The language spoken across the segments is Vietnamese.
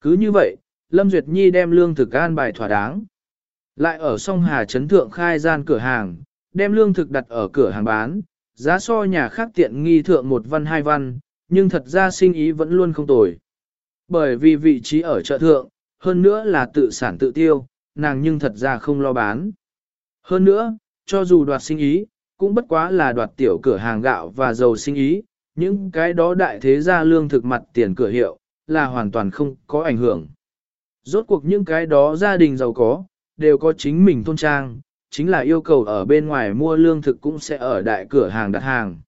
Cứ như vậy, Lâm Duyệt Nhi đem lương thực an bài thỏa đáng. Lại ở sông Hà Trấn Thượng khai gian cửa hàng, đem lương thực đặt ở cửa hàng bán, giá so nhà khác tiện nghi thượng một văn hai văn, nhưng thật ra sinh ý vẫn luôn không tồi. Bởi vì vị trí ở chợ thượng, hơn nữa là tự sản tự tiêu, nàng nhưng thật ra không lo bán. Hơn nữa, cho dù đoạt sinh ý, cũng bất quá là đoạt tiểu cửa hàng gạo và dầu sinh ý, những cái đó đại thế gia lương thực mặt tiền cửa hiệu, là hoàn toàn không có ảnh hưởng. Rốt cuộc những cái đó gia đình giàu có, đều có chính mình thôn trang, chính là yêu cầu ở bên ngoài mua lương thực cũng sẽ ở đại cửa hàng đặt hàng.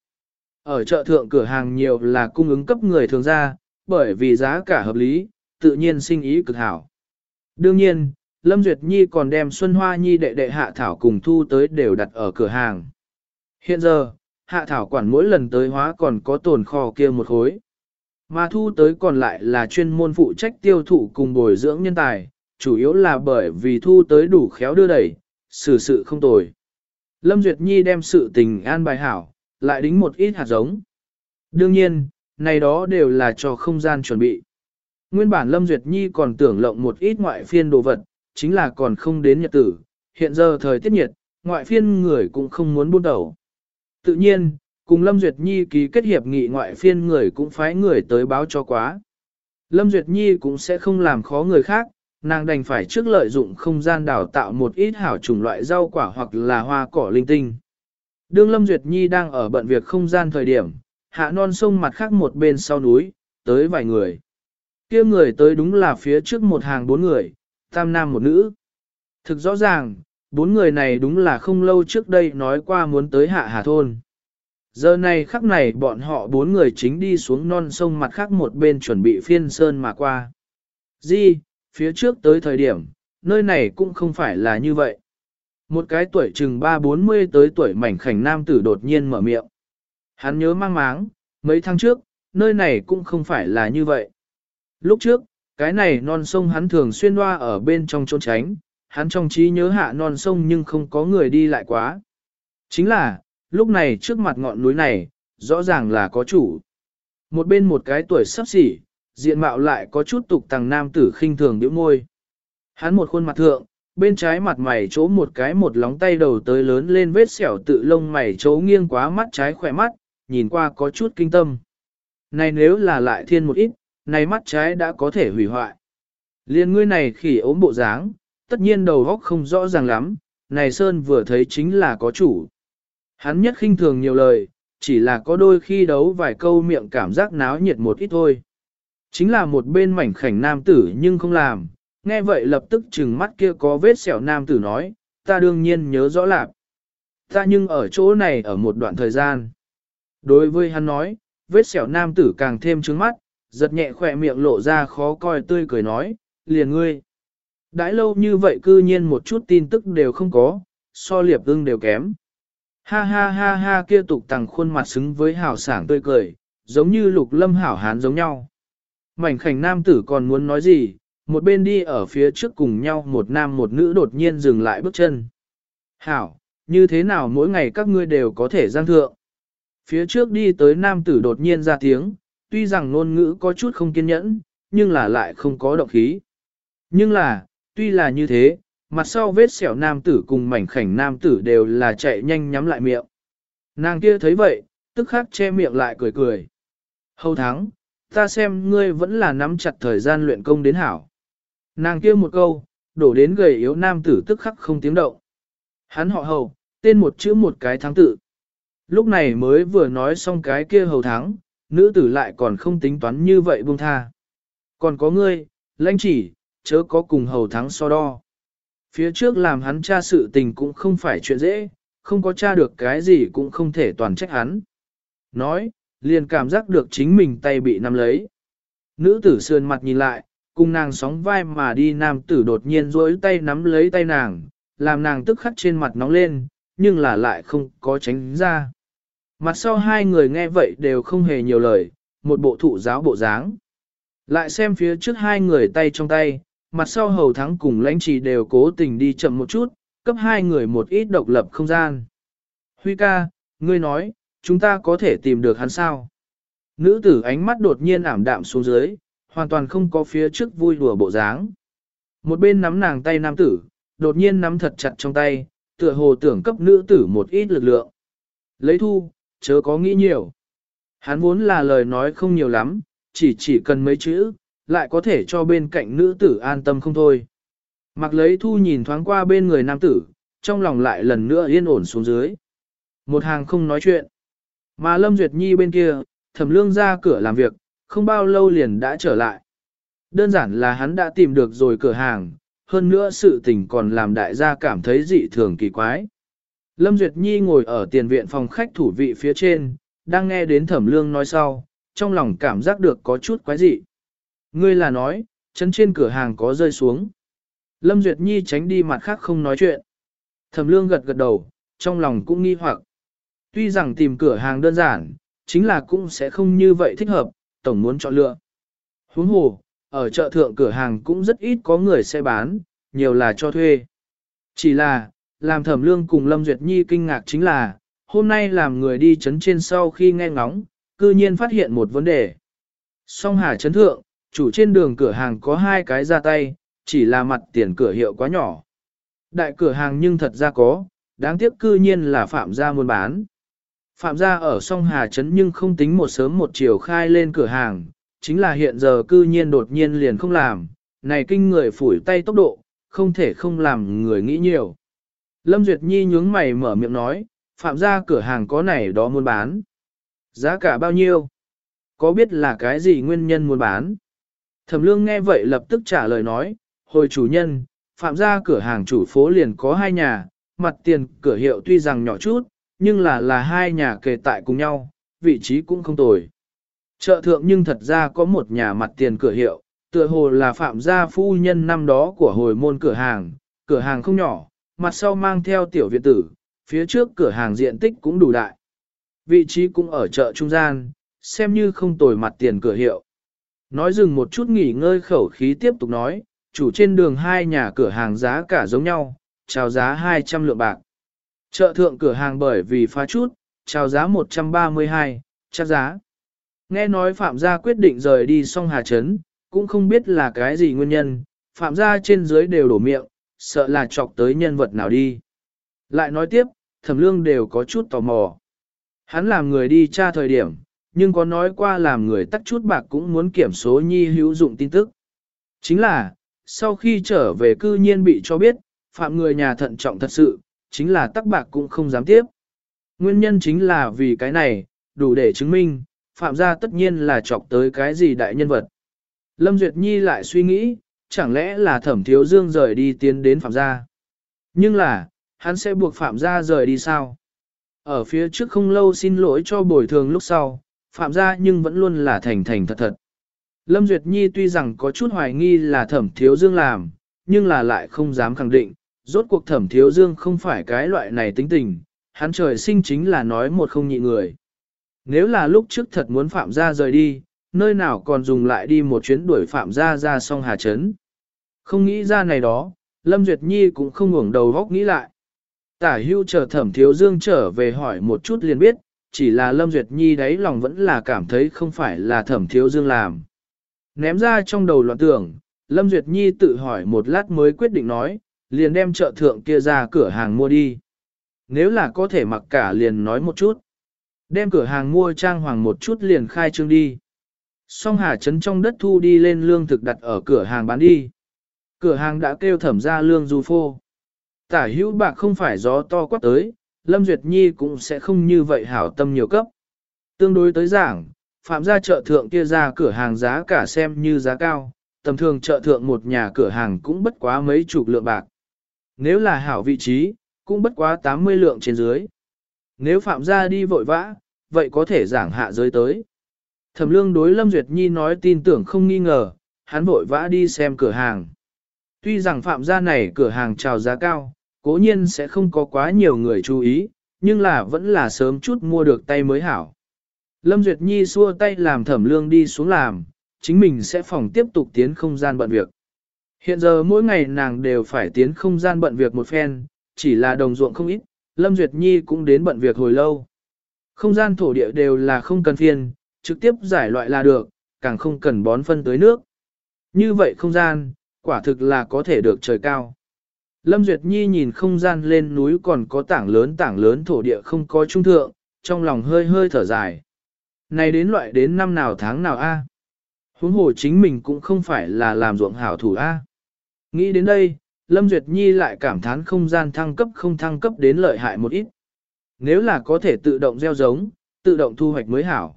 Ở chợ thượng cửa hàng nhiều là cung ứng cấp người thường gia, bởi vì giá cả hợp lý, tự nhiên sinh ý cực hảo. Đương nhiên, Lâm Duyệt Nhi còn đem Xuân Hoa Nhi đệ đệ Hạ Thảo cùng thu tới đều đặt ở cửa hàng. Hiện giờ, Hạ Thảo quản mỗi lần tới hóa còn có tồn kho kia một khối. Mà thu tới còn lại là chuyên môn phụ trách tiêu thụ cùng bồi dưỡng nhân tài, chủ yếu là bởi vì thu tới đủ khéo đưa đẩy, xử sự không tồi. Lâm Duyệt Nhi đem sự tình an bài hảo, lại đính một ít hạt giống. Đương nhiên, này đó đều là cho không gian chuẩn bị. Nguyên bản Lâm Duyệt Nhi còn tưởng lộng một ít ngoại phiên đồ vật, chính là còn không đến nhật tử, hiện giờ thời tiết nhiệt, ngoại phiên người cũng không muốn buôn đầu. Tự nhiên, cùng Lâm Duyệt Nhi ký kết hiệp nghị ngoại phiên người cũng phái người tới báo cho quá. Lâm Duyệt Nhi cũng sẽ không làm khó người khác, nàng đành phải trước lợi dụng không gian đào tạo một ít hảo chủng loại rau quả hoặc là hoa cỏ linh tinh. Đương Lâm Duyệt Nhi đang ở bận việc không gian thời điểm, hạ non sông mặt khác một bên sau núi, tới vài người. kia người tới đúng là phía trước một hàng bốn người, tam nam một nữ. Thực rõ ràng, bốn người này đúng là không lâu trước đây nói qua muốn tới hạ hà thôn. Giờ này khắc này bọn họ bốn người chính đi xuống non sông mặt khác một bên chuẩn bị phiên sơn mà qua. Di, phía trước tới thời điểm, nơi này cũng không phải là như vậy. Một cái tuổi chừng ba bốn mươi tới tuổi mảnh khảnh nam tử đột nhiên mở miệng. Hắn nhớ mang máng, mấy tháng trước, nơi này cũng không phải là như vậy. Lúc trước, cái này non sông hắn thường xuyên loa ở bên trong trốn tránh, hắn trong trí nhớ hạ non sông nhưng không có người đi lại quá. Chính là, lúc này trước mặt ngọn núi này, rõ ràng là có chủ. Một bên một cái tuổi sắp xỉ, diện mạo lại có chút tục tàng nam tử khinh thường điệu môi. Hắn một khuôn mặt thượng, bên trái mặt mày chỗ một cái một lóng tay đầu tới lớn lên vết sẹo tự lông mày chỗ nghiêng quá mắt trái khỏe mắt, nhìn qua có chút kinh tâm. Này nếu là lại thiên một ít, này mắt trái đã có thể hủy hoại. Liên ngươi này khỉ ốm bộ dáng, tất nhiên đầu góc không rõ ràng lắm, này Sơn vừa thấy chính là có chủ. Hắn nhất khinh thường nhiều lời, chỉ là có đôi khi đấu vài câu miệng cảm giác náo nhiệt một ít thôi. Chính là một bên mảnh khảnh nam tử nhưng không làm, nghe vậy lập tức chừng mắt kia có vết sẹo nam tử nói, ta đương nhiên nhớ rõ lạc. Ta nhưng ở chỗ này ở một đoạn thời gian. Đối với hắn nói, vết sẹo nam tử càng thêm trứng mắt, giật nhẹ khỏe miệng lộ ra khó coi tươi cười nói, liền ngươi. Đãi lâu như vậy cư nhiên một chút tin tức đều không có, so liệp ưng đều kém. Ha ha ha ha kia tục tằng khuôn mặt xứng với hảo sảng tươi cười, giống như lục lâm hảo hán giống nhau. Mảnh khảnh nam tử còn muốn nói gì, một bên đi ở phía trước cùng nhau một nam một nữ đột nhiên dừng lại bước chân. Hảo, như thế nào mỗi ngày các ngươi đều có thể giang thượng. Phía trước đi tới nam tử đột nhiên ra tiếng, tuy rằng ngôn ngữ có chút không kiên nhẫn, nhưng là lại không có động khí. Nhưng là, tuy là như thế, mặt sau vết sẹo nam tử cùng mảnh khảnh nam tử đều là chạy nhanh nhắm lại miệng. Nàng kia thấy vậy, tức khắc che miệng lại cười cười. Hầu thắng, ta xem ngươi vẫn là nắm chặt thời gian luyện công đến hảo. Nàng kia một câu, đổ đến gầy yếu nam tử tức khắc không tiếng động. Hắn họ hầu, tên một chữ một cái thắng tự. Lúc này mới vừa nói xong cái kia hầu thắng, nữ tử lại còn không tính toán như vậy buông tha. Còn có ngươi, lãnh chỉ, chớ có cùng hầu thắng so đo. Phía trước làm hắn tra sự tình cũng không phải chuyện dễ, không có tra được cái gì cũng không thể toàn trách hắn. Nói, liền cảm giác được chính mình tay bị nắm lấy. Nữ tử sườn mặt nhìn lại, cùng nàng sóng vai mà đi nam tử đột nhiên rối tay nắm lấy tay nàng, làm nàng tức khắc trên mặt nóng lên, nhưng là lại không có tránh ra. Mặt sau hai người nghe vậy đều không hề nhiều lời, một bộ thụ giáo bộ dáng. Lại xem phía trước hai người tay trong tay, mặt sau hầu thắng cùng lãnh trì đều cố tình đi chậm một chút, cấp hai người một ít độc lập không gian. Huy ca, ngươi nói, chúng ta có thể tìm được hắn sao? Nữ tử ánh mắt đột nhiên ảm đạm xuống dưới, hoàn toàn không có phía trước vui đùa bộ dáng. Một bên nắm nàng tay nam tử, đột nhiên nắm thật chặt trong tay, tựa hồ tưởng cấp nữ tử một ít lực lượng. Lấy thu, chớ có nghĩ nhiều. Hắn vốn là lời nói không nhiều lắm, chỉ chỉ cần mấy chữ, lại có thể cho bên cạnh nữ tử an tâm không thôi. Mặc lấy thu nhìn thoáng qua bên người nam tử, trong lòng lại lần nữa yên ổn xuống dưới. Một hàng không nói chuyện. Mà Lâm Duyệt Nhi bên kia, thẩm lương ra cửa làm việc, không bao lâu liền đã trở lại. Đơn giản là hắn đã tìm được rồi cửa hàng, hơn nữa sự tình còn làm đại gia cảm thấy dị thường kỳ quái. Lâm Duyệt Nhi ngồi ở tiền viện phòng khách thủ vị phía trên, đang nghe đến thẩm lương nói sau, trong lòng cảm giác được có chút quái dị. Ngươi là nói, chân trên cửa hàng có rơi xuống. Lâm Duyệt Nhi tránh đi mặt khác không nói chuyện. Thẩm lương gật gật đầu, trong lòng cũng nghi hoặc. Tuy rằng tìm cửa hàng đơn giản, chính là cũng sẽ không như vậy thích hợp, tổng muốn chọn lựa. Huống hồ, ở chợ thượng cửa hàng cũng rất ít có người sẽ bán, nhiều là cho thuê. Chỉ là, làm thẩm lương cùng Lâm Duyệt Nhi kinh ngạc chính là, hôm nay làm người đi chấn trên sau khi nghe ngóng, cư nhiên phát hiện một vấn đề. Song Hà chấn thượng, chủ trên đường cửa hàng có hai cái ra tay, chỉ là mặt tiền cửa hiệu quá nhỏ. Đại cửa hàng nhưng thật ra có, đáng tiếc cư nhiên là Phạm gia muốn bán. Phạm gia ở song Hà Trấn nhưng không tính một sớm một chiều khai lên cửa hàng, chính là hiện giờ cư nhiên đột nhiên liền không làm, này kinh người phủi tay tốc độ, không thể không làm người nghĩ nhiều. Lâm Duyệt Nhi nhướng mày mở miệng nói, Phạm gia cửa hàng có này đó muốn bán. Giá cả bao nhiêu? Có biết là cái gì nguyên nhân muốn bán? Thẩm lương nghe vậy lập tức trả lời nói, hồi chủ nhân, Phạm gia cửa hàng chủ phố liền có hai nhà, mặt tiền cửa hiệu tuy rằng nhỏ chút, nhưng là là hai nhà kề tại cùng nhau, vị trí cũng không tồi. Chợ thượng nhưng thật ra có một nhà mặt tiền cửa hiệu, tựa hồ là phạm gia phu nhân năm đó của hồi môn cửa hàng, cửa hàng không nhỏ, mặt sau mang theo tiểu viện tử, phía trước cửa hàng diện tích cũng đủ đại. Vị trí cũng ở chợ trung gian, xem như không tồi mặt tiền cửa hiệu. Nói dừng một chút nghỉ ngơi khẩu khí tiếp tục nói, chủ trên đường hai nhà cửa hàng giá cả giống nhau, chào giá 200 lượng bạc. Chợ thượng cửa hàng bởi vì phá chút, chào giá 132, chắc giá. Nghe nói Phạm gia quyết định rời đi song Hà Trấn, cũng không biết là cái gì nguyên nhân, Phạm gia trên dưới đều đổ miệng, sợ là chọc tới nhân vật nào đi. Lại nói tiếp, thẩm lương đều có chút tò mò. Hắn làm người đi tra thời điểm, nhưng có nói qua làm người tắt chút bạc cũng muốn kiểm số nhi hữu dụng tin tức. Chính là, sau khi trở về cư nhiên bị cho biết, phạm người nhà thận trọng thật sự, chính là tắc bạc cũng không dám tiếp. Nguyên nhân chính là vì cái này, đủ để chứng minh, phạm gia tất nhiên là chọc tới cái gì đại nhân vật. Lâm Duyệt Nhi lại suy nghĩ, chẳng lẽ là thẩm thiếu dương rời đi tiến đến phạm gia. Nhưng là, hắn sẽ buộc phạm gia rời đi sao? Ở phía trước không lâu xin lỗi cho bồi thường lúc sau, phạm gia nhưng vẫn luôn là thành thành thật thật. Lâm Duyệt Nhi tuy rằng có chút hoài nghi là thẩm thiếu dương làm, nhưng là lại không dám khẳng định, rốt cuộc thẩm thiếu dương không phải cái loại này tính tình, hắn trời sinh chính là nói một không nhị người. Nếu là lúc trước thật muốn phạm gia rời đi, nơi nào còn dùng lại đi một chuyến đuổi phạm gia ra song hà chấn. Không nghĩ ra này đó, Lâm Duyệt Nhi cũng không ngủng đầu góc nghĩ lại. Tả hưu chờ thẩm thiếu dương trở về hỏi một chút liền biết, chỉ là Lâm Duyệt Nhi đấy lòng vẫn là cảm thấy không phải là thẩm thiếu dương làm. Ném ra trong đầu loạn tưởng, Lâm Duyệt Nhi tự hỏi một lát mới quyết định nói, liền đem chợ thượng kia ra cửa hàng mua đi. Nếu là có thể mặc cả liền nói một chút. Đem cửa hàng mua trang hoàng một chút liền khai trương đi. Song Hà Trấn trong đất thu đi lên lương thực đặt ở cửa hàng bán đi. Cửa hàng đã kêu thẩm ra lương du phô. Tả hữu bạc không phải gió to quát tới, Lâm Duyệt Nhi cũng sẽ không như vậy hảo tâm nhiều cấp. Tương đối tới giảng, phạm gia chợ thượng kia ra cửa hàng giá cả xem như giá cao, tầm thường chợ thượng một nhà cửa hàng cũng bất quá mấy chục lượng bạc. Nếu là hảo vị trí, cũng bất quá 80 lượng trên dưới. Nếu phạm gia đi vội vã, vậy có thể giảng hạ giới tới. Thẩm lương đối Lâm Duyệt Nhi nói tin tưởng không nghi ngờ, hắn vội vã đi xem cửa hàng. Tuy rằng phạm gia này cửa hàng chào giá cao, cố nhiên sẽ không có quá nhiều người chú ý, nhưng là vẫn là sớm chút mua được tay mới hảo. Lâm Duyệt Nhi xua tay làm thẩm lương đi xuống làm, chính mình sẽ phòng tiếp tục tiến không gian bận việc. Hiện giờ mỗi ngày nàng đều phải tiến không gian bận việc một phen, chỉ là đồng ruộng không ít, Lâm Duyệt Nhi cũng đến bận việc hồi lâu. Không gian thổ địa đều là không cần phiền, trực tiếp giải loại là được, càng không cần bón phân tới nước. Như vậy không gian, quả thực là có thể được trời cao. Lâm Duyệt Nhi nhìn không gian lên núi còn có tảng lớn tảng lớn thổ địa không có trung thượng, trong lòng hơi hơi thở dài. Này đến loại đến năm nào tháng nào a? À? Huống hồ chính mình cũng không phải là làm ruộng hảo thủ a. À? Nghĩ đến đây, Lâm Duyệt Nhi lại cảm thán không gian thăng cấp không thăng cấp đến lợi hại một ít. Nếu là có thể tự động gieo giống, tự động thu hoạch mới hảo.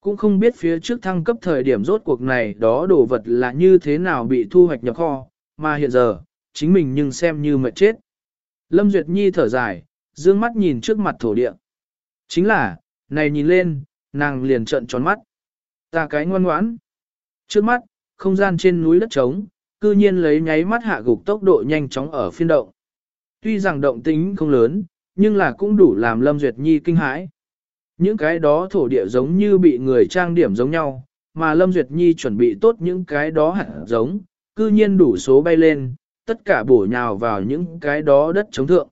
Cũng không biết phía trước thăng cấp thời điểm rốt cuộc này đó đồ vật là như thế nào bị thu hoạch nhập kho, mà hiện giờ, chính mình nhưng xem như mệt chết. Lâm Duyệt Nhi thở dài, dương mắt nhìn trước mặt thổ địa. Chính là, này nhìn lên, nàng liền trợn tròn mắt. Ta cái ngoan ngoãn. Trước mắt, không gian trên núi đất trống, cư nhiên lấy nháy mắt hạ gục tốc độ nhanh chóng ở phiên động. Tuy rằng động tính không lớn, nhưng là cũng đủ làm Lâm Duyệt Nhi kinh hãi. Những cái đó thổ địa giống như bị người trang điểm giống nhau, mà Lâm Duyệt Nhi chuẩn bị tốt những cái đó hẳn giống, cư nhiên đủ số bay lên, tất cả bổ nhào vào những cái đó đất chống thượng.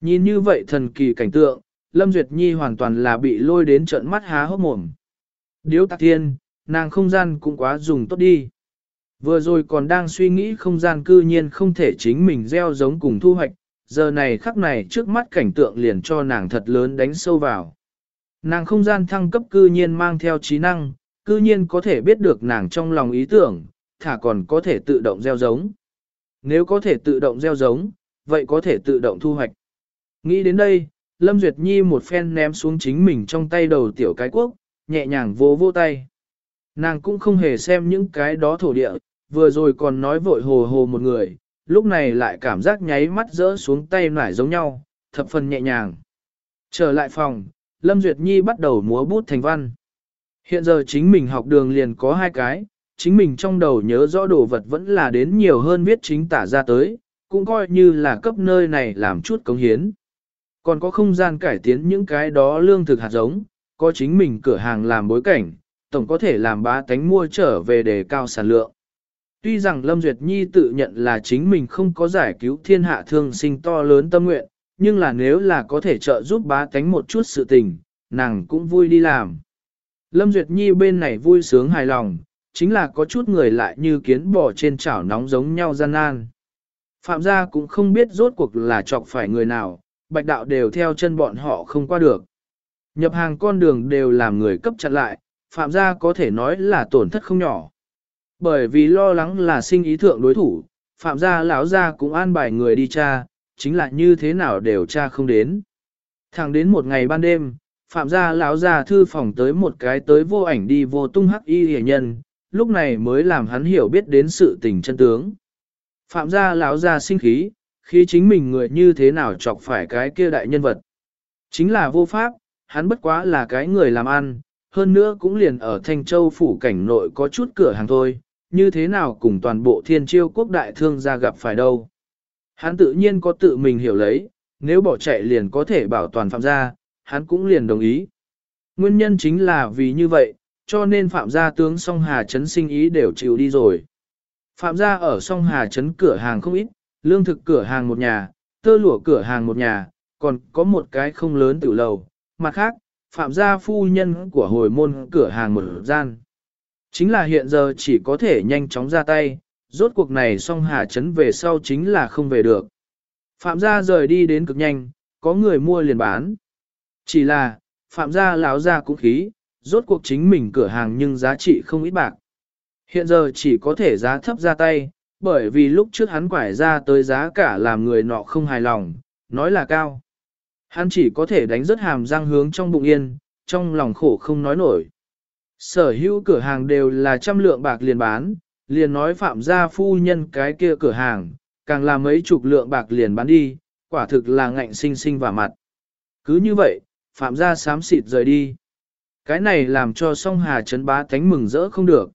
Nhìn như vậy thần kỳ cảnh tượng, Lâm Duyệt Nhi hoàn toàn là bị lôi đến trận mắt há hốc mồm. Điếu tạc thiên, nàng không gian cũng quá dùng tốt đi. Vừa rồi còn đang suy nghĩ không gian cư nhiên không thể chính mình gieo giống cùng thu hoạch, giờ này khắc này trước mắt cảnh tượng liền cho nàng thật lớn đánh sâu vào. Nàng không gian thăng cấp cư nhiên mang theo trí năng, cư nhiên có thể biết được nàng trong lòng ý tưởng, thả còn có thể tự động gieo giống. Nếu có thể tự động gieo giống, vậy có thể tự động thu hoạch. Nghĩ đến đây, Lâm Duyệt Nhi một phen ném xuống chính mình trong tay đầu tiểu cái quốc, nhẹ nhàng vô vô tay. Nàng cũng không hề xem những cái đó thổ địa, vừa rồi còn nói vội hồ hồ một người, lúc này lại cảm giác nháy mắt rỡ xuống tay nải giống nhau, thập phần nhẹ nhàng. Trở lại phòng, Lâm Duyệt Nhi bắt đầu múa bút thành văn. Hiện giờ chính mình học đường liền có hai cái, chính mình trong đầu nhớ rõ đồ vật vẫn là đến nhiều hơn viết chính tả ra tới, cũng coi như là cấp nơi này làm chút cống hiến. Còn có không gian cải tiến những cái đó lương thực hạt giống, có chính mình cửa hàng làm bối cảnh, tổng có thể làm bá tánh mua trở về để cao sản lượng. Tuy rằng Lâm Duyệt Nhi tự nhận là chính mình không có giải cứu thiên hạ thương sinh to lớn tâm nguyện, nhưng là nếu là có thể trợ giúp bá tánh một chút sự tình, nàng cũng vui đi làm. Lâm Duyệt Nhi bên này vui sướng hài lòng, chính là có chút người lại như kiến bò trên chảo nóng giống nhau gian nan. Phạm gia cũng không biết rốt cuộc là chọc phải người nào, bạch đạo đều theo chân bọn họ không qua được. Nhập hàng con đường đều làm người cấp chặn lại, phạm gia có thể nói là tổn thất không nhỏ. Bởi vì lo lắng là sinh ý thượng đối thủ, phạm gia lão gia cũng an bài người đi tra, chính là như thế nào đều tra không đến. Thẳng đến một ngày ban đêm, phạm gia lão gia thư phòng tới một cái tới vô ảnh đi vô tung hắc y hề nhân, lúc này mới làm hắn hiểu biết đến sự tình chân tướng. Phạm gia lão gia sinh khí, khi chính mình người như thế nào chọc phải cái kia đại nhân vật. Chính là vô pháp, hắn bất quá là cái người làm ăn, hơn nữa cũng liền ở Thanh Châu phủ cảnh nội có chút cửa hàng thôi, như thế nào cùng toàn bộ thiên chiêu quốc đại thương gia gặp phải đâu. Hắn tự nhiên có tự mình hiểu lấy, nếu bỏ chạy liền có thể bảo toàn phạm gia, hắn cũng liền đồng ý. Nguyên nhân chính là vì như vậy, cho nên phạm gia tướng song hà chấn sinh ý đều chịu đi rồi. Phạm gia ở song hà chấn cửa hàng không ít, lương thực cửa hàng một nhà, tơ lụa cửa hàng một nhà, còn có một cái không lớn tiểu lầu. Mặt khác, phạm gia phu nhân của hồi môn cửa hàng một gian. Chính là hiện giờ chỉ có thể nhanh chóng ra tay, rốt cuộc này song hà chấn về sau chính là không về được. Phạm gia rời đi đến cực nhanh, có người mua liền bán. Chỉ là, phạm gia lão gia cũng khí, rốt cuộc chính mình cửa hàng nhưng giá trị không ít bạc. Hiện giờ chỉ có thể giá thấp ra tay, bởi vì lúc trước hắn quải ra tới giá cả làm người nọ không hài lòng, nói là cao. Hắn chỉ có thể đánh rất hàm răng hướng trong bụng yên, trong lòng khổ không nói nổi. Sở hữu cửa hàng đều là trăm lượng bạc liền bán, liền nói phạm gia phu nhân cái kia cửa hàng, càng là mấy chục lượng bạc liền bán đi, quả thực là ngạnh sinh sinh và mặt. Cứ như vậy, phạm gia sám xịt rời đi. Cái này làm cho song hà chấn bá thánh mừng rỡ không được.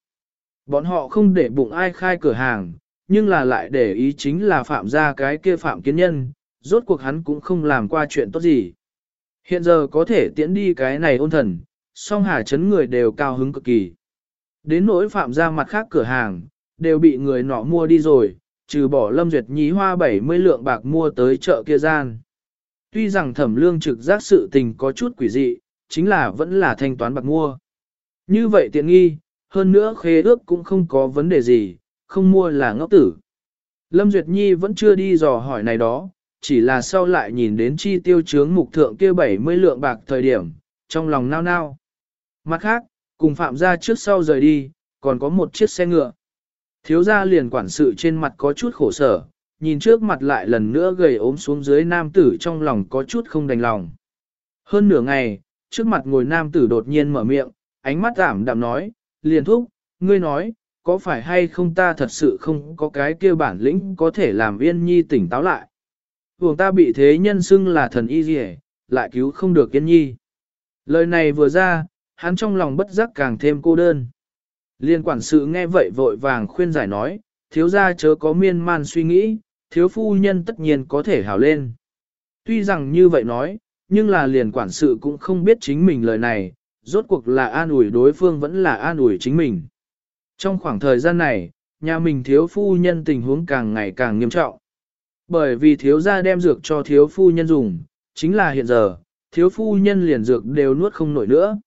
Bọn họ không để bụng ai khai cửa hàng, nhưng là lại để ý chính là phạm gia cái kia phạm kiến nhân, rốt cuộc hắn cũng không làm qua chuyện tốt gì. Hiện giờ có thể tiễn đi cái này ôn thần, song hà chấn người đều cao hứng cực kỳ. Đến nỗi phạm gia mặt khác cửa hàng, đều bị người nọ mua đi rồi, trừ bỏ lâm duyệt nhí hoa 70 lượng bạc mua tới chợ kia gian. Tuy rằng thẩm lương trực giác sự tình có chút quỷ dị, chính là vẫn là thanh toán bạc mua. Như vậy tiện nghi, hơn nữa khế ước cũng không có vấn đề gì, không mua là ngốc tử. Lâm Duyệt Nhi vẫn chưa đi dò hỏi này đó, chỉ là sau lại nhìn đến chi tiêu chướng mục thượng kia 70 lượng bạc thời điểm, trong lòng nao nao. Mặt khác, cùng phạm gia trước sau rời đi, còn có một chiếc xe ngựa. Thiếu gia liền quản sự trên mặt có chút khổ sở, nhìn trước mặt lại lần nữa gầy ốm xuống dưới nam tử trong lòng có chút không đành lòng. Hơn nửa ngày, trước mặt ngồi nam tử đột nhiên mở miệng, ánh mắt giảm đạm nói, liền thúc, ngươi nói, có phải hay không ta thật sự không có cái kia bản lĩnh có thể làm yên nhi tỉnh táo lại. Vùng ta bị thế nhân xưng là thần y gì lại cứu không được yên nhi. Lời này vừa ra, hắn trong lòng bất giác càng thêm cô đơn. Liên quản sự nghe vậy vội vàng khuyên giải nói, thiếu gia chớ có miên man suy nghĩ, thiếu phu nhân tất nhiên có thể hảo lên. Tuy rằng như vậy nói, nhưng là liền quản sự cũng không biết chính mình lời này, rốt cuộc là an ủi đối phương vẫn là an ủi chính mình. Trong khoảng thời gian này, nhà mình thiếu phu nhân tình huống càng ngày càng nghiêm trọng. Bởi vì thiếu gia đem dược cho thiếu phu nhân dùng, chính là hiện giờ, thiếu phu nhân liền dược đều nuốt không nổi nữa.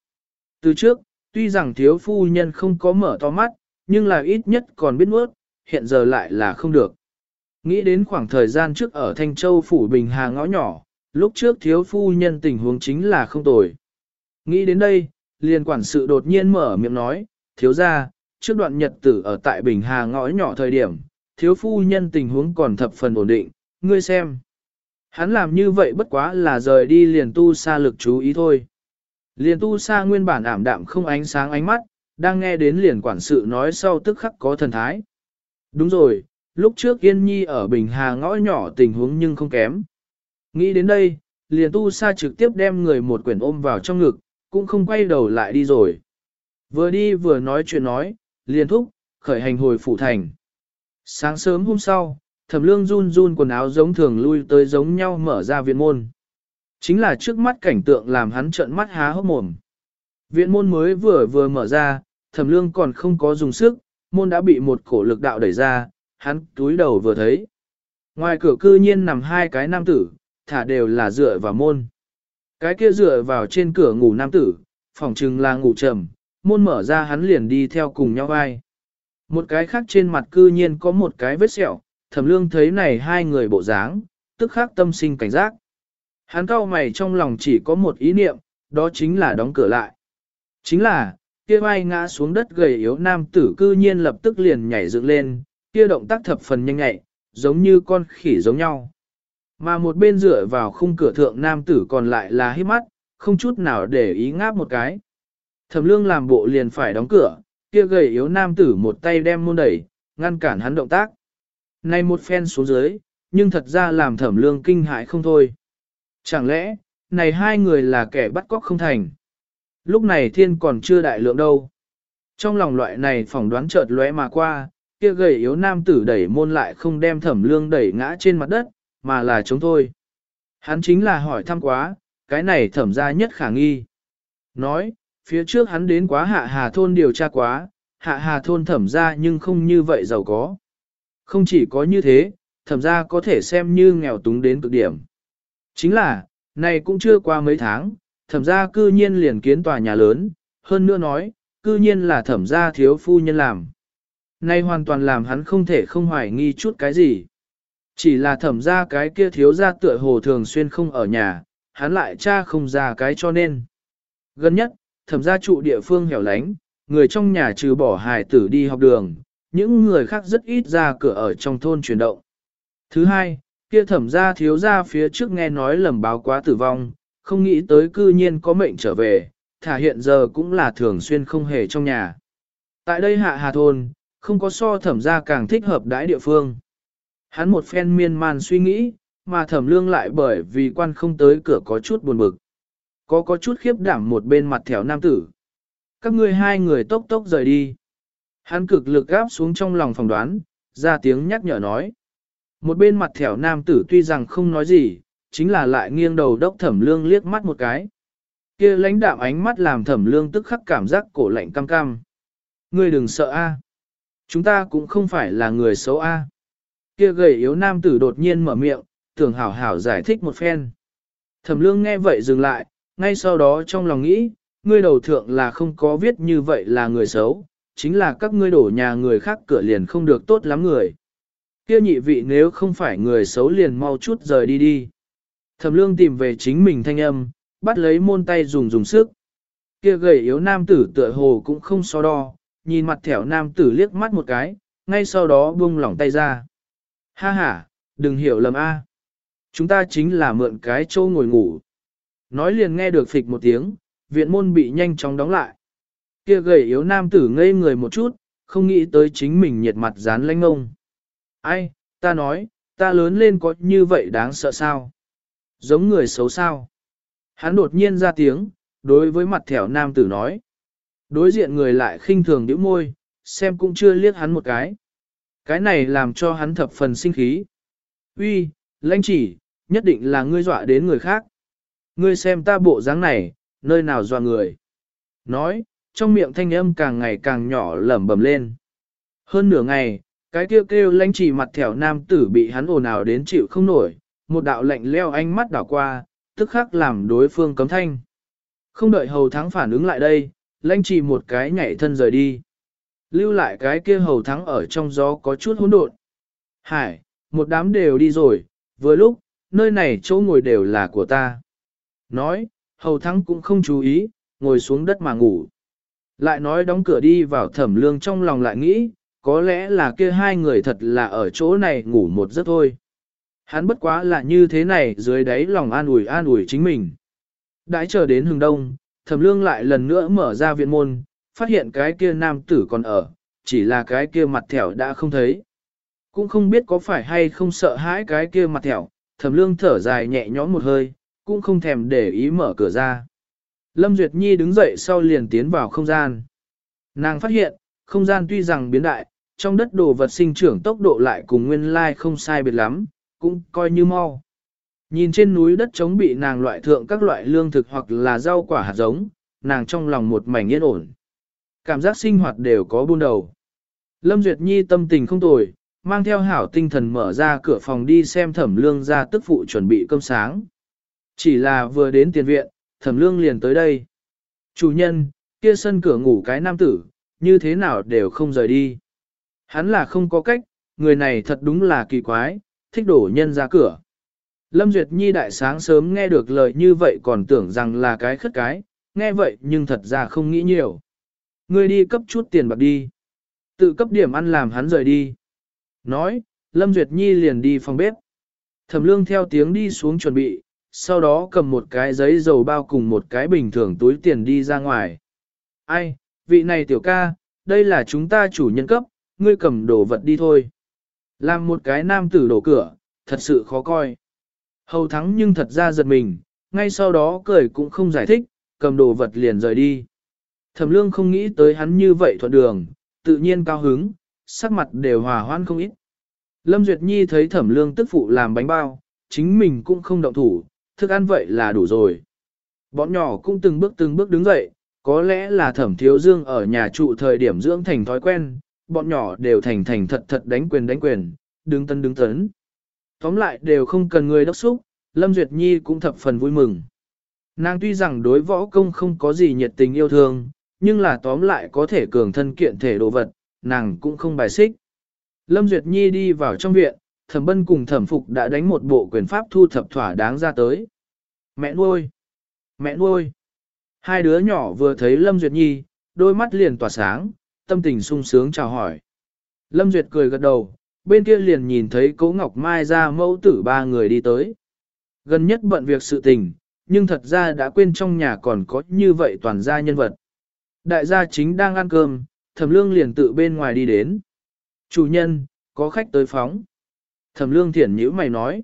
Từ trước, tuy rằng thiếu phu nhân không có mở to mắt, nhưng là ít nhất còn biết nuốt, hiện giờ lại là không được. Nghĩ đến khoảng thời gian trước ở Thanh Châu Phủ Bình Hà ngõ nhỏ, lúc trước thiếu phu nhân tình huống chính là không tồi. Nghĩ đến đây, liền quản sự đột nhiên mở miệng nói, thiếu ra, trước đoạn nhật tử ở tại Bình Hà ngõ nhỏ thời điểm, thiếu phu nhân tình huống còn thập phần ổn định, ngươi xem. Hắn làm như vậy bất quá là rời đi liền tu xa lực chú ý thôi. Liền tu xa nguyên bản ảm đạm không ánh sáng ánh mắt, đang nghe đến liền quản sự nói sau tức khắc có thần thái. Đúng rồi, lúc trước Yên Nhi ở Bình Hà ngõ nhỏ tình huống nhưng không kém. Nghĩ đến đây, liền tu sa trực tiếp đem người một quyển ôm vào trong ngực, cũng không quay đầu lại đi rồi. Vừa đi vừa nói chuyện nói, liền thúc, khởi hành hồi phủ thành. Sáng sớm hôm sau, thẩm lương run run quần áo giống thường lui tới giống nhau mở ra viện môn. Chính là trước mắt cảnh tượng làm hắn trợn mắt há hốc mồm. Viện môn mới vừa vừa mở ra, thẩm lương còn không có dùng sức, môn đã bị một cổ lực đạo đẩy ra, hắn túi đầu vừa thấy. Ngoài cửa cư nhiên nằm hai cái nam tử, thả đều là dựa vào môn. Cái kia dựa vào trên cửa ngủ nam tử, phòng trừng là ngủ trầm, môn mở ra hắn liền đi theo cùng nhau vai. Một cái khác trên mặt cư nhiên có một cái vết sẹo, thẩm lương thấy này hai người bộ dáng, tức khắc tâm sinh cảnh giác. Hắn cao mày trong lòng chỉ có một ý niệm, đó chính là đóng cửa lại. Chính là, kia vai ngã xuống đất gầy yếu nam tử cư nhiên lập tức liền nhảy dựng lên, kia động tác thập phần nhanh nhẹ, giống như con khỉ giống nhau. Mà một bên dựa vào khung cửa thượng nam tử còn lại là hít mắt, không chút nào để ý ngáp một cái. Thẩm lương làm bộ liền phải đóng cửa, kia gầy yếu nam tử một tay đem môn đẩy, ngăn cản hắn động tác. Này một phen xuống dưới, nhưng thật ra làm thẩm lương kinh hại không thôi. Chẳng lẽ, này hai người là kẻ bắt cóc không thành? Lúc này thiên còn chưa đại lượng đâu. Trong lòng loại này phỏng đoán chợt lóe mà qua, kia gầy yếu nam tử đẩy môn lại không đem thẩm lương đẩy ngã trên mặt đất, mà là chống thôi. Hắn chính là hỏi thăm quá, cái này thẩm ra nhất khả nghi. Nói, phía trước hắn đến quá hạ hà thôn điều tra quá, hạ hà thôn thẩm ra nhưng không như vậy giàu có. Không chỉ có như thế, thẩm ra có thể xem như nghèo túng đến cực điểm. Chính là, này cũng chưa qua mấy tháng, thẩm ra cư nhiên liền kiến tòa nhà lớn, hơn nữa nói, cư nhiên là thẩm ra thiếu phu nhân làm. Này hoàn toàn làm hắn không thể không hoài nghi chút cái gì. Chỉ là thẩm ra cái kia thiếu ra tựa hồ thường xuyên không ở nhà, hắn lại cha không ra cái cho nên. Gần nhất, thẩm ra trụ địa phương hẻo lánh, người trong nhà trừ bỏ hài tử đi học đường, những người khác rất ít ra cửa ở trong thôn chuyển động. Thứ hai, kia thẩm ra thiếu ra phía trước nghe nói lầm báo quá tử vong, không nghĩ tới cư nhiên có mệnh trở về, thả hiện giờ cũng là thường xuyên không hề trong nhà. Tại đây hạ hà thôn, không có so thẩm ra càng thích hợp đãi địa phương. Hắn một phen miên man suy nghĩ, mà thẩm lương lại bởi vì quan không tới cửa có chút buồn bực. Có có chút khiếp đảm một bên mặt thẻo nam tử. Các ngươi hai người tốc tốc rời đi. Hắn cực lực gáp xuống trong lòng phòng đoán, ra tiếng nhắc nhở nói. Một bên mặt thẻo nam tử tuy rằng không nói gì, chính là lại nghiêng đầu đốc thẩm lương liếc mắt một cái. kia lãnh đạm ánh mắt làm thẩm lương tức khắc cảm giác cổ lạnh cam cam. Ngươi đừng sợ a, Chúng ta cũng không phải là người xấu a. Kia gầy yếu nam tử đột nhiên mở miệng, tưởng hảo hảo giải thích một phen. Thẩm lương nghe vậy dừng lại, ngay sau đó trong lòng nghĩ, ngươi đầu thượng là không có viết như vậy là người xấu, chính là các ngươi đổ nhà người khác cửa liền không được tốt lắm người. Kia nhị vị nếu không phải người xấu liền mau chút rời đi đi. Thẩm lương tìm về chính mình thanh âm, bắt lấy môn tay dùng dùng sức. Kia gầy yếu nam tử tựa hồ cũng không so đo, nhìn mặt thẻo nam tử liếc mắt một cái, ngay sau đó buông lỏng tay ra. Ha ha, đừng hiểu lầm a. Chúng ta chính là mượn cái chỗ ngồi ngủ. Nói liền nghe được phịch một tiếng, viện môn bị nhanh chóng đóng lại. Kia gầy yếu nam tử ngây người một chút, không nghĩ tới chính mình nhiệt mặt dán lanh ngông. Ai, ta nói, ta lớn lên có như vậy đáng sợ sao? Giống người xấu sao? Hắn đột nhiên ra tiếng, đối với mặt thẻo nam tử nói. Đối diện người lại khinh thường nhíu môi, xem cũng chưa liếc hắn một cái. Cái này làm cho hắn thập phần sinh khí. Uy, lãnh chỉ, nhất định là ngươi dọa đến người khác. Ngươi xem ta bộ dáng này, nơi nào dọa người. Nói, trong miệng thanh âm càng ngày càng nhỏ lẩm bẩm lên. Hơn nửa ngày, cái kêu kêu lãnh chỉ mặt thẻo nam tử bị hắn ồn ào đến chịu không nổi, một đạo lạnh leo ánh mắt đảo qua, tức khắc làm đối phương cấm thanh. Không đợi hầu thắng phản ứng lại đây, lãnh chỉ một cái nhảy thân rời đi. Lưu lại cái kia hầu thắng ở trong gió có chút hỗn độn. Hải, một đám đều đi rồi, vừa lúc, nơi này chỗ ngồi đều là của ta. Nói, hầu thắng cũng không chú ý, ngồi xuống đất mà ngủ. Lại nói đóng cửa đi vào thẩm lương trong lòng lại nghĩ, có lẽ là kia hai người thật là ở chỗ này ngủ một giấc thôi. Hắn bất quá là như thế này dưới đáy lòng an ủi an ủi chính mình. Đãi chờ đến hừng đông, thẩm lương lại lần nữa mở ra viện môn, phát hiện cái kia nam tử còn ở, chỉ là cái kia mặt thẻo đã không thấy. Cũng không biết có phải hay không sợ hãi cái kia mặt thẻo, thẩm lương thở dài nhẹ nhõm một hơi, cũng không thèm để ý mở cửa ra. Lâm Duyệt Nhi đứng dậy sau liền tiến vào không gian. Nàng phát hiện, không gian tuy rằng biến đại, trong đất đồ vật sinh trưởng tốc độ lại cùng nguyên lai không sai biệt lắm, cũng coi như mau. Nhìn trên núi đất trống bị nàng loại thượng các loại lương thực hoặc là rau quả hạt giống, nàng trong lòng một mảnh yên ổn. Cảm giác sinh hoạt đều có buôn đầu. Lâm Duyệt Nhi tâm tình không tồi, mang theo hảo tinh thần mở ra cửa phòng đi xem thẩm lương ra tức phụ chuẩn bị cơm sáng. Chỉ là vừa đến tiền viện, thẩm lương liền tới đây. Chủ nhân, kia sân cửa ngủ cái nam tử, như thế nào đều không rời đi. Hắn là không có cách, người này thật đúng là kỳ quái, thích đổ nhân ra cửa. Lâm Duyệt Nhi đại sáng sớm nghe được lời như vậy còn tưởng rằng là cái khất cái, nghe vậy nhưng thật ra không nghĩ nhiều. Ngươi đi cấp chút tiền bạc đi. Tự cấp điểm ăn làm hắn rời đi. Nói, Lâm Duyệt Nhi liền đi phòng bếp. Thẩm lương theo tiếng đi xuống chuẩn bị, sau đó cầm một cái giấy dầu bao cùng một cái bình thường túi tiền đi ra ngoài. Ai, vị này tiểu ca, đây là chúng ta chủ nhân cấp, ngươi cầm đồ vật đi thôi. Làm một cái nam tử đổ cửa, thật sự khó coi. Hầu thắng nhưng thật ra giật mình, ngay sau đó cười cũng không giải thích, cầm đồ vật liền rời đi. Thẩm lương không nghĩ tới hắn như vậy thuận đường, tự nhiên cao hứng, sắc mặt đều hòa hoan không ít. Lâm Duyệt Nhi thấy thẩm lương tức phụ làm bánh bao, chính mình cũng không động thủ, thức ăn vậy là đủ rồi. Bọn nhỏ cũng từng bước từng bước đứng dậy, có lẽ là thẩm thiếu dương ở nhà trụ thời điểm dưỡng thành thói quen, bọn nhỏ đều thành thành thật thật đánh quyền đánh quyền, đứng tân đứng tấn. Tóm lại đều không cần người đốc xúc, Lâm Duyệt Nhi cũng thập phần vui mừng. Nàng tuy rằng đối võ công không có gì nhiệt tình yêu thương, nhưng là tóm lại có thể cường thân kiện thể đồ vật, nàng cũng không bài xích. Lâm Duyệt Nhi đi vào trong viện, thẩm bân cùng thẩm phục đã đánh một bộ quyền pháp thu thập thỏa đáng ra tới. Mẹ nuôi! Mẹ nuôi! Hai đứa nhỏ vừa thấy Lâm Duyệt Nhi, đôi mắt liền tỏa sáng, tâm tình sung sướng chào hỏi. Lâm Duyệt cười gật đầu, bên kia liền nhìn thấy Cố Ngọc Mai ra mẫu tử ba người đi tới. Gần nhất bận việc sự tình, nhưng thật ra đã quên trong nhà còn có như vậy toàn gia nhân vật. Đại gia chính đang ăn cơm, thẩm lương liền tự bên ngoài đi đến. Chủ nhân, có khách tới phóng. Thẩm lương thiển nhữ mày nói.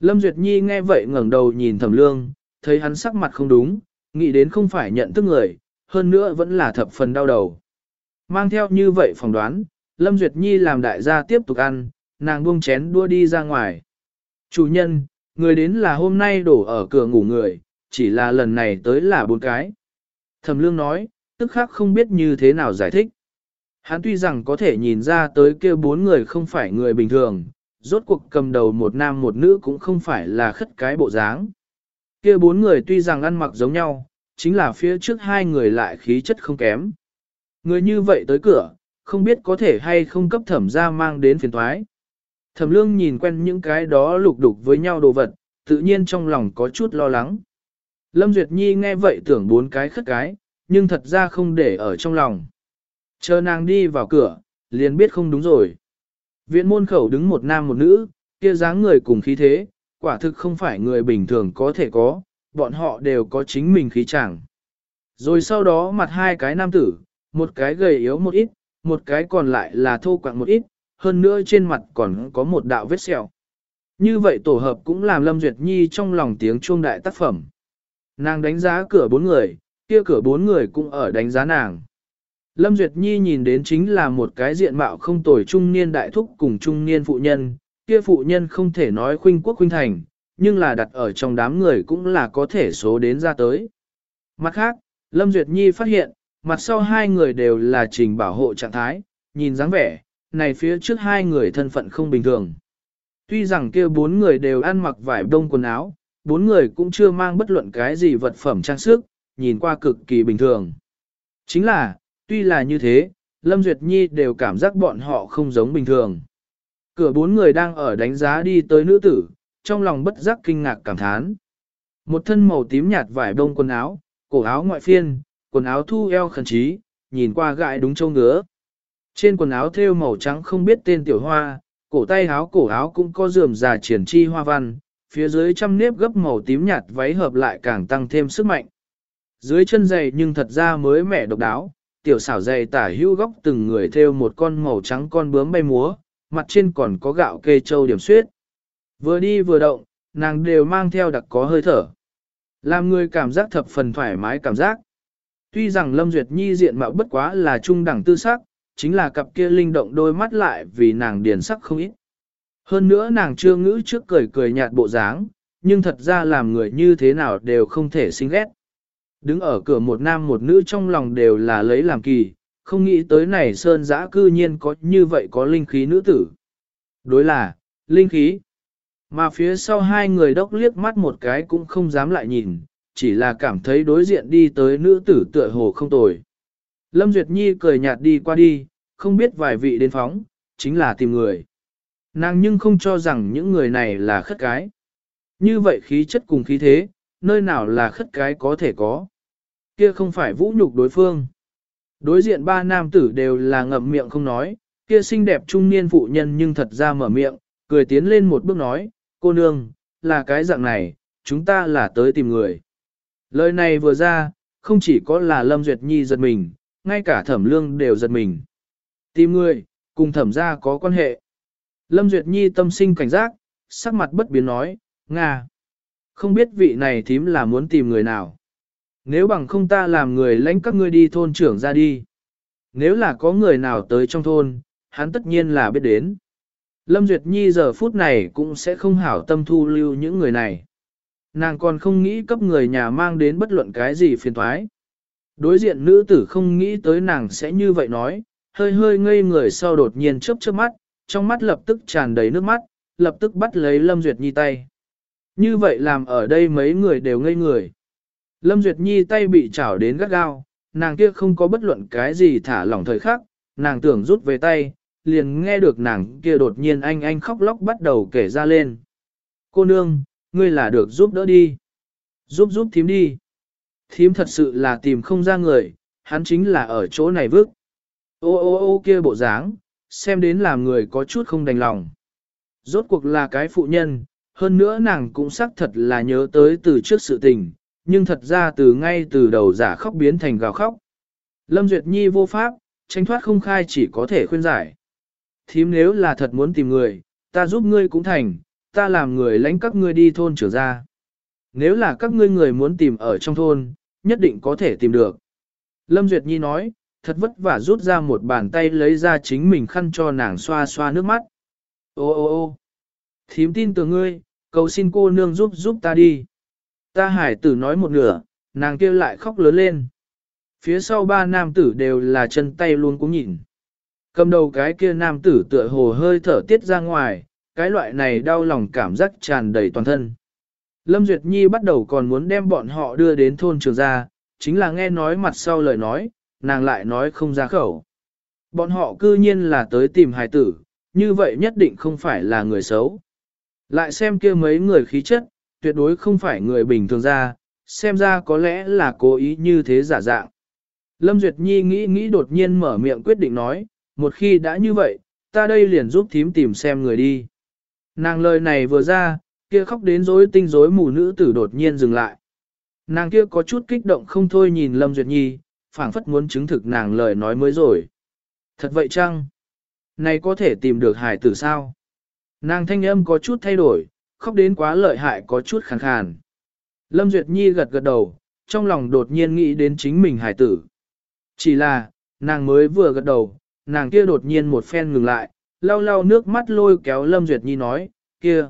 Lâm Duyệt Nhi nghe vậy ngẩng đầu nhìn thẩm lương, thấy hắn sắc mặt không đúng, nghĩ đến không phải nhận thức người, hơn nữa vẫn là thập phần đau đầu. Mang theo như vậy phỏng đoán, Lâm Duyệt Nhi làm đại gia tiếp tục ăn, nàng buông chén đua đi ra ngoài. Chủ nhân, người đến là hôm nay đổ ở cửa ngủ người, chỉ là lần này tới là bốn cái. Thẩm lương nói, tức khác không biết như thế nào giải thích. Hắn tuy rằng có thể nhìn ra tới kia bốn người không phải người bình thường, rốt cuộc cầm đầu một nam một nữ cũng không phải là khất cái bộ dáng. Kia bốn người tuy rằng ăn mặc giống nhau, chính là phía trước hai người lại khí chất không kém. Người như vậy tới cửa, không biết có thể hay không cấp thẩm ra mang đến phiền thoái. Thẩm lương nhìn quen những cái đó lục đục với nhau đồ vật, tự nhiên trong lòng có chút lo lắng. Lâm Duyệt Nhi nghe vậy tưởng bốn cái khất cái, nhưng thật ra không để ở trong lòng. Chờ nàng đi vào cửa, liền biết không đúng rồi. Viện môn khẩu đứng một nam một nữ, kia dáng người cùng khí thế, quả thực không phải người bình thường có thể có, bọn họ đều có chính mình khí chẳng. Rồi sau đó mặt hai cái nam tử, một cái gầy yếu một ít, một cái còn lại là thô quạng một ít, hơn nữa trên mặt còn có một đạo vết sẹo. Như vậy tổ hợp cũng làm Lâm Duyệt Nhi trong lòng tiếng chuông đại tác phẩm. Nàng đánh giá cửa bốn người, kia cửa bốn người cũng ở đánh giá nàng. Lâm Duyệt Nhi nhìn đến chính là một cái diện mạo không tồi trung niên đại thúc cùng trung niên phụ nhân, kia phụ nhân không thể nói khuynh quốc khuynh thành, nhưng là đặt ở trong đám người cũng là có thể số đến ra tới. Mặt khác, Lâm Duyệt Nhi phát hiện, mặt sau hai người đều là trình bảo hộ trạng thái, nhìn dáng vẻ, này phía trước hai người thân phận không bình thường. Tuy rằng kia bốn người đều ăn mặc vải đông quần áo, bốn người cũng chưa mang bất luận cái gì vật phẩm trang sức, nhìn qua cực kỳ bình thường. Chính là, tuy là như thế, Lâm Duyệt Nhi đều cảm giác bọn họ không giống bình thường. Cửa bốn người đang ở đánh giá đi tới nữ tử, trong lòng bất giác kinh ngạc cảm thán. Một thân màu tím nhạt vải đông quần áo, cổ áo ngoại phiên, quần áo thu eo khẩn trí, nhìn qua gại đúng châu ngứa. Trên quần áo thêu màu trắng không biết tên tiểu hoa, cổ tay áo cổ áo cũng có rườm rà triển chi hoa văn, phía dưới trăm nếp gấp màu tím nhạt váy hợp lại càng tăng thêm sức mạnh. Dưới chân giày nhưng thật ra mới mẻ độc đáo, tiểu xảo giày tả hữu góc từng người theo một con màu trắng con bướm bay múa, mặt trên còn có gạo kê châu điểm suyết. Vừa đi vừa động, nàng đều mang theo đặc có hơi thở. Làm người cảm giác thập phần thoải mái cảm giác. Tuy rằng Lâm Duyệt Nhi diện mạo bất quá là trung đẳng tư sắc, chính là cặp kia linh động đôi mắt lại vì nàng điền sắc không ít. Hơn nữa nàng chưa ngữ trước cười cười nhạt bộ dáng, nhưng thật ra làm người như thế nào đều không thể xinh ghét. Đứng ở cửa một nam một nữ trong lòng đều là lấy làm kỳ, không nghĩ tới này sơn giã cư nhiên có như vậy có linh khí nữ tử. Đối là, linh khí. Mà phía sau hai người đốc liếc mắt một cái cũng không dám lại nhìn, chỉ là cảm thấy đối diện đi tới nữ tử tựa hồ không tồi. Lâm Duyệt Nhi cười nhạt đi qua đi, không biết vài vị đến phóng, chính là tìm người. Nàng nhưng không cho rằng những người này là khất cái. Như vậy khí chất cùng khí thế, nơi nào là khất cái có thể có. Kia không phải vũ nhục đối phương. Đối diện ba nam tử đều là ngậm miệng không nói, kia xinh đẹp trung niên phụ nhân nhưng thật ra mở miệng, cười tiến lên một bước nói, cô nương, là cái dạng này, chúng ta là tới tìm người. Lời này vừa ra, không chỉ có là Lâm Duyệt Nhi giật mình, ngay cả thẩm lương đều giật mình. Tìm người, cùng thẩm ra có quan hệ. Lâm Duyệt Nhi tâm sinh cảnh giác, sắc mặt bất biến nói, Nga. Không biết vị này thím là muốn tìm người nào. Nếu bằng không ta làm người lãnh các ngươi đi thôn trưởng ra đi. Nếu là có người nào tới trong thôn, hắn tất nhiên là biết đến. Lâm Duyệt Nhi giờ phút này cũng sẽ không hảo tâm thu lưu những người này. Nàng còn không nghĩ cấp người nhà mang đến bất luận cái gì phiền thoái. Đối diện nữ tử không nghĩ tới nàng sẽ như vậy nói, hơi hơi ngây người sau đột nhiên chớp chớp mắt, trong mắt lập tức tràn đầy nước mắt, lập tức bắt lấy Lâm Duyệt Nhi tay. Như vậy làm ở đây mấy người đều ngây người. Lâm Duyệt Nhi tay bị chảo đến gắt gao, nàng kia không có bất luận cái gì thả lỏng thời khắc, nàng tưởng rút về tay, liền nghe được nàng kia đột nhiên anh anh khóc lóc bắt đầu kể ra lên. Cô nương, ngươi là được giúp đỡ đi. Giúp giúp thím đi. Thím thật sự là tìm không ra người, hắn chính là ở chỗ này vứt. Ô ô ô kia bộ dáng, xem đến làm người có chút không đành lòng. Rốt cuộc là cái phụ nhân, hơn nữa nàng cũng xác thật là nhớ tới từ trước sự tình, nhưng thật ra từ ngay từ đầu giả khóc biến thành gào khóc. Lâm Duyệt Nhi vô pháp, tranh thoát không khai chỉ có thể khuyên giải. Thím nếu là thật muốn tìm người, ta giúp ngươi cũng thành, ta làm người lãnh các ngươi đi thôn trưởng ra. Nếu là các ngươi người muốn tìm ở trong thôn, nhất định có thể tìm được. Lâm Duyệt Nhi nói, thật vất vả rút ra một bàn tay lấy ra chính mình khăn cho nàng xoa xoa nước mắt. Ô ô ô thím tin từ ngươi, cầu xin cô nương giúp giúp ta đi. Ta hải tử nói một nửa, nàng kêu lại khóc lớn lên. Phía sau ba nam tử đều là chân tay luôn cũng nhìn. Cầm đầu cái kia nam tử tựa hồ hơi thở tiết ra ngoài, cái loại này đau lòng cảm giác tràn đầy toàn thân. Lâm Duyệt Nhi bắt đầu còn muốn đem bọn họ đưa đến thôn trường ra, chính là nghe nói mặt sau lời nói, nàng lại nói không ra khẩu. Bọn họ cư nhiên là tới tìm hài tử, như vậy nhất định không phải là người xấu. Lại xem kia mấy người khí chất, tuyệt đối không phải người bình thường ra, xem ra có lẽ là cố ý như thế giả dạng. Lâm Duyệt Nhi nghĩ nghĩ đột nhiên mở miệng quyết định nói, một khi đã như vậy, ta đây liền giúp thím tìm xem người đi. Nàng lời này vừa ra, kia khóc đến rối tinh rối mù nữ tử đột nhiên dừng lại. Nàng kia có chút kích động không thôi nhìn Lâm Duyệt Nhi, phảng phất muốn chứng thực nàng lời nói mới rồi. Thật vậy chăng? Này có thể tìm được hải tử sao? Nàng thanh âm có chút thay đổi, khóc đến quá lợi hại có chút khàn khàn. Lâm Duyệt Nhi gật gật đầu, trong lòng đột nhiên nghĩ đến chính mình hải tử. Chỉ là, nàng mới vừa gật đầu, nàng kia đột nhiên một phen ngừng lại, lau lau nước mắt lôi kéo Lâm Duyệt Nhi nói, kia.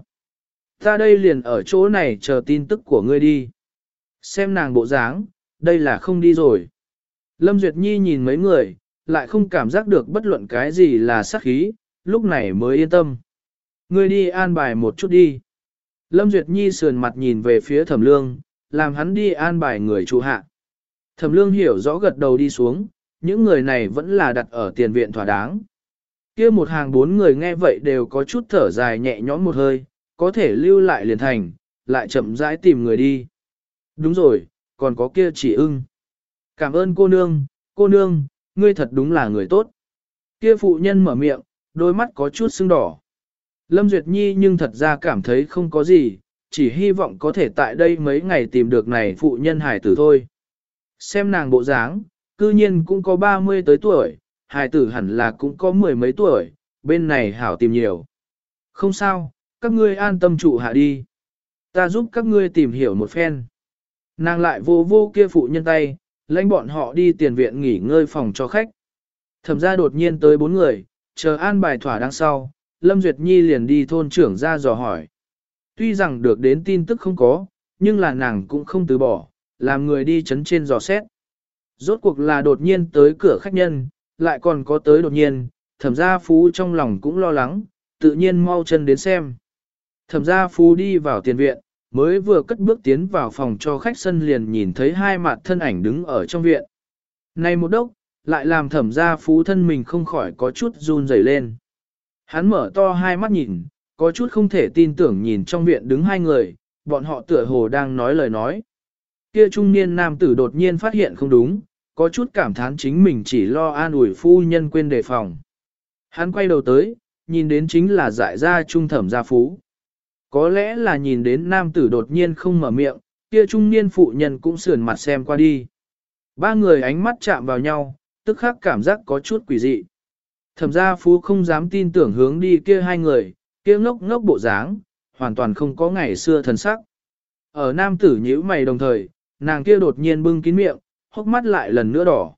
Ta đây liền ở chỗ này chờ tin tức của ngươi đi. Xem nàng bộ dáng, đây là không đi rồi. Lâm Duyệt Nhi nhìn mấy người, lại không cảm giác được bất luận cái gì là sát khí, lúc này mới yên tâm. Ngươi đi an bài một chút đi. Lâm Duyệt Nhi sườn mặt nhìn về phía thẩm lương, làm hắn đi an bài người trụ hạ. Thẩm lương hiểu rõ gật đầu đi xuống, những người này vẫn là đặt ở tiền viện thỏa đáng. kia một hàng bốn người nghe vậy đều có chút thở dài nhẹ nhõm một hơi, có thể lưu lại liền thành, lại chậm rãi tìm người đi. Đúng rồi, còn có kia chỉ ưng. Cảm ơn cô nương, cô nương, ngươi thật đúng là người tốt. Kia phụ nhân mở miệng, đôi mắt có chút sưng đỏ. Lâm Duyệt Nhi nhưng thật ra cảm thấy không có gì, chỉ hy vọng có thể tại đây mấy ngày tìm được này phụ nhân hải tử thôi. Xem nàng bộ dáng, cư nhiên cũng có 30 tới tuổi, hải tử hẳn là cũng có mười mấy tuổi, bên này hảo tìm nhiều. Không sao, các ngươi an tâm trụ hạ đi. Ta giúp các ngươi tìm hiểu một phen. Nàng lại vô vô kia phụ nhân tay, lãnh bọn họ đi tiền viện nghỉ ngơi phòng cho khách. Thẩm ra đột nhiên tới bốn người, chờ an bài thỏa đằng sau, Lâm Duyệt Nhi liền đi thôn trưởng ra dò hỏi. Tuy rằng được đến tin tức không có, nhưng là nàng cũng không từ bỏ, làm người đi chấn trên dò xét. Rốt cuộc là đột nhiên tới cửa khách nhân, lại còn có tới đột nhiên, thẩm gia phú trong lòng cũng lo lắng, tự nhiên mau chân đến xem. Thẩm gia phú đi vào tiền viện, mới vừa cất bước tiến vào phòng cho khách sân liền nhìn thấy hai mặt thân ảnh đứng ở trong viện. Này một đốc, lại làm thẩm gia phú thân mình không khỏi có chút run rẩy lên. Hắn mở to hai mắt nhìn, có chút không thể tin tưởng nhìn trong viện đứng hai người, bọn họ tựa hồ đang nói lời nói. Kia trung niên nam tử đột nhiên phát hiện không đúng, có chút cảm thán chính mình chỉ lo an ủi phu nhân quên đề phòng. Hắn quay đầu tới, nhìn đến chính là giải gia trung thẩm gia phú. Có lẽ là nhìn đến nam tử đột nhiên không mở miệng, kia trung niên phụ nhân cũng sườn mặt xem qua đi. Ba người ánh mắt chạm vào nhau, tức khắc cảm giác có chút quỷ dị. Thẩm gia phú không dám tin tưởng hướng đi kia hai người, kia ngốc ngốc bộ dáng, hoàn toàn không có ngày xưa thần sắc. Ở nam tử nhíu mày đồng thời, nàng kia đột nhiên bưng kín miệng, hốc mắt lại lần nữa đỏ.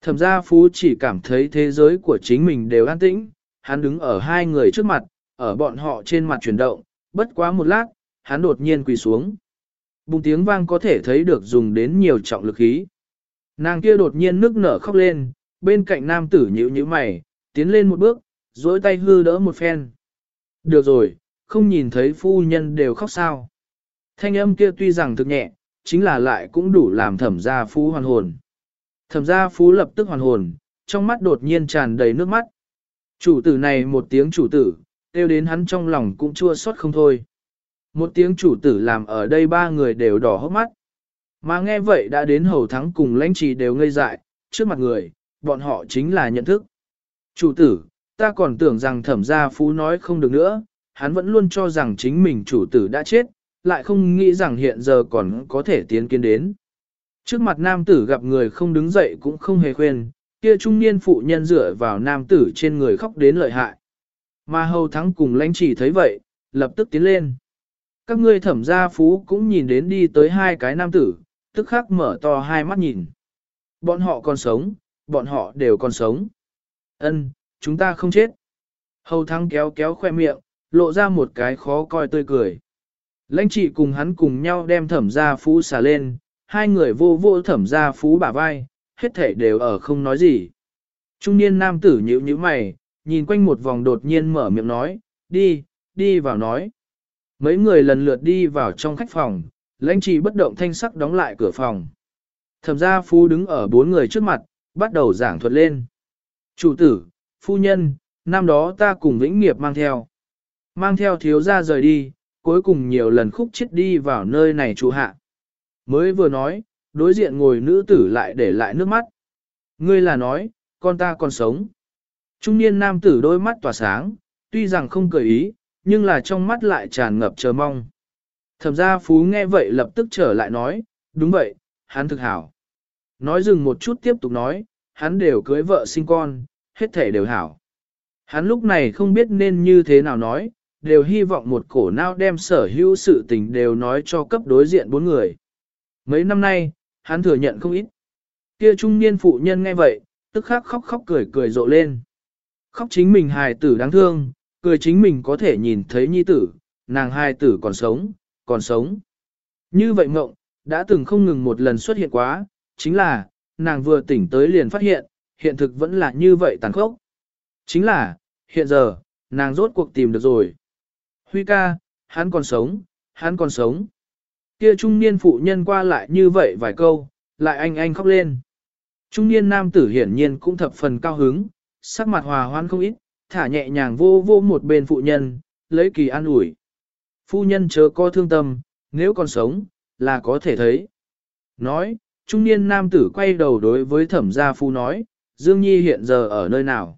Thẩm gia phú chỉ cảm thấy thế giới của chính mình đều an tĩnh, hắn đứng ở hai người trước mặt, ở bọn họ trên mặt chuyển động, bất quá một lát, hắn đột nhiên quỳ xuống. Bùng tiếng vang có thể thấy được dùng đến nhiều trọng lực khí. Nàng kia đột nhiên nước nở khóc lên, bên cạnh nam tử nhíu nhíu mày, tiến lên một bước, duỗi tay hư đỡ một phen. Được rồi, không nhìn thấy phu nhân đều khóc sao. Thanh âm kia tuy rằng thực nhẹ, chính là lại cũng đủ làm thẩm gia phú hoàn hồn. Thẩm gia phú lập tức hoàn hồn, trong mắt đột nhiên tràn đầy nước mắt. Chủ tử này một tiếng chủ tử, kêu đến hắn trong lòng cũng chua xót không thôi. Một tiếng chủ tử làm ở đây ba người đều đỏ hốc mắt. Mà nghe vậy đã đến hầu thắng cùng lãnh trì đều ngây dại, trước mặt người, bọn họ chính là nhận thức. Chủ tử, ta còn tưởng rằng thẩm gia phú nói không được nữa, hắn vẫn luôn cho rằng chính mình chủ tử đã chết, lại không nghĩ rằng hiện giờ còn có thể tiến kiến đến. Trước mặt nam tử gặp người không đứng dậy cũng không hề khuyên, kia trung niên phụ nhân dựa vào nam tử trên người khóc đến lợi hại. Mà hầu thắng cùng lãnh chỉ thấy vậy, lập tức tiến lên. Các ngươi thẩm gia phú cũng nhìn đến đi tới hai cái nam tử, tức khắc mở to hai mắt nhìn. Bọn họ còn sống, bọn họ đều còn sống. Ân, chúng ta không chết. Hầu thắng kéo kéo khoe miệng, lộ ra một cái khó coi tươi cười. Lãnh trị cùng hắn cùng nhau đem thẩm gia phú xả lên, hai người vô vô thẩm gia phú bả vai, hết thể đều ở không nói gì. Trung niên nam tử nhíu nhíu mày, nhìn quanh một vòng đột nhiên mở miệng nói, đi, đi vào nói. Mấy người lần lượt đi vào trong khách phòng, lãnh trì bất động thanh sắc đóng lại cửa phòng. Thẩm gia phú đứng ở bốn người trước mặt, bắt đầu giảng thuật lên. Chủ tử, phu nhân, năm đó ta cùng vĩnh nghiệp mang theo. Mang theo thiếu gia rời đi, cuối cùng nhiều lần khúc chết đi vào nơi này trụ hạ. Mới vừa nói, đối diện ngồi nữ tử lại để lại nước mắt. Ngươi là nói, con ta còn sống. Trung niên nam tử đôi mắt tỏa sáng, tuy rằng không cười ý, nhưng là trong mắt lại tràn ngập chờ mong. Thẩm gia phú nghe vậy lập tức trở lại nói, đúng vậy, hắn thực hảo. Nói dừng một chút tiếp tục nói, hắn đều cưới vợ sinh con, hết thể đều hảo. Hắn lúc này không biết nên như thế nào nói, đều hy vọng một cổ não đem sở hữu sự tình đều nói cho cấp đối diện bốn người. Mấy năm nay, hắn thừa nhận không ít. Kia trung niên phụ nhân nghe vậy, tức khắc khóc khóc cười cười rộ lên. Khóc chính mình hài tử đáng thương, cười chính mình có thể nhìn thấy nhi tử, nàng hài tử còn sống, còn sống. Như vậy mộng, đã từng không ngừng một lần xuất hiện quá, chính là, nàng vừa tỉnh tới liền phát hiện, hiện thực vẫn là như vậy tàn khốc. Chính là, hiện giờ, nàng rốt cuộc tìm được rồi. Huy ca, hắn còn sống, hắn còn sống. Kia trung niên phụ nhân qua lại như vậy vài câu, lại anh anh khóc lên. Trung niên nam tử hiển nhiên cũng thập phần cao hứng, sắc mặt hòa hoan không ít, thả nhẹ nhàng vô vô một bên phụ nhân, lấy kỳ an ủi. Phu nhân chớ có thương tâm, nếu còn sống, là có thể thấy. Nói, trung niên nam tử quay đầu đối với thẩm gia phu nói, Dương Nhi hiện giờ ở nơi nào.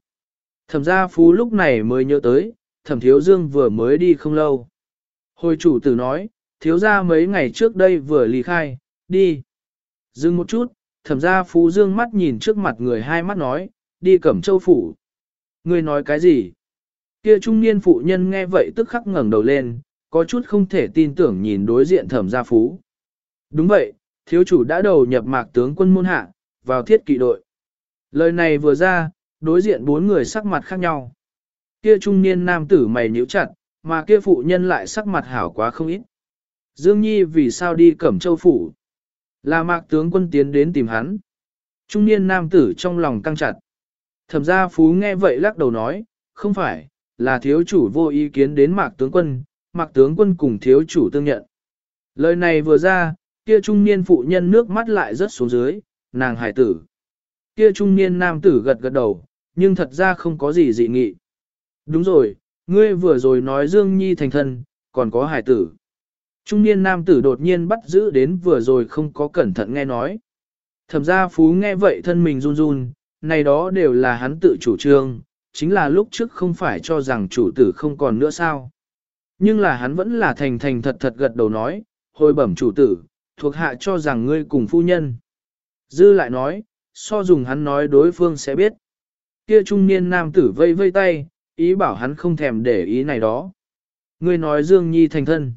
Thẩm gia Phú lúc này mới nhớ tới, thẩm thiếu Dương vừa mới đi không lâu. Hồi chủ tử nói, thiếu gia mấy ngày trước đây vừa ly khai, đi. Dừng một chút, thẩm gia phú dương mắt nhìn trước mặt người hai mắt nói, đi cẩm châu phủ. Người nói cái gì? Kia trung niên phụ nhân nghe vậy tức khắc ngẩng đầu lên, có chút không thể tin tưởng nhìn đối diện thẩm gia phú. Đúng vậy, thiếu chủ đã đầu nhập mạc tướng quân môn hạ, vào thiết kỵ đội. Lời này vừa ra, đối diện bốn người sắc mặt khác nhau. Kia trung niên nam tử mày nhíu chặt, mà kia phụ nhân lại sắc mặt hảo quá không ít. Dương Nhi vì sao đi cẩm châu phủ? Là mạc tướng quân tiến đến tìm hắn. Trung niên nam tử trong lòng căng chặt. Thẩm gia phú nghe vậy lắc đầu nói, không phải, là thiếu chủ vô ý kiến đến mạc tướng quân, mạc tướng quân cùng thiếu chủ tương nhận. Lời này vừa ra, kia trung niên phụ nhân nước mắt lại rớt xuống dưới, nàng hải tử. Kia trung niên nam tử gật gật đầu, nhưng thật ra không có gì dị nghị. Đúng rồi, ngươi vừa rồi nói Dương Nhi thành thân, còn có hải tử. Trung niên nam tử đột nhiên bắt giữ đến vừa rồi không có cẩn thận nghe nói. Thẩm gia phú nghe vậy thân mình run run, này đó đều là hắn tự chủ trương, chính là lúc trước không phải cho rằng chủ tử không còn nữa sao. Nhưng là hắn vẫn là thành thành thật thật gật đầu nói, hồi bẩm chủ tử, thuộc hạ cho rằng ngươi cùng phu nhân. Dư lại nói, so dùng hắn nói đối phương sẽ biết. Kia trung niên nam tử vây vây tay, ý bảo hắn không thèm để ý này đó. Ngươi nói Dương Nhi thành thân.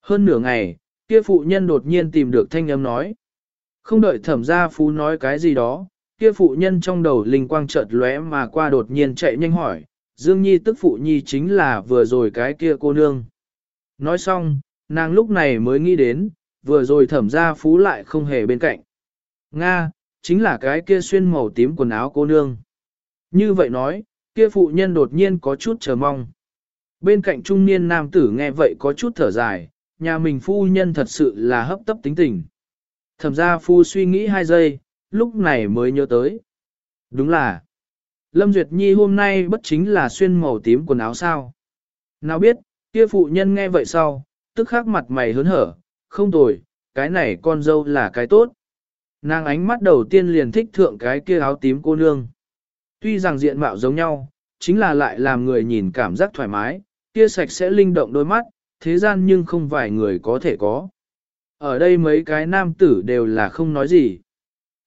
Hơn nửa ngày, kia phụ nhân đột nhiên tìm được thanh âm nói. Không đợi thẩm gia phú nói cái gì đó, kia phụ nhân trong đầu linh quang chợt lóe mà qua đột nhiên chạy nhanh hỏi, Dương Nhi tức phụ nhi chính là vừa rồi cái kia cô nương. Nói xong, nàng lúc này mới nghĩ đến, vừa rồi thẩm gia phú lại không hề bên cạnh. Nga, chính là cái kia xuyên màu tím quần áo cô nương. Như vậy nói, kia phụ nhân đột nhiên có chút chờ mong. Bên cạnh trung niên nam tử nghe vậy có chút thở dài, nhà mình phu nhân thật sự là hấp tấp tính tình. Thẩm ra phu suy nghĩ hai giây, lúc này mới nhớ tới. Đúng là, Lâm Duyệt Nhi hôm nay bất chính là xuyên màu tím quần áo sao. Nào biết, kia phụ nhân nghe vậy sau, tức khắc mặt mày hớn hở, không tồi, cái này con dâu là cái tốt. Nàng ánh mắt đầu tiên liền thích thượng cái kia áo tím cô nương. Tuy rằng diện mạo giống nhau, chính là lại làm người nhìn cảm giác thoải mái, kia sạch sẽ linh động đôi mắt, thế gian nhưng không vài người có thể có. Ở đây mấy cái nam tử đều là không nói gì.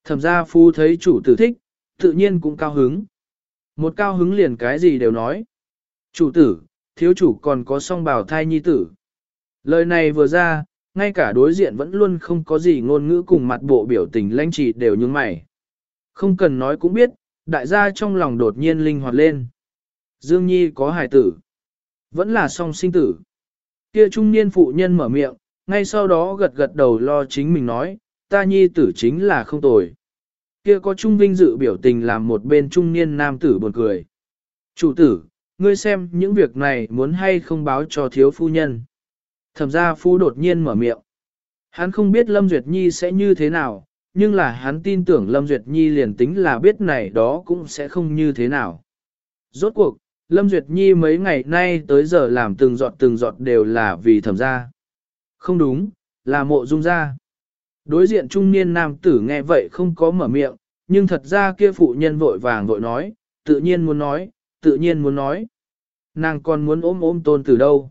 Thẩm gia phu thấy chủ tử thích, tự nhiên cũng cao hứng. Một cao hứng liền cái gì đều nói. Chủ tử, thiếu chủ còn có song bào thai nhi tử. Lời này vừa ra, ngay cả đối diện vẫn luôn không có gì ngôn ngữ cùng mặt bộ biểu tình lãnh trị đều nhướng mày. Không cần nói cũng biết, đại gia trong lòng đột nhiên linh hoạt lên. Dương Nhi có hài tử. Vẫn là song sinh tử. Kia trung niên phụ nhân mở miệng, ngay sau đó gật gật đầu lo chính mình nói, ta nhi tử chính là không tồi. Kia có trung vinh dự biểu tình làm một bên trung niên nam tử buồn cười. Chủ tử, ngươi xem những việc này muốn hay không báo cho thiếu phu nhân. Thẩm gia phu đột nhiên mở miệng. Hắn không biết Lâm Duyệt Nhi sẽ như thế nào, nhưng là hắn tin tưởng Lâm Duyệt Nhi liền tính là biết này đó cũng sẽ không như thế nào. Rốt cuộc, Lâm Duyệt Nhi mấy ngày nay tới giờ làm từng giọt từng giọt đều là vì thẩm gia. Không đúng, là mộ dung gia. Đối diện trung niên nam tử nghe vậy không có mở miệng, nhưng thật ra kia phụ nhân vội vàng vội nói, tự nhiên muốn nói, tự nhiên muốn nói. Nàng còn muốn ôm ôm tôn tử đâu.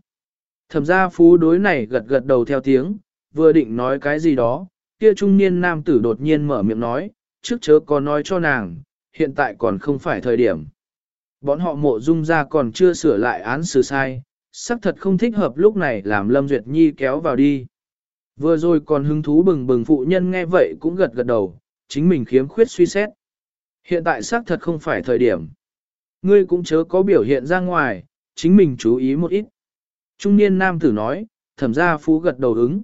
Thẩm gia phú đối này gật gật đầu theo tiếng, vừa định nói cái gì đó, kia trung niên nam tử đột nhiên mở miệng nói, trước chớ có nói cho nàng, hiện tại còn không phải thời điểm. Bọn họ mộ dung ra còn chưa sửa lại án xử sai, xác thật không thích hợp lúc này làm Lâm Duyệt Nhi kéo vào đi. Vừa rồi còn hứng thú bừng bừng phụ nhân nghe vậy cũng gật gật đầu, chính mình khiếm khuyết suy xét. Hiện tại xác thật không phải thời điểm. Ngươi cũng chớ có biểu hiện ra ngoài, chính mình chú ý một ít. Trung niên nam tử nói, thẩm gia phú gật đầu ứng.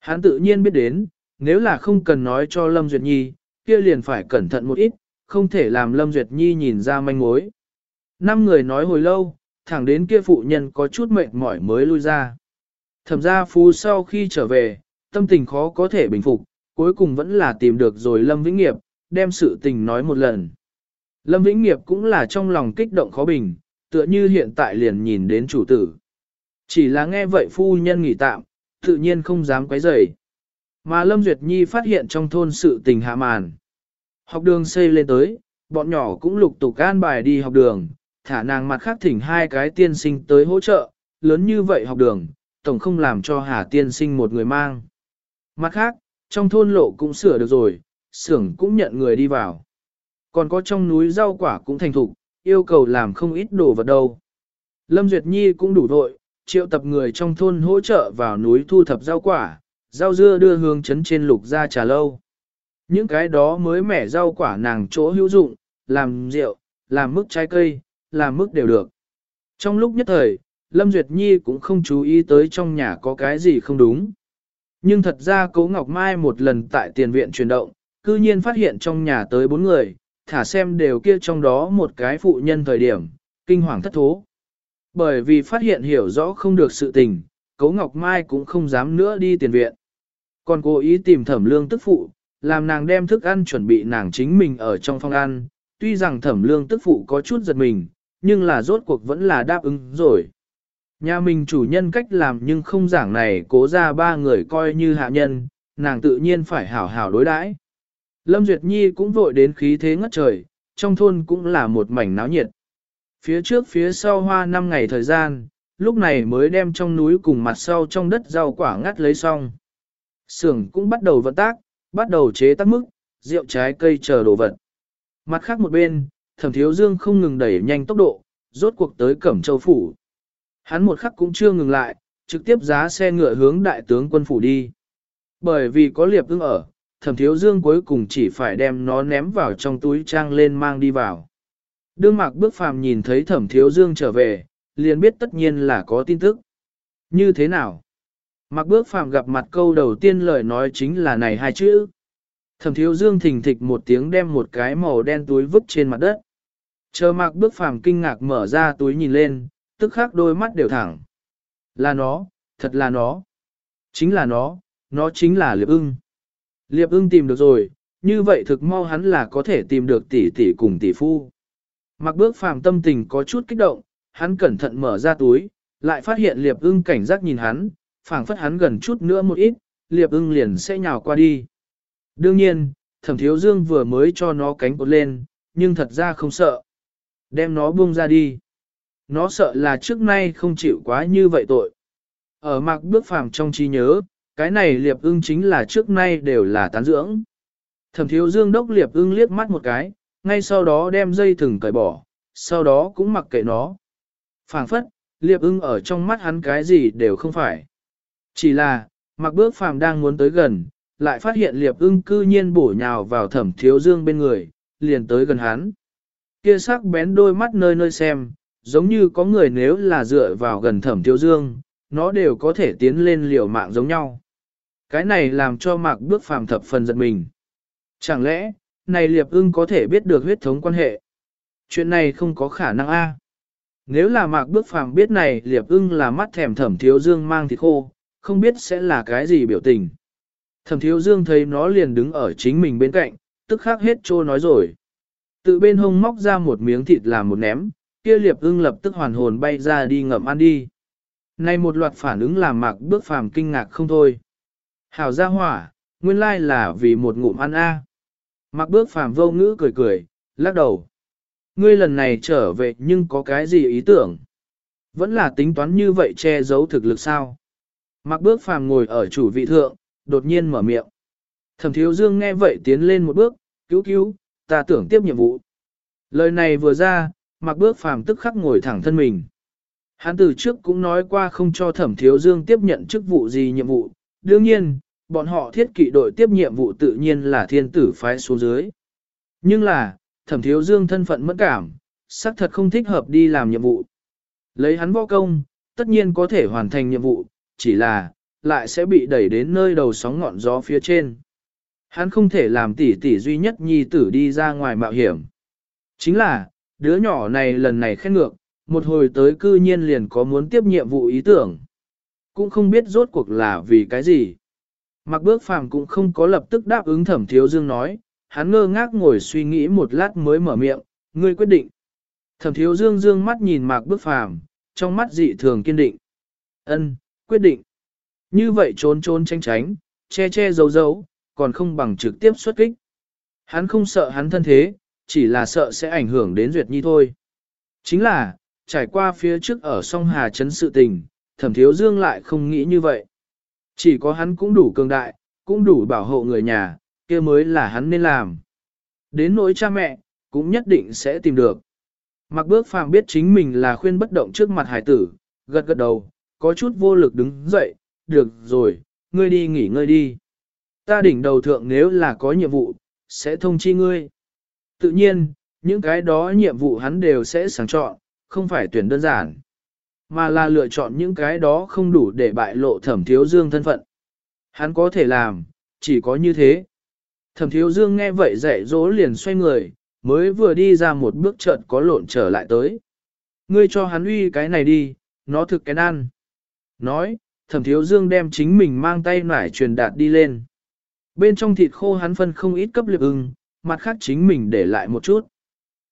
Hắn tự nhiên biết đến, nếu là không cần nói cho Lâm Duyệt Nhi, kia liền phải cẩn thận một ít, không thể làm Lâm Duyệt Nhi nhìn ra manh mối. Năm người nói hồi lâu, thẳng đến kia phụ nhân có chút mệt mỏi mới lui ra. Thẩm gia phú sau khi trở về, tâm tình khó có thể bình phục, cuối cùng vẫn là tìm được rồi Lâm Vĩnh Nghiệp, đem sự tình nói một lần. Lâm Vĩnh Nghiệp cũng là trong lòng kích động khó bình, tựa như hiện tại liền nhìn đến chủ tử. Chỉ là nghe vậy phu nhân nghỉ tạm, tự nhiên không dám quấy rầy. Mà Lâm Duyệt Nhi phát hiện trong thôn sự tình hạ màn. Học đường xây lên tới, bọn nhỏ cũng lục tục an bài đi học đường, thả nàng mặt khác thỉnh hai cái tiên sinh tới hỗ trợ, lớn như vậy học đường, tổng không làm cho Hà tiên sinh một người mang. Mặt khác, trong thôn lộ cũng sửa được rồi, xưởng cũng nhận người đi vào. Còn có trong núi rau quả cũng thành thục, yêu cầu làm không ít đồ vật đâu. Lâm Duyệt Nhi cũng đủ vội, triệu tập người trong thôn hỗ trợ vào núi thu thập rau quả, rau dưa đưa hương chấn trên lục ra trà lâu. Những cái đó mới mẻ rau quả nàng chỗ hữu dụng, làm rượu, làm mức trái cây, làm mức đều được. Trong lúc nhất thời, Lâm Duyệt Nhi cũng không chú ý tới trong nhà có cái gì không đúng. Nhưng thật ra Cố Ngọc Mai một lần tại tiền viện chuyển động, cư nhiên phát hiện trong nhà tới bốn người, thả xem đều kia trong đó một cái phụ nhân thời điểm, kinh hoàng thất thố. Bởi vì phát hiện hiểu rõ không được sự tình, Cố Ngọc Mai cũng không dám nữa đi tiền viện. Còn cố ý tìm thẩm lương tức phụ, làm nàng đem thức ăn chuẩn bị nàng chính mình ở trong phòng ăn, tuy rằng thẩm lương tức phụ có chút giật mình, nhưng là rốt cuộc vẫn là đáp ứng rồi. Nhà mình chủ nhân cách làm nhưng không giảng này cố ra ba người coi như hạ nhân, nàng tự nhiên phải hảo hảo đối đãi. Lâm Duyệt Nhi cũng vội đến khí thế ngất trời, trong thôn cũng là một mảnh náo nhiệt. Phía trước phía sau hoa 5 ngày thời gian, lúc này mới đem trong núi cùng mặt sau trong đất rau quả ngắt lấy xong. xưởng cũng bắt đầu vận tác, bắt đầu chế tác mức, rượu trái cây chờ đồ vật. Mặt khác một bên, thẩm thiếu dương không ngừng đẩy nhanh tốc độ, rốt cuộc tới Cẩm Châu Phủ. Hắn một khắc cũng chưa ngừng lại, trực tiếp giá xe ngựa hướng đại tướng quân phủ đi. Bởi vì có liệp ưng ở, thẩm thiếu dương cuối cùng chỉ phải đem nó ném vào trong túi trang lên mang đi vào. Đương mạc bước phàm nhìn thấy thẩm thiếu dương trở về, liền biết tất nhiên là có tin tức. Như thế nào? Mạc bước phàm gặp mặt câu đầu tiên lời nói chính là này hai chữ. Thẩm thiếu dương thình thịch một tiếng đem một cái màu đen túi vứt trên mặt đất. Chờ mạc bước phàm kinh ngạc mở ra túi nhìn lên, tức khắc đôi mắt đều thẳng. Là nó, thật là nó. Chính là nó, nó chính là liệp ưng. Liệp ưng tìm được rồi, như vậy thực mau hắn là có thể tìm được tỷ tỷ cùng tỷ phu. Mặc bước phàm tâm tình có chút kích động, hắn cẩn thận mở ra túi, lại phát hiện liệp ưng cảnh giác nhìn hắn, phảng phất hắn gần chút nữa một ít, liệp ưng liền sẽ nhào qua đi. Đương nhiên, thẩm thiếu dương vừa mới cho nó cánh cột lên, nhưng thật ra không sợ. Đem nó buông ra đi. Nó sợ là trước nay không chịu quá như vậy tội. Ở mạc bước phàm trong trí nhớ, cái này liệp ưng chính là trước nay đều là tán dưỡng. Thẩm thiếu dương đốc liệp ưng liếc mắt một cái, ngay sau đó đem dây thừng cởi bỏ, sau đó cũng mặc kệ nó. phảng phất, liệp ưng ở trong mắt hắn cái gì đều không phải. Chỉ là, mặc bước phàm đang muốn tới gần, lại phát hiện liệp ưng cư nhiên bổ nhào vào thẩm thiếu dương bên người, liền tới gần hắn. Kia sắc bén đôi mắt nơi nơi xem, giống như có người nếu là dựa vào gần thẩm thiếu dương, nó đều có thể tiến lên liều mạng giống nhau. Cái này làm cho mạc bước phàm thập phần giật mình. Chẳng lẽ, này liệp ưng có thể biết được huyết thống quan hệ? Chuyện này không có khả năng a. Nếu là mạc bước phàm biết này liệp ưng là mắt thèm thẩm thiếu dương mang thịt khô, không biết sẽ là cái gì biểu tình. Thẩm thiếu dương thấy nó liền đứng ở chính mình bên cạnh, tức khắc hết trô nói rồi. Tự bên hông móc ra một miếng thịt làm một ném, kia liệp ưng lập tức hoàn hồn bay ra đi ngậm ăn đi. Này một loạt phản ứng làm mạc bước phàm kinh ngạc không thôi. Hảo ra hỏa, nguyên lai là vì một ngụm ăn a. À mặc bước phàm vô ngữ cười cười, lắc đầu. Ngươi lần này trở về nhưng có cái gì ý tưởng? Vẫn là tính toán như vậy che giấu thực lực sao? mặc bước phàm ngồi ở chủ vị thượng, đột nhiên mở miệng. Thẩm thiếu dương nghe vậy tiến lên một bước, cứu cứu, ta tưởng tiếp nhiệm vụ. Lời này vừa ra, mặc bước phàm tức khắc ngồi thẳng thân mình. Hắn từ trước cũng nói qua không cho thẩm thiếu dương tiếp nhận chức vụ gì nhiệm vụ, đương nhiên, bọn họ thiết kỵ đội tiếp nhiệm vụ tự nhiên là thiên tử phái xuống dưới. Nhưng là, thẩm thiếu dương thân phận mất cảm, xác thật không thích hợp đi làm nhiệm vụ. Lấy hắn võ công, tất nhiên có thể hoàn thành nhiệm vụ, chỉ là, lại sẽ bị đẩy đến nơi đầu sóng ngọn gió phía trên. Hắn không thể làm tỷ tỷ duy nhất nhi tử đi ra ngoài mạo hiểm. Chính là, đứa nhỏ này lần này khen ngược, một hồi tới cư nhiên liền có muốn tiếp nhiệm vụ ý tưởng. Cũng không biết rốt cuộc là vì cái gì. Mặc bước phàm cũng không có lập tức đáp ứng thẩm thiếu dương nói, hắn ngơ ngác ngồi suy nghĩ một lát mới mở miệng, ngươi quyết định. Thẩm thiếu dương dương mắt nhìn mạc bước phàm, trong mắt dị thường kiên định. Ân, quyết định. Như vậy trốn trốn tránh tránh, che che giấu giấu, còn không bằng trực tiếp xuất kích. Hắn không sợ hắn thân thế, chỉ là sợ sẽ ảnh hưởng đến Duyệt Nhi thôi. Chính là, trải qua phía trước ở sông Hà Trấn sự tình, thẩm thiếu dương lại không nghĩ như vậy. Chỉ có hắn cũng đủ cường đại, cũng đủ bảo hộ người nhà, kia mới là hắn nên làm. Đến nỗi cha mẹ, cũng nhất định sẽ tìm được. Mặc bước phàm biết chính mình là khuyên bất động trước mặt hải tử, gật gật đầu, có chút vô lực đứng dậy, được rồi, ngươi đi nghỉ ngơi đi. Ta đỉnh đầu thượng nếu là có nhiệm vụ, sẽ thông chi ngươi. Tự nhiên, những cái đó nhiệm vụ hắn đều sẽ sáng chọn, không phải tuyển đơn giản, mà là lựa chọn những cái đó không đủ để bại lộ thẩm thiếu dương thân phận. Hắn có thể làm, chỉ có như thế. Thẩm thiếu dương nghe vậy dạy dỗ liền xoay người, mới vừa đi ra một bước chợt có lộn trở lại tới. Ngươi cho hắn uy cái này đi, nó thực cái ăn. Nói, thẩm thiếu dương đem chính mình mang tay nải truyền đạt đi lên. Bên trong thịt khô hắn phân không ít cấp liệp ưng, mặt khác chính mình để lại một chút.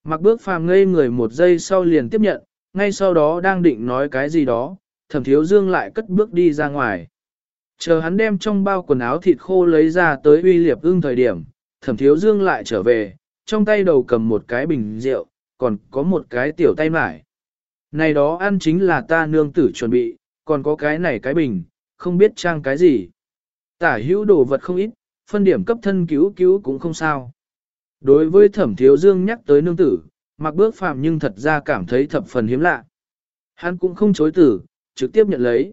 Mặc bước phàm ngây người một giây sau liền tiếp nhận, ngay sau đó đang định nói cái gì đó, thẩm thiếu dương lại cất bước đi ra ngoài. Chờ hắn đem trong bao quần áo thịt khô lấy ra tới uy liệp ưng thời điểm, thẩm thiếu dương lại trở về, trong tay đầu cầm một cái bình rượu, còn có một cái tiểu tay mải. Này đó ăn chính là ta nương tử chuẩn bị, còn có cái này cái bình, không biết trang cái gì. Tả hữu đồ vật không ít, phân điểm cấp thân cứu cứu cũng không sao. Đối với thẩm thiếu dương nhắc tới nương tử, mặc bước phạm nhưng thật ra cảm thấy thập phần hiếm lạ. Hắn cũng không chối tử, trực tiếp nhận lấy.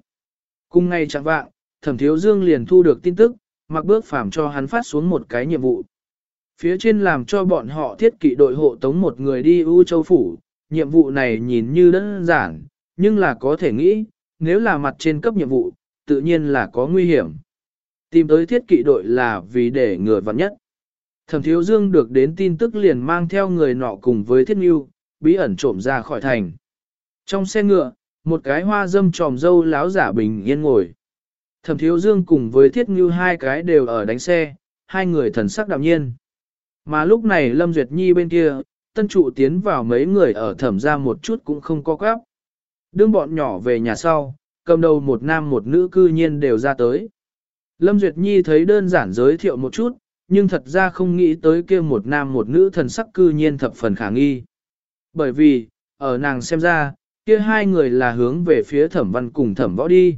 Cùng ngày chẳng vạng, thẩm thiếu dương liền thu được tin tức, mặc bước phạm cho hắn phát xuống một cái nhiệm vụ. Phía trên làm cho bọn họ thiết kỵ đội hộ tống một người đi U Châu Phủ, nhiệm vụ này nhìn như đơn giản, nhưng là có thể nghĩ, nếu là mặt trên cấp nhiệm vụ, tự nhiên là có nguy hiểm. Tìm tới thiết kỵ đội là vì để ngừa vặn nhất. Thẩm thiếu dương được đến tin tức liền mang theo người nọ cùng với thiết nghiêu, bí ẩn trộm ra khỏi thành. Trong xe ngựa, một cái hoa dâm tròm dâu láo giả bình yên ngồi. Thẩm thiếu dương cùng với thiết nghiêu hai cái đều ở đánh xe, hai người thần sắc đạm nhiên. Mà lúc này Lâm Duyệt Nhi bên kia, tân trụ tiến vào mấy người ở thẩm ra một chút cũng không có quáp. Đương bọn nhỏ về nhà sau, cầm đầu một nam một nữ cư nhiên đều ra tới. Lâm Duyệt Nhi thấy đơn giản giới thiệu một chút, nhưng thật ra không nghĩ tới kia một nam một nữ thần sắc cư nhiên thập phần khả nghi. Bởi vì, ở nàng xem ra, kia hai người là hướng về phía thẩm văn cùng thẩm võ đi.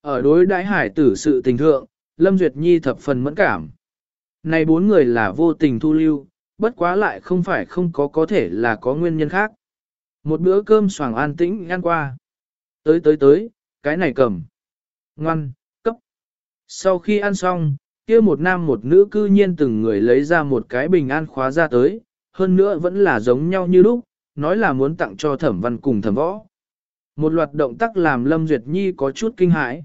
Ở đối đại hải tử sự tình thượng, Lâm Duyệt Nhi thập phần mẫn cảm. Này bốn người là vô tình thu lưu, bất quá lại không phải không có có thể là có nguyên nhân khác. Một bữa cơm xoàng an tĩnh ăn qua. Tới tới tới, cái này cầm. Ngoan, cấp. Sau khi ăn xong, kia một nam một nữ cư nhiên từng người lấy ra một cái bình an khóa ra tới, hơn nữa vẫn là giống nhau như lúc, nói là muốn tặng cho thẩm văn cùng thẩm võ. Một loạt động tác làm Lâm Duyệt Nhi có chút kinh hãi.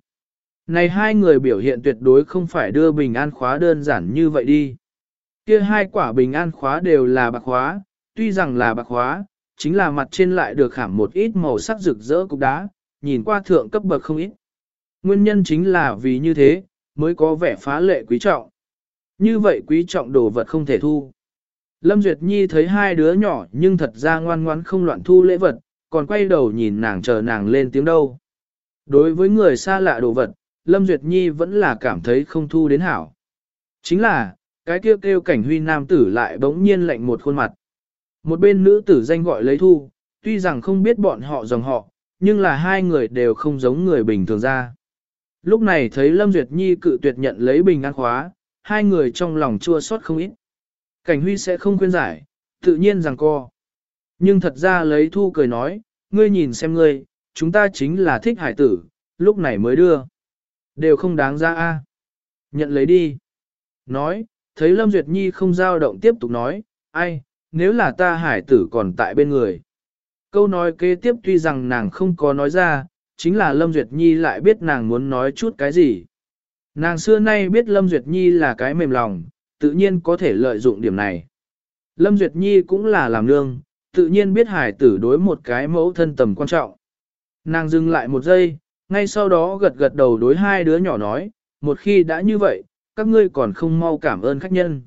Này hai người biểu hiện tuyệt đối không phải đưa bình an khóa đơn giản như vậy đi. Kia hai quả bình an khóa đều là bạc khóa, tuy rằng là bạc khóa, chính là mặt trên lại được khảm một ít màu sắc rực rỡ cục đá, nhìn qua thượng cấp bậc không ít. Nguyên nhân chính là vì như thế, mới có vẻ phá lệ quý trọng. Như vậy quý trọng đồ vật không thể thu. Lâm Duyệt Nhi thấy hai đứa nhỏ nhưng thật ra ngoan ngoãn không loạn thu lễ vật, còn quay đầu nhìn nàng chờ nàng lên tiếng đâu. Đối với người xa lạ đồ vật, Lâm Duyệt Nhi vẫn là cảm thấy không thu đến hảo. Chính là, cái kêu kêu cảnh huy nam tử lại bỗng nhiên lạnh một khuôn mặt. Một bên nữ tử danh gọi lấy thu, tuy rằng không biết bọn họ dòng họ, nhưng là hai người đều không giống người bình thường ra. Lúc này thấy Lâm Duyệt Nhi cự tuyệt nhận lấy bình an khóa, hai người trong lòng chua xót không ít. Cảnh huy sẽ không khuyên giải, tự nhiên rằng co. Nhưng thật ra lấy thu cười nói, ngươi nhìn xem ngươi, chúng ta chính là thích hải tử, lúc này mới đưa. Đều không đáng ra a. Nhận lấy đi. Nói, thấy Lâm Duyệt Nhi không giao động tiếp tục nói, ai, nếu là ta hải tử còn tại bên người. Câu nói kế tiếp tuy rằng nàng không có nói ra, chính là Lâm Duyệt Nhi lại biết nàng muốn nói chút cái gì. Nàng xưa nay biết Lâm Duyệt Nhi là cái mềm lòng, tự nhiên có thể lợi dụng điểm này. Lâm Duyệt Nhi cũng là làm nương, tự nhiên biết hải tử đối một cái mẫu thân tầm quan trọng. Nàng dừng lại một giây, ngay sau đó gật gật đầu đối hai đứa nhỏ nói, một khi đã như vậy, các ngươi còn không mau cảm ơn khách nhân.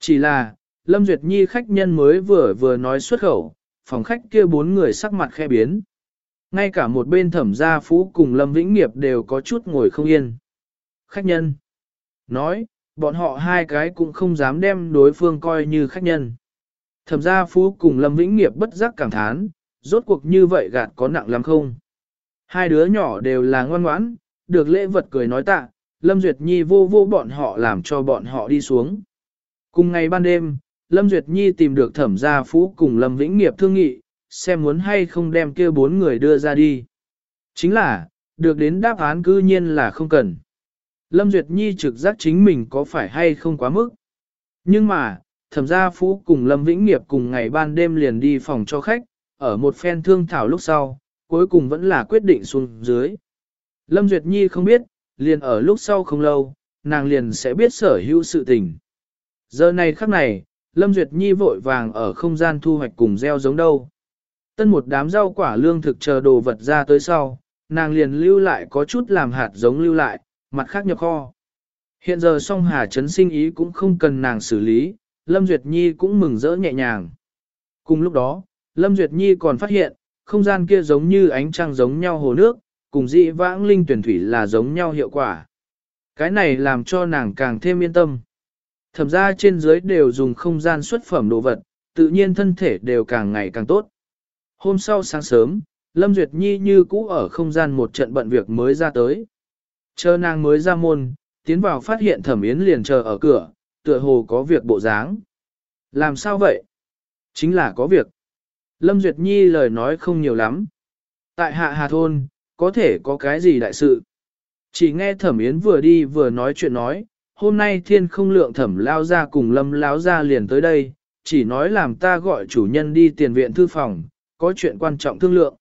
Chỉ là, Lâm Duyệt Nhi khách nhân mới vừa vừa nói xuất khẩu, phòng khách kia bốn người sắc mặt khe biến. Ngay cả một bên thẩm gia phú cùng Lâm Vĩnh Nghiệp đều có chút ngồi không yên. Khách nhân. Nói, bọn họ hai cái cũng không dám đem đối phương coi như khách nhân. Thẩm gia phú cùng Lâm Vĩnh Nghiệp bất giác cảm thán, rốt cuộc như vậy gạt có nặng lắm không? Hai đứa nhỏ đều là ngoan ngoãn, được lễ vật cười nói tạ, Lâm Duyệt Nhi vô vô bọn họ làm cho bọn họ đi xuống. Cùng ngày ban đêm, Lâm Duyệt Nhi tìm được thẩm gia phú cùng Lâm Vĩnh Nghiệp thương nghị, xem muốn hay không đem kia bốn người đưa ra đi. Chính là, được đến đáp án cư nhiên là không cần. Lâm Duyệt Nhi trực giác chính mình có phải hay không quá mức. Nhưng mà, thẩm gia phú cùng Lâm Vĩnh Nghiệp cùng ngày ban đêm liền đi phòng cho khách, ở một phen thương thảo lúc sau, cuối cùng vẫn là quyết định xuống dưới. Lâm Duyệt Nhi không biết, liền ở lúc sau không lâu, nàng liền sẽ biết sở hữu sự tình. Giờ này khắc này, Lâm Duyệt Nhi vội vàng ở không gian thu hoạch cùng gieo giống đâu. Tân một đám rau quả lương thực chờ đồ vật ra tới sau, nàng liền lưu lại có chút làm hạt giống lưu lại, mặt khác nhập kho. Hiện giờ song hà chấn sinh ý cũng không cần nàng xử lý, Lâm Duyệt Nhi cũng mừng rỡ nhẹ nhàng. Cùng lúc đó, Lâm Duyệt Nhi còn phát hiện, không gian kia giống như ánh trăng giống nhau hồ nước, cùng dị vãng linh tuyển thủy là giống nhau hiệu quả. Cái này làm cho nàng càng thêm yên tâm. Thẩm ra trên dưới đều dùng không gian xuất phẩm đồ vật, tự nhiên thân thể đều càng ngày càng tốt. Hôm sau sáng sớm, Lâm Duyệt Nhi như cũ ở không gian một trận bận việc mới ra tới. Chờ nàng mới ra môn, tiến vào phát hiện thẩm yến liền chờ ở cửa, tựa hồ có việc bộ dáng. Làm sao vậy? Chính là có việc. Lâm Duyệt Nhi lời nói không nhiều lắm. Tại hạ hà thôn, có thể có cái gì đại sự? Chỉ nghe thẩm yến vừa đi vừa nói chuyện nói, hôm nay thiên không lượng thẩm lao ra cùng lâm lao ra liền tới đây, chỉ nói làm ta gọi chủ nhân đi tiền viện thư phòng, có chuyện quan trọng thương lượng.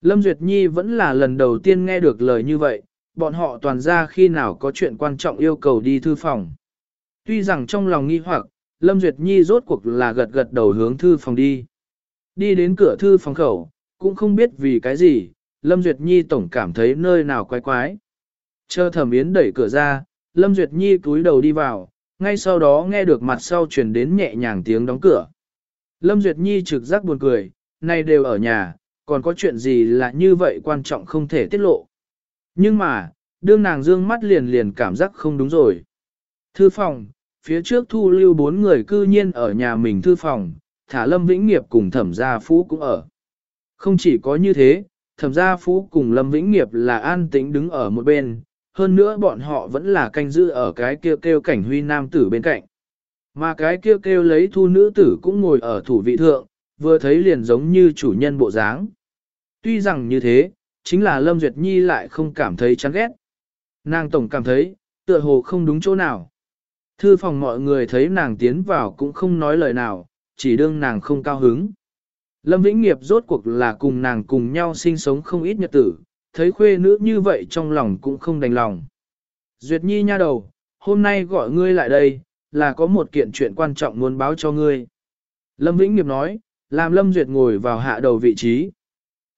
Lâm Duyệt Nhi vẫn là lần đầu tiên nghe được lời như vậy, bọn họ toàn ra khi nào có chuyện quan trọng yêu cầu đi thư phòng. Tuy rằng trong lòng nghi hoặc, Lâm Duyệt Nhi rốt cuộc là gật gật đầu hướng thư phòng đi. Đi đến cửa thư phòng khẩu, cũng không biết vì cái gì, Lâm Duyệt Nhi tổng cảm thấy nơi nào quái quái. Chờ thẩm yến đẩy cửa ra, Lâm Duyệt Nhi cúi đầu đi vào, ngay sau đó nghe được mặt sau truyền đến nhẹ nhàng tiếng đóng cửa. Lâm Duyệt Nhi trực giác buồn cười, nay đều ở nhà, còn có chuyện gì là như vậy quan trọng không thể tiết lộ. Nhưng mà, đương nàng dương mắt liền liền cảm giác không đúng rồi. Thư phòng, phía trước thu lưu bốn người cư nhiên ở nhà mình thư phòng, thả Lâm Vĩnh Nghiệp cùng thẩm gia phú cũng ở. Không chỉ có như thế, thẩm gia phú cùng Lâm Vĩnh Nghiệp là an tĩnh đứng ở một bên, hơn nữa bọn họ vẫn là canh giữ ở cái kêu kêu cảnh huy nam tử bên cạnh. Mà cái kêu kêu lấy thu nữ tử cũng ngồi ở thủ vị thượng, vừa thấy liền giống như chủ nhân bộ dáng. Tuy rằng như thế, chính là Lâm Duyệt Nhi lại không cảm thấy chán ghét. Nàng tổng cảm thấy, tựa hồ không đúng chỗ nào. Thư phòng mọi người thấy nàng tiến vào cũng không nói lời nào, chỉ đương nàng không cao hứng. Lâm Vĩnh Nghiệp rốt cuộc là cùng nàng cùng nhau sinh sống không ít nhật tử, thấy khuê nữ như vậy trong lòng cũng không đành lòng. Duyệt Nhi nha đầu, hôm nay gọi ngươi lại đây, là có một kiện chuyện quan trọng muốn báo cho ngươi. Lâm Vĩnh Nghiệp nói, làm Lâm Duyệt ngồi vào hạ đầu vị trí.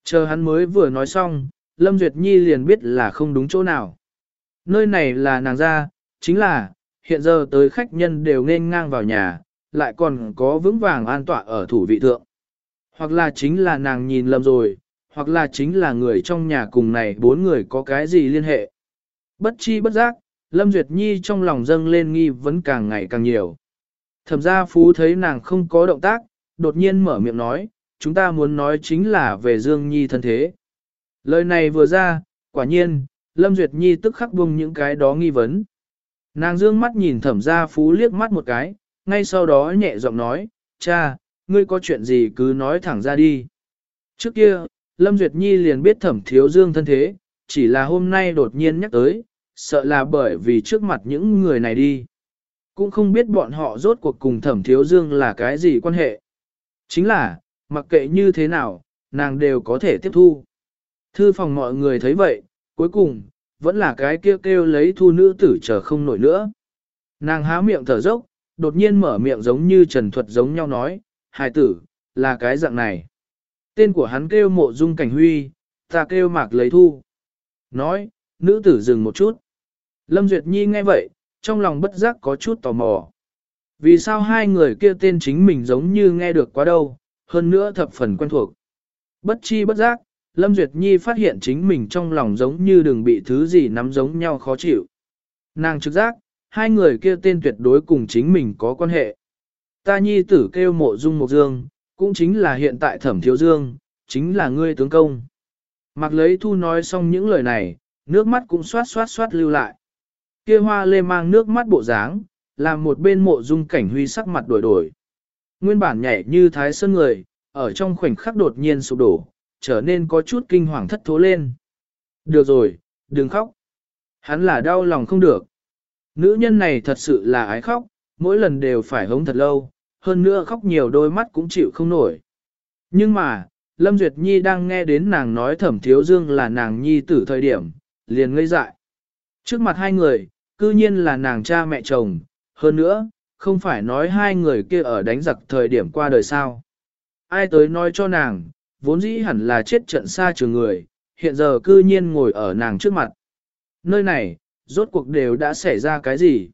Chờ hắn mới vừa nói xong, Lâm Duyệt Nhi liền biết là không đúng chỗ nào. Nơi này là nàng ra, chính là, hiện giờ tới khách nhân đều nên ngang vào nhà, lại còn có vững vàng an tọa ở thủ vị thượng. Hoặc là chính là nàng nhìn lầm rồi, hoặc là chính là người trong nhà cùng này bốn người có cái gì liên hệ. Bất chi bất giác, Lâm Duyệt Nhi trong lòng dâng lên nghi vấn càng ngày càng nhiều. Thẩm gia phú thấy nàng không có động tác, đột nhiên mở miệng nói, chúng ta muốn nói chính là về Dương Nhi thân thế. Lời này vừa ra, quả nhiên, Lâm Duyệt Nhi tức khắc buông những cái đó nghi vấn. Nàng dương mắt nhìn thẩm gia phú liếc mắt một cái, ngay sau đó nhẹ giọng nói, cha, ngươi có chuyện gì cứ nói thẳng ra đi. Trước kia, Lâm Duyệt Nhi liền biết thẩm thiếu dương thân thế, chỉ là hôm nay đột nhiên nhắc tới, sợ là bởi vì trước mặt những người này đi. Cũng không biết bọn họ rốt cuộc cùng thẩm thiếu dương là cái gì quan hệ. Chính là, mặc kệ như thế nào, nàng đều có thể tiếp thu. Thư phòng mọi người thấy vậy, cuối cùng, vẫn là cái kêu kêu lấy thu nữ tử chờ không nổi nữa. Nàng há miệng thở dốc, đột nhiên mở miệng giống như trần thuật giống nhau nói, hài tử, là cái dạng này. Tên của hắn kêu mộ dung cảnh huy, ta kêu mạc lấy thu. Nói, nữ tử dừng một chút. Lâm Duyệt Nhi nghe vậy, trong lòng bất giác có chút tò mò. Vì sao hai người kia tên chính mình giống như nghe được quá đâu, hơn nữa thập phần quen thuộc. Bất chi bất giác, Lâm Duyệt Nhi phát hiện chính mình trong lòng giống như đừng bị thứ gì nắm giống nhau khó chịu. Nàng trực giác, hai người kia tên tuyệt đối cùng chính mình có quan hệ. Ta nhi tử kêu mộ dung mộc dương, cũng chính là hiện tại thẩm thiếu dương, chính là ngươi tướng công. Mặc lấy thu nói xong những lời này, nước mắt cũng xoát xoát xoát lưu lại. Kia hoa lê mang nước mắt bộ dáng, làm một bên mộ dung cảnh huy sắc mặt đổi đổi. Nguyên bản nhảy như thái sơn người, ở trong khoảnh khắc đột nhiên sụp đổ, trở nên có chút kinh hoàng thất thố lên. Được rồi, đừng khóc. Hắn là đau lòng không được. Nữ nhân này thật sự là ái khóc, mỗi lần đều phải hống thật lâu, hơn nữa khóc nhiều đôi mắt cũng chịu không nổi. Nhưng mà, Lâm Duyệt Nhi đang nghe đến nàng nói thẩm thiếu dương là nàng nhi tử thời điểm, liền ngây dại. Trước mặt hai người, cư nhiên là nàng cha mẹ chồng, hơn nữa, không phải nói hai người kia ở đánh giặc thời điểm qua đời sao. Ai tới nói cho nàng, vốn dĩ hẳn là chết trận xa trường người, hiện giờ cư nhiên ngồi ở nàng trước mặt. Nơi này, rốt cuộc đều đã xảy ra cái gì?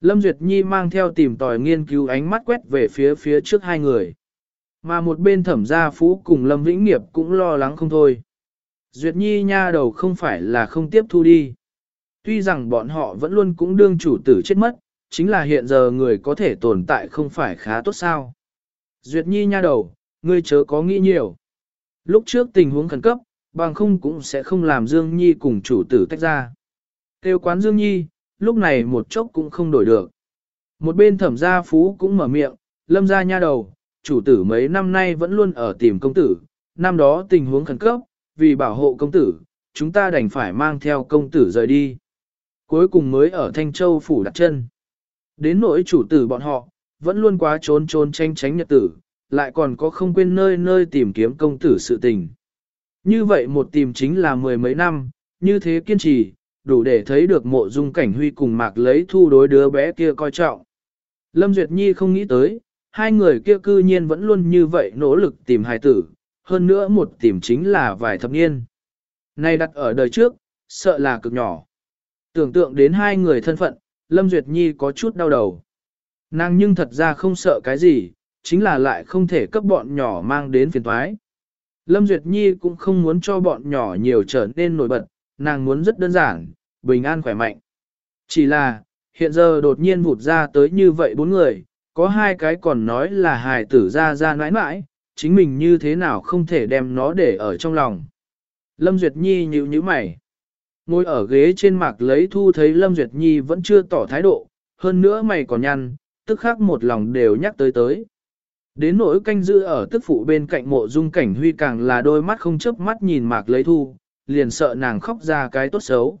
Lâm Duyệt Nhi mang theo tìm tòi nghiên cứu ánh mắt quét về phía phía trước hai người. Mà một bên thẩm gia phú cùng Lâm Vĩnh Nghiệp cũng lo lắng không thôi. Duyệt Nhi nha đầu không phải là không tiếp thu đi. Tuy rằng bọn họ vẫn luôn cũng đương chủ tử chết mất, chính là hiện giờ người có thể tồn tại không phải khá tốt sao. Duyệt Nhi nha đầu, ngươi chớ có nghĩ nhiều. Lúc trước tình huống khẩn cấp, bằng không cũng sẽ không làm Dương Nhi cùng chủ tử tách ra. Tiêu quán Dương Nhi, lúc này một chốc cũng không đổi được. Một bên thẩm gia phú cũng mở miệng, lâm ra nha đầu, chủ tử mấy năm nay vẫn luôn ở tìm công tử, năm đó tình huống khẩn cấp, vì bảo hộ công tử, chúng ta đành phải mang theo công tử rời đi. Cuối cùng mới ở Thanh Châu phủ đặt chân. Đến nỗi chủ tử bọn họ, vẫn luôn quá trốn trốn tranh tránh nhật tử, lại còn có không quên nơi nơi tìm kiếm công tử sự tình. Như vậy một tìm chính là mười mấy năm, như thế kiên trì, đủ để thấy được mộ dung cảnh huy cùng mạc lấy thu đối đứa bé kia coi trọng. Lâm Duyệt Nhi không nghĩ tới, hai người kia cư nhiên vẫn luôn như vậy nỗ lực tìm hài tử, hơn nữa một tìm chính là vài thập niên. Này đặt ở đời trước, sợ là cực nhỏ. Tưởng tượng đến hai người thân phận, Lâm Duyệt Nhi có chút đau đầu. Nàng nhưng thật ra không sợ cái gì, chính là lại không thể cấp bọn nhỏ mang đến phiền thoái. Lâm Duyệt Nhi cũng không muốn cho bọn nhỏ nhiều trở nên nổi bật, nàng muốn rất đơn giản, bình an khỏe mạnh. Chỉ là, hiện giờ đột nhiên vụt ra tới như vậy bốn người, có hai cái còn nói là hài tử ra ra nãi nãi, chính mình như thế nào không thể đem nó để ở trong lòng. Lâm Duyệt Nhi nhíu nhíu mày. Ngồi ở ghế trên mạc lấy thu thấy Lâm Duyệt Nhi vẫn chưa tỏ thái độ, hơn nữa mày còn nhăn, tức khắc một lòng đều nhắc tới tới. Đến nỗi canh giữ ở tức phụ bên cạnh mộ dung cảnh huy càng là đôi mắt không chớp mắt nhìn mạc lấy thu, liền sợ nàng khóc ra cái tốt xấu.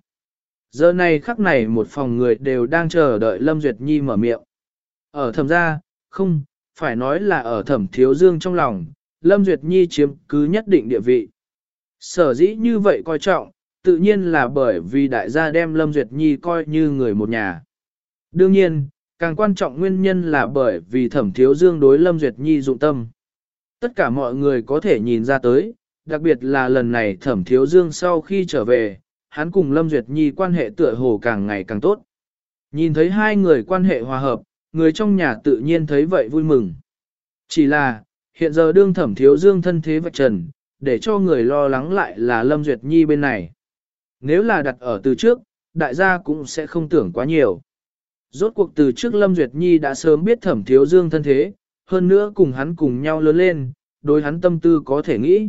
Giờ này khắc này một phòng người đều đang chờ đợi Lâm Duyệt Nhi mở miệng. Ở thẩm gia, không, phải nói là ở thẩm thiếu dương trong lòng, Lâm Duyệt Nhi chiếm cứ nhất định địa vị. Sở dĩ như vậy coi trọng, tự nhiên là bởi vì đại gia đem Lâm Duyệt Nhi coi như người một nhà. Đương nhiên, càng quan trọng nguyên nhân là bởi vì thẩm thiếu dương đối Lâm Duyệt Nhi dụng tâm. Tất cả mọi người có thể nhìn ra tới, đặc biệt là lần này thẩm thiếu dương sau khi trở về, hắn cùng Lâm Duyệt Nhi quan hệ tựa hồ càng ngày càng tốt. Nhìn thấy hai người quan hệ hòa hợp, người trong nhà tự nhiên thấy vậy vui mừng. Chỉ là, hiện giờ đương thẩm thiếu dương thân thế vạch trần, để cho người lo lắng lại là Lâm Duyệt Nhi bên này. Nếu là đặt ở từ trước, đại gia cũng sẽ không tưởng quá nhiều. Rốt cuộc từ trước Lâm Duyệt Nhi đã sớm biết thẩm thiếu dương thân thế, hơn nữa cùng hắn cùng nhau lớn lên, đối hắn tâm tư có thể nghĩ.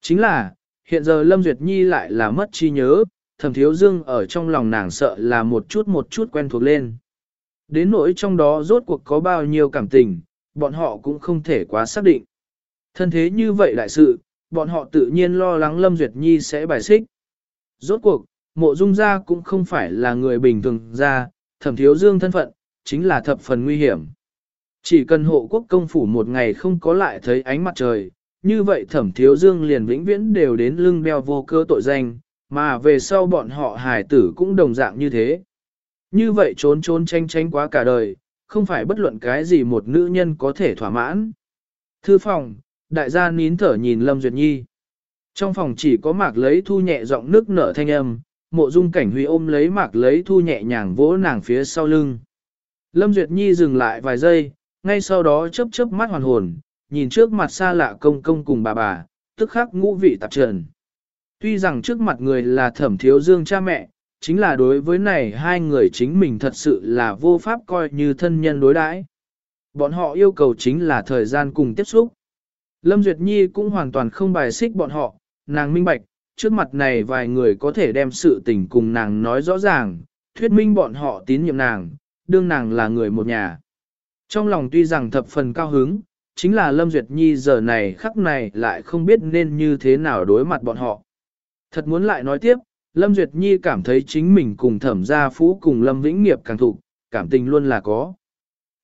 Chính là, hiện giờ Lâm Duyệt Nhi lại là mất trí nhớ, thẩm thiếu dương ở trong lòng nàng sợ là một chút một chút quen thuộc lên. Đến nỗi trong đó rốt cuộc có bao nhiêu cảm tình, bọn họ cũng không thể quá xác định. Thân thế như vậy đại sự, bọn họ tự nhiên lo lắng Lâm Duyệt Nhi sẽ bài xích. Rốt cuộc, mộ dung gia cũng không phải là người bình thường ra, thẩm thiếu dương thân phận, chính là thập phần nguy hiểm. Chỉ cần hộ quốc công phủ một ngày không có lại thấy ánh mặt trời, như vậy thẩm thiếu dương liền vĩnh viễn đều đến lưng đeo vô cơ tội danh, mà về sau bọn họ hài tử cũng đồng dạng như thế. Như vậy trốn trốn tranh tranh quá cả đời, không phải bất luận cái gì một nữ nhân có thể thỏa mãn. Thư phòng, đại gia nín thở nhìn Lâm Duyệt Nhi. Trong phòng chỉ có mạc lấy thu nhẹ giọng nước nở thanh âm, mộ dung cảnh huy ôm lấy mạc lấy thu nhẹ nhàng vỗ nàng phía sau lưng. Lâm Duyệt Nhi dừng lại vài giây, ngay sau đó chớp chớp mắt hoàn hồn, nhìn trước mặt xa lạ công công cùng bà bà, tức khắc ngũ vị tạp trần. Tuy rằng trước mặt người là thẩm thiếu dương cha mẹ, chính là đối với này hai người chính mình thật sự là vô pháp coi như thân nhân đối đãi. Bọn họ yêu cầu chính là thời gian cùng tiếp xúc. Lâm Duyệt Nhi cũng hoàn toàn không bài xích bọn họ, nàng minh bạch, trước mặt này vài người có thể đem sự tình cùng nàng nói rõ ràng, thuyết minh bọn họ tín nhiệm nàng, đương nàng là người một nhà. Trong lòng tuy rằng thập phần cao hứng, chính là Lâm Duyệt Nhi giờ này khắc này lại không biết nên như thế nào đối mặt bọn họ. Thật muốn lại nói tiếp, Lâm Duyệt Nhi cảm thấy chính mình cùng thẩm gia phú cùng Lâm Vĩnh Nghiệp càng thụ, cảm tình luôn là có.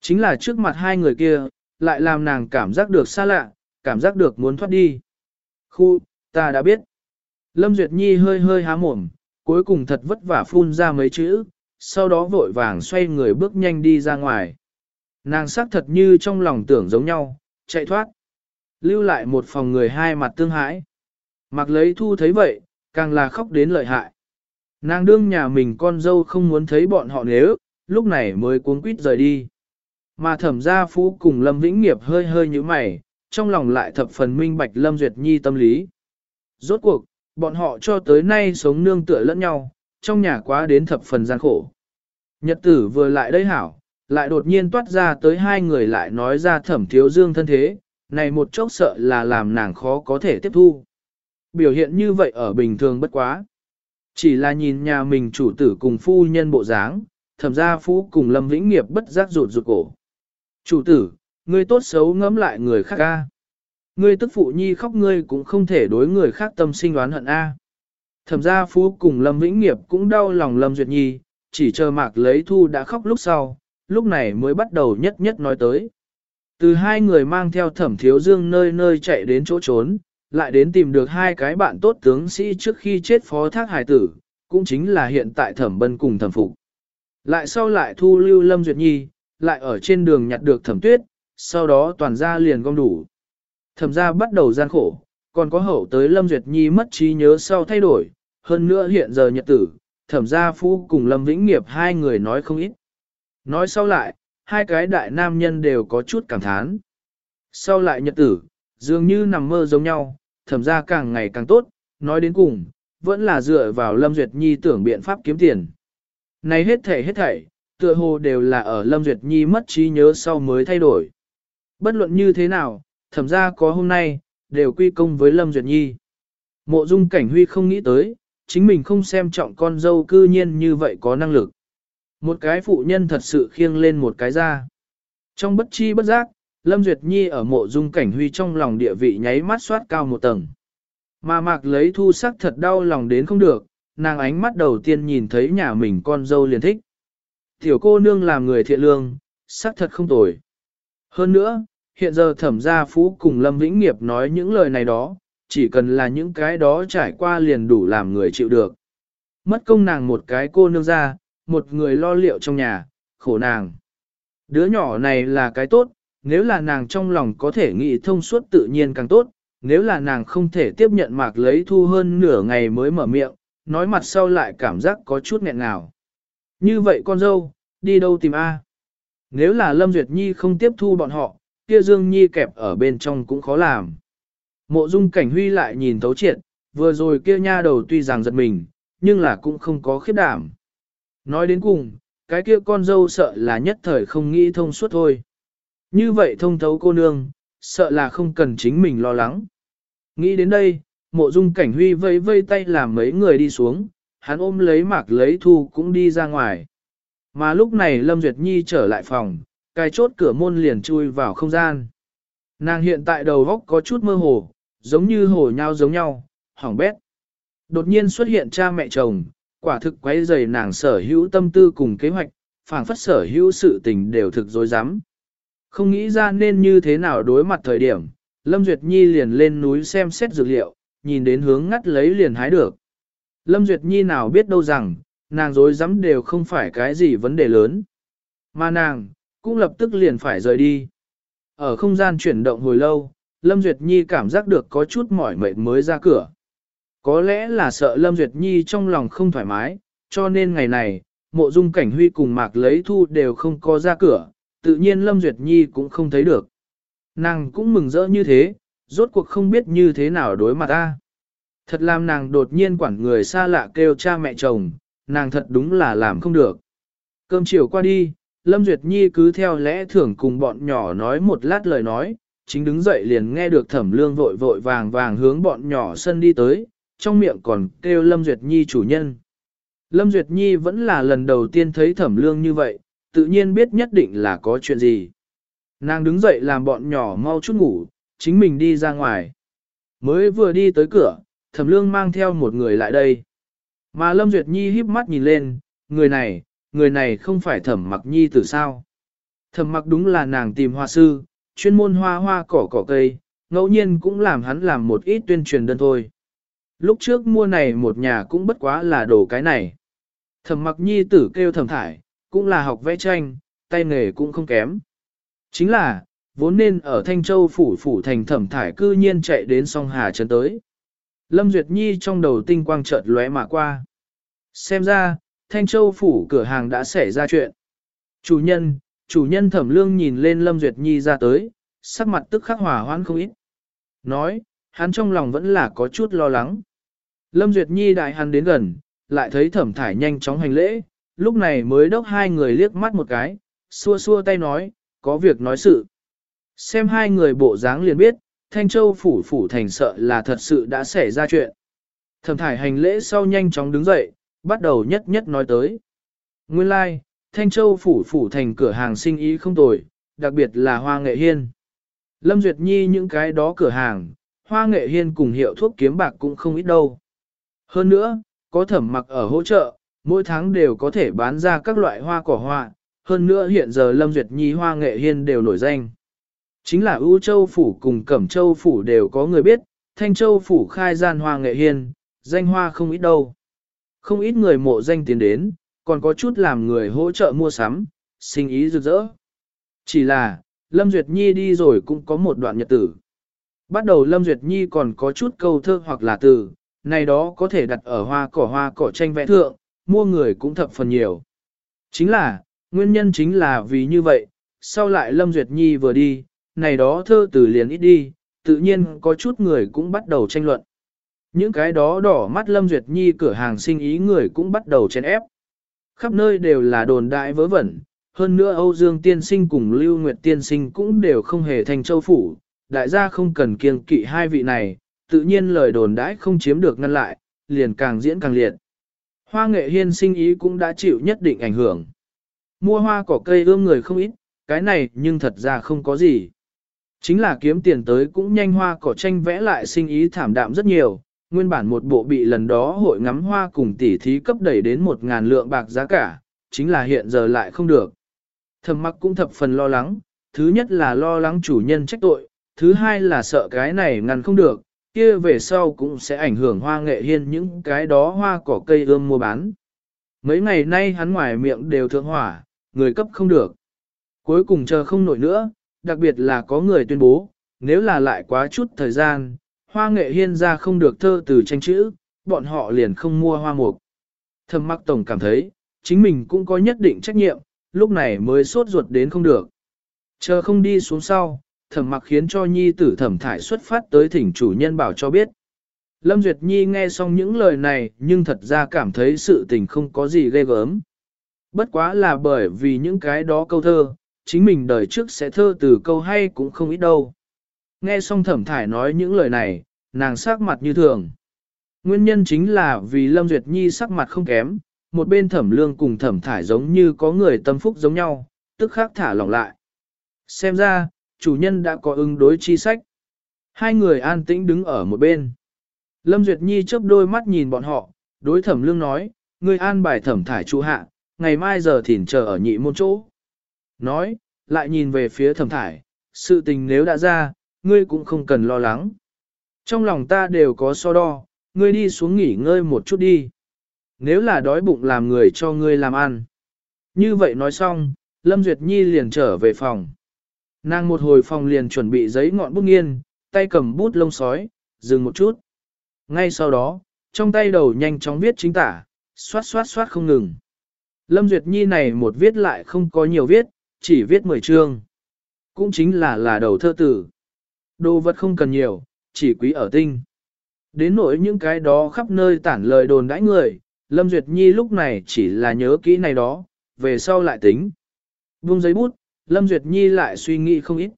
Chính là trước mặt hai người kia, lại làm nàng cảm giác được xa lạ, cảm giác được muốn thoát đi. Khu, ta đã biết. Lâm Duyệt Nhi hơi hơi há mồm, cuối cùng thật vất vả phun ra mấy chữ, sau đó vội vàng xoay người bước nhanh đi ra ngoài. Nàng sắc thật như trong lòng tưởng giống nhau, chạy thoát. Lưu lại một phòng người hai mặt tương hãi. Mặc lấy thu thấy vậy, càng là khóc đến lợi hại. Nàng đương nhà mình con dâu không muốn thấy bọn họ nếu, lúc này mới cuốn quýt rời đi. Mà thẩm gia phú cùng Lâm Vĩnh Nghiệp hơi hơi như mày, trong lòng lại thập phần minh bạch Lâm Duyệt Nhi tâm lý. Rốt cuộc, bọn họ cho tới nay sống nương tựa lẫn nhau, trong nhà quá đến thập phần gian khổ. Nhật tử vừa lại đây hảo, lại đột nhiên toát ra tới hai người lại nói ra thẩm thiếu dương thân thế, này một chốc sợ là làm nàng khó có thể tiếp thu. Biểu hiện như vậy ở bình thường bất quá. Chỉ là nhìn nhà mình chủ tử cùng phu nhân bộ dáng, thẩm gia phú cùng lâm vĩnh nghiệp bất giác rụt rụt cổ. Chủ tử, ngươi tốt xấu ngẫm lại người khác a. Ngươi tức phụ nhi khóc ngươi cũng không thể đối người khác tâm sinh đoán hận a. Thẩm gia phú cùng lâm vĩnh nghiệp cũng đau lòng lâm duyệt nhi, chỉ chờ mạc lấy thu đã khóc lúc sau, lúc này mới bắt đầu nhất nhất nói tới. Từ hai người mang theo thẩm thiếu dương nơi nơi chạy đến chỗ trốn, lại đến tìm được hai cái bạn tốt tướng sĩ trước khi chết phó thác hải tử, cũng chính là hiện tại thẩm bân cùng thẩm phục. Lại sau lại thu lưu Lâm Duyệt Nhi, lại ở trên đường nhặt được thẩm tuyết, sau đó toàn ra liền gom đủ. Thẩm ra bắt đầu gian khổ, còn có hậu tới Lâm Duyệt Nhi mất trí nhớ sau thay đổi, hơn nữa hiện giờ nhật tử, thẩm gia phu cùng Lâm Vĩnh Nghiệp hai người nói không ít. Nói sau lại, hai cái đại nam nhân đều có chút cảm thán. Sau lại nhật tử, dường như nằm mơ giống nhau, thẩm ra càng ngày càng tốt, nói đến cùng, vẫn là dựa vào Lâm Duyệt Nhi tưởng biện pháp kiếm tiền. Này hết thảy hết thảy, tựa hồ đều là ở Lâm Duyệt Nhi mất trí nhớ sau mới thay đổi. Bất luận như thế nào, thẩm ra có hôm nay, đều quy công với Lâm Duyệt Nhi. Mộ dung cảnh huy không nghĩ tới, chính mình không xem trọng con dâu cư nhiên như vậy có năng lực. Một cái phụ nhân thật sự khiêng lên một cái ra. Trong bất chi bất giác, Lâm Duyệt Nhi ở mộ dung cảnh huy trong lòng địa vị nháy mắt soát cao một tầng. Mà mạc lấy thu sắc thật đau lòng đến không được, nàng ánh mắt đầu tiên nhìn thấy nhà mình con dâu liền thích. Tiểu cô nương làm người thiện lương, sắc thật không tồi. Hơn nữa, hiện giờ thẩm gia phú cùng Lâm Vĩnh Nghiệp nói những lời này đó, chỉ cần là những cái đó trải qua liền đủ làm người chịu được. Mất công nàng một cái cô nương ra, một người lo liệu trong nhà, khổ nàng. Đứa nhỏ này là cái tốt, nếu là nàng trong lòng có thể nghĩ thông suốt tự nhiên càng tốt, nếu là nàng không thể tiếp nhận mạc lấy thu hơn nửa ngày mới mở miệng, nói mặt sau lại cảm giác có chút nghẹn ngào. Như vậy con dâu, đi đâu tìm A? Nếu là Lâm Duyệt Nhi không tiếp thu bọn họ, kia Dương Nhi kẹp ở bên trong cũng khó làm. Mộ dung cảnh huy lại nhìn thấu triệt, vừa rồi kia nha đầu tuy rằng giật mình, nhưng là cũng không có khiếp đảm. Nói đến cùng, cái kia con dâu sợ là nhất thời không nghĩ thông suốt thôi. Như vậy thông thấu cô nương, sợ là không cần chính mình lo lắng. Nghĩ đến đây, mộ dung cảnh huy vây vây tay làm mấy người đi xuống, hắn ôm lấy mạc lấy thu cũng đi ra ngoài. Mà lúc này Lâm Duyệt Nhi trở lại phòng, cài chốt cửa môn liền chui vào không gian. Nàng hiện tại đầu góc có chút mơ hồ, giống như hồ nhau giống nhau, hỏng bét. Đột nhiên xuất hiện cha mẹ chồng, quả thực quấy rầy nàng sở hữu tâm tư cùng kế hoạch, phảng phất sở hữu sự tình đều thực dối rắm Không nghĩ ra nên như thế nào đối mặt thời điểm, Lâm Duyệt Nhi liền lên núi xem xét dược liệu, nhìn đến hướng ngắt lấy liền hái được. Lâm Duyệt Nhi nào biết đâu rằng, nàng dối rắm đều không phải cái gì vấn đề lớn. Mà nàng, cũng lập tức liền phải rời đi. Ở không gian chuyển động hồi lâu, Lâm Duyệt Nhi cảm giác được có chút mỏi mệt mới ra cửa. Có lẽ là sợ Lâm Duyệt Nhi trong lòng không thoải mái, cho nên ngày này, mộ dung cảnh huy cùng mạc lấy thu đều không có ra cửa, tự nhiên Lâm Duyệt Nhi cũng không thấy được. Nàng cũng mừng rỡ như thế, rốt cuộc không biết như thế nào đối mặt ta. Thật làm nàng đột nhiên quản người xa lạ kêu cha mẹ chồng, nàng thật đúng là làm không được. Cơm chiều qua đi, Lâm Duyệt Nhi cứ theo lẽ thường cùng bọn nhỏ nói một lát lời nói, chính đứng dậy liền nghe được thẩm lương vội vội vàng vàng hướng bọn nhỏ sân đi tới, trong miệng còn kêu Lâm Duyệt Nhi chủ nhân. Lâm Duyệt Nhi vẫn là lần đầu tiên thấy thẩm lương như vậy, tự nhiên biết nhất định là có chuyện gì. Nàng đứng dậy làm bọn nhỏ mau chút ngủ, chính mình đi ra ngoài. Mới vừa đi tới cửa, thẩm lương mang theo một người lại đây. Mà Lâm Duyệt Nhi híp mắt nhìn lên, người này, người này không phải thẩm mặc nhi từ sao. Thẩm mặc đúng là nàng tìm hoa sư, chuyên môn hoa hoa cỏ cỏ cây, ngẫu nhiên cũng làm hắn làm một ít tuyên truyền đơn thôi. Lúc trước mua này một nhà cũng bất quá là đồ cái này. Thẩm mặc nhi tử kêu thẩm thải, cũng là học vẽ tranh, tay nghề cũng không kém. Chính là, vốn nên ở Thanh Châu phủ phủ thành thẩm thải cư nhiên chạy đến song Hà Trấn tới. Lâm Duyệt Nhi trong đầu tinh quang chợt lóe mà qua. Xem ra, Thanh Châu phủ cửa hàng đã xảy ra chuyện. Chủ nhân, chủ nhân thẩm lương nhìn lên Lâm Duyệt Nhi ra tới, sắc mặt tức khắc hỏa hoãn không ít. Nói, hắn trong lòng vẫn là có chút lo lắng. Lâm Duyệt Nhi đại hắn đến gần, lại thấy thẩm thải nhanh chóng hành lễ, lúc này mới đốc hai người liếc mắt một cái, xua xua tay nói, có việc nói sự. Xem hai người bộ dáng liền biết, Thanh Châu phủ phủ thành sợ là thật sự đã xảy ra chuyện. Thẩm thải hành lễ sau nhanh chóng đứng dậy, bắt đầu nhất nhất nói tới. Nguyên lai, like, Thanh Châu phủ phủ thành cửa hàng sinh ý không tồi, đặc biệt là hoa nghệ hiên. Lâm Duyệt Nhi những cái đó cửa hàng, hoa nghệ hiên cùng hiệu thuốc kiếm bạc cũng không ít đâu. Hơn nữa, có thẩm mặc ở hỗ trợ, mỗi tháng đều có thể bán ra các loại hoa cỏ hoa, hơn nữa hiện giờ Lâm Duyệt Nhi hoa nghệ hiên đều nổi danh. Chính là ưu châu phủ cùng cẩm châu phủ đều có người biết, thanh châu phủ khai gian hoa nghệ hiên, danh hoa không ít đâu. Không ít người mộ danh tiến đến, còn có chút làm người hỗ trợ mua sắm, sinh ý rực rỡ. Chỉ là, Lâm Duyệt Nhi đi rồi cũng có một đoạn nhật tử. Bắt đầu Lâm Duyệt Nhi còn có chút câu thơ hoặc là từ, này đó có thể đặt ở hoa cỏ hoa cỏ tranh vẽ thượng, mua người cũng thập phần nhiều. Chính là, nguyên nhân chính là vì như vậy, sau lại Lâm Duyệt Nhi vừa đi, này đó thơ từ liền ít đi, tự nhiên có chút người cũng bắt đầu tranh luận. Những cái đó đỏ mắt Lâm Duyệt Nhi cửa hàng sinh ý người cũng bắt đầu chen ép. Khắp nơi đều là đồn đại vớ vẩn, hơn nữa Âu Dương Tiên Sinh cùng Lưu Nguyệt Tiên Sinh cũng đều không hề thành châu phủ, đại gia không cần kiêng kỵ hai vị này, tự nhiên lời đồn đãi không chiếm được ngăn lại, liền càng diễn càng liệt. Hoa nghệ hiên sinh ý cũng đã chịu nhất định ảnh hưởng. Mua hoa cỏ cây ươm người không ít, cái này nhưng thật ra không có gì. Chính là kiếm tiền tới cũng nhanh hoa cỏ tranh vẽ lại sinh ý thảm đạm rất nhiều, nguyên bản một bộ bị lần đó hội ngắm hoa cùng tỷ thí cấp đẩy đến một ngàn lượng bạc giá cả, chính là hiện giờ lại không được. Thầm mặc cũng thập phần lo lắng, thứ nhất là lo lắng chủ nhân trách tội, thứ hai là sợ cái này ngăn không được, kia về sau cũng sẽ ảnh hưởng hoa nghệ hiên những cái đó hoa cỏ cây ươm mua bán. Mấy ngày nay hắn ngoài miệng đều thượng hỏa, người cấp không được. Cuối cùng chờ không nổi nữa, đặc biệt là có người tuyên bố, nếu là lại quá chút thời gian, hoa nghệ hiên ra không được thơ từ tranh chữ, bọn họ liền không mua hoa mục. Thẩm mặc tổng cảm thấy, chính mình cũng có nhất định trách nhiệm, lúc này mới sốt ruột đến không được. Chờ không đi xuống sau, thẩm mặc khiến cho nhi tử thẩm thải xuất phát tới thỉnh chủ nhân bảo cho biết. Lâm Duyệt Nhi nghe xong những lời này nhưng thật ra cảm thấy sự tình không có gì ghê gớm. Bất quá là bởi vì những cái đó câu thơ, chính mình đời trước sẽ thơ từ câu hay cũng không ít đâu. Nghe xong thẩm thải nói những lời này, nàng sắc mặt như thường. Nguyên nhân chính là vì Lâm Duyệt Nhi sắc mặt không kém, một bên thẩm lương cùng thẩm thải giống như có người tâm phúc giống nhau, tức khắc thả lỏng lại. Xem ra, chủ nhân đã có ứng đối chi sách. Hai người an tĩnh đứng ở một bên. Lâm Duyệt Nhi chớp đôi mắt nhìn bọn họ, đối thẩm lương nói, người an bài thẩm thải trụ hạ, ngày mai giờ thỉnh chờ ở nhị môn chỗ. Nói, lại nhìn về phía thẩm thải, sự tình nếu đã ra, ngươi cũng không cần lo lắng. Trong lòng ta đều có so đo, ngươi đi xuống nghỉ ngơi một chút đi. Nếu là đói bụng làm người cho ngươi làm ăn. Như vậy nói xong, Lâm Duyệt Nhi liền trở về phòng. Nàng một hồi phòng liền chuẩn bị giấy ngọn bút nghiên, tay cầm bút lông sói, dừng một chút. Ngay sau đó, trong tay đầu nhanh chóng viết chính tả, xoát xoát xoát không ngừng. Lâm Duyệt Nhi này một viết lại không có nhiều viết, chỉ viết 10 chương. Cũng chính là là đầu thơ tử. Đồ vật không cần nhiều, chỉ quý ở tinh. Đến nỗi những cái đó khắp nơi tản lời đồn đãi người, Lâm Duyệt Nhi lúc này chỉ là nhớ kỹ này đó, về sau lại tính. vung giấy bút, Lâm Duyệt Nhi lại suy nghĩ không ít.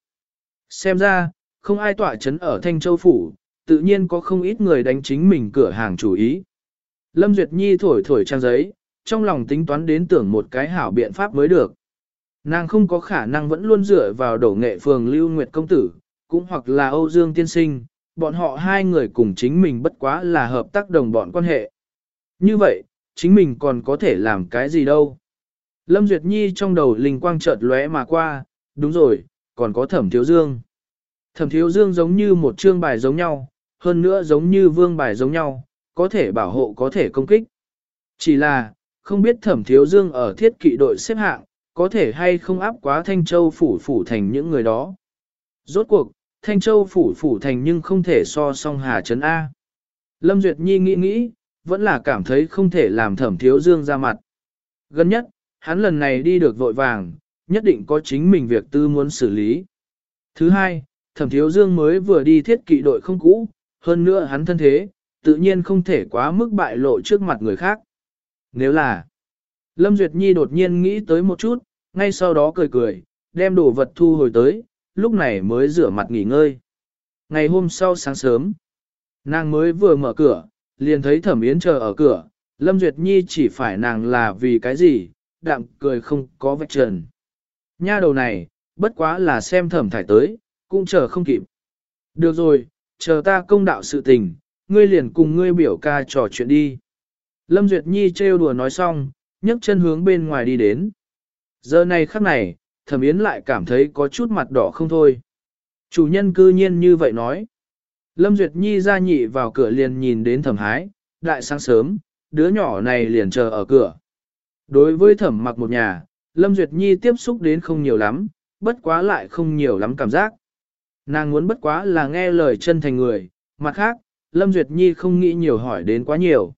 Xem ra, không ai tỏa chấn ở Thanh Châu Phủ, tự nhiên có không ít người đánh chính mình cửa hàng chủ ý. Lâm Duyệt Nhi thổi thổi trang giấy, trong lòng tính toán đến tưởng một cái hảo biện pháp mới được. Nàng không có khả năng vẫn luôn dựa vào đổ nghệ phường Lưu Nguyệt Công Tử, cũng hoặc là Âu Dương Tiên Sinh, bọn họ hai người cùng chính mình bất quá là hợp tác đồng bọn quan hệ. Như vậy, chính mình còn có thể làm cái gì đâu. Lâm Duyệt Nhi trong đầu linh quang chợt lóe mà qua, đúng rồi, còn có thẩm thiếu dương. Thẩm thiếu dương giống như một chương bài giống nhau, hơn nữa giống như vương bài giống nhau, có thể bảo hộ có thể công kích. Chỉ là, không biết thẩm thiếu dương ở thiết kỵ đội xếp hạng, có thể hay không áp quá Thanh Châu phủ phủ thành những người đó. Rốt cuộc, Thanh Châu phủ phủ thành nhưng không thể so song Hà Trấn A. Lâm Duyệt Nhi nghĩ nghĩ, vẫn là cảm thấy không thể làm thẩm thiếu dương ra mặt. Gần nhất, hắn lần này đi được vội vàng, nhất định có chính mình việc tư muốn xử lý. Thứ hai, thẩm thiếu dương mới vừa đi thiết kỵ đội không cũ, hơn nữa hắn thân thế, tự nhiên không thể quá mức bại lộ trước mặt người khác. Nếu là, Lâm Duyệt Nhi đột nhiên nghĩ tới một chút, ngay sau đó cười cười, đem đồ vật thu hồi tới, lúc này mới rửa mặt nghỉ ngơi. Ngày hôm sau sáng sớm, nàng mới vừa mở cửa, liền thấy thẩm yến chờ ở cửa, Lâm Duyệt Nhi chỉ phải nàng là vì cái gì, đạm cười không có vạch trần. Nha đầu này, bất quá là xem thẩm thải tới, cũng chờ không kịp. Được rồi, chờ ta công đạo sự tình, ngươi liền cùng ngươi biểu ca trò chuyện đi. Lâm Duyệt Nhi trêu đùa nói xong, nhấc chân hướng bên ngoài đi đến. Giờ này khắc này, thẩm yến lại cảm thấy có chút mặt đỏ không thôi. Chủ nhân cư nhiên như vậy nói. Lâm Duyệt Nhi ra nhị vào cửa liền nhìn đến thẩm hái, đại sáng sớm, đứa nhỏ này liền chờ ở cửa. Đối với thẩm mặc một nhà, Lâm Duyệt Nhi tiếp xúc đến không nhiều lắm, bất quá lại không nhiều lắm cảm giác. Nàng muốn bất quá là nghe lời chân thành người, mặt khác, Lâm Duyệt Nhi không nghĩ nhiều hỏi đến quá nhiều.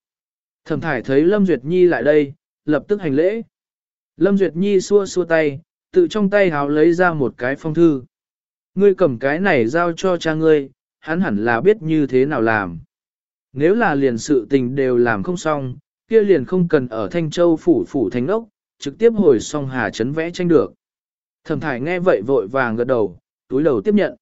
Thẩm thải thấy Lâm Duyệt Nhi lại đây, lập tức hành lễ. Lâm Duyệt Nhi xua xua tay, tự trong tay háo lấy ra một cái phong thư. Ngươi cầm cái này giao cho cha ngươi, hắn hẳn là biết như thế nào làm. Nếu là liền sự tình đều làm không xong, kia liền không cần ở Thanh Châu phủ phủ thành ốc, trực tiếp hồi song hà chấn vẽ tranh được. Thẩm thải nghe vậy vội vàng gật đầu, túi đầu tiếp nhận.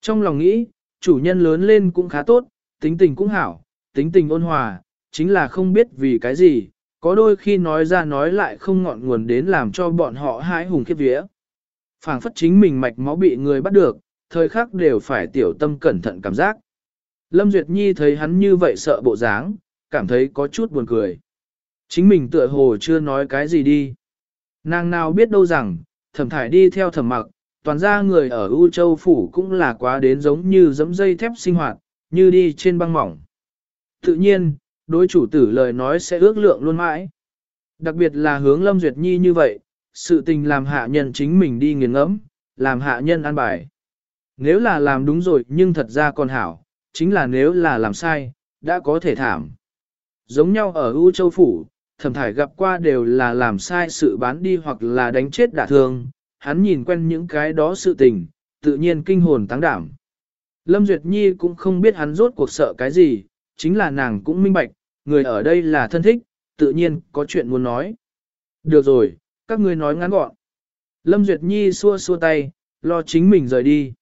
Trong lòng nghĩ, chủ nhân lớn lên cũng khá tốt, tính tình cũng hảo, tính tình ôn hòa, chính là không biết vì cái gì, có đôi khi nói ra nói lại không ngọn nguồn đến làm cho bọn họ hãi hùng khiếp vía. phảng phất chính mình mạch máu bị người bắt được, thời khắc đều phải tiểu tâm cẩn thận cảm giác. Lâm Duyệt Nhi thấy hắn như vậy sợ bộ dáng, cảm thấy có chút buồn cười. Chính mình tựa hồ chưa nói cái gì đi. Nàng nào biết đâu rằng, thẩm thải đi theo thẩm mặc, toàn ra người ở U Châu Phủ cũng là quá đến giống như dẫm dây thép sinh hoạt, như đi trên băng mỏng. Tự nhiên, đối chủ tử lời nói sẽ ước lượng luôn mãi. Đặc biệt là hướng Lâm Duyệt Nhi như vậy, sự tình làm hạ nhân chính mình đi nghiền ngẫm, làm hạ nhân ăn bài. Nếu là làm đúng rồi nhưng thật ra còn hảo, chính là nếu là làm sai, đã có thể thảm. Giống nhau ở U Châu Phủ, thẩm thải gặp qua đều là làm sai sự bán đi hoặc là đánh chết đả thương, hắn nhìn quen những cái đó sự tình, tự nhiên kinh hồn táng đảm. Lâm Duyệt Nhi cũng không biết hắn rốt cuộc sợ cái gì, chính là nàng cũng minh bạch, người ở đây là thân thích, tự nhiên có chuyện muốn nói. Được rồi, các ngươi nói ngắn gọn. Lâm Duyệt Nhi xua xua tay, lo chính mình rời đi.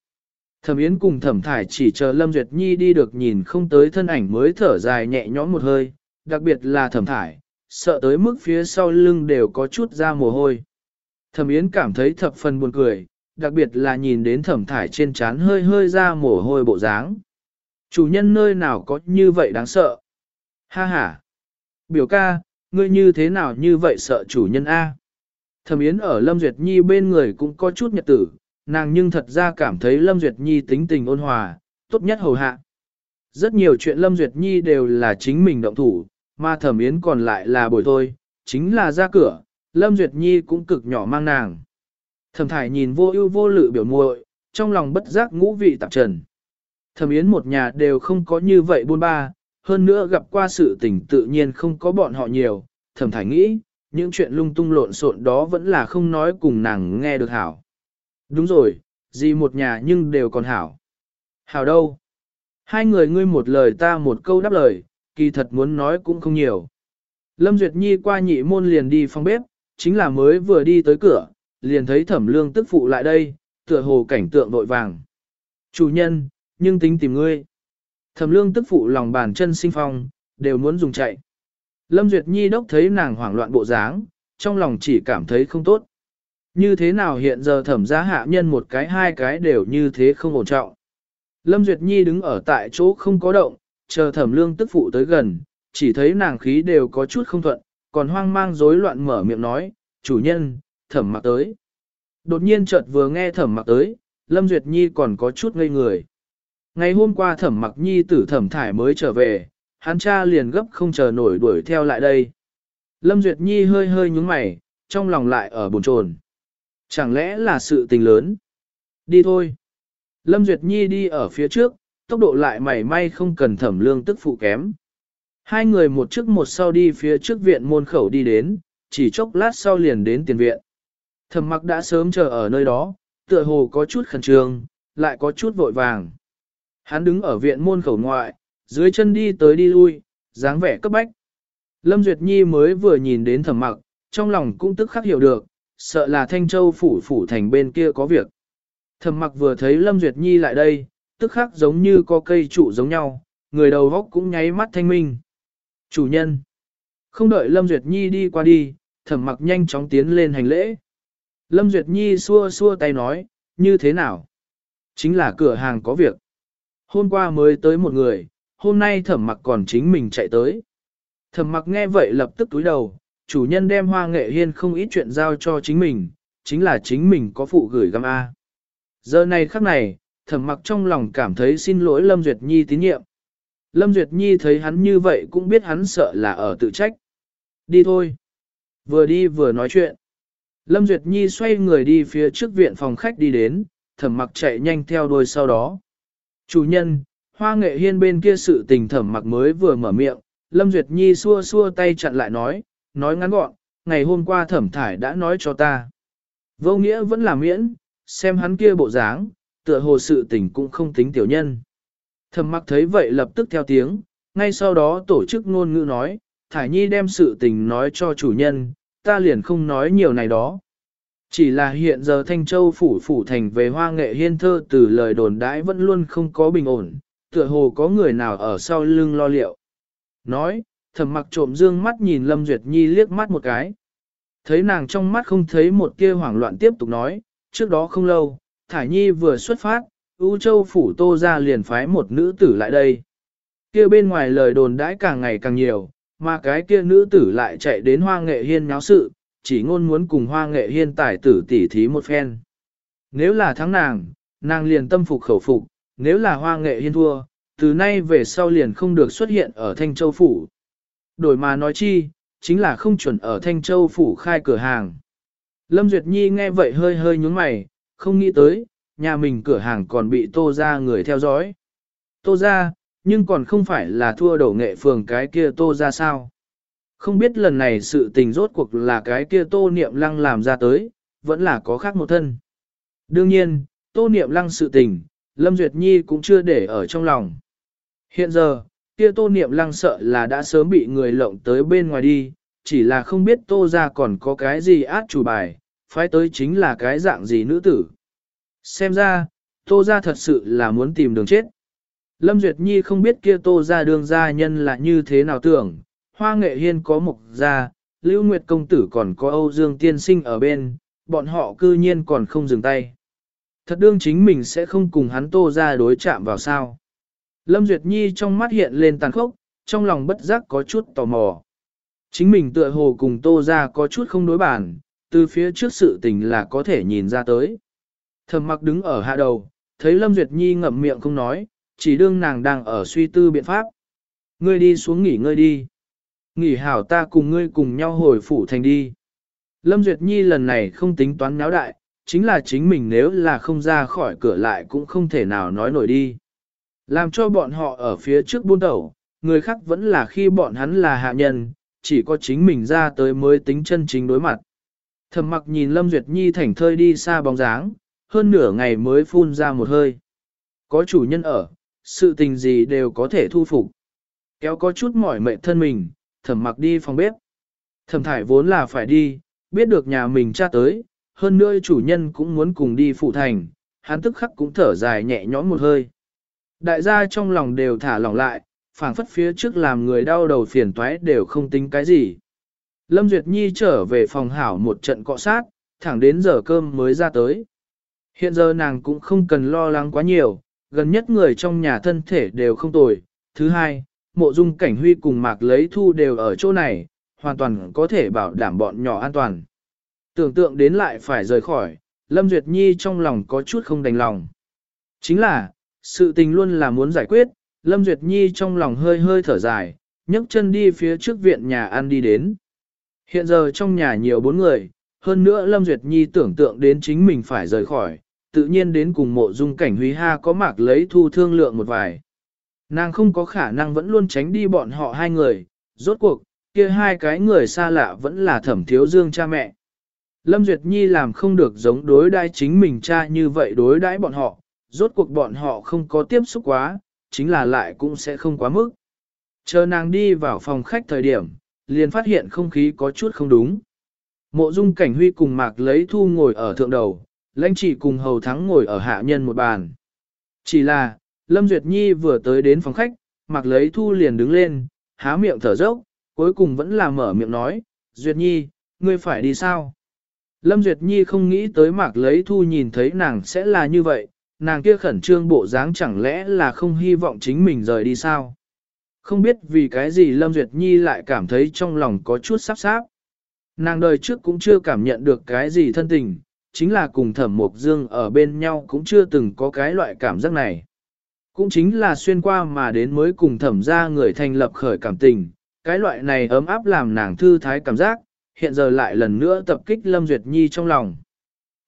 Thẩm Yến cùng thẩm thải chỉ chờ Lâm Duyệt Nhi đi được nhìn không tới thân ảnh mới thở dài nhẹ nhõm một hơi, đặc biệt là thẩm thải, sợ tới mức phía sau lưng đều có chút ra mồ hôi. Thẩm Yến cảm thấy thập phần buồn cười, đặc biệt là nhìn đến thẩm thải trên trán hơi hơi ra mồ hôi bộ dáng. Chủ nhân nơi nào có như vậy đáng sợ? Ha ha! Biểu ca, ngươi như thế nào như vậy sợ chủ nhân A? Thẩm Yến ở Lâm Duyệt Nhi bên người cũng có chút nhật tử, nàng nhưng thật ra cảm thấy Lâm Duyệt Nhi tính tình ôn hòa, tốt nhất hầu hạ. Rất nhiều chuyện Lâm Duyệt Nhi đều là chính mình động thủ, mà Thẩm Yến còn lại là bồi thôi, chính là ra cửa, Lâm Duyệt Nhi cũng cực nhỏ mang nàng. Thẩm Thải nhìn vô ưu vô lự biểu muội, trong lòng bất giác ngũ vị tạp trần. Thẩm Yến một nhà đều không có như vậy buôn ba, hơn nữa gặp qua sự tình tự nhiên không có bọn họ nhiều, Thẩm Thải nghĩ, những chuyện lung tung lộn xộn đó vẫn là không nói cùng nàng nghe được hảo. Đúng rồi, gì một nhà nhưng đều còn hảo. Hảo đâu? Hai người ngươi một lời ta một câu đáp lời, kỳ thật muốn nói cũng không nhiều. Lâm Duyệt Nhi qua nhị môn liền đi phòng bếp, chính là mới vừa đi tới cửa, liền thấy thẩm lương tức phụ lại đây, tựa hồ cảnh tượng vội vàng. Chủ nhân, nhưng tính tìm ngươi. Thẩm lương tức phụ lòng bàn chân sinh phong, đều muốn dùng chạy. Lâm Duyệt Nhi đốc thấy nàng hoảng loạn bộ dáng, trong lòng chỉ cảm thấy không tốt. Như thế nào hiện giờ thẩm giá hạ nhân một cái hai cái đều như thế không ổn trọng. Lâm Duyệt Nhi đứng ở tại chỗ không có động, chờ thẩm lương tức phụ tới gần, chỉ thấy nàng khí đều có chút không thuận, còn hoang mang rối loạn mở miệng nói, chủ nhân, thẩm mặc tới. Đột nhiên chợt vừa nghe thẩm mặc tới, Lâm Duyệt Nhi còn có chút ngây người. Ngày hôm qua thẩm mặc nhi tử thẩm thải mới trở về, hắn cha liền gấp không chờ nổi đuổi theo lại đây. Lâm Duyệt Nhi hơi hơi nhúng mày, trong lòng lại ở bồn chồn. Chẳng lẽ là sự tình lớn? Đi thôi. Lâm Duyệt Nhi đi ở phía trước, tốc độ lại mảy may không cần thẩm lương tức phụ kém. Hai người một trước một sau đi phía trước viện môn khẩu đi đến, chỉ chốc lát sau liền đến tiền viện. Thẩm mặc đã sớm chờ ở nơi đó, tựa hồ có chút khẩn trương, lại có chút vội vàng. Hắn đứng ở viện môn khẩu ngoại, dưới chân đi tới đi lui, dáng vẻ cấp bách. Lâm Duyệt Nhi mới vừa nhìn đến thẩm mặc, trong lòng cũng tức khắc hiểu được, sợ là Thanh Châu phủ phủ thành bên kia có việc. Thẩm mặc vừa thấy Lâm Duyệt Nhi lại đây, tức khắc giống như có cây trụ giống nhau, người đầu góc cũng nháy mắt thanh minh. Chủ nhân. Không đợi Lâm Duyệt Nhi đi qua đi, thẩm mặc nhanh chóng tiến lên hành lễ. Lâm Duyệt Nhi xua xua tay nói, như thế nào? Chính là cửa hàng có việc. Hôm qua mới tới một người, hôm nay thẩm mặc còn chính mình chạy tới. Thẩm mặc nghe vậy lập tức túi đầu, chủ nhân đem hoa nghệ hiên không ít chuyện giao cho chính mình, chính là chính mình có phụ gửi găm A. Giờ này khắc này, thẩm mặc trong lòng cảm thấy xin lỗi Lâm Duyệt Nhi tín nhiệm. Lâm Duyệt Nhi thấy hắn như vậy cũng biết hắn sợ là ở tự trách. Đi thôi. Vừa đi vừa nói chuyện. Lâm Duyệt Nhi xoay người đi phía trước viện phòng khách đi đến, thẩm mặc chạy nhanh theo đuôi sau đó. Chủ nhân, hoa nghệ hiên bên kia sự tình thẩm mặc mới vừa mở miệng, Lâm Duyệt Nhi xua xua tay chặn lại nói, nói ngắn gọn, ngày hôm qua thẩm thải đã nói cho ta. Vô nghĩa vẫn là miễn, xem hắn kia bộ dáng, tựa hồ sự tình cũng không tính tiểu nhân. Thẩm mặc thấy vậy lập tức theo tiếng, ngay sau đó tổ chức ngôn ngữ nói, Thải Nhi đem sự tình nói cho chủ nhân, ta liền không nói nhiều này đó. Chỉ là hiện giờ Thanh Châu phủ phủ thành về hoa nghệ hiên thơ từ lời đồn đãi vẫn luôn không có bình ổn, tựa hồ có người nào ở sau lưng lo liệu. Nói, thầm mặc trộm dương mắt nhìn Lâm Duyệt Nhi liếc mắt một cái. Thấy nàng trong mắt không thấy một kia hoảng loạn tiếp tục nói, trước đó không lâu, Thải Nhi vừa xuất phát, U Châu phủ tô ra liền phái một nữ tử lại đây. Kia bên ngoài lời đồn đãi càng ngày càng nhiều, mà cái kia nữ tử lại chạy đến hoa nghệ hiên nháo sự, chỉ ngôn muốn cùng hoa nghệ hiên tài tử tỉ thí một phen. Nếu là thắng nàng, nàng liền tâm phục khẩu phục, nếu là hoa nghệ hiên thua, từ nay về sau liền không được xuất hiện ở Thanh Châu Phủ. Đổi mà nói chi, chính là không chuẩn ở Thanh Châu Phủ khai cửa hàng. Lâm Duyệt Nhi nghe vậy hơi hơi nhúng mày, không nghĩ tới, nhà mình cửa hàng còn bị tô ra người theo dõi. Tô ra, nhưng còn không phải là thua đổ nghệ phường cái kia tô ra sao. Không biết lần này sự tình rốt cuộc là cái kia tô niệm lăng làm ra tới, vẫn là có khác một thân. Đương nhiên, tô niệm lăng sự tình, Lâm Duyệt Nhi cũng chưa để ở trong lòng. Hiện giờ, kia tô niệm lăng sợ là đã sớm bị người lộng tới bên ngoài đi, chỉ là không biết tô ra còn có cái gì át chủ bài, phái tới chính là cái dạng gì nữ tử. Xem ra, tô ra thật sự là muốn tìm đường chết. Lâm Duyệt Nhi không biết kia tô ra đường gia nhân là như thế nào tưởng, hoa nghệ hiên có mục gia, Lưu Nguyệt Công Tử còn có Âu Dương Tiên Sinh ở bên, bọn họ cư nhiên còn không dừng tay. Thật đương chính mình sẽ không cùng hắn tô ra đối chạm vào sao. Lâm Duyệt Nhi trong mắt hiện lên tàn khốc, trong lòng bất giác có chút tò mò. Chính mình tựa hồ cùng tô ra có chút không đối bản, từ phía trước sự tình là có thể nhìn ra tới. Thầm mặc đứng ở hạ đầu, thấy Lâm Duyệt Nhi ngậm miệng không nói, chỉ đương nàng đang ở suy tư biện pháp. Ngươi đi xuống nghỉ ngơi đi. Nghỉ hảo ta cùng ngươi cùng nhau hồi phủ thành đi. Lâm Duyệt Nhi lần này không tính toán náo đại, chính là chính mình nếu là không ra khỏi cửa lại cũng không thể nào nói nổi đi. Làm cho bọn họ ở phía trước buôn tẩu, người khác vẫn là khi bọn hắn là hạ nhân, chỉ có chính mình ra tới mới tính chân chính đối mặt. Thầm mặc nhìn Lâm Duyệt Nhi thảnh thơi đi xa bóng dáng, hơn nửa ngày mới phun ra một hơi. Có chủ nhân ở, sự tình gì đều có thể thu phục. Kéo có chút mỏi mệt thân mình, thầm mặc đi phòng bếp. Thầm thải vốn là phải đi, biết được nhà mình cha tới, hơn nữa chủ nhân cũng muốn cùng đi phụ thành, hắn tức khắc cũng thở dài nhẹ nhõm một hơi. Đại gia trong lòng đều thả lỏng lại, phảng phất phía trước làm người đau đầu phiền toái đều không tính cái gì. Lâm Duyệt Nhi trở về phòng hảo một trận cọ sát, thẳng đến giờ cơm mới ra tới. Hiện giờ nàng cũng không cần lo lắng quá nhiều, gần nhất người trong nhà thân thể đều không tồi. Thứ hai, mộ dung cảnh huy cùng mạc lấy thu đều ở chỗ này, hoàn toàn có thể bảo đảm bọn nhỏ an toàn. Tưởng tượng đến lại phải rời khỏi, Lâm Duyệt Nhi trong lòng có chút không đành lòng. Chính là, sự tình luôn là muốn giải quyết, Lâm Duyệt Nhi trong lòng hơi hơi thở dài, nhấc chân đi phía trước viện nhà ăn đi đến. Hiện giờ trong nhà nhiều bốn người, hơn nữa Lâm Duyệt Nhi tưởng tượng đến chính mình phải rời khỏi, tự nhiên đến cùng mộ dung cảnh Huy ha có mạc lấy thu thương lượng một vài. Nàng không có khả năng vẫn luôn tránh đi bọn họ hai người, rốt cuộc, kia hai cái người xa lạ vẫn là thẩm thiếu dương cha mẹ. Lâm Duyệt Nhi làm không được giống đối đãi chính mình cha như vậy đối đãi bọn họ, rốt cuộc bọn họ không có tiếp xúc quá, chính là lại cũng sẽ không quá mức. Chờ nàng đi vào phòng khách thời điểm, liền phát hiện không khí có chút không đúng. Mộ dung cảnh huy cùng mạc lấy thu ngồi ở thượng đầu, lãnh chỉ cùng hầu thắng ngồi ở hạ nhân một bàn. Chỉ là, Lâm Duyệt Nhi vừa tới đến phòng khách, Mặc lấy thu liền đứng lên, há miệng thở dốc, cuối cùng vẫn là mở miệng nói, Duyệt Nhi, ngươi phải đi sao? Lâm Duyệt Nhi không nghĩ tới mạc lấy thu nhìn thấy nàng sẽ là như vậy, nàng kia khẩn trương bộ dáng chẳng lẽ là không hy vọng chính mình rời đi sao? Không biết vì cái gì Lâm Duyệt Nhi lại cảm thấy trong lòng có chút sắp sáp. Nàng đời trước cũng chưa cảm nhận được cái gì thân tình, chính là cùng thẩm mục dương ở bên nhau cũng chưa từng có cái loại cảm giác này. Cũng chính là xuyên qua mà đến mới cùng thẩm ra người thành lập khởi cảm tình, cái loại này ấm áp làm nàng thư thái cảm giác, hiện giờ lại lần nữa tập kích Lâm Duyệt Nhi trong lòng.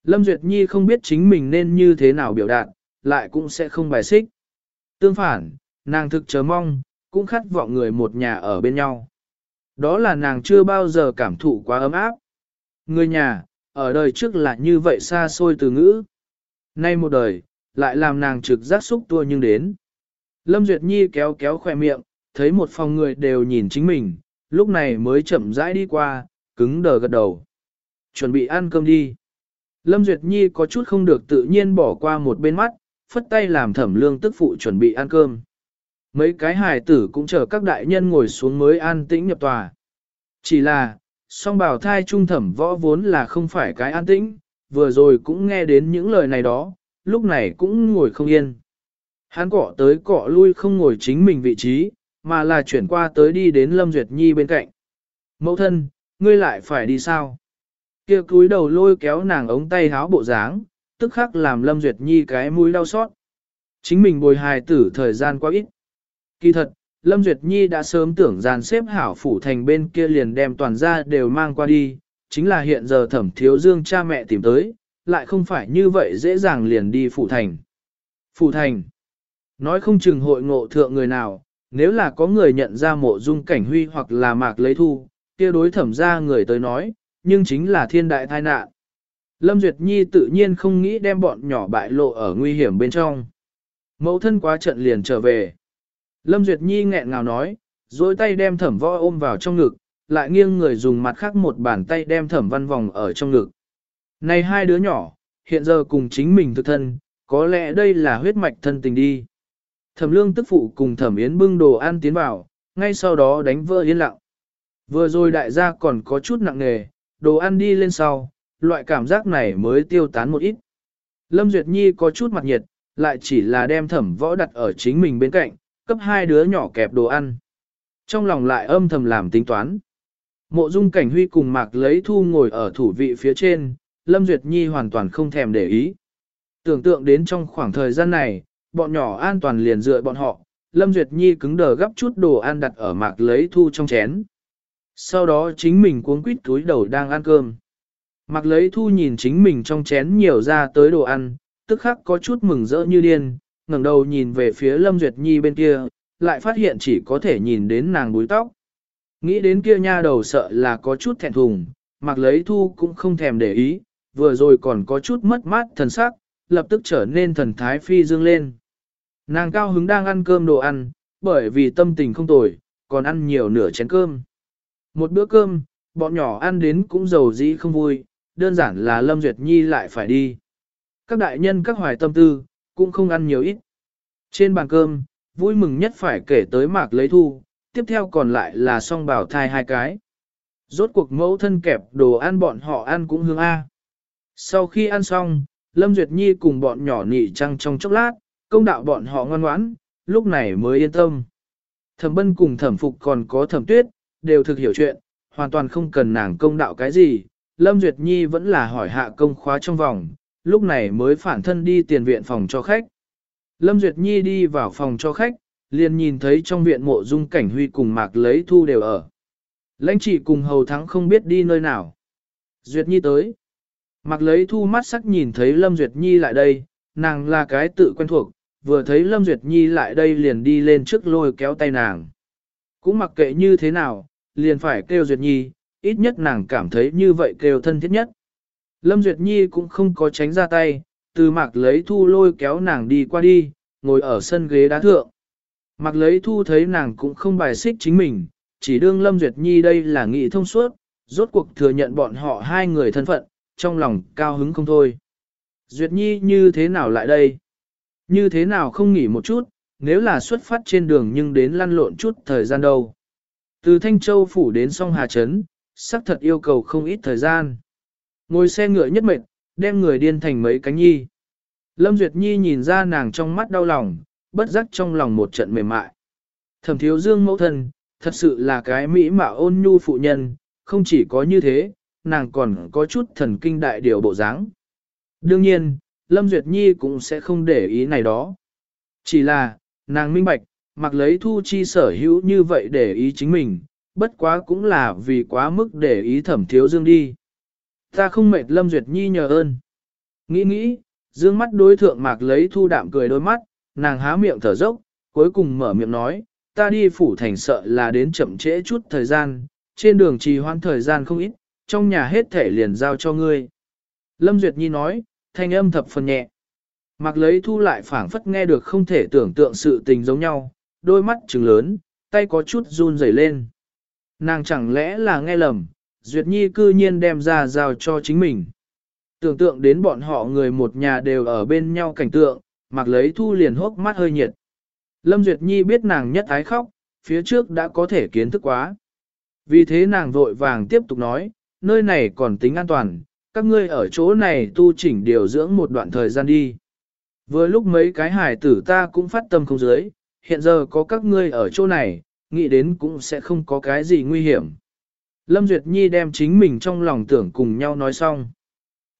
Lâm Duyệt Nhi không biết chính mình nên như thế nào biểu đạt, lại cũng sẽ không bài xích. Tương phản, nàng thực chờ mong, cũng khát vọng người một nhà ở bên nhau. Đó là nàng chưa bao giờ cảm thụ quá ấm áp. Người nhà, ở đời trước là như vậy xa xôi từ ngữ. Nay một đời, lại làm nàng trực giác xúc tua nhưng đến. Lâm Duyệt Nhi kéo kéo khỏe miệng, thấy một phòng người đều nhìn chính mình, lúc này mới chậm rãi đi qua, cứng đờ gật đầu. Chuẩn bị ăn cơm đi. Lâm Duyệt Nhi có chút không được tự nhiên bỏ qua một bên mắt, phất tay làm thẩm lương tức phụ chuẩn bị ăn cơm. Mấy cái hài tử cũng chờ các đại nhân ngồi xuống mới an tĩnh nhập tòa. Chỉ là, song bảo thai trung thẩm võ vốn là không phải cái an tĩnh, vừa rồi cũng nghe đến những lời này đó, lúc này cũng ngồi không yên. Hắn cọ tới cọ lui không ngồi chính mình vị trí, mà là chuyển qua tới đi đến Lâm Duyệt Nhi bên cạnh. Mẫu thân, ngươi lại phải đi sao? Kia cúi đầu lôi kéo nàng ống tay háo bộ dáng, tức khắc làm Lâm Duyệt Nhi cái mũi đau xót. Chính mình bồi hài tử thời gian quá ít. Kỳ thật, Lâm Duyệt Nhi đã sớm tưởng dàn xếp hảo phủ thành bên kia liền đem toàn gia đều mang qua đi, chính là hiện giờ thẩm thiếu dương cha mẹ tìm tới, lại không phải như vậy dễ dàng liền đi phủ thành. Phủ thành. Nói không chừng hội ngộ thượng người nào, nếu là có người nhận ra mộ dung cảnh huy hoặc là mạc lấy thu, kia đối thẩm ra người tới nói, nhưng chính là thiên đại tai nạn. Lâm Duyệt Nhi tự nhiên không nghĩ đem bọn nhỏ bại lộ ở nguy hiểm bên trong. Mẫu thân quá trận liền trở về. Lâm Duyệt Nhi nghẹn ngào nói, dối tay đem thẩm võ ôm vào trong ngực, lại nghiêng người dùng mặt khác một bàn tay đem thẩm văn vòng ở trong ngực. Này hai đứa nhỏ, hiện giờ cùng chính mình thực thân, có lẽ đây là huyết mạch thân tình đi. Thẩm lương tức phụ cùng thẩm yến bưng đồ ăn tiến vào, ngay sau đó đánh vỡ yên lặng. Vừa rồi đại gia còn có chút nặng nề, đồ ăn đi lên sau, loại cảm giác này mới tiêu tán một ít. Lâm Duyệt Nhi có chút mặt nhiệt, lại chỉ là đem thẩm võ đặt ở chính mình bên cạnh, cấp hai đứa nhỏ kẹp đồ ăn. Trong lòng lại âm thầm làm tính toán. Mộ dung cảnh huy cùng mạc lấy thu ngồi ở thủ vị phía trên, Lâm Duyệt Nhi hoàn toàn không thèm để ý. Tưởng tượng đến trong khoảng thời gian này, bọn nhỏ an toàn liền dựa bọn họ, Lâm Duyệt Nhi cứng đờ gấp chút đồ ăn đặt ở mạc lấy thu trong chén. Sau đó chính mình cuống quýt túi đầu đang ăn cơm. Mạc lấy thu nhìn chính mình trong chén nhiều ra tới đồ ăn, tức khắc có chút mừng rỡ như điên, ngẩng đầu nhìn về phía Lâm Duyệt Nhi bên kia, lại phát hiện chỉ có thể nhìn đến nàng búi tóc. Nghĩ đến kia nha đầu sợ là có chút thẹn thùng, Mạc lấy thu cũng không thèm để ý, vừa rồi còn có chút mất mát thần sắc, lập tức trở nên thần thái phi dương lên. Nàng cao hứng đang ăn cơm đồ ăn, bởi vì tâm tình không tồi, còn ăn nhiều nửa chén cơm. Một bữa cơm, bọn nhỏ ăn đến cũng giàu dĩ không vui, đơn giản là Lâm Duyệt Nhi lại phải đi. Các đại nhân các hoài tâm tư, cũng không ăn nhiều ít. Trên bàn cơm, vui mừng nhất phải kể tới mạc lấy thu, tiếp theo còn lại là song bảo thai hai cái. Rốt cuộc mẫu thân kẹp đồ ăn bọn họ ăn cũng hương A. Sau khi ăn xong, Lâm Duyệt Nhi cùng bọn nhỏ nị trăng trong chốc lát, công đạo bọn họ ngoan ngoãn, lúc này mới yên tâm. Thẩm bân cùng thẩm phục còn có thẩm tuyết, đều thực hiểu chuyện, hoàn toàn không cần nàng công đạo cái gì. Lâm Duyệt Nhi vẫn là hỏi hạ công khóa trong vòng, lúc này mới phản thân đi tiền viện phòng cho khách. Lâm Duyệt Nhi đi vào phòng cho khách, liền nhìn thấy trong viện mộ dung cảnh huy cùng mạc lấy thu đều ở. Lãnh chỉ cùng hầu thắng không biết đi nơi nào. Duyệt Nhi tới. Mạc lấy thu mắt sắc nhìn thấy Lâm Duyệt Nhi lại đây, nàng là cái tự quen thuộc, vừa thấy Lâm Duyệt Nhi lại đây liền đi lên trước lôi kéo tay nàng. Cũng mặc kệ như thế nào, liền phải kêu Duyệt Nhi, ít nhất nàng cảm thấy như vậy kêu thân thiết nhất. Lâm Duyệt Nhi cũng không có tránh ra tay, từ mạc lấy thu lôi kéo nàng đi qua đi, ngồi ở sân ghế đá thượng. Mạc lấy thu thấy nàng cũng không bài xích chính mình, chỉ đương Lâm Duyệt Nhi đây là nghị thông suốt, rốt cuộc thừa nhận bọn họ hai người thân phận, trong lòng cao hứng không thôi. Duyệt Nhi như thế nào lại đây? Như thế nào không nghỉ một chút, nếu là xuất phát trên đường nhưng đến lăn lộn chút thời gian đâu. Từ Thanh Châu phủ đến song Hà Trấn, xác thật yêu cầu không ít thời gian. Ngồi xe ngựa nhất mệt, đem người điên thành mấy cánh nhi. Lâm Duyệt Nhi nhìn ra nàng trong mắt đau lòng, bất giác trong lòng một trận mềm mại. Thẩm thiếu dương mẫu thân, thật sự là cái mỹ mạo ôn nhu phụ nhân, không chỉ có như thế, nàng còn có chút thần kinh đại điều bộ dáng. Đương nhiên, Lâm Duyệt Nhi cũng sẽ không để ý này đó. Chỉ là, nàng minh bạch, mặc lấy thu chi sở hữu như vậy để ý chính mình, bất quá cũng là vì quá mức để ý thẩm thiếu dương đi. Ta không mệt Lâm Duyệt Nhi nhờ ơn. Nghĩ nghĩ, dương mắt đối thượng mạc lấy thu đạm cười đôi mắt, nàng há miệng thở dốc, cuối cùng mở miệng nói, ta đi phủ thành sợ là đến chậm trễ chút thời gian, trên đường trì hoãn thời gian không ít, trong nhà hết thể liền giao cho ngươi. Lâm Duyệt Nhi nói, thanh âm thập phần nhẹ. Mặc lấy thu lại phảng phất nghe được không thể tưởng tượng sự tình giống nhau, đôi mắt trừng lớn, tay có chút run rẩy lên. Nàng chẳng lẽ là nghe lầm, Duyệt Nhi cư nhiên đem ra giao cho chính mình. Tưởng tượng đến bọn họ người một nhà đều ở bên nhau cảnh tượng, Mặc lấy thu liền hốc mắt hơi nhiệt. Lâm Duyệt Nhi biết nàng nhất ái khóc, phía trước đã có thể kiến thức quá. Vì thế nàng vội vàng tiếp tục nói, nơi này còn tính an toàn, các ngươi ở chỗ này tu chỉnh điều dưỡng một đoạn thời gian đi. Vừa lúc mấy cái hải tử ta cũng phát tâm không dưới, hiện giờ có các ngươi ở chỗ này, nghĩ đến cũng sẽ không có cái gì nguy hiểm. Lâm Duyệt Nhi đem chính mình trong lòng tưởng cùng nhau nói xong.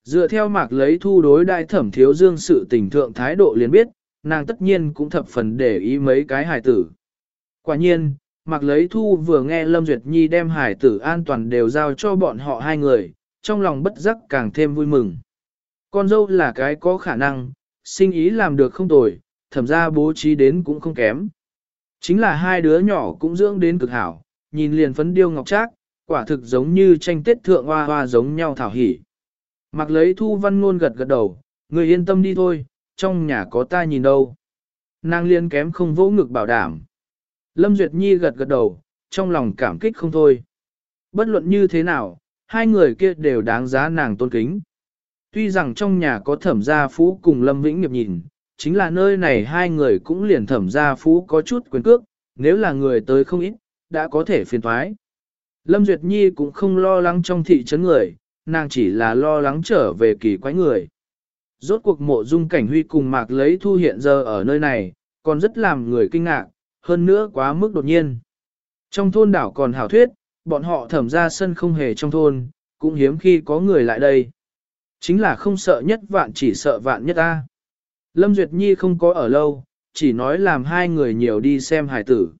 Dựa theo mạc lấy thu đối đại thẩm thiếu dương sự tình thượng thái độ liền biết, nàng tất nhiên cũng thập phần để ý mấy cái hải tử. Quả nhiên, mạc lấy thu vừa nghe Lâm Duyệt Nhi đem hải tử an toàn đều giao cho bọn họ hai người, trong lòng bất giác càng thêm vui mừng. Con dâu là cái có khả năng, sinh ý làm được không tồi, thẩm ra bố trí đến cũng không kém. Chính là hai đứa nhỏ cũng dưỡng đến cực hảo, nhìn liền phấn điêu ngọc trác, quả thực giống như tranh tết thượng hoa hoa giống nhau thảo hỉ. Mặc lấy thu văn ngôn gật gật đầu, người yên tâm đi thôi, trong nhà có ta nhìn đâu. Nàng liên kém không vỗ ngực bảo đảm. Lâm Duyệt Nhi gật gật đầu, trong lòng cảm kích không thôi. Bất luận như thế nào, hai người kia đều đáng giá nàng tôn kính. Tuy rằng trong nhà có thẩm gia phú cùng Lâm Vĩnh nghiệp nhìn, chính là nơi này hai người cũng liền thẩm gia phú có chút quyền cước, nếu là người tới không ít, đã có thể phiền thoái. Lâm Duyệt Nhi cũng không lo lắng trong thị trấn người, nàng chỉ là lo lắng trở về kỳ quái người. Rốt cuộc mộ dung cảnh huy cùng mạc lấy thu hiện giờ ở nơi này, còn rất làm người kinh ngạc, hơn nữa quá mức đột nhiên. Trong thôn đảo còn hảo thuyết, bọn họ thẩm ra sân không hề trong thôn, cũng hiếm khi có người lại đây. Chính là không sợ nhất vạn chỉ sợ vạn nhất ta. Lâm Duyệt Nhi không có ở lâu, chỉ nói làm hai người nhiều đi xem hải tử.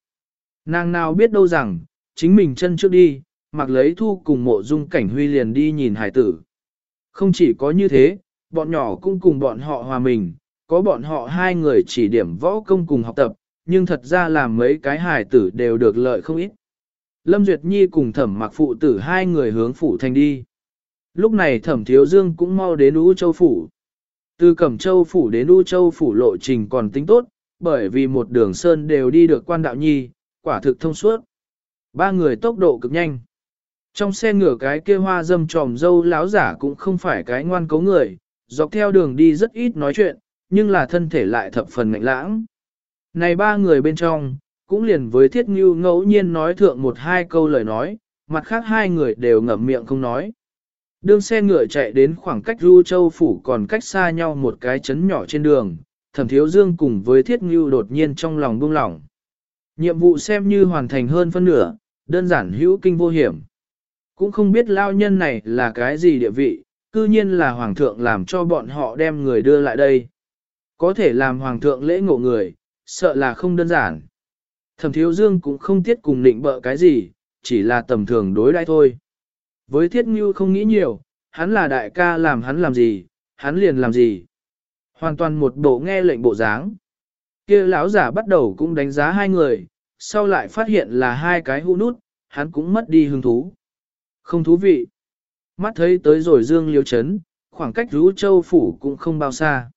Nàng nào biết đâu rằng, chính mình chân trước đi, mặc lấy thu cùng mộ dung cảnh huy liền đi nhìn hải tử. Không chỉ có như thế, bọn nhỏ cũng cùng bọn họ hòa mình, có bọn họ hai người chỉ điểm võ công cùng học tập, nhưng thật ra làm mấy cái hải tử đều được lợi không ít. Lâm Duyệt Nhi cùng thẩm mặc phụ tử hai người hướng phủ thành đi. Lúc này thẩm thiếu dương cũng mau đến U Châu Phủ. Từ Cẩm Châu Phủ đến U Châu Phủ lộ trình còn tính tốt, bởi vì một đường sơn đều đi được quan đạo nhi, quả thực thông suốt. Ba người tốc độ cực nhanh. Trong xe ngửa cái kia hoa dâm tròm dâu láo giả cũng không phải cái ngoan cấu người, dọc theo đường đi rất ít nói chuyện, nhưng là thân thể lại thập phần ngạnh lãng. Này ba người bên trong, cũng liền với thiết ngưu ngẫu nhiên nói thượng một hai câu lời nói, mặt khác hai người đều ngậm miệng không nói. Đường xe ngựa chạy đến khoảng cách Du Châu Phủ còn cách xa nhau một cái chấn nhỏ trên đường, thẩm thiếu dương cùng với thiết ngưu đột nhiên trong lòng buông lỏng. Nhiệm vụ xem như hoàn thành hơn phân nửa, đơn giản hữu kinh vô hiểm. Cũng không biết lao nhân này là cái gì địa vị, cư nhiên là hoàng thượng làm cho bọn họ đem người đưa lại đây. Có thể làm hoàng thượng lễ ngộ người, sợ là không đơn giản. Thẩm thiếu dương cũng không tiết cùng định bợ cái gì, chỉ là tầm thường đối đãi thôi. Với thiết ngưu không nghĩ nhiều, hắn là đại ca làm hắn làm gì, hắn liền làm gì. Hoàn toàn một bộ nghe lệnh bộ dáng. kia lão giả bắt đầu cũng đánh giá hai người, sau lại phát hiện là hai cái hũ nút, hắn cũng mất đi hứng thú. Không thú vị. Mắt thấy tới rồi dương liêu chấn, khoảng cách rú châu phủ cũng không bao xa.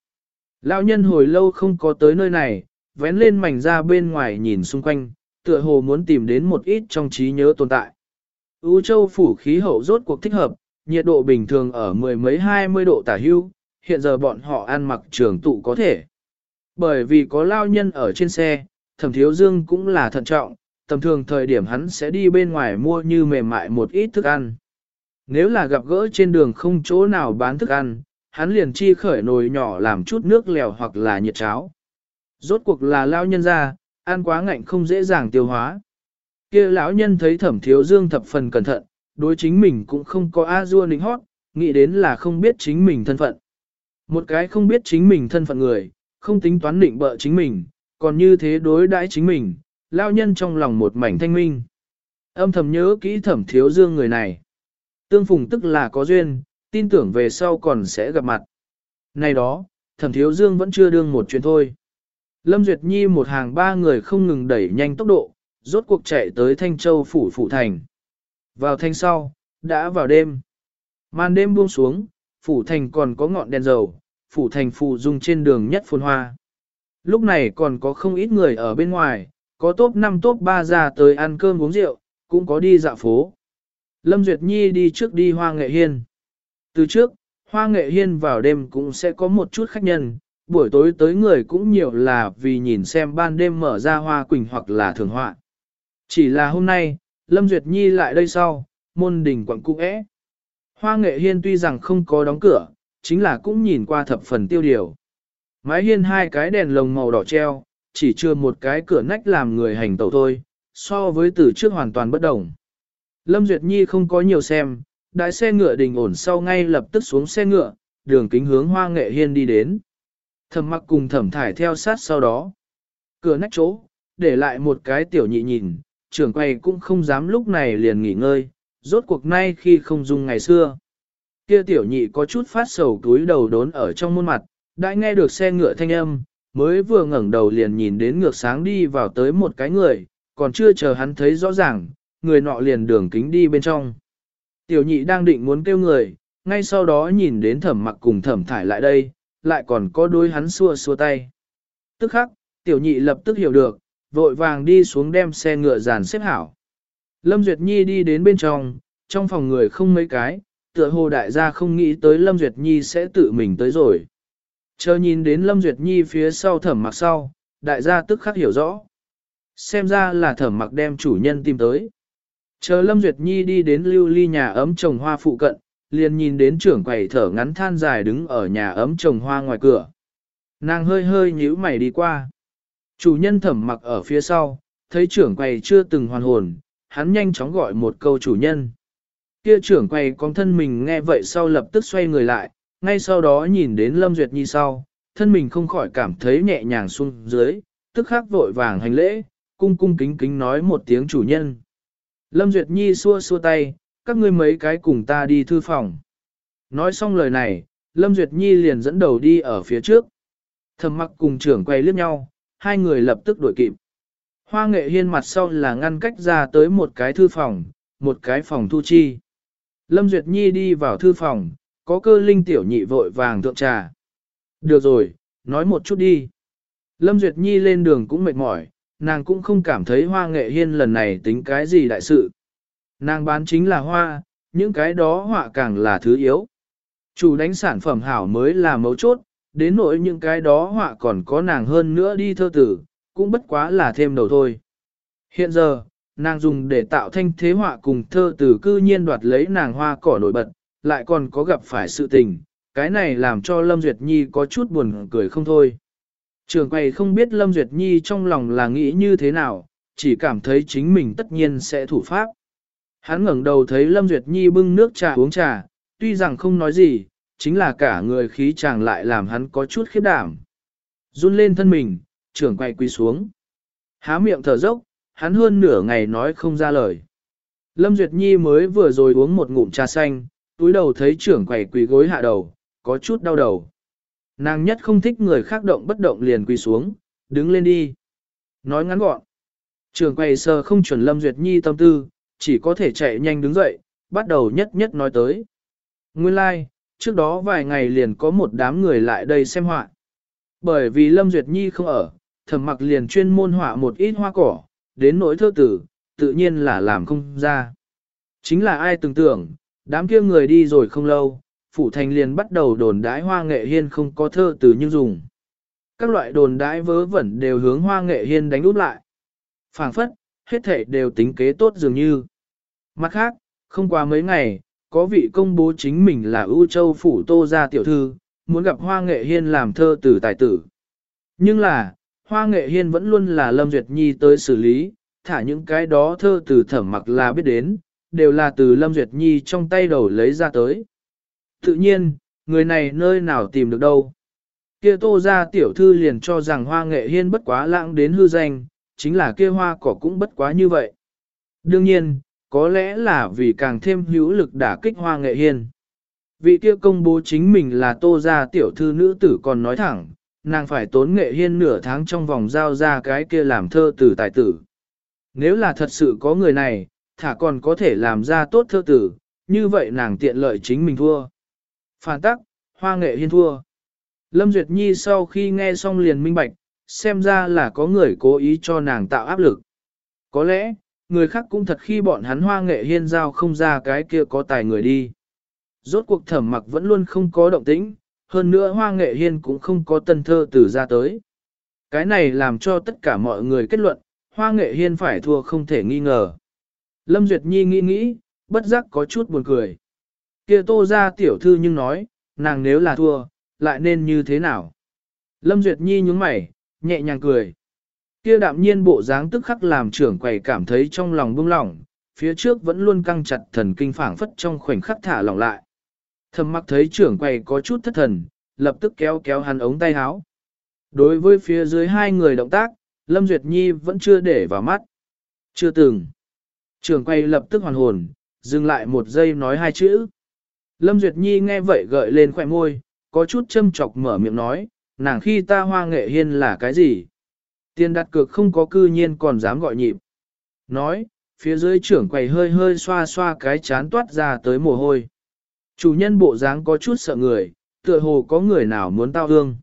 Lão nhân hồi lâu không có tới nơi này, vén lên mảnh ra bên ngoài nhìn xung quanh, tựa hồ muốn tìm đến một ít trong trí nhớ tồn tại. U châu phủ khí hậu rốt cuộc thích hợp, nhiệt độ bình thường ở mười mấy hai mươi độ tả hưu, hiện giờ bọn họ ăn mặc trường tụ có thể. Bởi vì có lao nhân ở trên xe, thẩm thiếu dương cũng là thận trọng, tầm thường thời điểm hắn sẽ đi bên ngoài mua như mềm mại một ít thức ăn. Nếu là gặp gỡ trên đường không chỗ nào bán thức ăn, hắn liền chi khởi nồi nhỏ làm chút nước lèo hoặc là nhiệt cháo. Rốt cuộc là lão nhân ra, ăn quá ngạnh không dễ dàng tiêu hóa. kia lão nhân thấy thẩm thiếu dương thập phần cẩn thận, đối chính mình cũng không có a dua nịnh hót, nghĩ đến là không biết chính mình thân phận. Một cái không biết chính mình thân phận người, không tính toán định bợ chính mình, còn như thế đối đãi chính mình, lao nhân trong lòng một mảnh thanh minh. Âm thầm nhớ kỹ thẩm thiếu dương người này. Tương phùng tức là có duyên, tin tưởng về sau còn sẽ gặp mặt. Này đó, thẩm thiếu dương vẫn chưa đương một chuyện thôi. Lâm Duyệt Nhi một hàng ba người không ngừng đẩy nhanh tốc độ, rốt cuộc chạy tới Thanh Châu phủ phủ thành. Vào thanh sau, đã vào đêm. Màn đêm buông xuống, phủ thành còn có ngọn đèn dầu, phủ thành phụ dung trên đường nhất phồn hoa. Lúc này còn có không ít người ở bên ngoài, có top 5 top 3 ra tới ăn cơm uống rượu, cũng có đi dạo phố. Lâm Duyệt Nhi đi trước đi hoa nghệ hiên. Từ trước, hoa nghệ hiên vào đêm cũng sẽ có một chút khách nhân, buổi tối tới người cũng nhiều là vì nhìn xem ban đêm mở ra hoa quỳnh hoặc là thường họa. Chỉ là hôm nay, Lâm Duyệt Nhi lại đây sau, môn đình quận cũ é. Hoa nghệ hiên tuy rằng không có đóng cửa, chính là cũng nhìn qua thập phần tiêu điều. Mái hiên hai cái đèn lồng màu đỏ treo, chỉ chưa một cái cửa nách làm người hành tẩu thôi, so với từ trước hoàn toàn bất đồng. Lâm Duyệt Nhi không có nhiều xem, đại xe ngựa đình ổn sau ngay lập tức xuống xe ngựa, đường kính hướng hoa nghệ hiên đi đến. Thẩm mặc cùng thẩm thải theo sát sau đó. Cửa nách chỗ, để lại một cái tiểu nhị nhìn, trưởng quay cũng không dám lúc này liền nghỉ ngơi, rốt cuộc nay khi không dùng ngày xưa. Kia tiểu nhị có chút phát sầu túi đầu đốn ở trong muôn mặt, đã nghe được xe ngựa thanh âm, mới vừa ngẩng đầu liền nhìn đến ngược sáng đi vào tới một cái người, còn chưa chờ hắn thấy rõ ràng, người nọ liền đường kính đi bên trong. Tiểu nhị đang định muốn kêu người, ngay sau đó nhìn đến thẩm mặc cùng thẩm thải lại đây, lại còn có đôi hắn xua xua tay. Tức khắc, tiểu nhị lập tức hiểu được, vội vàng đi xuống đem xe ngựa dàn xếp hảo. Lâm Duyệt Nhi đi đến bên trong, trong phòng người không mấy cái, tựa hồ đại gia không nghĩ tới Lâm Duyệt Nhi sẽ tự mình tới rồi. Chờ nhìn đến Lâm Duyệt Nhi phía sau thẩm mặc sau, đại gia tức khắc hiểu rõ. Xem ra là thẩm mặc đem chủ nhân tìm tới. Chờ Lâm Duyệt Nhi đi đến lưu ly nhà ấm trồng hoa phụ cận, liền nhìn đến trưởng quầy thở ngắn than dài đứng ở nhà ấm trồng hoa ngoài cửa. Nàng hơi hơi nhíu mày đi qua. Chủ nhân thẩm mặc ở phía sau, thấy trưởng quầy chưa từng hoàn hồn, hắn nhanh chóng gọi một câu chủ nhân. Kia trưởng quầy con thân mình nghe vậy sau lập tức xoay người lại, ngay sau đó nhìn đến Lâm Duyệt Nhi sau, thân mình không khỏi cảm thấy nhẹ nhàng xuống dưới, tức khắc vội vàng hành lễ, cung cung kính kính nói một tiếng chủ nhân. Lâm Duyệt Nhi xua xua tay, các ngươi mấy cái cùng ta đi thư phòng. Nói xong lời này, Lâm Duyệt Nhi liền dẫn đầu đi ở phía trước. Thầm mặc cùng trưởng quay liếc nhau, hai người lập tức đuổi kịp. Hoa nghệ hiên mặt sau là ngăn cách ra tới một cái thư phòng, một cái phòng thu chi. Lâm Duyệt Nhi đi vào thư phòng, có cơ linh tiểu nhị vội vàng thượng trà. Được rồi, nói một chút đi. Lâm Duyệt Nhi lên đường cũng mệt mỏi, nàng cũng không cảm thấy hoa nghệ hiên lần này tính cái gì đại sự. Nàng bán chính là hoa, những cái đó họa càng là thứ yếu. Chủ đánh sản phẩm hảo mới là mấu chốt, đến nỗi những cái đó họa còn có nàng hơn nữa đi thơ tử, cũng bất quá là thêm đầu thôi. Hiện giờ, nàng dùng để tạo thanh thế họa cùng thơ tử cư nhiên đoạt lấy nàng hoa cỏ nổi bật, lại còn có gặp phải sự tình, cái này làm cho Lâm Duyệt Nhi có chút buồn cười không thôi. Trường quầy không biết Lâm Duyệt Nhi trong lòng là nghĩ như thế nào, chỉ cảm thấy chính mình tất nhiên sẽ thủ pháp. Hắn ngẩng đầu thấy Lâm Duyệt Nhi bưng nước trà uống trà, tuy rằng không nói gì, chính là cả người khí chàng lại làm hắn có chút khiếp đảm. Run lên thân mình, trưởng quay quỳ xuống. Há miệng thở dốc, hắn hơn nửa ngày nói không ra lời. Lâm Duyệt Nhi mới vừa rồi uống một ngụm trà xanh, túi đầu thấy trưởng quầy quỳ gối hạ đầu, có chút đau đầu. Nàng nhất không thích người khác động bất động liền quỳ xuống, đứng lên đi. Nói ngắn gọn. Trưởng quầy sờ không chuẩn Lâm Duyệt Nhi tâm tư, chỉ có thể chạy nhanh đứng dậy, bắt đầu nhất nhất nói tới. Nguyên lai, like, trước đó vài ngày liền có một đám người lại đây xem họa. Bởi vì Lâm Duyệt Nhi không ở, thẩm mặc liền chuyên môn họa một ít hoa cỏ, đến nỗi thơ tử, tự nhiên là làm không ra. Chính là ai tưởng tưởng, đám kia người đi rồi không lâu, phủ thành liền bắt đầu đồn đái hoa nghệ hiên không có thơ tử nhưng dùng. Các loại đồn đái vớ vẩn đều hướng hoa nghệ hiên đánh út lại. phảng phất, hết thể đều tính kế tốt dường như. Mặt khác, không qua mấy ngày, có vị công bố chính mình là ưu châu phủ tô gia tiểu thư, muốn gặp Hoa Nghệ Hiên làm thơ tử tài tử. Nhưng là, Hoa Nghệ Hiên vẫn luôn là Lâm Duyệt Nhi tới xử lý, thả những cái đó thơ tử thẩm mặc là biết đến, đều là từ Lâm Duyệt Nhi trong tay đầu lấy ra tới. Tự nhiên, người này nơi nào tìm được đâu. Kia tô gia tiểu thư liền cho rằng Hoa Nghệ Hiên bất quá lãng đến hư danh, chính là kia hoa cỏ cũng bất quá như vậy. Đương nhiên, có lẽ là vì càng thêm hữu lực đả kích hoa nghệ hiên. Vị kia công bố chính mình là tô gia tiểu thư nữ tử còn nói thẳng, nàng phải tốn nghệ hiên nửa tháng trong vòng giao ra cái kia làm thơ tử tài tử. Nếu là thật sự có người này, thả còn có thể làm ra tốt thơ tử, như vậy nàng tiện lợi chính mình thua. Phản tắc, hoa nghệ hiên thua. Lâm Duyệt Nhi sau khi nghe xong liền minh bạch, xem ra là có người cố ý cho nàng tạo áp lực. Có lẽ, người khác cũng thật khi bọn hắn hoa nghệ hiên giao không ra cái kia có tài người đi. Rốt cuộc thẩm mặc vẫn luôn không có động tĩnh, hơn nữa hoa nghệ hiên cũng không có tân thơ từ ra tới. Cái này làm cho tất cả mọi người kết luận, hoa nghệ hiên phải thua không thể nghi ngờ. Lâm Duyệt Nhi nghĩ nghĩ, bất giác có chút buồn cười. kia tô ra tiểu thư nhưng nói, nàng nếu là thua, lại nên như thế nào? Lâm Duyệt Nhi nhúng mày, nhẹ nhàng cười. Kia đạm nhiên bộ dáng tức khắc làm trưởng quầy cảm thấy trong lòng buông lỏng, phía trước vẫn luôn căng chặt thần kinh phảng phất trong khoảnh khắc thả lỏng lại. Thầm mặc thấy trưởng quầy có chút thất thần, lập tức kéo kéo hắn ống tay áo. Đối với phía dưới hai người động tác, Lâm Duyệt Nhi vẫn chưa để vào mắt. Chưa từng. Trưởng quầy lập tức hoàn hồn, dừng lại một giây nói hai chữ. Lâm Duyệt Nhi nghe vậy gợi lên khỏe môi, có chút châm chọc mở miệng nói, nàng khi ta hoa nghệ hiên là cái gì? Tiền đặt cược không có cư nhiên còn dám gọi nhịp. Nói, phía dưới trưởng quầy hơi hơi xoa xoa cái chán toát ra tới mồ hôi. Chủ nhân bộ dáng có chút sợ người, tựa hồ có người nào muốn tao hương.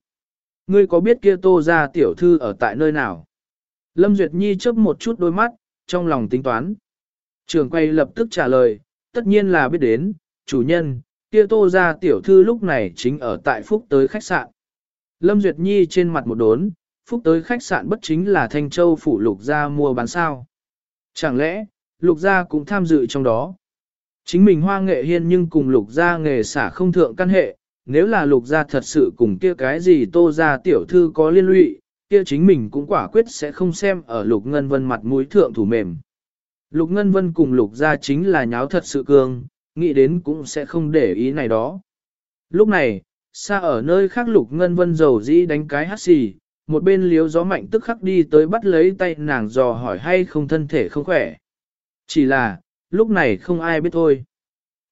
Ngươi có biết kia tô ra tiểu thư ở tại nơi nào? Lâm Duyệt Nhi chớp một chút đôi mắt, trong lòng tính toán. Trưởng quay lập tức trả lời, tất nhiên là biết đến, chủ nhân, kia tô ra tiểu thư lúc này chính ở tại phúc tới khách sạn. Lâm Duyệt Nhi trên mặt một đốn, phúc tới khách sạn bất chính là Thanh Châu phủ lục gia mua bán sao. Chẳng lẽ, lục gia cũng tham dự trong đó? Chính mình hoa nghệ hiên nhưng cùng lục gia nghề xả không thượng căn hệ, nếu là lục gia thật sự cùng kia cái gì tô gia tiểu thư có liên lụy, kia chính mình cũng quả quyết sẽ không xem ở lục ngân vân mặt mũi thượng thủ mềm. Lục ngân vân cùng lục gia chính là nháo thật sự cường, nghĩ đến cũng sẽ không để ý này đó. Lúc này, xa ở nơi khác lục ngân vân dầu dĩ đánh cái hát xì, một bên liếu gió mạnh tức khắc đi tới bắt lấy tay nàng dò hỏi hay không thân thể không khỏe. Chỉ là, lúc này không ai biết thôi.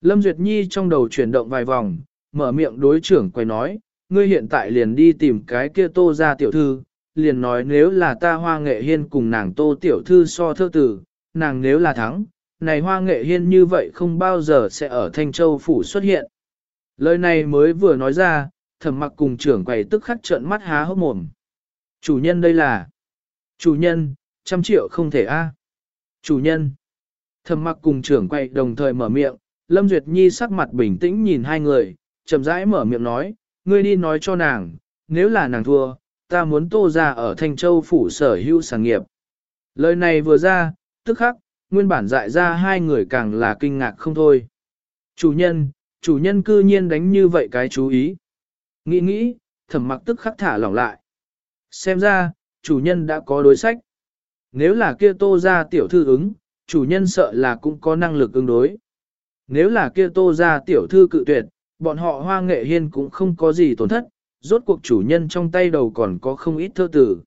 Lâm Duyệt Nhi trong đầu chuyển động vài vòng, mở miệng đối trưởng quay nói, ngươi hiện tại liền đi tìm cái kia tô ra tiểu thư, liền nói nếu là ta hoa nghệ hiên cùng nàng tô tiểu thư so thơ tử, nàng nếu là thắng, này hoa nghệ hiên như vậy không bao giờ sẽ ở Thanh Châu Phủ xuất hiện. Lời này mới vừa nói ra, thẩm mặc cùng trưởng quầy tức khắc trợn mắt há hốc mồm. Chủ nhân đây là... Chủ nhân, trăm triệu không thể a. Chủ nhân. Thẩm mặc cùng trưởng quầy đồng thời mở miệng, Lâm Duyệt Nhi sắc mặt bình tĩnh nhìn hai người, chậm rãi mở miệng nói, ngươi đi nói cho nàng, nếu là nàng thua, ta muốn tô ra ở Thanh Châu phủ sở hữu sản nghiệp. Lời này vừa ra, tức khắc, nguyên bản dại ra hai người càng là kinh ngạc không thôi. Chủ nhân, chủ nhân cư nhiên đánh như vậy cái chú ý. Nghĩ nghĩ, thẩm mặc tức khắc thả lỏng lại. Xem ra, chủ nhân đã có đối sách. Nếu là kia tô ra tiểu thư ứng, chủ nhân sợ là cũng có năng lực ứng đối. Nếu là kia tô ra tiểu thư cự tuyệt, bọn họ hoa nghệ hiên cũng không có gì tổn thất, rốt cuộc chủ nhân trong tay đầu còn có không ít thơ tử.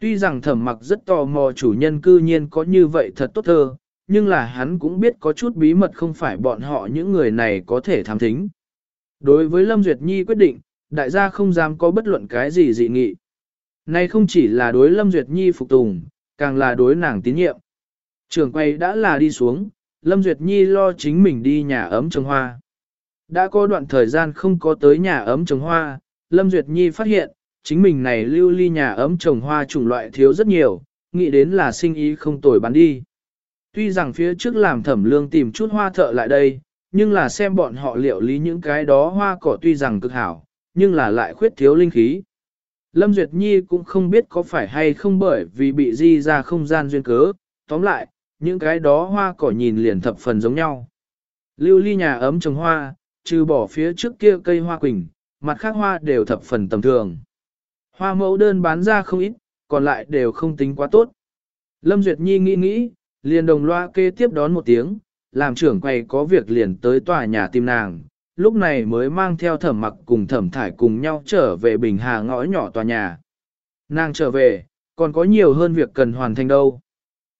Tuy rằng thẩm mặc rất tò mò chủ nhân cư nhiên có như vậy thật tốt thơ, nhưng là hắn cũng biết có chút bí mật không phải bọn họ những người này có thể tham thính. Đối với Lâm Duyệt Nhi quyết định, đại gia không dám có bất luận cái gì dị nghị. Này không chỉ là đối Lâm Duyệt Nhi phục tùng, càng là đối nàng tín nhiệm. Trường quay đã là đi xuống, Lâm Duyệt Nhi lo chính mình đi nhà ấm trồng hoa. Đã có đoạn thời gian không có tới nhà ấm trồng hoa, Lâm Duyệt Nhi phát hiện, chính mình này lưu ly nhà ấm trồng hoa chủng loại thiếu rất nhiều, nghĩ đến là sinh ý không tồi bán đi. Tuy rằng phía trước làm thẩm lương tìm chút hoa thợ lại đây, nhưng là xem bọn họ liệu lý những cái đó hoa cỏ tuy rằng cực hảo, nhưng là lại khuyết thiếu linh khí. Lâm Duyệt Nhi cũng không biết có phải hay không bởi vì bị di ra không gian duyên cớ, tóm lại, những cái đó hoa cỏ nhìn liền thập phần giống nhau. Lưu ly nhà ấm trồng hoa, trừ bỏ phía trước kia cây hoa quỳnh, mặt khác hoa đều thập phần tầm thường. Hoa mẫu đơn bán ra không ít, còn lại đều không tính quá tốt. Lâm Duyệt Nhi nghĩ nghĩ, liền đồng loa kê tiếp đón một tiếng, làm trưởng quầy có việc liền tới tòa nhà tìm nàng, lúc này mới mang theo thẩm mặc cùng thẩm thải cùng nhau trở về Bình Hà ngõ nhỏ tòa nhà. Nàng trở về, còn có nhiều hơn việc cần hoàn thành đâu.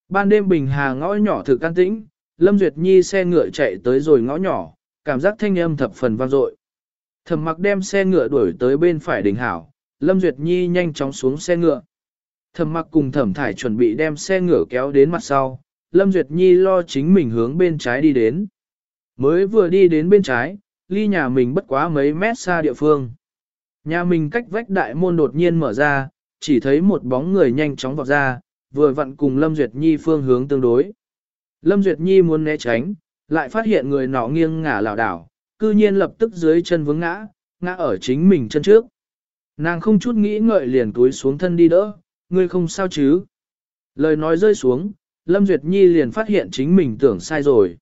Ban đêm Bình Hà ngõ nhỏ thực can tĩnh, Lâm Duyệt Nhi xe ngựa chạy tới rồi ngõ nhỏ, cảm giác thanh âm thập phần vang dội. Thẩm mặc đem xe ngựa đuổi tới bên phải đỉnh hảo, Lâm Duyệt Nhi nhanh chóng xuống xe ngựa. Thẩm mặc cùng thẩm thải chuẩn bị đem xe ngựa kéo đến mặt sau, Lâm Duyệt Nhi lo chính mình hướng bên trái đi đến. Mới vừa đi đến bên trái, ly nhà mình bất quá mấy mét xa địa phương. Nhà mình cách vách đại môn đột nhiên mở ra, chỉ thấy một bóng người nhanh chóng vọt ra, vừa vặn cùng Lâm Duyệt Nhi phương hướng tương đối. Lâm Duyệt Nhi muốn né tránh, lại phát hiện người nọ nghiêng ngả lảo đảo, cư nhiên lập tức dưới chân vướng ngã, ngã ở chính mình chân trước. Nàng không chút nghĩ ngợi liền túi xuống thân đi đỡ, ngươi không sao chứ. Lời nói rơi xuống, Lâm Duyệt Nhi liền phát hiện chính mình tưởng sai rồi.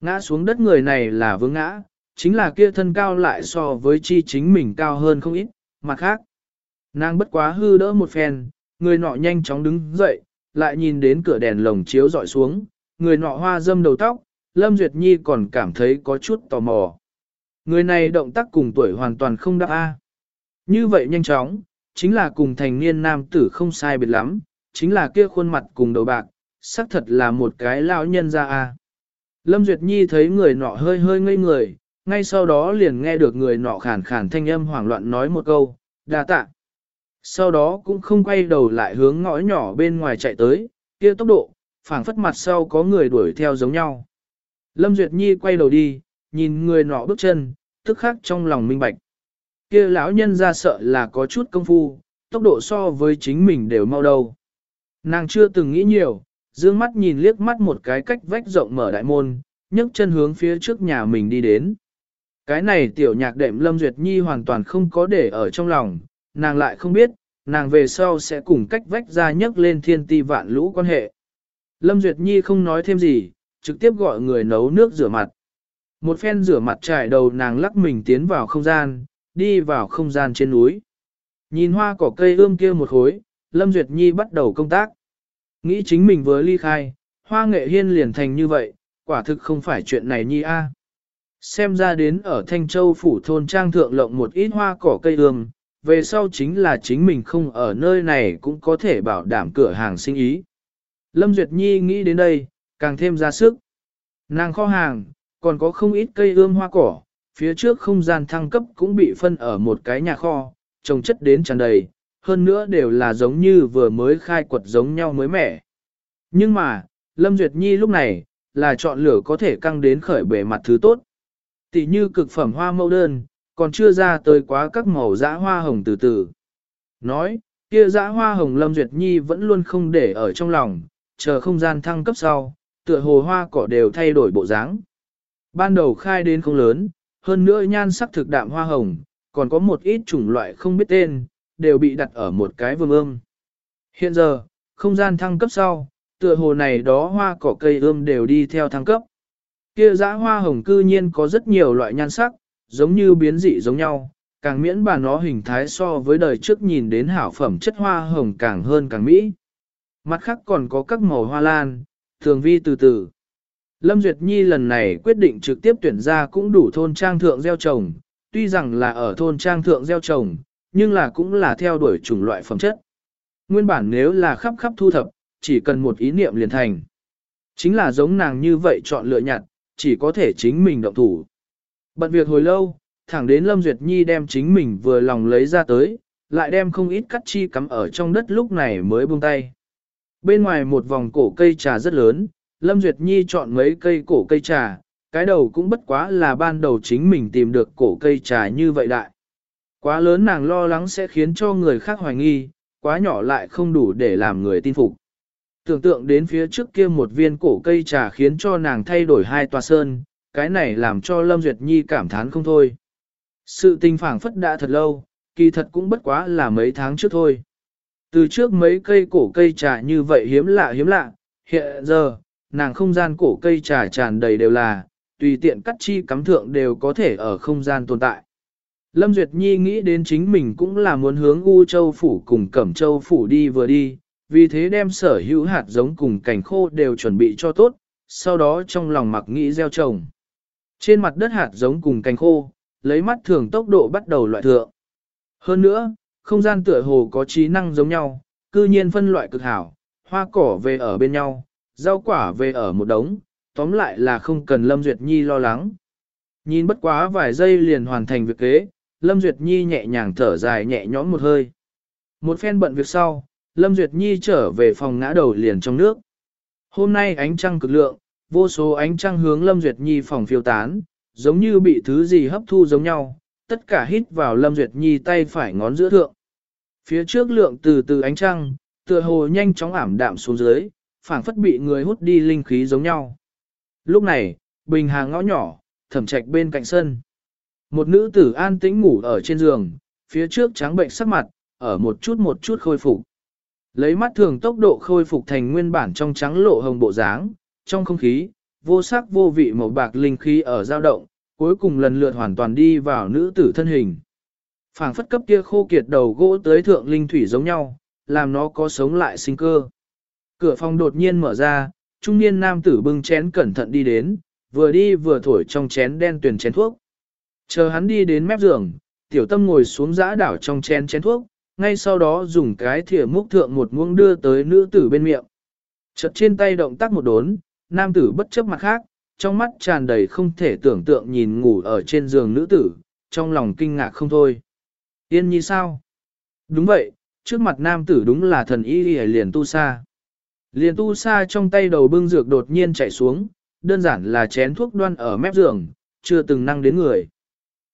Ngã xuống đất người này là vướng ngã, chính là kia thân cao lại so với chi chính mình cao hơn không ít, mặt khác. Nàng bất quá hư đỡ một phen, người nọ nhanh chóng đứng dậy, lại nhìn đến cửa đèn lồng chiếu dọi xuống, người nọ hoa dâm đầu tóc, Lâm Duyệt Nhi còn cảm thấy có chút tò mò. Người này động tác cùng tuổi hoàn toàn không đáp A. Như vậy nhanh chóng, chính là cùng thành niên nam tử không sai biệt lắm, chính là kia khuôn mặt cùng đầu bạc, xác thật là một cái lão nhân ra A. Lâm Duyệt Nhi thấy người nọ hơi hơi ngây người, ngay sau đó liền nghe được người nọ khàn khàn thanh âm hoảng loạn nói một câu, đa tạ. Sau đó cũng không quay đầu lại hướng ngõ nhỏ bên ngoài chạy tới, kia tốc độ, phảng phất mặt sau có người đuổi theo giống nhau. Lâm Duyệt Nhi quay đầu đi, nhìn người nọ bước chân, tức khắc trong lòng minh bạch. Kia lão nhân ra sợ là có chút công phu, tốc độ so với chính mình đều mau đâu. Nàng chưa từng nghĩ nhiều, dương mắt nhìn liếc mắt một cái cách vách rộng mở đại môn, nhấc chân hướng phía trước nhà mình đi đến. Cái này tiểu nhạc đệm Lâm Duyệt Nhi hoàn toàn không có để ở trong lòng, nàng lại không biết, nàng về sau sẽ cùng cách vách ra nhấc lên thiên ti vạn lũ quan hệ. Lâm Duyệt Nhi không nói thêm gì, trực tiếp gọi người nấu nước rửa mặt. Một phen rửa mặt trải đầu nàng lắc mình tiến vào không gian, đi vào không gian trên núi. Nhìn hoa cỏ cây ươm kia một khối, Lâm Duyệt Nhi bắt đầu công tác. Nghĩ chính mình vừa ly khai, hoa nghệ hiên liền thành như vậy, quả thực không phải chuyện này Nhi a. Xem ra đến ở Thanh Châu phủ thôn trang thượng lộng một ít hoa cỏ cây hương về sau chính là chính mình không ở nơi này cũng có thể bảo đảm cửa hàng sinh ý. Lâm Duyệt Nhi nghĩ đến đây, càng thêm ra sức. Nàng kho hàng, còn có không ít cây ươm hoa cỏ, phía trước không gian thăng cấp cũng bị phân ở một cái nhà kho, trồng chất đến tràn đầy, hơn nữa đều là giống như vừa mới khai quật giống nhau mới mẻ. Nhưng mà, Lâm Duyệt Nhi lúc này, là chọn lửa có thể căng đến khởi bề mặt thứ tốt. Tỷ như cực phẩm hoa mẫu đơn, còn chưa ra tới quá các màu dã hoa hồng từ từ. Nói, kia dã hoa hồng Lâm Duyệt Nhi vẫn luôn không để ở trong lòng, chờ không gian thăng cấp sau, tựa hồ hoa cỏ đều thay đổi bộ dáng. Ban đầu khai đến không lớn, hơn nữa nhan sắc thực đạm hoa hồng, còn có một ít chủng loại không biết tên, đều bị đặt ở một cái vườn ươm. Hiện giờ, không gian thăng cấp sau, tựa hồ này đó hoa cỏ cây ươm đều đi theo thăng cấp. Kia dã hoa hồng cư nhiên có rất nhiều loại nhan sắc, giống như biến dị giống nhau, càng miễn bà nó hình thái so với đời trước nhìn đến hảo phẩm chất hoa hồng càng hơn càng mỹ. Mặt khác còn có các màu hoa lan, thường vi từ từ. Lâm Duyệt Nhi lần này quyết định trực tiếp tuyển ra cũng đủ thôn trang thượng gieo trồng, tuy rằng là ở thôn trang thượng gieo trồng, nhưng là cũng là theo đuổi chủng loại phẩm chất. Nguyên bản nếu là khắp khắp thu thập, chỉ cần một ý niệm liền thành. Chính là giống nàng như vậy chọn lựa nhặt, chỉ có thể chính mình động thủ. Bận việc hồi lâu, thẳng đến Lâm Duyệt Nhi đem chính mình vừa lòng lấy ra tới, lại đem không ít cắt chi cắm ở trong đất lúc này mới buông tay. Bên ngoài một vòng cổ cây trà rất lớn, Lâm Duyệt Nhi chọn mấy cây cổ cây trà, cái đầu cũng bất quá là ban đầu chính mình tìm được cổ cây trà như vậy đại. Quá lớn nàng lo lắng sẽ khiến cho người khác hoài nghi, quá nhỏ lại không đủ để làm người tin phục. Tưởng tượng đến phía trước kia một viên cổ cây trà khiến cho nàng thay đổi hai tòa sơn, cái này làm cho Lâm Duyệt Nhi cảm thán không thôi. Sự tình phảng phất đã thật lâu, kỳ thật cũng bất quá là mấy tháng trước thôi. Từ trước mấy cây cổ cây trà như vậy hiếm lạ hiếm lạ, hiện giờ, nàng không gian cổ cây trà tràn đầy đều là, tùy tiện cắt chi cắm thượng đều có thể ở không gian tồn tại. Lâm Duyệt Nhi nghĩ đến chính mình cũng là muốn hướng U Châu Phủ cùng Cẩm Châu Phủ đi vừa đi, vì thế đem sở hữu hạt giống cùng cảnh khô đều chuẩn bị cho tốt, sau đó trong lòng mặc nghĩ gieo trồng. Trên mặt đất hạt giống cùng cành khô, lấy mắt thường tốc độ bắt đầu loại thượng. Hơn nữa, không gian tựa hồ có trí năng giống nhau, cư nhiên phân loại cực hảo, hoa cỏ về ở bên nhau, rau quả về ở một đống, tóm lại là không cần Lâm Duyệt Nhi lo lắng. Nhìn bất quá vài giây liền hoàn thành việc kế, Lâm Duyệt Nhi nhẹ nhàng thở dài nhẹ nhõm một hơi. Một phen bận việc sau, Lâm Duyệt Nhi trở về phòng ngã đầu liền trong nước. Hôm nay ánh trăng cực lượng, vô số ánh trăng hướng Lâm Duyệt Nhi phòng phiêu tán, giống như bị thứ gì hấp thu giống nhau, tất cả hít vào Lâm Duyệt Nhi tay phải ngón giữa thượng. Phía trước lượng từ từ ánh trăng, tựa hồ nhanh chóng ảm đạm xuống dưới, phảng phất bị người hút đi linh khí giống nhau. Lúc này, bình hàng ngõ nhỏ, thẩm trạch bên cạnh sân. Một nữ tử an tĩnh ngủ ở trên giường, phía trước trắng bệnh sắc mặt, ở một chút một chút khôi phục. Lấy mắt thường tốc độ khôi phục thành nguyên bản trong trắng lộ hồng bộ dáng, trong không khí, vô sắc vô vị màu bạc linh khí ở dao động, cuối cùng lần lượt hoàn toàn đi vào nữ tử thân hình. phảng phất cấp kia khô kiệt đầu gỗ tới thượng linh thủy giống nhau, làm nó có sống lại sinh cơ. Cửa phòng đột nhiên mở ra, trung niên nam tử bưng chén cẩn thận đi đến, vừa đi vừa thổi trong chén đen tuyển chén thuốc. Chờ hắn đi đến mép giường, tiểu tâm ngồi xuống giã đảo trong chén chén thuốc, ngay sau đó dùng cái thìa múc thượng một muỗng đưa tới nữ tử bên miệng. Chật trên tay động tác một đốn, nam tử bất chấp mặt khác, trong mắt tràn đầy không thể tưởng tượng nhìn ngủ ở trên giường nữ tử, trong lòng kinh ngạc không thôi. Yên nhi sao? Đúng vậy, trước mặt nam tử đúng là thần y liền tu sa. Liền tu sa trong tay đầu bưng dược đột nhiên chạy xuống, đơn giản là chén thuốc đoan ở mép giường, chưa từng năng đến người.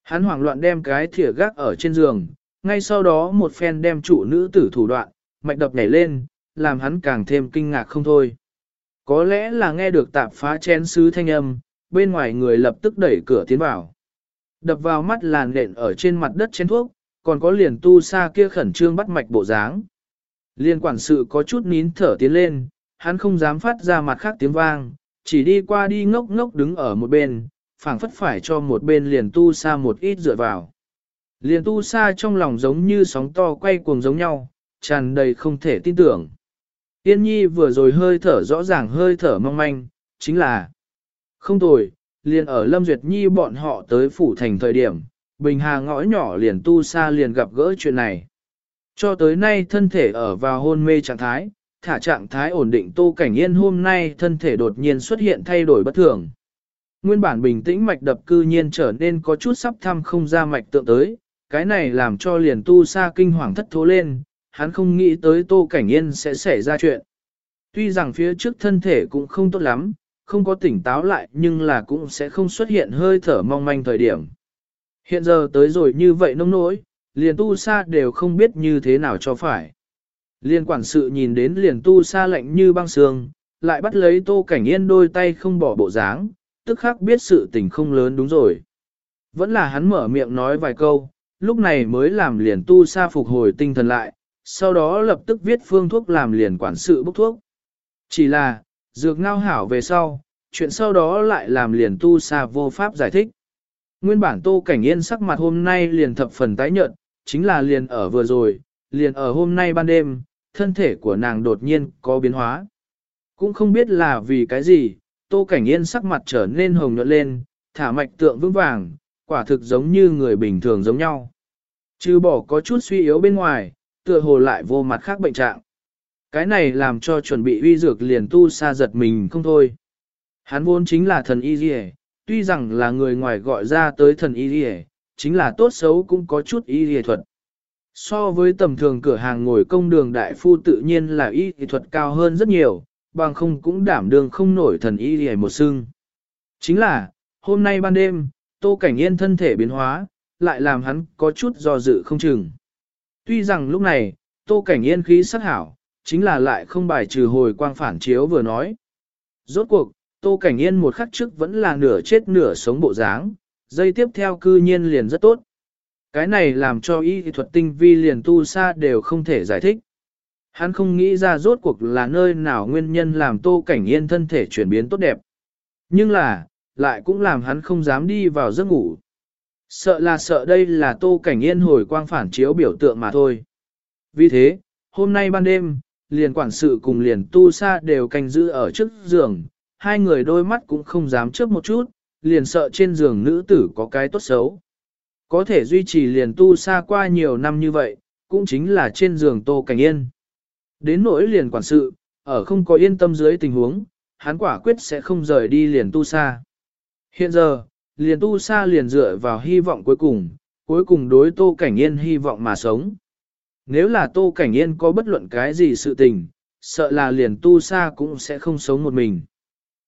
Hắn hoảng loạn đem cái thìa gác ở trên giường, ngay sau đó một phen đem trụ nữ tử thủ đoạn, mạch đập nhảy lên, làm hắn càng thêm kinh ngạc không thôi. Có lẽ là nghe được tạp phá chén sứ thanh âm, bên ngoài người lập tức đẩy cửa tiến vào. Đập vào mắt làn nện ở trên mặt đất chén thuốc, còn có liền tu sa kia khẩn trương bắt mạch bộ dáng. Liên quản sự có chút nín thở tiến lên, hắn không dám phát ra mặt khác tiếng vang, chỉ đi qua đi ngốc ngốc đứng ở một bên, phảng phất phải cho một bên liền tu sa một ít dựa vào. Liền tu sa trong lòng giống như sóng to quay cuồng giống nhau, tràn đầy không thể tin tưởng. Yên nhi vừa rồi hơi thở rõ ràng hơi thở mong manh, chính là không tồi, liền ở Lâm Duyệt Nhi bọn họ tới phủ thành thời điểm, Bình Hà ngõ nhỏ liền tu sa liền gặp gỡ chuyện này. Cho tới nay thân thể ở vào hôn mê trạng thái, thả trạng thái ổn định Tô Cảnh Yên hôm nay thân thể đột nhiên xuất hiện thay đổi bất thường. Nguyên bản bình tĩnh mạch đập cư nhiên trở nên có chút sắp thăm không ra mạch tượng tới, cái này làm cho liền tu sa kinh hoàng thất thố lên, hắn không nghĩ tới Tô Cảnh Yên sẽ xảy ra chuyện. Tuy rằng phía trước thân thể cũng không tốt lắm, không có tỉnh táo lại nhưng là cũng sẽ không xuất hiện hơi thở mong manh thời điểm. Hiện giờ tới rồi như vậy nông nỗi, liền tu sa đều không biết như thế nào cho phải. Liên quản sự nhìn đến liền tu sa lạnh như băng sương, lại bắt lấy tô cảnh yên đôi tay không bỏ bộ dáng, tức khắc biết sự tình không lớn đúng rồi. Vẫn là hắn mở miệng nói vài câu, lúc này mới làm liền tu sa phục hồi tinh thần lại, sau đó lập tức viết phương thuốc làm liền quản sự bốc thuốc. Chỉ là, dược ngao hảo về sau, chuyện sau đó lại làm liền tu sa vô pháp giải thích. Nguyên bản tô cảnh yên sắc mặt hôm nay liền thập phần tái nhợt, chính là liền ở vừa rồi, liền ở hôm nay ban đêm, thân thể của nàng đột nhiên có biến hóa. Cũng không biết là vì cái gì, tô cảnh yên sắc mặt trở nên hồng nhuận lên, thả mạch tượng vững vàng, quả thực giống như người bình thường giống nhau. Chứ bỏ có chút suy yếu bên ngoài, tựa hồ lại vô mặt khác bệnh trạng. Cái này làm cho chuẩn bị uy dược liền tu xa giật mình không thôi. Hắn vốn chính là thần y dì tuy rằng là người ngoài gọi ra tới thần y dì chính là tốt xấu cũng có chút y dì thuật. So với tầm thường cửa hàng ngồi công đường đại phu tự nhiên là y dì thuật cao hơn rất nhiều, bằng không cũng đảm đương không nổi thần y hề một xưng. Chính là, hôm nay ban đêm, tô cảnh yên thân thể biến hóa, lại làm hắn có chút do dự không chừng. Tuy rằng lúc này, tô cảnh yên khí sắc hảo, chính là lại không bài trừ hồi quang phản chiếu vừa nói. Rốt cuộc, tô cảnh yên một khắc trước vẫn là nửa chết nửa sống bộ dáng, dây tiếp theo cư nhiên liền rất tốt. Cái này làm cho y thuật tinh vi liền tu xa đều không thể giải thích. Hắn không nghĩ ra rốt cuộc là nơi nào nguyên nhân làm tô cảnh yên thân thể chuyển biến tốt đẹp. Nhưng là, lại cũng làm hắn không dám đi vào giấc ngủ. Sợ là sợ đây là tô cảnh yên hồi quang phản chiếu biểu tượng mà thôi. Vì thế, hôm nay ban đêm, liền quản sự cùng liền tu sa đều canh giữ ở trước giường, hai người đôi mắt cũng không dám chớp một chút, liền sợ trên giường nữ tử có cái tốt xấu. Có thể duy trì liền tu sa qua nhiều năm như vậy, cũng chính là trên giường tô cảnh yên. Đến nỗi liền quản sự, ở không có yên tâm dưới tình huống, hắn quả quyết sẽ không rời đi liền tu sa. Hiện giờ, liền tu sa liền dựa vào hy vọng cuối cùng, cuối cùng đối tô cảnh yên hy vọng mà sống. Nếu là tô cảnh yên có bất luận cái gì sự tình, sợ là liền tu sa cũng sẽ không sống một mình.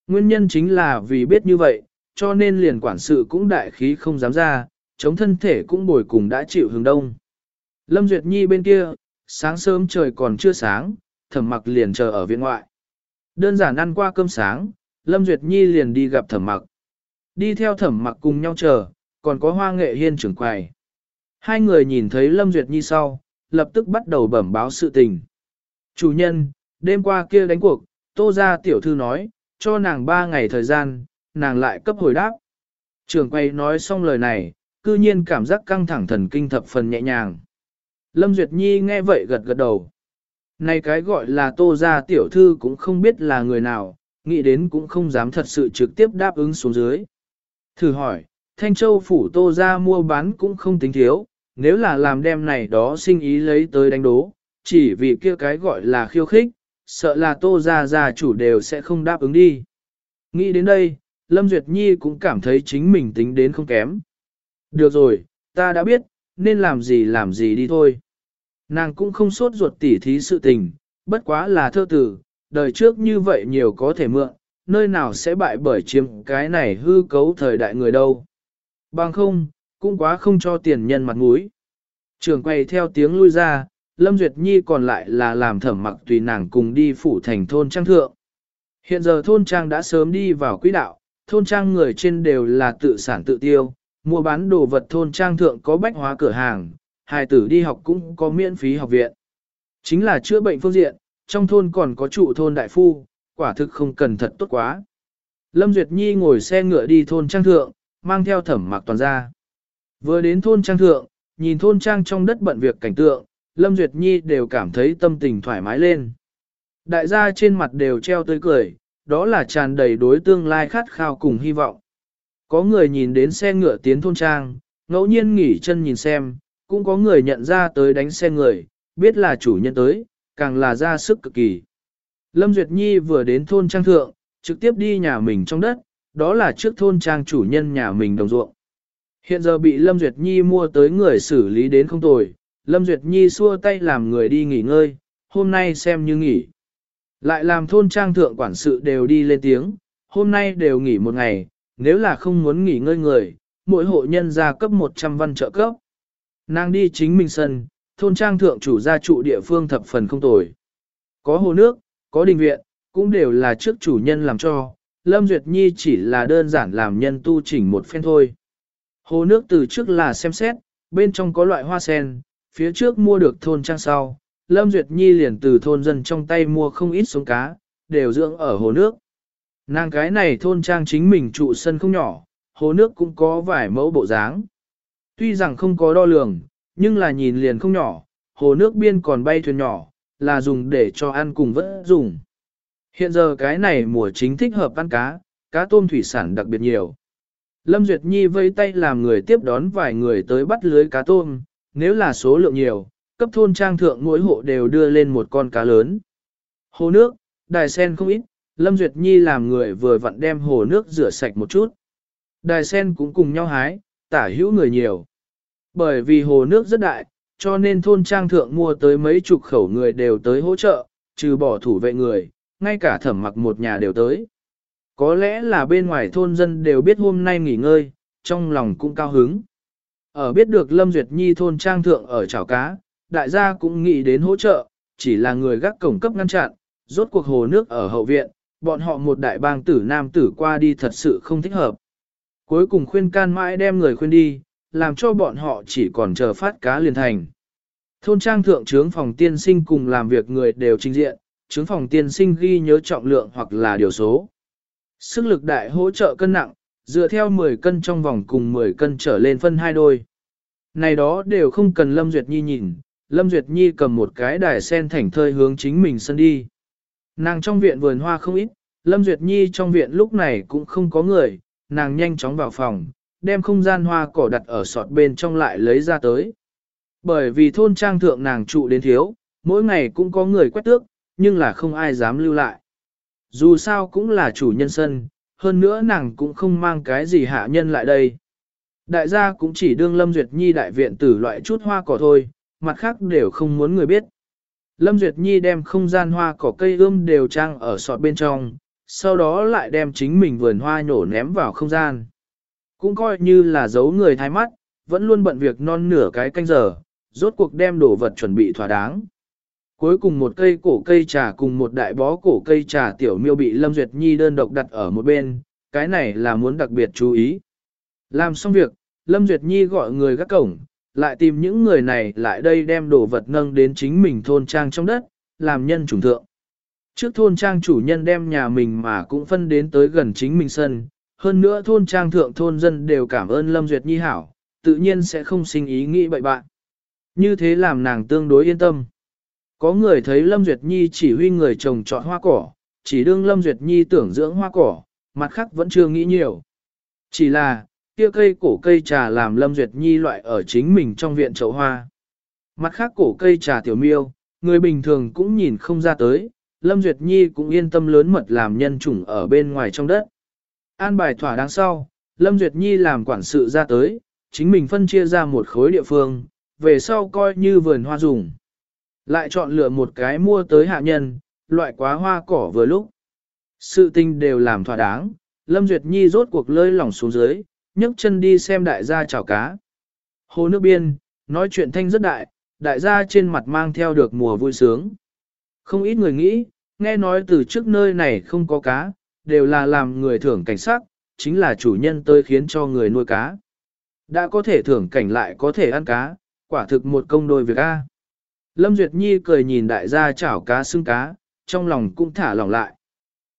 Nguyên nhân chính là vì biết như vậy, cho nên liền quản sự cũng đại khí không dám ra, chống thân thể cũng bồi cùng đã chịu hướng đông. Lâm Duyệt Nhi bên kia, sáng sớm trời còn chưa sáng, thẩm mặc liền chờ ở viện ngoại. Đơn giản ăn qua cơm sáng, Lâm Duyệt Nhi liền đi gặp thẩm mặc. Đi theo thẩm mặc cùng nhau chờ, còn có hoa nghệ hiên trưởng quầy. Hai người nhìn thấy Lâm Duyệt Nhi sau, lập tức bắt đầu bẩm báo sự tình. Chủ nhân, đêm qua kia đánh cuộc, tô ra tiểu thư nói, cho nàng ba ngày thời gian, nàng lại cấp hồi đáp. Trưởng quầy nói xong lời này, cư nhiên cảm giác căng thẳng thần kinh thập phần nhẹ nhàng. Lâm Duyệt Nhi nghe vậy gật gật đầu. Này cái gọi là tô ra tiểu thư cũng không biết là người nào, nghĩ đến cũng không dám thật sự trực tiếp đáp ứng xuống dưới. Thử hỏi, Thanh Châu phủ tô ra mua bán cũng không tính thiếu, nếu là làm đem này đó sinh ý lấy tới đánh đố, chỉ vì kia cái gọi là khiêu khích, sợ là tô ra gia chủ đều sẽ không đáp ứng đi. Nghĩ đến đây, Lâm Duyệt Nhi cũng cảm thấy chính mình tính đến không kém. Được rồi, ta đã biết, nên làm gì làm gì đi thôi. Nàng cũng không sốt ruột tỉ thí sự tình, bất quá là thơ tử, đời trước như vậy nhiều có thể mượn, nơi nào sẽ bại bởi chiếm cái này hư cấu thời đại người đâu. Bằng không, cũng quá không cho tiền nhân mặt mũi. Trường quay theo tiếng lui ra, Lâm Duyệt Nhi còn lại là làm thẩm mặc tùy nàng cùng đi phủ thành thôn trang thượng. Hiện giờ thôn trang đã sớm đi vào quỹ đạo, thôn trang người trên đều là tự sản tự tiêu, mua bán đồ vật thôn trang thượng có bách hóa cửa hàng, hài tử đi học cũng có miễn phí học viện. Chính là chữa bệnh phương diện, trong thôn còn có trụ thôn đại phu, quả thực không cần thật tốt quá. Lâm Duyệt Nhi ngồi xe ngựa đi thôn trang thượng, mang theo thẩm mặc toàn ra. Vừa đến thôn trang thượng, nhìn thôn trang trong đất bận việc cảnh tượng, Lâm Duyệt Nhi đều cảm thấy tâm tình thoải mái lên. Đại gia trên mặt đều treo tươi cười, đó là tràn đầy đối tương lai khát khao cùng hy vọng. Có người nhìn đến xe ngựa tiến thôn trang, ngẫu nhiên nghỉ chân nhìn xem, cũng có người nhận ra tới đánh xe người, biết là chủ nhân tới, càng là ra sức cực kỳ. Lâm Duyệt Nhi vừa đến thôn trang thượng, trực tiếp đi nhà mình trong đất, đó là trước thôn trang chủ nhân nhà mình đồng ruộng. Hiện giờ bị Lâm Duyệt Nhi mua tới người xử lý đến không tồi, Lâm Duyệt Nhi xua tay làm người đi nghỉ ngơi, hôm nay xem như nghỉ. Lại làm thôn trang thượng quản sự đều đi lên tiếng, hôm nay đều nghỉ một ngày, nếu là không muốn nghỉ ngơi người, mỗi hộ nhân gia cấp 100 văn trợ cấp. Nàng đi chính mình sân, thôn trang thượng chủ gia trụ địa phương thập phần không tồi. Có hồ nước, có đình viện, cũng đều là trước chủ nhân làm cho, Lâm Duyệt Nhi chỉ là đơn giản làm nhân tu chỉnh một phen thôi. Hồ nước từ trước là xem xét, bên trong có loại hoa sen, phía trước mua được thôn trang sau, Lâm Duyệt Nhi liền từ thôn dân trong tay mua không ít sống cá, đều dưỡng ở hồ nước. Nàng cái này thôn trang chính mình trụ sân không nhỏ, hồ nước cũng có vài mẫu bộ dáng. Tuy rằng không có đo lường, nhưng là nhìn liền không nhỏ, hồ nước biên còn bay thuyền nhỏ, là dùng để cho ăn cùng vẫn dùng. Hiện giờ cái này mùa chính thích hợp ăn cá, cá tôm thủy sản đặc biệt nhiều. Lâm Duyệt Nhi vây tay làm người tiếp đón vài người tới bắt lưới cá tôm, nếu là số lượng nhiều, cấp thôn trang thượng mỗi hộ đều đưa lên một con cá lớn. Hồ nước, đài sen không ít, Lâm Duyệt Nhi làm người vừa vặn đem hồ nước rửa sạch một chút. Đài sen cũng cùng nhau hái, tả hữu người nhiều. Bởi vì hồ nước rất đại, cho nên thôn trang thượng mua tới mấy chục khẩu người đều tới hỗ trợ, trừ bỏ thủ vệ người, ngay cả thẩm mặc một nhà đều tới. Có lẽ là bên ngoài thôn dân đều biết hôm nay nghỉ ngơi, trong lòng cũng cao hứng. Ở biết được Lâm Duyệt Nhi thôn trang thượng ở chảo cá, đại gia cũng nghĩ đến hỗ trợ, chỉ là người gác cổng cấp ngăn chặn, rốt cuộc hồ nước ở hậu viện, bọn họ một đại bang tử nam tử qua đi thật sự không thích hợp. Cuối cùng khuyên can mãi đem người khuyên đi, làm cho bọn họ chỉ còn chờ phát cá liền thành. Thôn trang thượng trướng phòng tiên sinh cùng làm việc người đều trình diện, trướng phòng tiên sinh ghi nhớ trọng lượng hoặc là điều số. Sức lực đại hỗ trợ cân nặng, dựa theo 10 cân trong vòng cùng 10 cân trở lên phân hai đôi. Này đó đều không cần Lâm Duyệt Nhi nhìn, Lâm Duyệt Nhi cầm một cái đài sen thảnh thơi hướng chính mình sân đi. Nàng trong viện vườn hoa không ít, Lâm Duyệt Nhi trong viện lúc này cũng không có người, nàng nhanh chóng vào phòng, đem không gian hoa cỏ đặt ở sọt bên trong lại lấy ra tới. Bởi vì thôn trang thượng nàng trụ đến thiếu, mỗi ngày cũng có người quét tước, nhưng là không ai dám lưu lại. Dù sao cũng là chủ nhân sân, hơn nữa nàng cũng không mang cái gì hạ nhân lại đây. Đại gia cũng chỉ đương Lâm Duyệt Nhi đại viện tử loại chút hoa cỏ thôi, mặt khác đều không muốn người biết. Lâm Duyệt Nhi đem không gian hoa cỏ cây ươm đều trang ở sọt bên trong, sau đó lại đem chính mình vườn hoa nhổ ném vào không gian. Cũng coi như là giấu người thái mắt, vẫn luôn bận việc non nửa cái canh giờ, rốt cuộc đem đồ vật chuẩn bị thỏa đáng. Cuối cùng một cây cổ cây trà cùng một đại bó cổ cây trà tiểu miêu bị Lâm Duyệt Nhi đơn độc đặt ở một bên, cái này là muốn đặc biệt chú ý. Làm xong việc, Lâm Duyệt Nhi gọi người gác cổng, lại tìm những người này lại đây đem đồ vật nâng đến chính mình thôn trang trong đất, làm nhân chủng thượng. Trước thôn trang chủ nhân đem nhà mình mà cũng phân đến tới gần chính mình sân, hơn nữa thôn trang thượng thôn dân đều cảm ơn Lâm Duyệt Nhi hảo, tự nhiên sẽ không sinh ý nghĩ bậy bạn. Như thế làm nàng tương đối yên tâm. Có người thấy Lâm Duyệt Nhi chỉ huy người trồng trọt hoa cỏ, chỉ đương Lâm Duyệt Nhi tưởng dưỡng hoa cỏ, mặt khác vẫn chưa nghĩ nhiều. Chỉ là, kia cây cổ cây trà làm Lâm Duyệt Nhi loại ở chính mình trong viện chậu hoa. Mặt khác cổ cây trà tiểu miêu, người bình thường cũng nhìn không ra tới, Lâm Duyệt Nhi cũng yên tâm lớn mật làm nhân chủng ở bên ngoài trong đất. An bài thỏa đáng sau, Lâm Duyệt Nhi làm quản sự ra tới, chính mình phân chia ra một khối địa phương, về sau coi như vườn hoa dùng. Lại chọn lựa một cái mua tới hạ nhân, loại quá hoa cỏ vừa lúc. Sự tình đều làm thỏa đáng, Lâm Duyệt Nhi rốt cuộc lơi lỏng xuống dưới, nhấc chân đi xem đại gia chảo cá. Hồ nước biên, nói chuyện thanh rất đại, đại gia trên mặt mang theo được mùa vui sướng. Không ít người nghĩ, nghe nói từ trước nơi này không có cá, đều là làm người thưởng cảnh sát, chính là chủ nhân tới khiến cho người nuôi cá. Đã có thể thưởng cảnh lại có thể ăn cá, quả thực một công đôi việc A. Lâm Duyệt Nhi cười nhìn đại gia chảo cá xương cá, trong lòng cũng thả lỏng lại.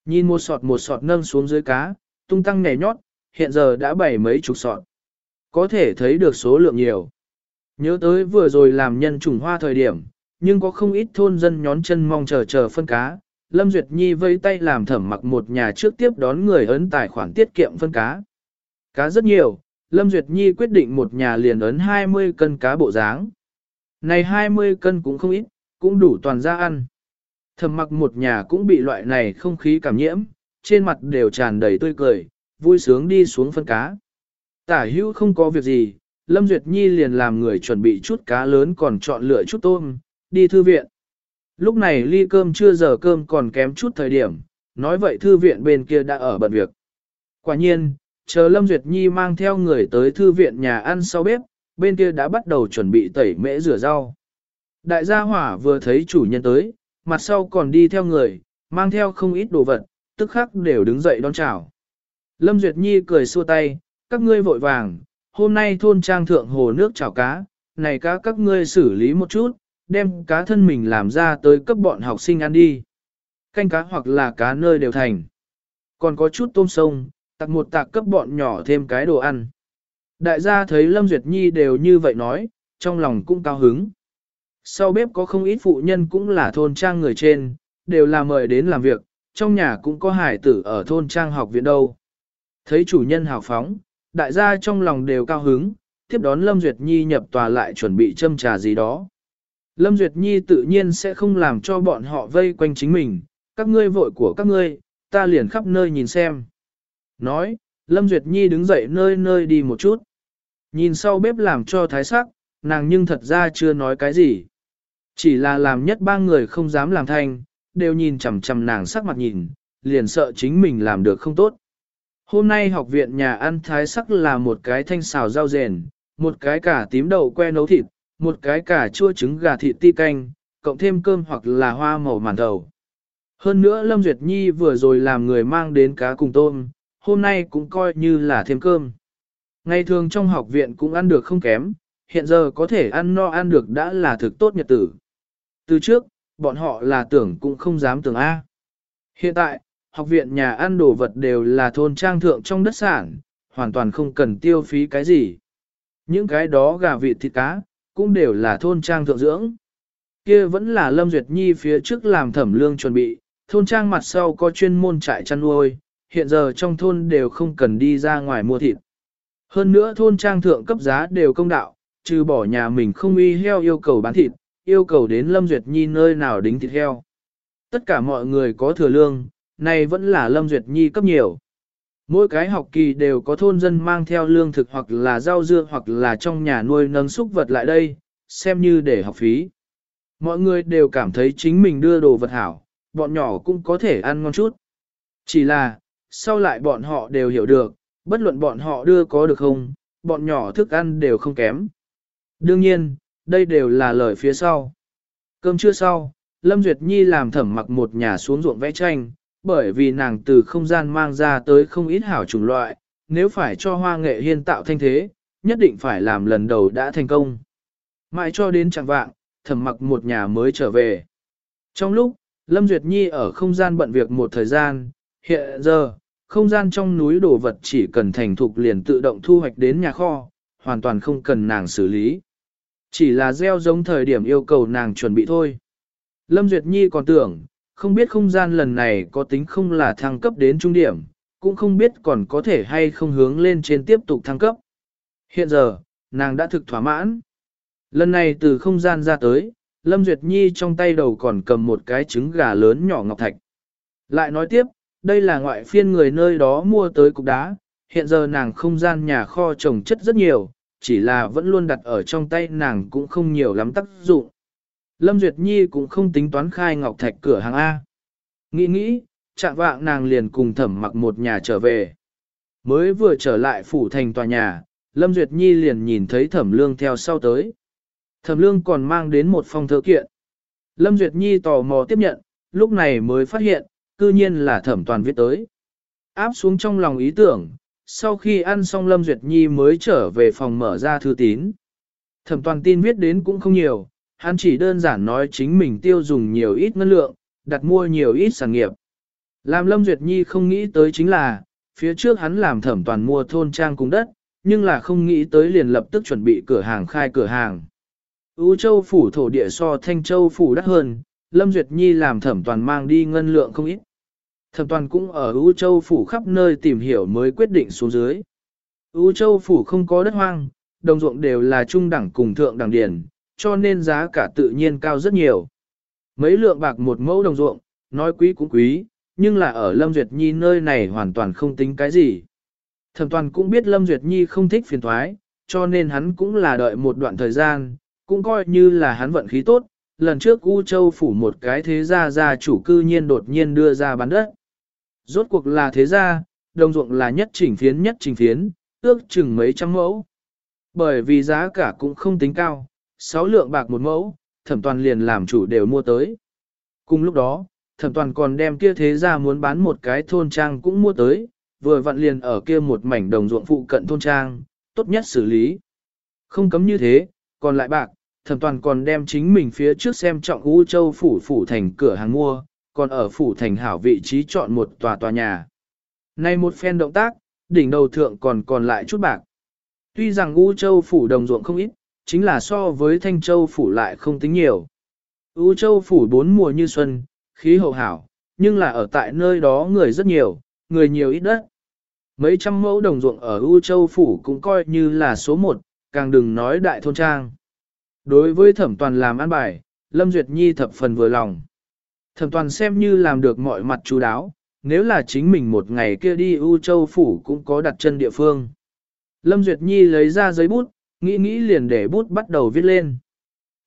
Nhìn một sọt một sọt nâng xuống dưới cá, tung tăng nhảy nhót, hiện giờ đã bảy mấy chục sọt. Có thể thấy được số lượng nhiều. Nhớ tới vừa rồi làm nhân trùng hoa thời điểm, nhưng có không ít thôn dân nhón chân mong chờ chờ phân cá. Lâm Duyệt Nhi vây tay làm thẩm mặc một nhà trước tiếp đón người ấn tài khoản tiết kiệm phân cá. Cá rất nhiều, Lâm Duyệt Nhi quyết định một nhà liền ấn 20 cân cá bộ dáng. Này 20 cân cũng không ít, cũng đủ toàn ra ăn. Thẩm mặc một nhà cũng bị loại này không khí cảm nhiễm, trên mặt đều tràn đầy tươi cười, vui sướng đi xuống phân cá. Tả hữu không có việc gì, Lâm Duyệt Nhi liền làm người chuẩn bị chút cá lớn còn chọn lựa chút tôm, đi thư viện. Lúc này ly cơm chưa giờ cơm còn kém chút thời điểm, nói vậy thư viện bên kia đã ở bận việc. Quả nhiên, chờ Lâm Duyệt Nhi mang theo người tới thư viện nhà ăn sau bếp, bên kia đã bắt đầu chuẩn bị tẩy mễ rửa rau. Đại gia hỏa vừa thấy chủ nhân tới, mặt sau còn đi theo người, mang theo không ít đồ vật, tức khắc đều đứng dậy đón chào. Lâm Duyệt Nhi cười xua tay, các ngươi vội vàng, hôm nay thôn trang thượng hồ nước chảo cá, này cá các ngươi xử lý một chút, đem cá thân mình làm ra tới cấp bọn học sinh ăn đi. Canh cá hoặc là cá nơi đều thành. Còn có chút tôm sông, tặc một tạc cấp bọn nhỏ thêm cái đồ ăn. Đại gia thấy Lâm Duyệt Nhi đều như vậy nói, trong lòng cũng cao hứng. Sau bếp có không ít phụ nhân cũng là thôn trang người trên, đều là mời đến làm việc, trong nhà cũng có hải tử ở thôn trang học viện đâu. Thấy chủ nhân hào phóng, đại gia trong lòng đều cao hứng, tiếp đón Lâm Duyệt Nhi nhập tòa lại chuẩn bị châm trà gì đó. Lâm Duyệt Nhi tự nhiên sẽ không làm cho bọn họ vây quanh chính mình, các ngươi vội của các ngươi, ta liền khắp nơi nhìn xem. Nói, Lâm Duyệt Nhi đứng dậy nơi nơi đi một chút. Nhìn sau bếp làm cho thái sắc, nàng nhưng thật ra chưa nói cái gì. Chỉ là làm nhất ba người không dám làm thành, đều nhìn chằm chằm nàng sắc mặt nhìn, liền sợ chính mình làm được không tốt. Hôm nay học viện nhà ăn thái sắc là một cái thanh xào rau rền, một cái cả tím đậu que nấu thịt, một cái cả chua trứng gà thịt ti canh, cộng thêm cơm hoặc là hoa màu màn thầu. Hơn nữa Lâm Duyệt Nhi vừa rồi làm người mang đến cá cùng tôm, hôm nay cũng coi như là thêm cơm. Ngày thường trong học viện cũng ăn được không kém, hiện giờ có thể ăn no ăn được đã là thực tốt nhật tử. Từ trước, bọn họ là tưởng cũng không dám tưởng A. Hiện tại, học viện nhà ăn đồ vật đều là thôn trang thượng trong đất sản, hoàn toàn không cần tiêu phí cái gì. Những cái đó gà vịt thịt cá, cũng đều là thôn trang thượng dưỡng. Kia vẫn là Lâm Duyệt Nhi phía trước làm thẩm lương chuẩn bị, thôn trang mặt sau có chuyên môn trại chăn nuôi, hiện giờ trong thôn đều không cần đi ra ngoài mua thịt. Hơn nữa thôn trang thượng cấp giá đều công đạo, trừ bỏ nhà mình không uy heo yêu cầu bán thịt, yêu cầu đến Lâm Duyệt Nhi nơi nào đính thịt heo. Tất cả mọi người có thừa lương, này vẫn là Lâm Duyệt Nhi cấp nhiều. Mỗi cái học kỳ đều có thôn dân mang theo lương thực hoặc là rau dưa hoặc là trong nhà nuôi nâng súc vật lại đây, xem như để học phí. Mọi người đều cảm thấy chính mình đưa đồ vật hảo, bọn nhỏ cũng có thể ăn ngon chút. Chỉ là, sau lại bọn họ đều hiểu được, bất luận bọn họ đưa có được không, bọn nhỏ thức ăn đều không kém. Đương nhiên, đây đều là lời phía sau. Cơm trưa sau, Lâm Duyệt Nhi làm thẩm mặc một nhà xuống ruộng vẽ tranh, bởi vì nàng từ không gian mang ra tới không ít hảo chủng loại, nếu phải cho hoa nghệ hiên tạo thanh thế, nhất định phải làm lần đầu đã thành công. Mãi cho đến chẳng vạng, thẩm mặc một nhà mới trở về. Trong lúc, Lâm Duyệt Nhi ở không gian bận việc một thời gian, hiện giờ, không gian trong núi đồ vật chỉ cần thành thục liền tự động thu hoạch đến nhà kho, hoàn toàn không cần nàng xử lý. Chỉ là gieo giống thời điểm yêu cầu nàng chuẩn bị thôi. Lâm Duyệt Nhi còn tưởng, không biết không gian lần này có tính không là thăng cấp đến trung điểm, cũng không biết còn có thể hay không hướng lên trên tiếp tục thăng cấp. Hiện giờ, nàng đã thực thỏa mãn. Lần này từ không gian ra tới, Lâm Duyệt Nhi trong tay đầu còn cầm một cái trứng gà lớn nhỏ ngọc thạch. Lại nói tiếp, đây là ngoại phiên người nơi đó mua tới cục đá, hiện giờ nàng không gian nhà kho trồng chất rất nhiều, chỉ là vẫn luôn đặt ở trong tay nàng cũng không nhiều lắm tác dụng. Lâm Duyệt Nhi cũng không tính toán khai ngọc thạch cửa hàng A. Nghĩ nghĩ, chạm vạng nàng liền cùng thẩm mặc một nhà trở về. Mới vừa trở lại phủ thành tòa nhà, Lâm Duyệt Nhi liền nhìn thấy thẩm lương theo sau tới. Thẩm lương còn mang đến một phong thơ kiện. Lâm Duyệt Nhi tò mò tiếp nhận, lúc này mới phát hiện, cư nhiên là thẩm toàn viết tới. Áp xuống trong lòng ý tưởng, sau khi ăn xong Lâm Duyệt Nhi mới trở về phòng mở ra thư tín. Thẩm toàn tin viết đến cũng không nhiều, hắn chỉ đơn giản nói chính mình tiêu dùng nhiều ít ngân lượng, đặt mua nhiều ít sản nghiệp. Làm Lâm Duyệt Nhi không nghĩ tới chính là, phía trước hắn làm thẩm toàn mua thôn trang cùng đất, nhưng là không nghĩ tới liền lập tức chuẩn bị cửa hàng khai cửa hàng. U Châu phủ thổ địa so Thanh Châu phủ đắt hơn, Lâm Duyệt Nhi làm thẩm toàn mang đi ngân lượng không ít. Thẩm toàn cũng ở U Châu phủ khắp nơi tìm hiểu mới quyết định xuống dưới. U Châu phủ không có đất hoang, đồng ruộng đều là trung đẳng cùng thượng đẳng điển, cho nên giá cả tự nhiên cao rất nhiều. Mấy lượng bạc một mẫu đồng ruộng, nói quý cũng quý, nhưng là ở Lâm Duyệt Nhi nơi này hoàn toàn không tính cái gì. Thẩm toàn cũng biết Lâm Duyệt Nhi không thích phiền thoái, cho nên hắn cũng là đợi một đoạn thời gian, cũng coi như là hắn vận khí tốt. Lần trước U Châu phủ một cái thế gia gia chủ cư nhiên đột nhiên đưa ra bán đất. Rốt cuộc là thế gia, đồng ruộng là nhất chỉnh phiến nhất chỉnh phiến, ước chừng mấy trăm mẫu. Bởi vì giá cả cũng không tính cao, sáu lượng bạc một mẫu, thẩm toàn liền làm chủ đều mua tới. Cùng lúc đó, thẩm toàn còn đem kia thế gia muốn bán một cái thôn trang cũng mua tới, vừa vặn liền ở kia một mảnh đồng ruộng phụ cận thôn trang, tốt nhất xử lý. Không cấm như thế, còn lại bạc, thẩm toàn còn đem chính mình phía trước xem trọng U Châu phủ phủ thành cửa hàng mua, còn ở phủ thành hảo vị trí chọn một tòa tòa nhà. Nay một phen động tác, đỉnh đầu thượng còn còn lại chút bạc. Tuy rằng U Châu phủ đồng ruộng không ít, chính là so với Thanh Châu phủ lại không tính nhiều. U Châu phủ bốn mùa như xuân, khí hậu hảo, nhưng là ở tại nơi đó người rất nhiều, người nhiều ít đất. Mấy trăm mẫu đồng ruộng ở U Châu phủ cũng coi như là số một, càng đừng nói đại thôn trang. Đối với thẩm toàn làm ăn bài, Lâm Duyệt Nhi thập phần vừa lòng. Thẩm toàn xem như làm được mọi mặt chú đáo, nếu là chính mình một ngày kia đi U Châu Phủ cũng có đặt chân địa phương. Lâm Duyệt Nhi lấy ra giấy bút, nghĩ nghĩ liền để bút bắt đầu viết lên.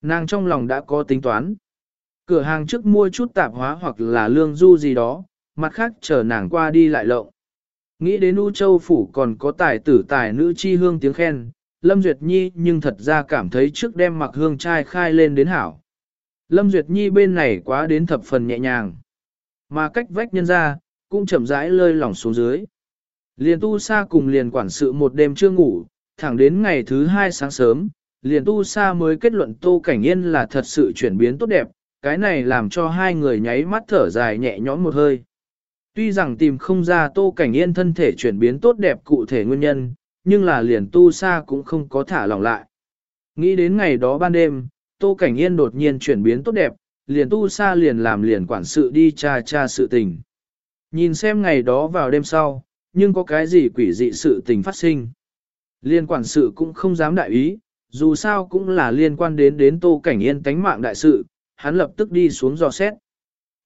Nàng trong lòng đã có tính toán. Cửa hàng trước mua chút tạp hóa hoặc là lương du gì đó, mặt khác chờ nàng qua đi lại lộng. Nghĩ đến U Châu Phủ còn có tài tử tài nữ chi hương tiếng khen, Lâm Duyệt Nhi nhưng thật ra cảm thấy trước đem mặc hương trai khai lên đến hảo. Lâm Duyệt Nhi bên này quá đến thập phần nhẹ nhàng. Mà cách vách nhân ra, cũng chậm rãi lơi lỏng xuống dưới. Liền tu sa cùng liền quản sự một đêm chưa ngủ, thẳng đến ngày thứ hai sáng sớm, liền tu sa mới kết luận Tô Cảnh Yên là thật sự chuyển biến tốt đẹp, cái này làm cho hai người nháy mắt thở dài nhẹ nhõm một hơi. Tuy rằng tìm không ra Tô Cảnh Yên thân thể chuyển biến tốt đẹp cụ thể nguyên nhân, nhưng là liền tu sa cũng không có thả lỏng lại. Nghĩ đến ngày đó ban đêm, Tô Cảnh Yên đột nhiên chuyển biến tốt đẹp, liền tu sa liền làm liền quản sự đi tra tra sự tình. Nhìn xem ngày đó vào đêm sau, nhưng có cái gì quỷ dị sự tình phát sinh. Liên quản sự cũng không dám đại ý, dù sao cũng là liên quan đến đến Tô Cảnh Yên tánh mạng đại sự, hắn lập tức đi xuống dò xét.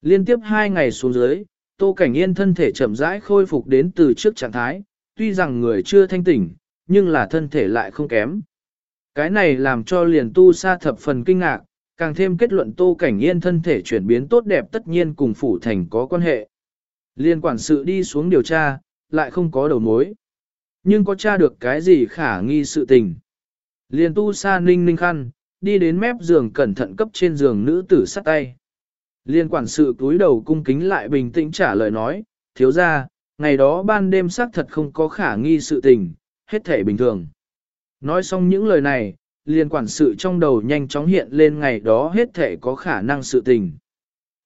Liên tiếp hai ngày xuống dưới, Tô Cảnh Yên thân thể chậm rãi khôi phục đến từ trước trạng thái, tuy rằng người chưa thanh tỉnh, nhưng là thân thể lại không kém. Cái này làm cho liền tu sa thập phần kinh ngạc, càng thêm kết luận Tô Cảnh Yên thân thể chuyển biến tốt đẹp tất nhiên cùng phủ thành có quan hệ. Liên quản sự đi xuống điều tra, lại không có đầu mối. Nhưng có tra được cái gì khả nghi sự tình. Liên tu sa ninh ninh khăn, đi đến mép giường cẩn thận cấp trên giường nữ tử sắt tay. Liên quản sự túi đầu cung kính lại bình tĩnh trả lời nói, thiếu ra, ngày đó ban đêm xác thật không có khả nghi sự tình, hết thể bình thường. Nói xong những lời này, liên quản sự trong đầu nhanh chóng hiện lên ngày đó hết thể có khả năng sự tình.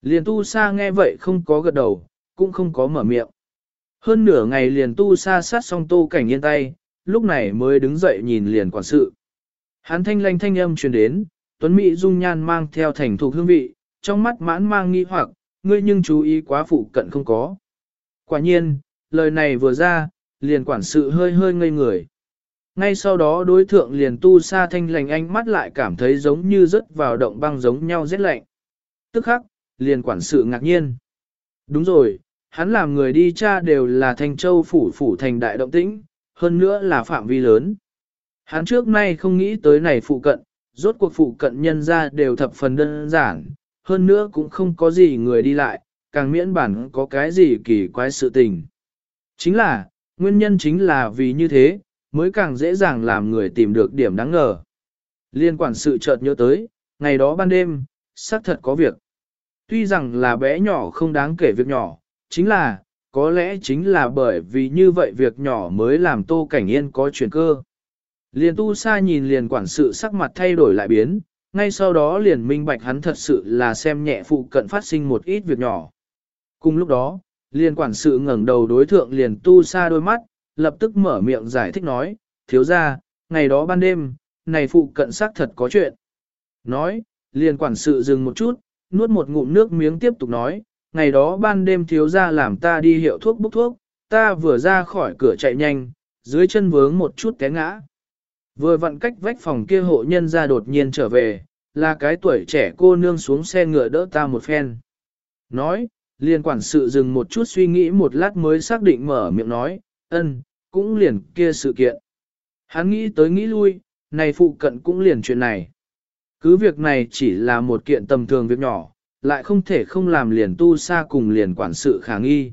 Liên tu sa nghe vậy không có gật đầu, cũng không có mở miệng. Hơn nửa ngày liền tu sa sát xong tô cảnh yên tay, lúc này mới đứng dậy nhìn liền quản sự. Hắn thanh lanh thanh âm truyền đến, Tuấn Mỹ dung nhan mang theo thành thục hương vị, trong mắt mãn mang nghi hoặc, ngươi nhưng chú ý quá phụ cận không có. Quả nhiên, lời này vừa ra, liền quản sự hơi hơi ngây người. Ngay sau đó đối thượng liền tu sa thanh lành ánh mắt lại cảm thấy giống như rớt vào động băng giống nhau rét lạnh. Tức khắc, liền quản sự ngạc nhiên. Đúng rồi, hắn làm người đi cha đều là thành châu phủ phủ thành đại động tĩnh, hơn nữa là phạm vi lớn. Hắn trước nay không nghĩ tới này phụ cận, rốt cuộc phụ cận nhân ra đều thập phần đơn giản, hơn nữa cũng không có gì người đi lại, càng miễn bản có cái gì kỳ quái sự tình. Chính là, nguyên nhân chính là vì như thế, mới càng dễ dàng làm người tìm được điểm đáng ngờ. Liên quản sự chợt nhớ tới, ngày đó ban đêm, xác thật có việc. Tuy rằng là bé nhỏ không đáng kể việc nhỏ, chính là, có lẽ chính là bởi vì như vậy việc nhỏ mới làm Tô Cảnh Yên có chuyển cơ. Liền tu sa nhìn liền quản sự sắc mặt thay đổi lại biến, ngay sau đó liền minh bạch hắn thật sự là xem nhẹ phụ cận phát sinh một ít việc nhỏ. Cùng lúc đó, liền quản sự ngẩng đầu đối thượng liền tu sa đôi mắt, lập tức mở miệng giải thích nói, thiếu ra, ngày đó ban đêm, này phụ cận xác thật có chuyện. Nói, liền quản sự dừng một chút, nuốt một ngụm nước miếng tiếp tục nói, ngày đó ban đêm thiếu ra làm ta đi hiệu thuốc bốc thuốc, ta vừa ra khỏi cửa chạy nhanh, dưới chân vướng một chút té ngã. Vừa vặn cách vách phòng kia hộ nhân ra đột nhiên trở về, là cái tuổi trẻ cô nương xuống xe ngựa đỡ ta một phen. Nói, liền quản sự dừng một chút suy nghĩ một lát mới xác định mở miệng nói, ân, cũng liền kia sự kiện. Hắn nghĩ tới nghĩ lui, này phụ cận cũng liền chuyện này. Cứ việc này chỉ là một kiện tầm thường việc nhỏ, lại không thể không làm liền tu xa cùng liền quản sự khả nghi.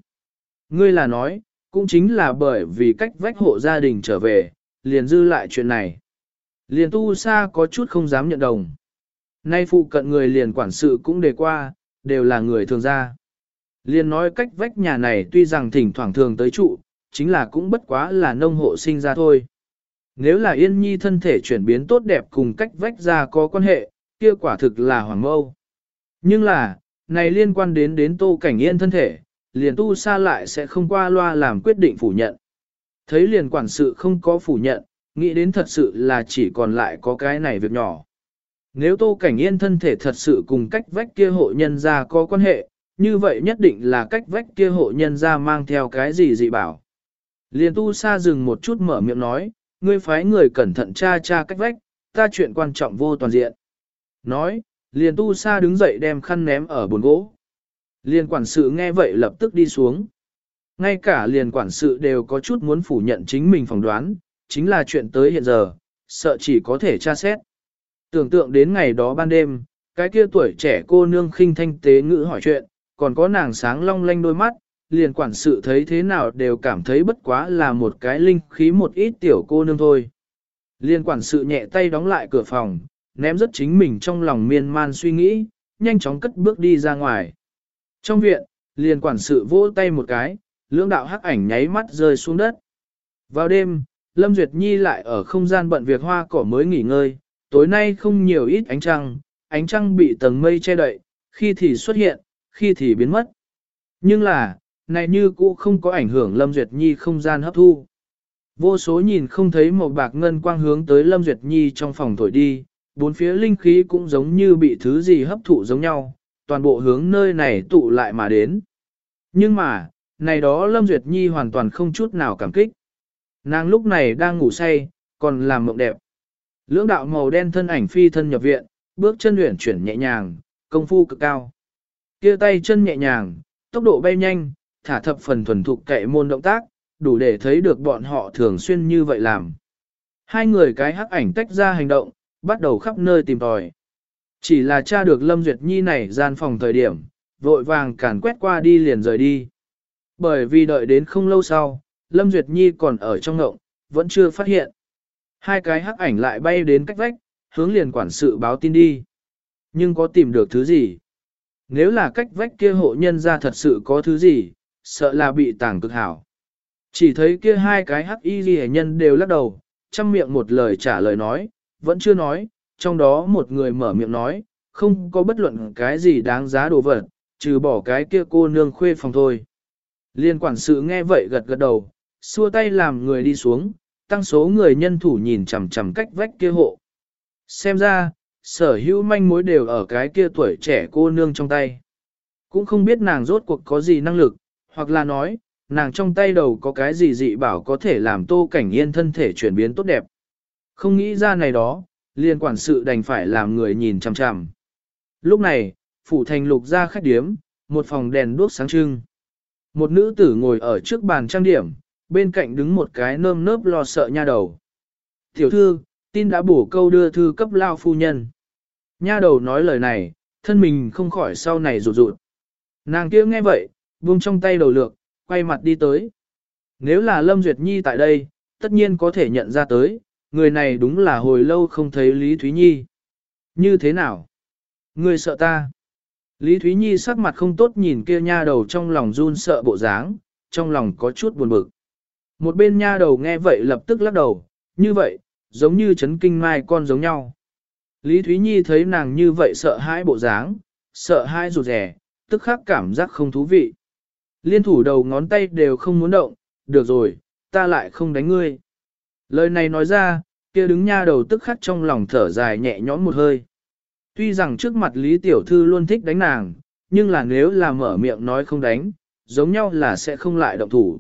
Ngươi là nói, cũng chính là bởi vì cách vách hộ gia đình trở về, liền dư lại chuyện này. Liền tu xa có chút không dám nhận đồng. Nay phụ cận người liền quản sự cũng đề qua, đều là người thường gia. Liền nói cách vách nhà này tuy rằng thỉnh thoảng thường tới trụ, chính là cũng bất quá là nông hộ sinh ra thôi. Nếu là yên nhi thân thể chuyển biến tốt đẹp cùng cách vách ra có quan hệ, kia quả thực là hoàng mâu. Nhưng là, này liên quan đến đến tô cảnh yên thân thể, liền tu sa lại sẽ không qua loa làm quyết định phủ nhận. Thấy liền quản sự không có phủ nhận, nghĩ đến thật sự là chỉ còn lại có cái này việc nhỏ. Nếu tô cảnh yên thân thể thật sự cùng cách vách kia hộ nhân ra có quan hệ, như vậy nhất định là cách vách kia hộ nhân ra mang theo cái gì dị bảo. Liền tu sa dừng một chút mở miệng nói, ngươi phái người cẩn thận tra tra cách vách, ta chuyện quan trọng vô toàn diện. Nói, liền tu sa đứng dậy đem khăn ném ở bồn gỗ. Liền quản sự nghe vậy lập tức đi xuống. Ngay cả liền quản sự đều có chút muốn phủ nhận chính mình phỏng đoán, chính là chuyện tới hiện giờ, sợ chỉ có thể tra xét. Tưởng tượng đến ngày đó ban đêm, cái kia tuổi trẻ cô nương khinh thanh tế ngữ hỏi chuyện, còn có nàng sáng long lanh đôi mắt, liền quản sự thấy thế nào đều cảm thấy bất quá là một cái linh khí một ít tiểu cô nương thôi. Liên quản sự nhẹ tay đóng lại cửa phòng, ném rất chính mình trong lòng miên man suy nghĩ, nhanh chóng cất bước đi ra ngoài. Trong viện, liền quản sự vỗ tay một cái, lưỡng đạo hắc ảnh nháy mắt rơi xuống đất. Vào đêm, Lâm Duyệt Nhi lại ở không gian bận việc hoa cỏ mới nghỉ ngơi, tối nay không nhiều ít ánh trăng, ánh trăng bị tầng mây che đậy, khi thì xuất hiện, khi thì biến mất. Nhưng là, này như cũ không có ảnh hưởng Lâm Duyệt Nhi không gian hấp thu. Vô số nhìn không thấy một bạc ngân quang hướng tới Lâm Duyệt Nhi trong phòng thổi đi, bốn phía linh khí cũng giống như bị thứ gì hấp thụ giống nhau, toàn bộ hướng nơi này tụ lại mà đến. Nhưng mà, này đó Lâm Duyệt Nhi hoàn toàn không chút nào cảm kích. Nàng lúc này đang ngủ say, còn làm mộng đẹp. Lưỡng đạo màu đen thân ảnh phi thân nhập viện, bước chân luyện chuyển nhẹ nhàng, công phu cực cao. Kia tay chân nhẹ nhàng, tốc độ bay nhanh, thả thập phần thuần thục kệ môn động tác, đủ để thấy được bọn họ thường xuyên như vậy làm. Hai người cái hắc ảnh tách ra hành động, bắt đầu khắp nơi tìm tòi. Chỉ là cha được Lâm Duyệt Nhi này gian phòng thời điểm, vội vàng càn quét qua đi liền rời đi. Bởi vì đợi đến không lâu sau, Lâm Duyệt Nhi còn ở trong ngộng, vẫn chưa phát hiện. Hai cái hắc ảnh lại bay đến cách vách, hướng liền quản sự báo tin đi. Nhưng có tìm được thứ gì? Nếu là cách vách kia hộ nhân ra thật sự có thứ gì, sợ là bị tàng cực hảo. Chỉ thấy kia hai cái hắc y ghi nhân đều lắc đầu, chăm miệng một lời trả lời nói, vẫn chưa nói, trong đó một người mở miệng nói, không có bất luận cái gì đáng giá đồ vật, trừ bỏ cái kia cô nương khuê phòng thôi. Liên quản sự nghe vậy gật gật đầu, xua tay làm người đi xuống, tăng số người nhân thủ nhìn chằm chằm cách vách kia hộ. Xem ra, sở hữu manh mối đều ở cái kia tuổi trẻ cô nương trong tay. Cũng không biết nàng rốt cuộc có gì năng lực, hoặc là nói, nàng trong tay đầu có cái gì dị bảo có thể làm tô cảnh yên thân thể chuyển biến tốt đẹp. Không nghĩ ra này đó, liền quản sự đành phải làm người nhìn chằm chằm. Lúc này, phủ thành lục ra khách điếm, một phòng đèn đuốc sáng trưng. Một nữ tử ngồi ở trước bàn trang điểm, bên cạnh đứng một cái nơm nớp lo sợ nha đầu. Tiểu thư, tin đã bổ câu đưa thư cấp lao phu nhân. Nha đầu nói lời này, thân mình không khỏi sau này rụt rụt. Nàng kia nghe vậy, buông trong tay đầu lược, quay mặt đi tới. Nếu là Lâm Duyệt Nhi tại đây, tất nhiên có thể nhận ra tới, người này đúng là hồi lâu không thấy Lý Thúy Nhi. Như thế nào? Người sợ ta? Lý Thúy Nhi sắc mặt không tốt nhìn kia nha đầu trong lòng run sợ bộ dáng, trong lòng có chút buồn bực. Một bên nha đầu nghe vậy lập tức lắc đầu, như vậy, giống như chấn kinh mai con giống nhau. Lý Thúy Nhi thấy nàng như vậy sợ hãi bộ dáng, sợ hãi rụt rẻ, tức khắc cảm giác không thú vị. Liên thủ đầu ngón tay đều không muốn động, được rồi, ta lại không đánh ngươi. Lời này nói ra, kia đứng nha đầu tức khắc trong lòng thở dài nhẹ nhõm một hơi. Tuy rằng trước mặt Lý Tiểu Thư luôn thích đánh nàng, nhưng là nếu là mở miệng nói không đánh, giống nhau là sẽ không lại động thủ.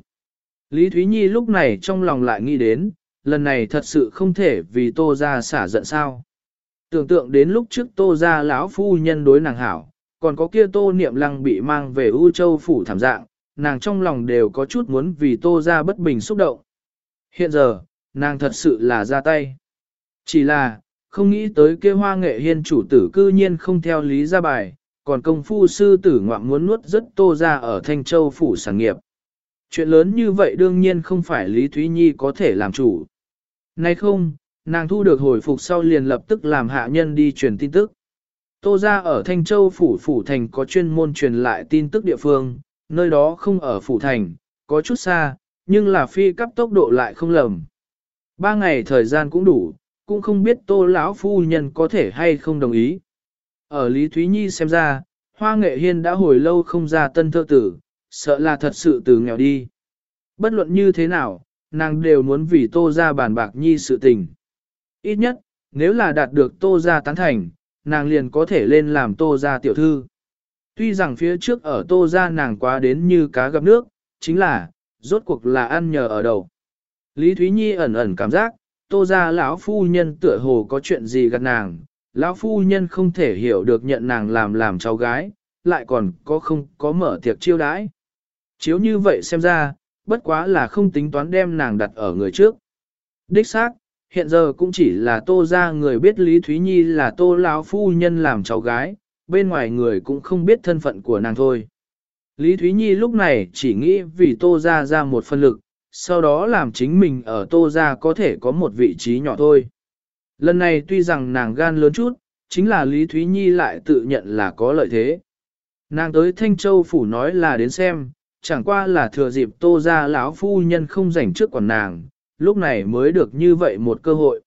Lý Thúy Nhi lúc này trong lòng lại nghĩ đến, lần này thật sự không thể vì tô ra xả giận sao. Tưởng tượng đến lúc trước tô ra lão phu nhân đối nàng hảo, còn có kia tô niệm lăng bị mang về U Châu phủ thảm dạng, nàng trong lòng đều có chút muốn vì tô ra bất bình xúc động. Hiện giờ, nàng thật sự là ra tay. Chỉ là, không nghĩ tới kia hoa nghệ hiên chủ tử cư nhiên không theo lý ra bài, còn công phu sư tử ngoạm muốn nuốt rất tô ra ở Thanh Châu phủ sản nghiệp. Chuyện lớn như vậy đương nhiên không phải Lý Thúy Nhi có thể làm chủ. Nay không, nàng thu được hồi phục sau liền lập tức làm hạ nhân đi truyền tin tức. Tô ra ở Thanh Châu phủ phủ thành có chuyên môn truyền lại tin tức địa phương, nơi đó không ở phủ thành, có chút xa, nhưng là phi cấp tốc độ lại không lầm. Ba ngày thời gian cũng đủ, cũng không biết tô lão phu nhân có thể hay không đồng ý. Ở Lý Thúy Nhi xem ra, Hoa Nghệ Hiên đã hồi lâu không ra tân thơ tử, sợ là thật sự từ nghèo đi. Bất luận như thế nào, nàng đều muốn vì tô ra bàn bạc nhi sự tình. Ít nhất, nếu là đạt được tô ra tán thành, nàng liền có thể lên làm tô ra tiểu thư. Tuy rằng phía trước ở tô ra nàng quá đến như cá gặp nước, chính là, rốt cuộc là ăn nhờ ở đầu. Lý Thúy Nhi ẩn ẩn cảm giác, tô ra lão phu nhân tựa hồ có chuyện gì gạt nàng, lão phu nhân không thể hiểu được nhận nàng làm làm cháu gái, lại còn có không có mở tiệc chiêu đãi. Chiếu như vậy xem ra, bất quá là không tính toán đem nàng đặt ở người trước. Đích xác, hiện giờ cũng chỉ là tô ra người biết Lý Thúy Nhi là tô lão phu nhân làm cháu gái, bên ngoài người cũng không biết thân phận của nàng thôi. Lý Thúy Nhi lúc này chỉ nghĩ vì tô ra ra một phân lực, sau đó làm chính mình ở tô ra có thể có một vị trí nhỏ thôi. Lần này tuy rằng nàng gan lớn chút, chính là Lý Thúy Nhi lại tự nhận là có lợi thế. Nàng tới Thanh Châu Phủ nói là đến xem, chẳng qua là thừa dịp tô ra lão phu nhân không rảnh trước quản nàng, lúc này mới được như vậy một cơ hội.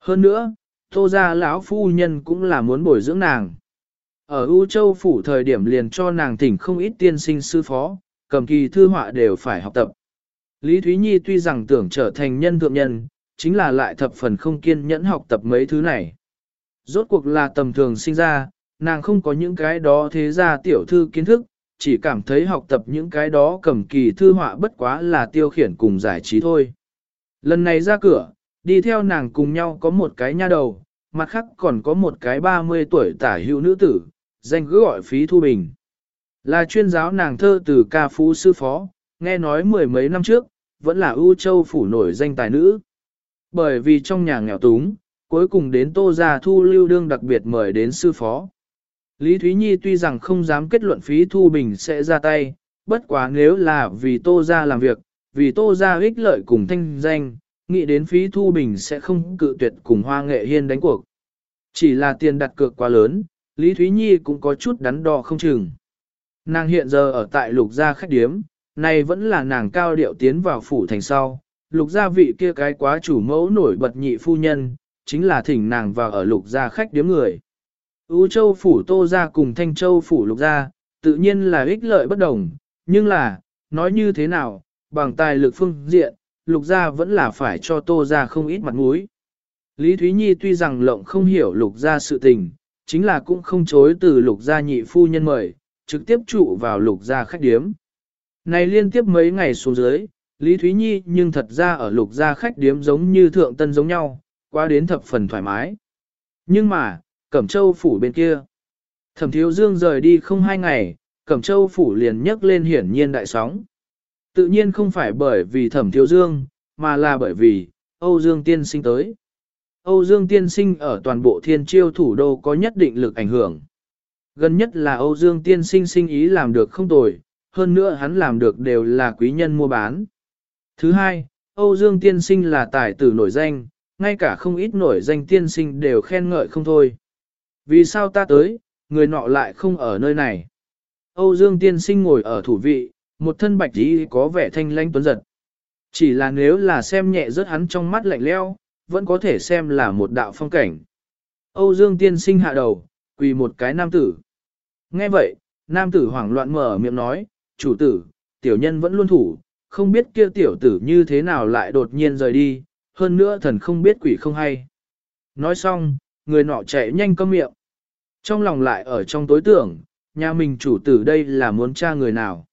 Hơn nữa, tô ra lão phu nhân cũng là muốn bồi dưỡng nàng. Ở U Châu Phủ thời điểm liền cho nàng thỉnh không ít tiên sinh sư phó, cầm kỳ thư họa đều phải học tập. Lý Thúy Nhi tuy rằng tưởng trở thành nhân thượng nhân, chính là lại thập phần không kiên nhẫn học tập mấy thứ này. Rốt cuộc là tầm thường sinh ra, nàng không có những cái đó thế ra tiểu thư kiến thức, chỉ cảm thấy học tập những cái đó cầm kỳ thư họa bất quá là tiêu khiển cùng giải trí thôi. Lần này ra cửa, đi theo nàng cùng nhau có một cái nha đầu, mặt khác còn có một cái 30 tuổi tả hữu nữ tử, danh cứ gọi phí thu bình. Là chuyên giáo nàng thơ từ ca phú sư phó, nghe nói mười mấy năm trước, vẫn là ưu châu phủ nổi danh tài nữ. Bởi vì trong nhà nghèo túng, cuối cùng đến tô gia thu lưu đương đặc biệt mời đến sư phó. Lý Thúy Nhi tuy rằng không dám kết luận phí thu bình sẽ ra tay, bất quá nếu là vì tô gia làm việc, vì tô gia ích lợi cùng thanh danh, nghĩ đến phí thu bình sẽ không cự tuyệt cùng hoa nghệ hiên đánh cuộc. Chỉ là tiền đặt cược quá lớn, Lý Thúy Nhi cũng có chút đắn đo không chừng. Nàng hiện giờ ở tại lục gia khách điếm, này vẫn là nàng cao điệu tiến vào phủ thành sau. Lục gia vị kia cái quá chủ mẫu nổi bật nhị phu nhân, chính là thỉnh nàng vào ở lục gia khách điếm người. U châu phủ tô gia cùng thanh châu phủ lục gia, tự nhiên là ích lợi bất đồng, nhưng là, nói như thế nào, bằng tài lực phương diện, lục gia vẫn là phải cho tô gia không ít mặt mũi. Lý Thúy Nhi tuy rằng lộng không hiểu lục gia sự tình, chính là cũng không chối từ lục gia nhị phu nhân mời, trực tiếp trụ vào lục gia khách điếm. Này liên tiếp mấy ngày xuống dưới, Lý Thúy Nhi nhưng thật ra ở lục gia khách điếm giống như thượng tân giống nhau, qua đến thập phần thoải mái. Nhưng mà, Cẩm Châu phủ bên kia. Thẩm Thiếu Dương rời đi không hai ngày, Cẩm Châu phủ liền nhấc lên hiển nhiên đại sóng. Tự nhiên không phải bởi vì Thẩm Thiếu Dương, mà là bởi vì Âu Dương tiên sinh tới. Âu Dương Tiên Sinh ở toàn bộ thiên chiêu thủ đô có nhất định lực ảnh hưởng. Gần nhất là Âu Dương Tiên Sinh sinh ý làm được không tồi, hơn nữa hắn làm được đều là quý nhân mua bán. Thứ hai, Âu Dương Tiên Sinh là tài tử nổi danh, ngay cả không ít nổi danh tiên sinh đều khen ngợi không thôi. Vì sao ta tới, người nọ lại không ở nơi này? Âu Dương Tiên Sinh ngồi ở thủ vị, một thân bạch tí có vẻ thanh lanh tuấn giật. Chỉ là nếu là xem nhẹ rớt hắn trong mắt lạnh leo, vẫn có thể xem là một đạo phong cảnh. Âu Dương Tiên Sinh hạ đầu, quỳ một cái nam tử. Nghe vậy, nam tử hoảng loạn mở miệng nói, chủ tử, tiểu nhân vẫn luôn thủ, không biết kia tiểu tử như thế nào lại đột nhiên rời đi, hơn nữa thần không biết quỷ không hay. Nói xong, người nọ chạy nhanh cơm miệng. Trong lòng lại ở trong tối tưởng, nhà mình chủ tử đây là muốn tra người nào.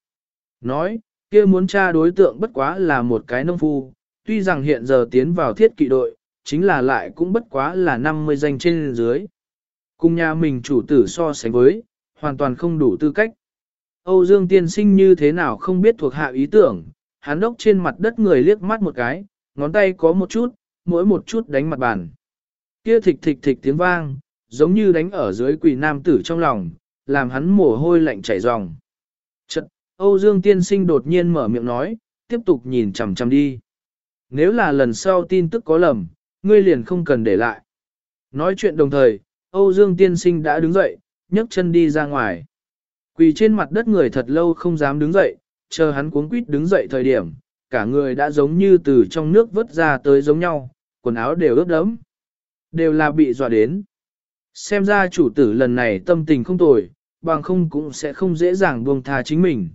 Nói, kia muốn tra đối tượng bất quá là một cái nông phu, tuy rằng hiện giờ tiến vào thiết kỵ đội, chính là lại cũng bất quá là 50 danh trên dưới. Cùng nhà mình chủ tử so sánh với, hoàn toàn không đủ tư cách. Âu Dương tiên sinh như thế nào không biết thuộc hạ ý tưởng, hắn đốc trên mặt đất người liếc mắt một cái, ngón tay có một chút, mỗi một chút đánh mặt bàn. Kia thịch thịch thịch tiếng vang, giống như đánh ở dưới quỷ nam tử trong lòng, làm hắn mồ hôi lạnh chảy ròng. Chật, Âu Dương tiên sinh đột nhiên mở miệng nói, tiếp tục nhìn chằm chằm đi. Nếu là lần sau tin tức có lầm, ngươi liền không cần để lại. Nói chuyện đồng thời, Âu Dương tiên sinh đã đứng dậy, nhấc chân đi ra ngoài. Quỳ trên mặt đất người thật lâu không dám đứng dậy, chờ hắn cuống quýt đứng dậy thời điểm, cả người đã giống như từ trong nước vớt ra tới giống nhau, quần áo đều ướt đẫm, đều là bị dọa đến. Xem ra chủ tử lần này tâm tình không tồi, bằng không cũng sẽ không dễ dàng buông tha chính mình.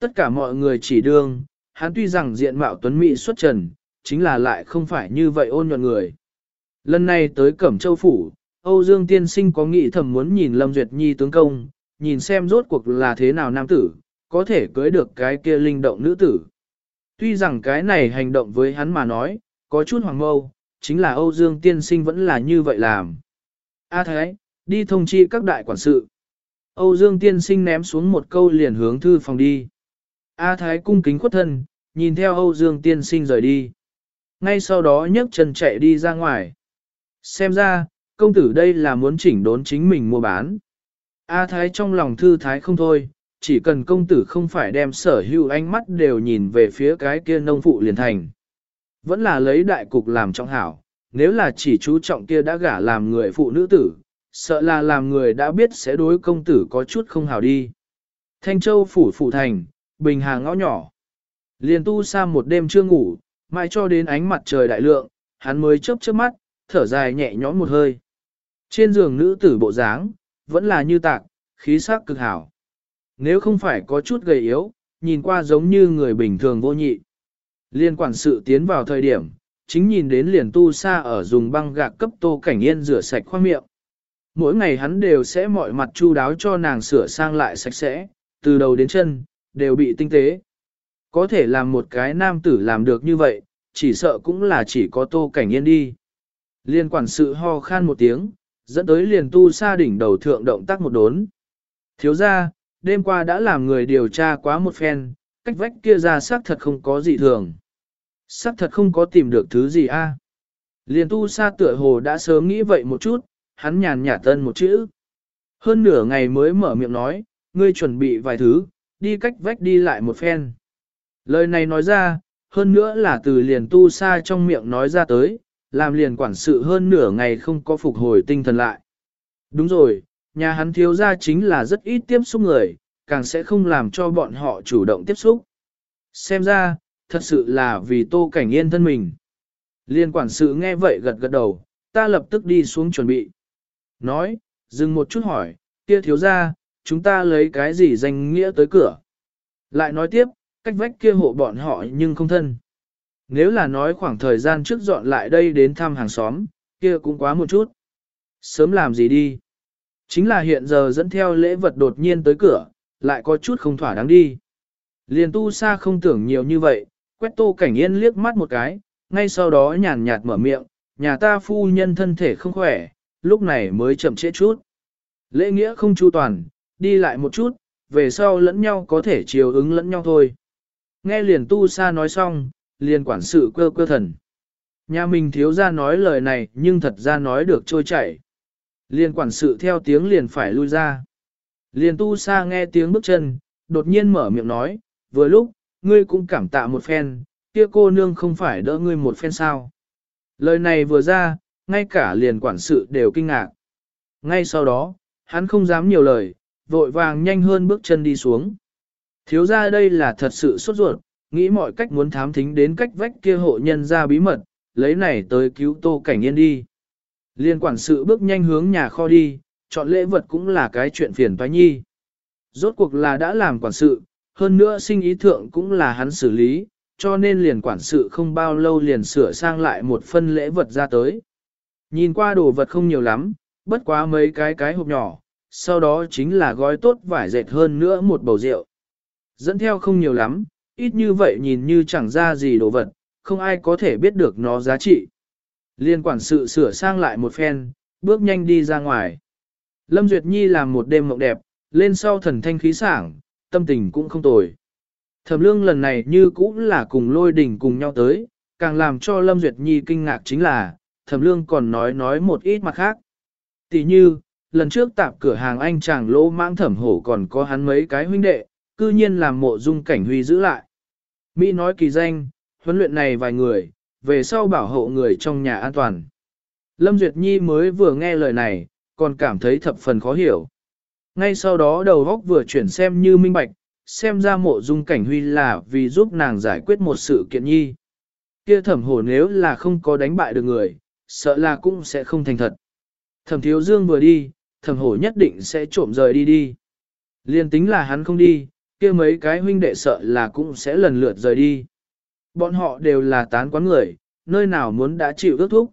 Tất cả mọi người chỉ đương, hắn tuy rằng diện mạo tuấn mỹ xuất trần, chính là lại không phải như vậy ôn nhuận người. Lần này tới Cẩm Châu Phủ, Âu Dương Tiên Sinh có nghĩ thầm muốn nhìn Lâm Duyệt Nhi tướng công, nhìn xem rốt cuộc là thế nào nam tử, có thể cưới được cái kia linh động nữ tử. Tuy rằng cái này hành động với hắn mà nói, có chút hoàng mâu, chính là Âu Dương Tiên Sinh vẫn là như vậy làm. A Thái, đi thông chi các đại quản sự. Âu Dương Tiên Sinh ném xuống một câu liền hướng thư phòng đi. A Thái cung kính khuất thân, nhìn theo Âu Dương Tiên Sinh rời đi. Ngay sau đó nhấc chân chạy đi ra ngoài. Xem ra, công tử đây là muốn chỉnh đốn chính mình mua bán. A Thái trong lòng thư thái không thôi, chỉ cần công tử không phải đem sở hữu ánh mắt đều nhìn về phía cái kia nông phụ liền thành. Vẫn là lấy đại cục làm trọng hảo, nếu là chỉ chú trọng kia đã gả làm người phụ nữ tử, sợ là làm người đã biết sẽ đối công tử có chút không hảo đi. Thanh Châu phủ phủ thành, bình hàng ngõ nhỏ. Liền tu sa một đêm chưa ngủ, mãi cho đến ánh mặt trời đại lượng, hắn mới chớp chớp mắt, thở dài nhẹ nhõm một hơi. Trên giường nữ tử bộ dáng, vẫn là như tạc, khí sắc cực hảo. Nếu không phải có chút gầy yếu, nhìn qua giống như người bình thường vô nhị. Liên quản sự tiến vào thời điểm, chính nhìn đến liền tu sa ở dùng băng gạc cấp tô cảnh yên rửa sạch khoang miệng. Mỗi ngày hắn đều sẽ mọi mặt chu đáo cho nàng sửa sang lại sạch sẽ, từ đầu đến chân, đều bị tinh tế. Có thể làm một cái nam tử làm được như vậy, chỉ sợ cũng là chỉ có tô cảnh yên đi. Liên quản sự ho khan một tiếng, dẫn tới liền tu sa đỉnh đầu thượng động tác một đốn. Thiếu ra, đêm qua đã làm người điều tra quá một phen, cách vách kia ra xác thật không có gì thường. Xác thật không có tìm được thứ gì a. À? Liền tu sa tựa hồ đã sớm nghĩ vậy một chút, hắn nhàn nhả tân một chữ. Hơn nửa ngày mới mở miệng nói, ngươi chuẩn bị vài thứ, đi cách vách đi lại một phen. Lời này nói ra, hơn nữa là từ liền tu sa trong miệng nói ra tới, làm liền quản sự hơn nửa ngày không có phục hồi tinh thần lại. Đúng rồi, nhà hắn thiếu ra chính là rất ít tiếp xúc người, càng sẽ không làm cho bọn họ chủ động tiếp xúc. Xem ra, thật sự là vì tô cảnh yên thân mình. Liên quản sự nghe vậy gật gật đầu, ta lập tức đi xuống chuẩn bị. Nói, dừng một chút hỏi, kia thiếu ra, chúng ta lấy cái gì danh nghĩa tới cửa. Lại nói tiếp, cách vách kia hộ bọn họ nhưng không thân. Nếu là nói khoảng thời gian trước dọn lại đây đến thăm hàng xóm, kia cũng quá một chút. Sớm làm gì đi. Chính là hiện giờ dẫn theo lễ vật đột nhiên tới cửa, lại có chút không thỏa đáng đi. Liền tu sa không tưởng nhiều như vậy, quét tô cảnh yên liếc mắt một cái, ngay sau đó nhàn nhạt mở miệng, nhà ta phu nhân thân thể không khỏe, lúc này mới chậm trễ chút. Lễ nghĩa không chu toàn, đi lại một chút, về sau lẫn nhau có thể chiều ứng lẫn nhau thôi. Nghe liền tu sa nói xong, liền quản sự quơ quơ thần. Nhà mình thiếu ra nói lời này nhưng thật ra nói được trôi chảy. Liên quản sự theo tiếng liền phải lui ra. Liền tu sa nghe tiếng bước chân, đột nhiên mở miệng nói, vừa lúc, ngươi cũng cảm tạ một phen, kia cô nương không phải đỡ ngươi một phen sao. Lời này vừa ra, ngay cả liền quản sự đều kinh ngạc. Ngay sau đó, hắn không dám nhiều lời, vội vàng nhanh hơn bước chân đi xuống. Thiếu ra đây là thật sự sốt ruột, nghĩ mọi cách muốn thám thính đến cách vách kia hộ nhân ra bí mật, lấy này tới cứu tô cảnh yên đi. Liên quản sự bước nhanh hướng nhà kho đi, chọn lễ vật cũng là cái chuyện phiền toái nhi. Rốt cuộc là đã làm quản sự, hơn nữa sinh ý thượng cũng là hắn xử lý, cho nên liền quản sự không bao lâu liền sửa sang lại một phân lễ vật ra tới. Nhìn qua đồ vật không nhiều lắm, bất quá mấy cái cái hộp nhỏ, sau đó chính là gói tốt vải dệt hơn nữa một bầu rượu. Dẫn theo không nhiều lắm, ít như vậy nhìn như chẳng ra gì đồ vật, không ai có thể biết được nó giá trị. Liên quản sự sửa sang lại một phen, bước nhanh đi ra ngoài. Lâm Duyệt Nhi làm một đêm mộng đẹp, lên sau thần thanh khí sảng, tâm tình cũng không tồi. Thẩm lương lần này như cũng là cùng lôi đỉnh cùng nhau tới, càng làm cho Lâm Duyệt Nhi kinh ngạc chính là, thẩm lương còn nói nói một ít mặt khác. Tỷ như, lần trước tạp cửa hàng anh chàng lỗ mãng thẩm hổ còn có hắn mấy cái huynh đệ, cư nhiên làm mộ dung cảnh huy giữ lại. Mỹ nói kỳ danh, huấn luyện này vài người, về sau bảo hộ người trong nhà an toàn. Lâm Duyệt Nhi mới vừa nghe lời này, còn cảm thấy thập phần khó hiểu. Ngay sau đó đầu góc vừa chuyển xem như minh bạch, xem ra mộ dung cảnh huy là vì giúp nàng giải quyết một sự kiện nhi. Kia thẩm hổ nếu là không có đánh bại được người, sợ là cũng sẽ không thành thật. Thẩm thiếu dương vừa đi, thẩm hổ nhất định sẽ trộm rời đi đi. Liên tính là hắn không đi, kia mấy cái huynh đệ sợ là cũng sẽ lần lượt rời đi. Bọn họ đều là tán quán người, nơi nào muốn đã chịu ước thúc.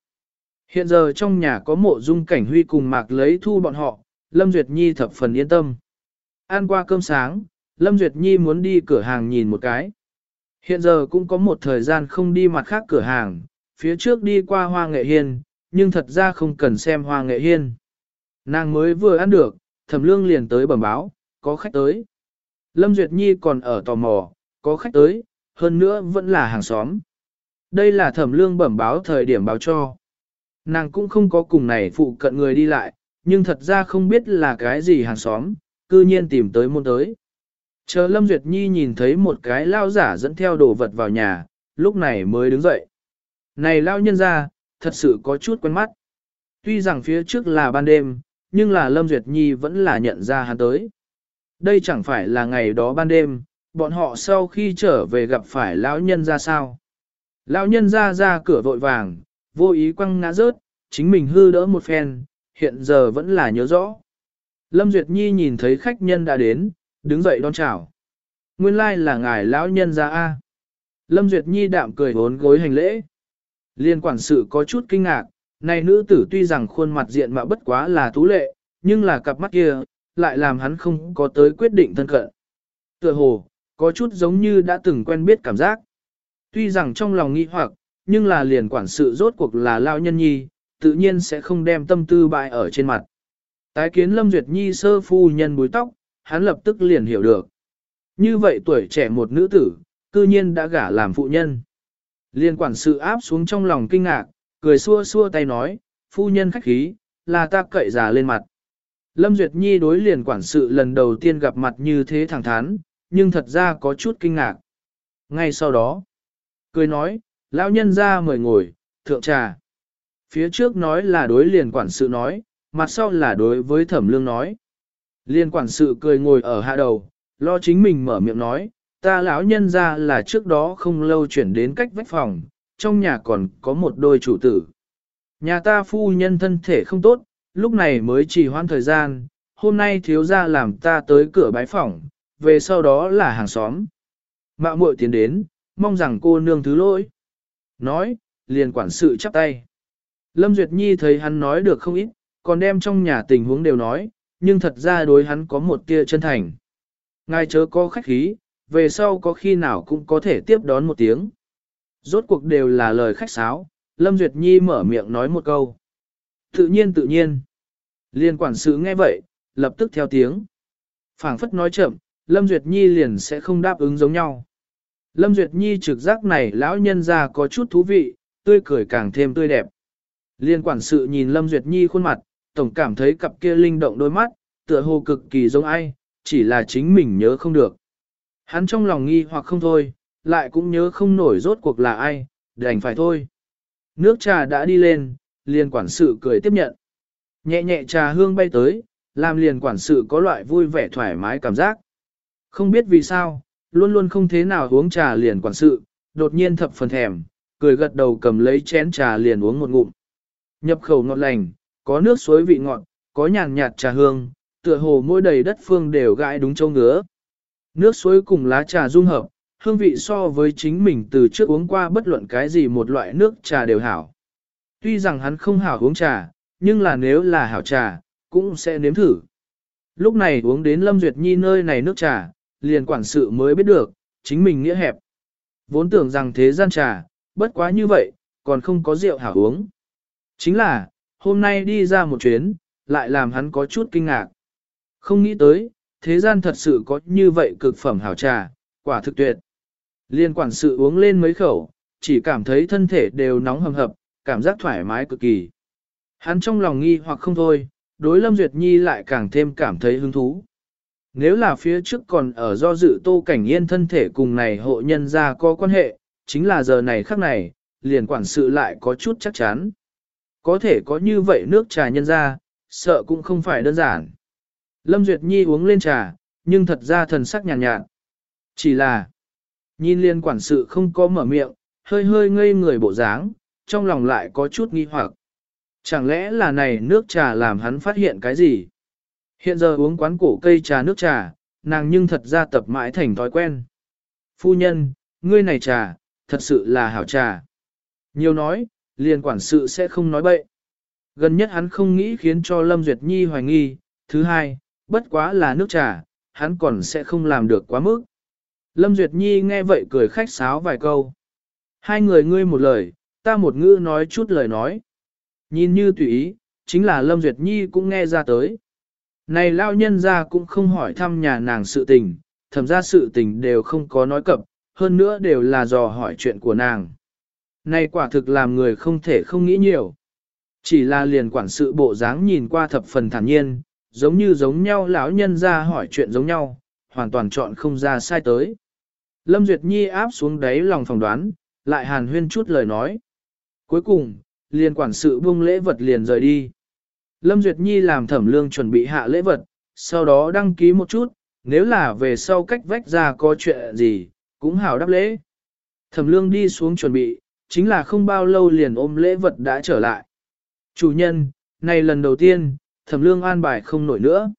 Hiện giờ trong nhà có mộ dung cảnh huy cùng mạc lấy thu bọn họ, Lâm Duyệt Nhi thập phần yên tâm. Ăn qua cơm sáng, Lâm Duyệt Nhi muốn đi cửa hàng nhìn một cái. Hiện giờ cũng có một thời gian không đi mặt khác cửa hàng, phía trước đi qua hoa nghệ hiên, nhưng thật ra không cần xem hoa nghệ hiên. Nàng mới vừa ăn được, thẩm lương liền tới bẩm báo, có khách tới. Lâm Duyệt Nhi còn ở tò mò, có khách tới, hơn nữa vẫn là hàng xóm. Đây là thẩm lương bẩm báo thời điểm báo cho. Nàng cũng không có cùng này phụ cận người đi lại, nhưng thật ra không biết là cái gì hàng xóm, cư nhiên tìm tới môn tới. Chờ Lâm Duyệt Nhi nhìn thấy một cái lao giả dẫn theo đồ vật vào nhà, lúc này mới đứng dậy. Này lao nhân ra, thật sự có chút quen mắt. Tuy rằng phía trước là ban đêm, nhưng là Lâm Duyệt Nhi vẫn là nhận ra hắn tới. Đây chẳng phải là ngày đó ban đêm, bọn họ sau khi trở về gặp phải lão nhân ra sao. Lão nhân ra ra cửa vội vàng, vô ý quăng ngã rớt, chính mình hư đỡ một phen, hiện giờ vẫn là nhớ rõ. Lâm Duyệt Nhi nhìn thấy khách nhân đã đến, đứng dậy đón chào. Nguyên lai là ngài lão nhân ra A. Lâm Duyệt Nhi đạm cười bốn gối hành lễ. Liên quản sự có chút kinh ngạc, này nữ tử tuy rằng khuôn mặt diện mà bất quá là tú lệ, nhưng là cặp mắt kia, lại làm hắn không có tới quyết định thân cận. Tựa hồ, có chút giống như đã từng quen biết cảm giác. Tuy rằng trong lòng nghi hoặc, nhưng là liền quản sự rốt cuộc là lao nhân nhi, tự nhiên sẽ không đem tâm tư bại ở trên mặt. Tái kiến Lâm Duyệt Nhi sơ phu nhân búi tóc, hắn lập tức liền hiểu được. Như vậy tuổi trẻ một nữ tử, cư nhiên đã gả làm phụ nhân. Liên quản sự áp xuống trong lòng kinh ngạc, cười xua xua tay nói, phu nhân khách khí, là ta cậy già lên mặt. Lâm Duyệt Nhi đối liền quản sự lần đầu tiên gặp mặt như thế thẳng thắn, nhưng thật ra có chút kinh ngạc. Ngay sau đó, cười nói, lão nhân ra mời ngồi, thượng trà. Phía trước nói là đối liền quản sự nói, mặt sau là đối với thẩm lương nói. Liên quản sự cười ngồi ở hạ đầu, lo chính mình mở miệng nói, ta lão nhân ra là trước đó không lâu chuyển đến cách vách phòng, trong nhà còn có một đôi chủ tử. Nhà ta phu nhân thân thể không tốt, lúc này mới chỉ hoãn thời gian, hôm nay thiếu gia làm ta tới cửa bái phỏng về sau đó là hàng xóm. Mạo muội tiến đến, mong rằng cô nương thứ lỗi. Nói, liền quản sự chắp tay. Lâm Duyệt Nhi thấy hắn nói được không ít, còn đem trong nhà tình huống đều nói, nhưng thật ra đối hắn có một tia chân thành. Ngài chớ có khách khí, về sau có khi nào cũng có thể tiếp đón một tiếng. Rốt cuộc đều là lời khách sáo, Lâm Duyệt Nhi mở miệng nói một câu. Tự nhiên tự nhiên. Liên quản sự nghe vậy, lập tức theo tiếng. phảng phất nói chậm, Lâm Duyệt Nhi liền sẽ không đáp ứng giống nhau. Lâm Duyệt Nhi trực giác này lão nhân ra có chút thú vị, tươi cười càng thêm tươi đẹp. Liên quản sự nhìn Lâm Duyệt Nhi khuôn mặt, tổng cảm thấy cặp kia linh động đôi mắt, tựa hồ cực kỳ giống ai, chỉ là chính mình nhớ không được. Hắn trong lòng nghi hoặc không thôi, lại cũng nhớ không nổi rốt cuộc là ai, đành phải thôi. Nước trà đã đi lên, liền quản sự cười tiếp nhận. Nhẹ nhẹ trà hương bay tới, làm liền quản sự có loại vui vẻ thoải mái cảm giác. Không biết vì sao, luôn luôn không thế nào uống trà liền quản sự, đột nhiên thập phần thèm, cười gật đầu cầm lấy chén trà liền uống một ngụm. Nhập khẩu ngọt lành, có nước suối vị ngọt, có nhàn nhạt trà hương, tựa hồ mỗi đầy đất phương đều gãi đúng châu ngứa. Nước suối cùng lá trà dung hợp, hương vị so với chính mình từ trước uống qua bất luận cái gì một loại nước trà đều hảo. Tuy rằng hắn không hảo uống trà, nhưng là nếu là hảo trà, cũng sẽ nếm thử. Lúc này uống đến Lâm Duyệt Nhi nơi này nước trà, liền quản sự mới biết được, chính mình nghĩa hẹp. Vốn tưởng rằng thế gian trà, bất quá như vậy, còn không có rượu hảo uống. Chính là, hôm nay đi ra một chuyến, lại làm hắn có chút kinh ngạc. Không nghĩ tới, thế gian thật sự có như vậy cực phẩm hảo trà, quả thực tuyệt. Liên quản sự uống lên mấy khẩu, chỉ cảm thấy thân thể đều nóng hầm hập, cảm giác thoải mái cực kỳ. Hắn trong lòng nghi hoặc không thôi, đối Lâm Duyệt Nhi lại càng thêm cảm thấy hứng thú. Nếu là phía trước còn ở do dự tô cảnh yên thân thể cùng này hộ nhân ra có quan hệ, chính là giờ này khắc này, liền quản sự lại có chút chắc chắn. Có thể có như vậy nước trà nhân ra, sợ cũng không phải đơn giản. Lâm Duyệt Nhi uống lên trà, nhưng thật ra thần sắc nhàn nhạt, nhạt. Chỉ là, nhìn liên quản sự không có mở miệng, hơi hơi ngây người bộ dáng, trong lòng lại có chút nghi hoặc. Chẳng lẽ là này nước trà làm hắn phát hiện cái gì? Hiện giờ uống quán cổ cây trà nước trà, nàng nhưng thật ra tập mãi thành thói quen. Phu nhân, ngươi này trà, thật sự là hảo trà. Nhiều nói, liền quản sự sẽ không nói bậy. Gần nhất hắn không nghĩ khiến cho Lâm Duyệt Nhi hoài nghi. Thứ hai, bất quá là nước trà, hắn còn sẽ không làm được quá mức. Lâm Duyệt Nhi nghe vậy cười khách sáo vài câu. Hai người ngươi một lời, ta một ngữ nói chút lời nói. Nhìn như tùy ý, chính là Lâm Duyệt Nhi cũng nghe ra tới. Này lao nhân ra cũng không hỏi thăm nhà nàng sự tình, thầm ra sự tình đều không có nói cập, hơn nữa đều là dò hỏi chuyện của nàng. Này quả thực làm người không thể không nghĩ nhiều. Chỉ là liền quản sự bộ dáng nhìn qua thập phần thản nhiên, giống như giống nhau lão nhân ra hỏi chuyện giống nhau, hoàn toàn chọn không ra sai tới. Lâm Duyệt Nhi áp xuống đáy lòng phòng đoán, lại hàn huyên chút lời nói. Cuối cùng, liền quản sự buông lễ vật liền rời đi. Lâm Duyệt Nhi làm thẩm lương chuẩn bị hạ lễ vật, sau đó đăng ký một chút, nếu là về sau cách vách ra có chuyện gì, cũng hảo đáp lễ. Thẩm lương đi xuống chuẩn bị, chính là không bao lâu liền ôm lễ vật đã trở lại. Chủ nhân, này lần đầu tiên, thẩm lương an bài không nổi nữa.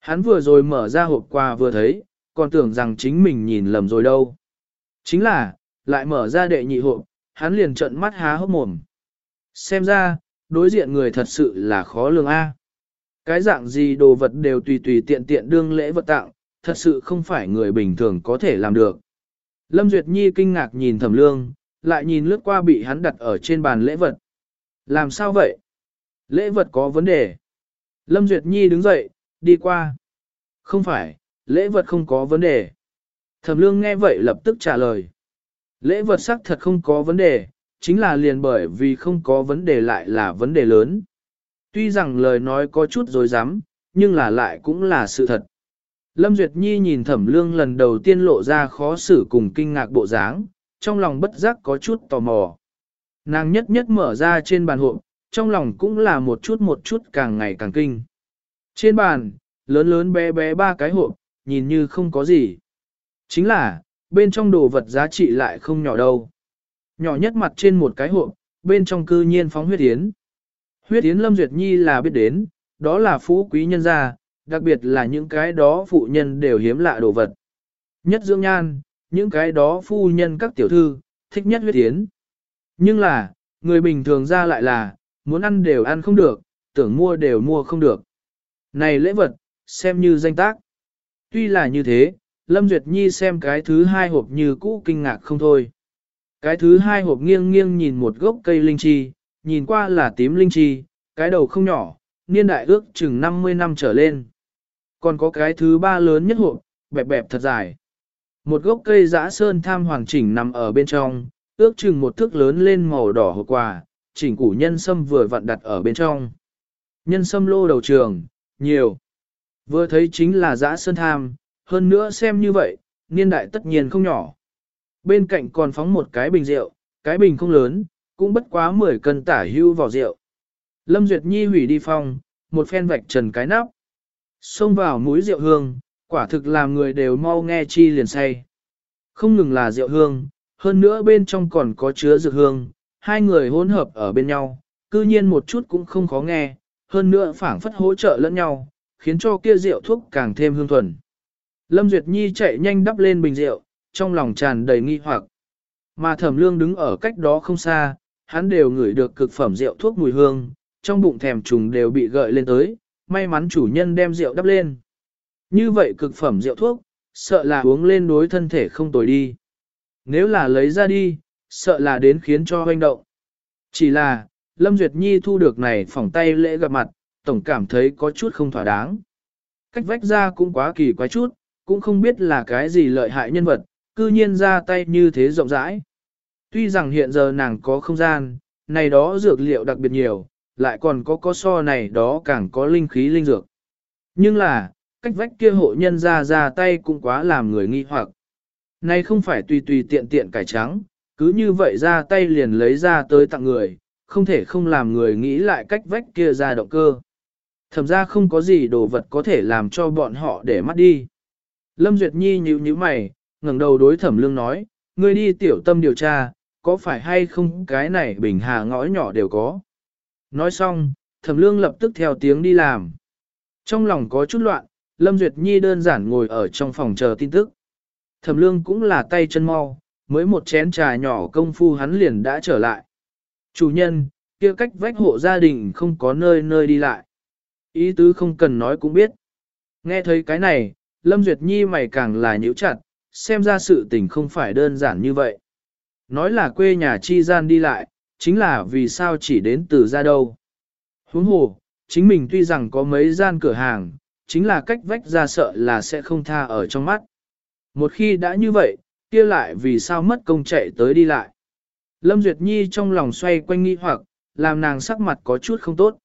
Hắn vừa rồi mở ra hộp quà vừa thấy, còn tưởng rằng chính mình nhìn lầm rồi đâu. Chính là, lại mở ra đệ nhị hộp, hắn liền trợn mắt há hốc mồm. Xem ra, đối diện người thật sự là khó lường A. Cái dạng gì đồ vật đều tùy tùy tiện tiện đương lễ vật tặng, thật sự không phải người bình thường có thể làm được. Lâm Duyệt Nhi kinh ngạc nhìn thẩm lương, lại nhìn lướt qua bị hắn đặt ở trên bàn lễ vật. Làm sao vậy? Lễ vật có vấn đề. Lâm Duyệt Nhi đứng dậy, đi qua. Không phải, lễ vật không có vấn đề. Thẩm lương nghe vậy lập tức trả lời. Lễ vật sắc thật không có vấn đề, chính là liền bởi vì không có vấn đề lại là vấn đề lớn. Tuy rằng lời nói có chút dối rắm nhưng là lại cũng là sự thật. Lâm Duyệt Nhi nhìn thẩm lương lần đầu tiên lộ ra khó xử cùng kinh ngạc bộ dáng, trong lòng bất giác có chút tò mò. Nàng nhất nhất mở ra trên bàn hộp, trong lòng cũng là một chút một chút càng ngày càng kinh. Trên bàn, lớn lớn bé bé ba cái hộp, nhìn như không có gì. Chính là, bên trong đồ vật giá trị lại không nhỏ đâu. Nhỏ nhất mặt trên một cái hộp, bên trong cư nhiên phóng huyết yến. Huyết yến Lâm Duyệt Nhi là biết đến, đó là phú quý nhân gia, đặc biệt là những cái đó phụ nhân đều hiếm lạ đồ vật. Nhất dưỡng nhan, những cái đó phu nhân các tiểu thư, thích nhất huyết yến. Nhưng là, người bình thường ra lại là, muốn ăn đều ăn không được, tưởng mua đều mua không được. Này lễ vật, xem như danh tác. Tuy là như thế, Lâm Duyệt Nhi xem cái thứ hai hộp như cũ kinh ngạc không thôi. Cái thứ hai hộp nghiêng nghiêng nhìn một gốc cây linh chi, nhìn qua là tím linh chi, cái đầu không nhỏ, niên đại ước chừng 50 năm trở lên. Còn có cái thứ ba lớn nhất hộp, bẹp bẹp thật dài. Một gốc cây giã sơn tham hoàn chỉnh nằm ở bên trong, ước chừng một thước lớn lên màu đỏ hộp quà, chỉnh củ nhân sâm vừa vặn đặt ở bên trong. Nhân sâm lô đầu trường, nhiều. Vừa thấy chính là dã sơn tham, hơn nữa xem như vậy, niên đại tất nhiên không nhỏ. Bên cạnh còn phóng một cái bình rượu, cái bình không lớn, cũng bất quá 10 cân tả hưu vào rượu. Lâm Duyệt Nhi hủy đi phòng một phen vạch trần cái nắp. Xông vào mũi rượu hương, quả thực làm người đều mau nghe chi liền say. Không ngừng là rượu hương, hơn nữa bên trong còn có chứa dược hương, hai người hỗn hợp ở bên nhau, cư nhiên một chút cũng không khó nghe, hơn nữa phảng phất hỗ trợ lẫn nhau, khiến cho kia rượu thuốc càng thêm hương thuần. Lâm Duyệt Nhi chạy nhanh đắp lên bình rượu, trong lòng tràn đầy nghi hoặc. Mà thẩm lương đứng ở cách đó không xa, hắn đều ngửi được cực phẩm rượu thuốc mùi hương, trong bụng thèm trùng đều bị gợi lên tới, may mắn chủ nhân đem rượu đắp lên. Như vậy cực phẩm rượu thuốc, sợ là uống lên đối thân thể không tồi đi. Nếu là lấy ra đi, sợ là đến khiến cho hoành động. Chỉ là, Lâm Duyệt Nhi thu được này phỏng tay lễ gặp mặt, tổng cảm thấy có chút không thỏa đáng. Cách vách ra cũng quá kỳ quái chút, cũng không biết là cái gì lợi hại nhân vật, cư nhiên ra tay như thế rộng rãi. Tuy rằng hiện giờ nàng có không gian, này đó dược liệu đặc biệt nhiều, lại còn có có so này đó càng có linh khí linh dược. Nhưng là, cách vách kia hộ nhân ra ra tay cũng quá làm người nghi hoặc. Này không phải tùy tùy tiện tiện cải trắng, cứ như vậy ra tay liền lấy ra tới tặng người, không thể không làm người nghĩ lại cách vách kia ra động cơ. Thẩm ra không có gì đồ vật có thể làm cho bọn họ để mắt đi. Lâm Duyệt Nhi nhíu nhíu mày, ngẩng đầu đối thẩm lương nói, ngươi đi tiểu tâm điều tra, có phải hay không cái này bình hà ngõ nhỏ đều có. Nói xong, thẩm lương lập tức theo tiếng đi làm. Trong lòng có chút loạn, Lâm Duyệt Nhi đơn giản ngồi ở trong phòng chờ tin tức. Thẩm lương cũng là tay chân mau, mới một chén trà nhỏ công phu hắn liền đã trở lại. Chủ nhân, kia cách vách hộ gia đình không có nơi nơi đi lại. Ý tứ không cần nói cũng biết. Nghe thấy cái này, Lâm Duyệt Nhi mày càng là nhíu chặt, xem ra sự tình không phải đơn giản như vậy. Nói là quê nhà chi gian đi lại, chính là vì sao chỉ đến từ ra đâu. Huống hồ, chính mình tuy rằng có mấy gian cửa hàng, chính là cách vách ra sợ là sẽ không tha ở trong mắt. Một khi đã như vậy, kia lại vì sao mất công chạy tới đi lại. Lâm Duyệt Nhi trong lòng xoay quanh nghi hoặc, làm nàng sắc mặt có chút không tốt.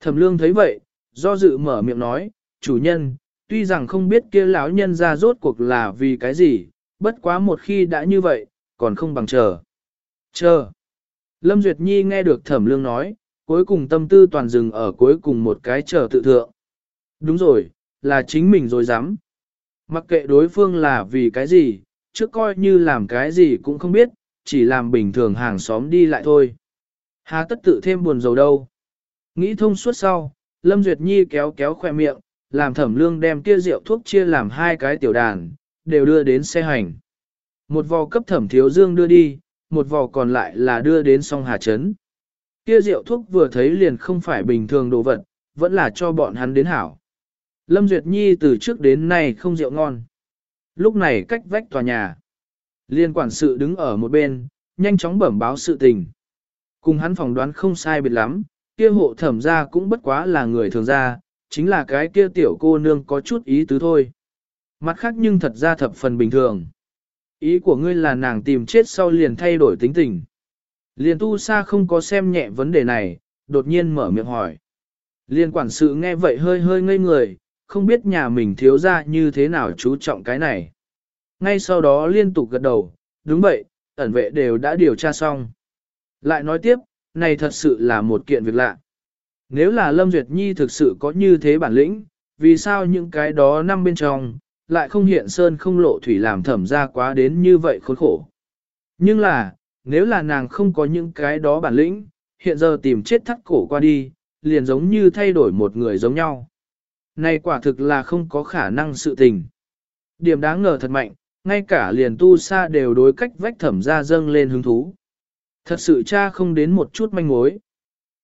Thẩm lương thấy vậy, do dự mở miệng nói, chủ nhân, tuy rằng không biết kia lão nhân ra rốt cuộc là vì cái gì, bất quá một khi đã như vậy, còn không bằng chờ. Chờ. Lâm Duyệt Nhi nghe được thẩm lương nói, cuối cùng tâm tư toàn dừng ở cuối cùng một cái chờ tự thượng. Đúng rồi, là chính mình rồi dám. Mặc kệ đối phương là vì cái gì, trước coi như làm cái gì cũng không biết, chỉ làm bình thường hàng xóm đi lại thôi. Hà tất tự thêm buồn dầu đâu. Nghĩ thông suốt sau, Lâm Duyệt Nhi kéo kéo khoe miệng, làm thẩm lương đem kia rượu thuốc chia làm hai cái tiểu đàn, đều đưa đến xe hành. Một vò cấp thẩm thiếu dương đưa đi, một vò còn lại là đưa đến song Hà Trấn. Kia rượu thuốc vừa thấy liền không phải bình thường đồ vật, vẫn là cho bọn hắn đến hảo. Lâm Duyệt Nhi từ trước đến nay không rượu ngon. Lúc này cách vách tòa nhà. Liên quản sự đứng ở một bên, nhanh chóng bẩm báo sự tình. Cùng hắn phỏng đoán không sai biệt lắm, kia hộ thẩm ra cũng bất quá là người thường ra, chính là cái kia tiểu cô nương có chút ý tứ thôi. Mặt khác nhưng thật ra thập phần bình thường. Ý của ngươi là nàng tìm chết sau liền thay đổi tính tình. Liền tu sa không có xem nhẹ vấn đề này, đột nhiên mở miệng hỏi. Liên quản sự nghe vậy hơi hơi ngây người, không biết nhà mình thiếu ra như thế nào chú trọng cái này. Ngay sau đó liên tục gật đầu, đúng vậy, ẩn vệ đều đã điều tra xong. Lại nói tiếp, này thật sự là một kiện việc lạ. Nếu là Lâm Duyệt Nhi thực sự có như thế bản lĩnh, vì sao những cái đó năm bên trong, lại không hiện sơn không lộ thủy làm thẩm ra quá đến như vậy khốn khổ. Nhưng là, nếu là nàng không có những cái đó bản lĩnh, hiện giờ tìm chết thắt cổ qua đi, liền giống như thay đổi một người giống nhau. Này quả thực là không có khả năng sự tình. Điểm đáng ngờ thật mạnh, ngay cả liền tu sa đều đối cách vách thẩm ra dâng lên hứng thú. Thật sự cha không đến một chút manh mối.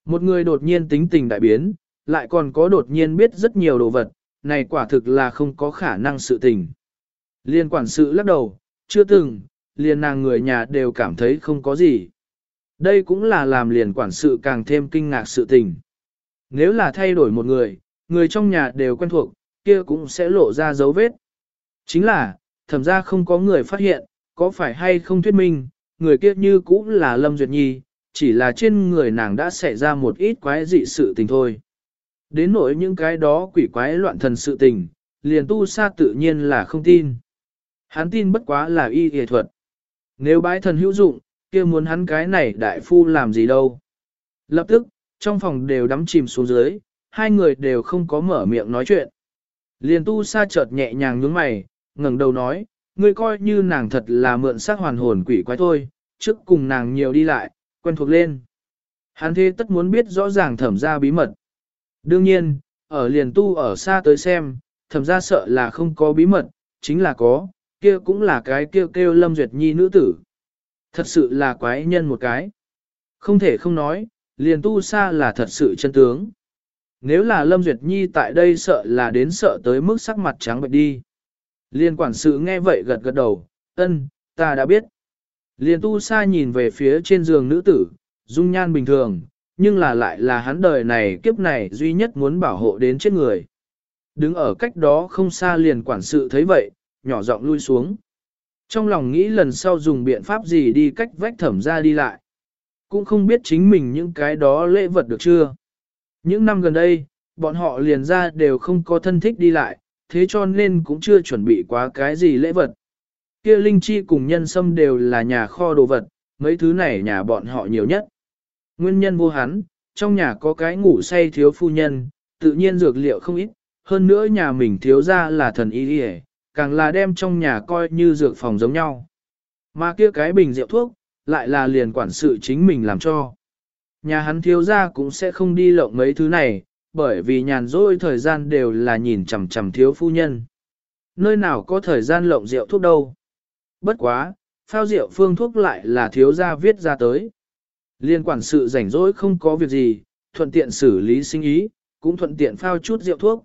Một người đột nhiên tính tình đại biến, lại còn có đột nhiên biết rất nhiều đồ vật, này quả thực là không có khả năng sự tình. Liên quản sự lắc đầu, chưa từng, liền nàng người nhà đều cảm thấy không có gì. Đây cũng là làm liền quản sự càng thêm kinh ngạc sự tình. Nếu là thay đổi một người, người trong nhà đều quen thuộc, kia cũng sẽ lộ ra dấu vết. Chính là, thẩm ra không có người phát hiện, có phải hay không thuyết minh, người kia như cũng là Lâm Duyệt Nhi, chỉ là trên người nàng đã xảy ra một ít quái dị sự tình thôi. Đến nỗi những cái đó quỷ quái loạn thần sự tình, liền tu sa tự nhiên là không tin. Hắn tin bất quá là y y thuật. Nếu bái thần hữu dụng, kia muốn hắn cái này đại phu làm gì đâu. Lập tức, trong phòng đều đắm chìm xuống dưới, hai người đều không có mở miệng nói chuyện. Liền tu sa chợt nhẹ nhàng nhướng mày, ngẩng đầu nói, ngươi coi như nàng thật là mượn xác hoàn hồn quỷ quái thôi, trước cùng nàng nhiều đi lại, quen thuộc lên. Hắn thế tất muốn biết rõ ràng thẩm ra bí mật. Đương nhiên, ở liền tu ở xa tới xem, thẩm ra sợ là không có bí mật, chính là có, kia cũng là cái kêu kêu Lâm Duyệt Nhi nữ tử. Thật sự là quái nhân một cái. Không thể không nói, liền tu xa là thật sự chân tướng. Nếu là Lâm Duyệt Nhi tại đây sợ là đến sợ tới mức sắc mặt trắng bệch đi. Liên quản sự nghe vậy gật gật đầu, ân, ta đã biết liền tu sa nhìn về phía trên giường nữ tử, dung nhan bình thường, nhưng là lại là hắn đời này kiếp này duy nhất muốn bảo hộ đến chết người. Đứng ở cách đó không xa liền quản sự thấy vậy, nhỏ giọng lui xuống. Trong lòng nghĩ lần sau dùng biện pháp gì đi cách vách thẩm ra đi lại. Cũng không biết chính mình những cái đó lễ vật được chưa. Những năm gần đây, bọn họ liền ra đều không có thân thích đi lại, thế cho nên cũng chưa chuẩn bị quá cái gì lễ vật. Kia linh chi cùng nhân sâm đều là nhà kho đồ vật, mấy thứ này nhà bọn họ nhiều nhất. Nguyên nhân vô hắn, trong nhà có cái ngủ say thiếu phu nhân, tự nhiên dược liệu không ít, hơn nữa nhà mình thiếu ra là thần y đi càng là đem trong nhà coi như dược phòng giống nhau. Mà kia cái bình rượu thuốc, lại là liền quản sự chính mình làm cho. Nhà hắn thiếu ra cũng sẽ không đi lộng mấy thứ này, bởi vì nhàn rỗi thời gian đều là nhìn chằm chằm thiếu phu nhân. Nơi nào có thời gian lộng rượu thuốc đâu. Bất quá, phao rượu phương thuốc lại là thiếu gia viết ra tới. Liên quản sự rảnh rỗi không có việc gì, thuận tiện xử lý sinh ý, cũng thuận tiện phao chút rượu thuốc.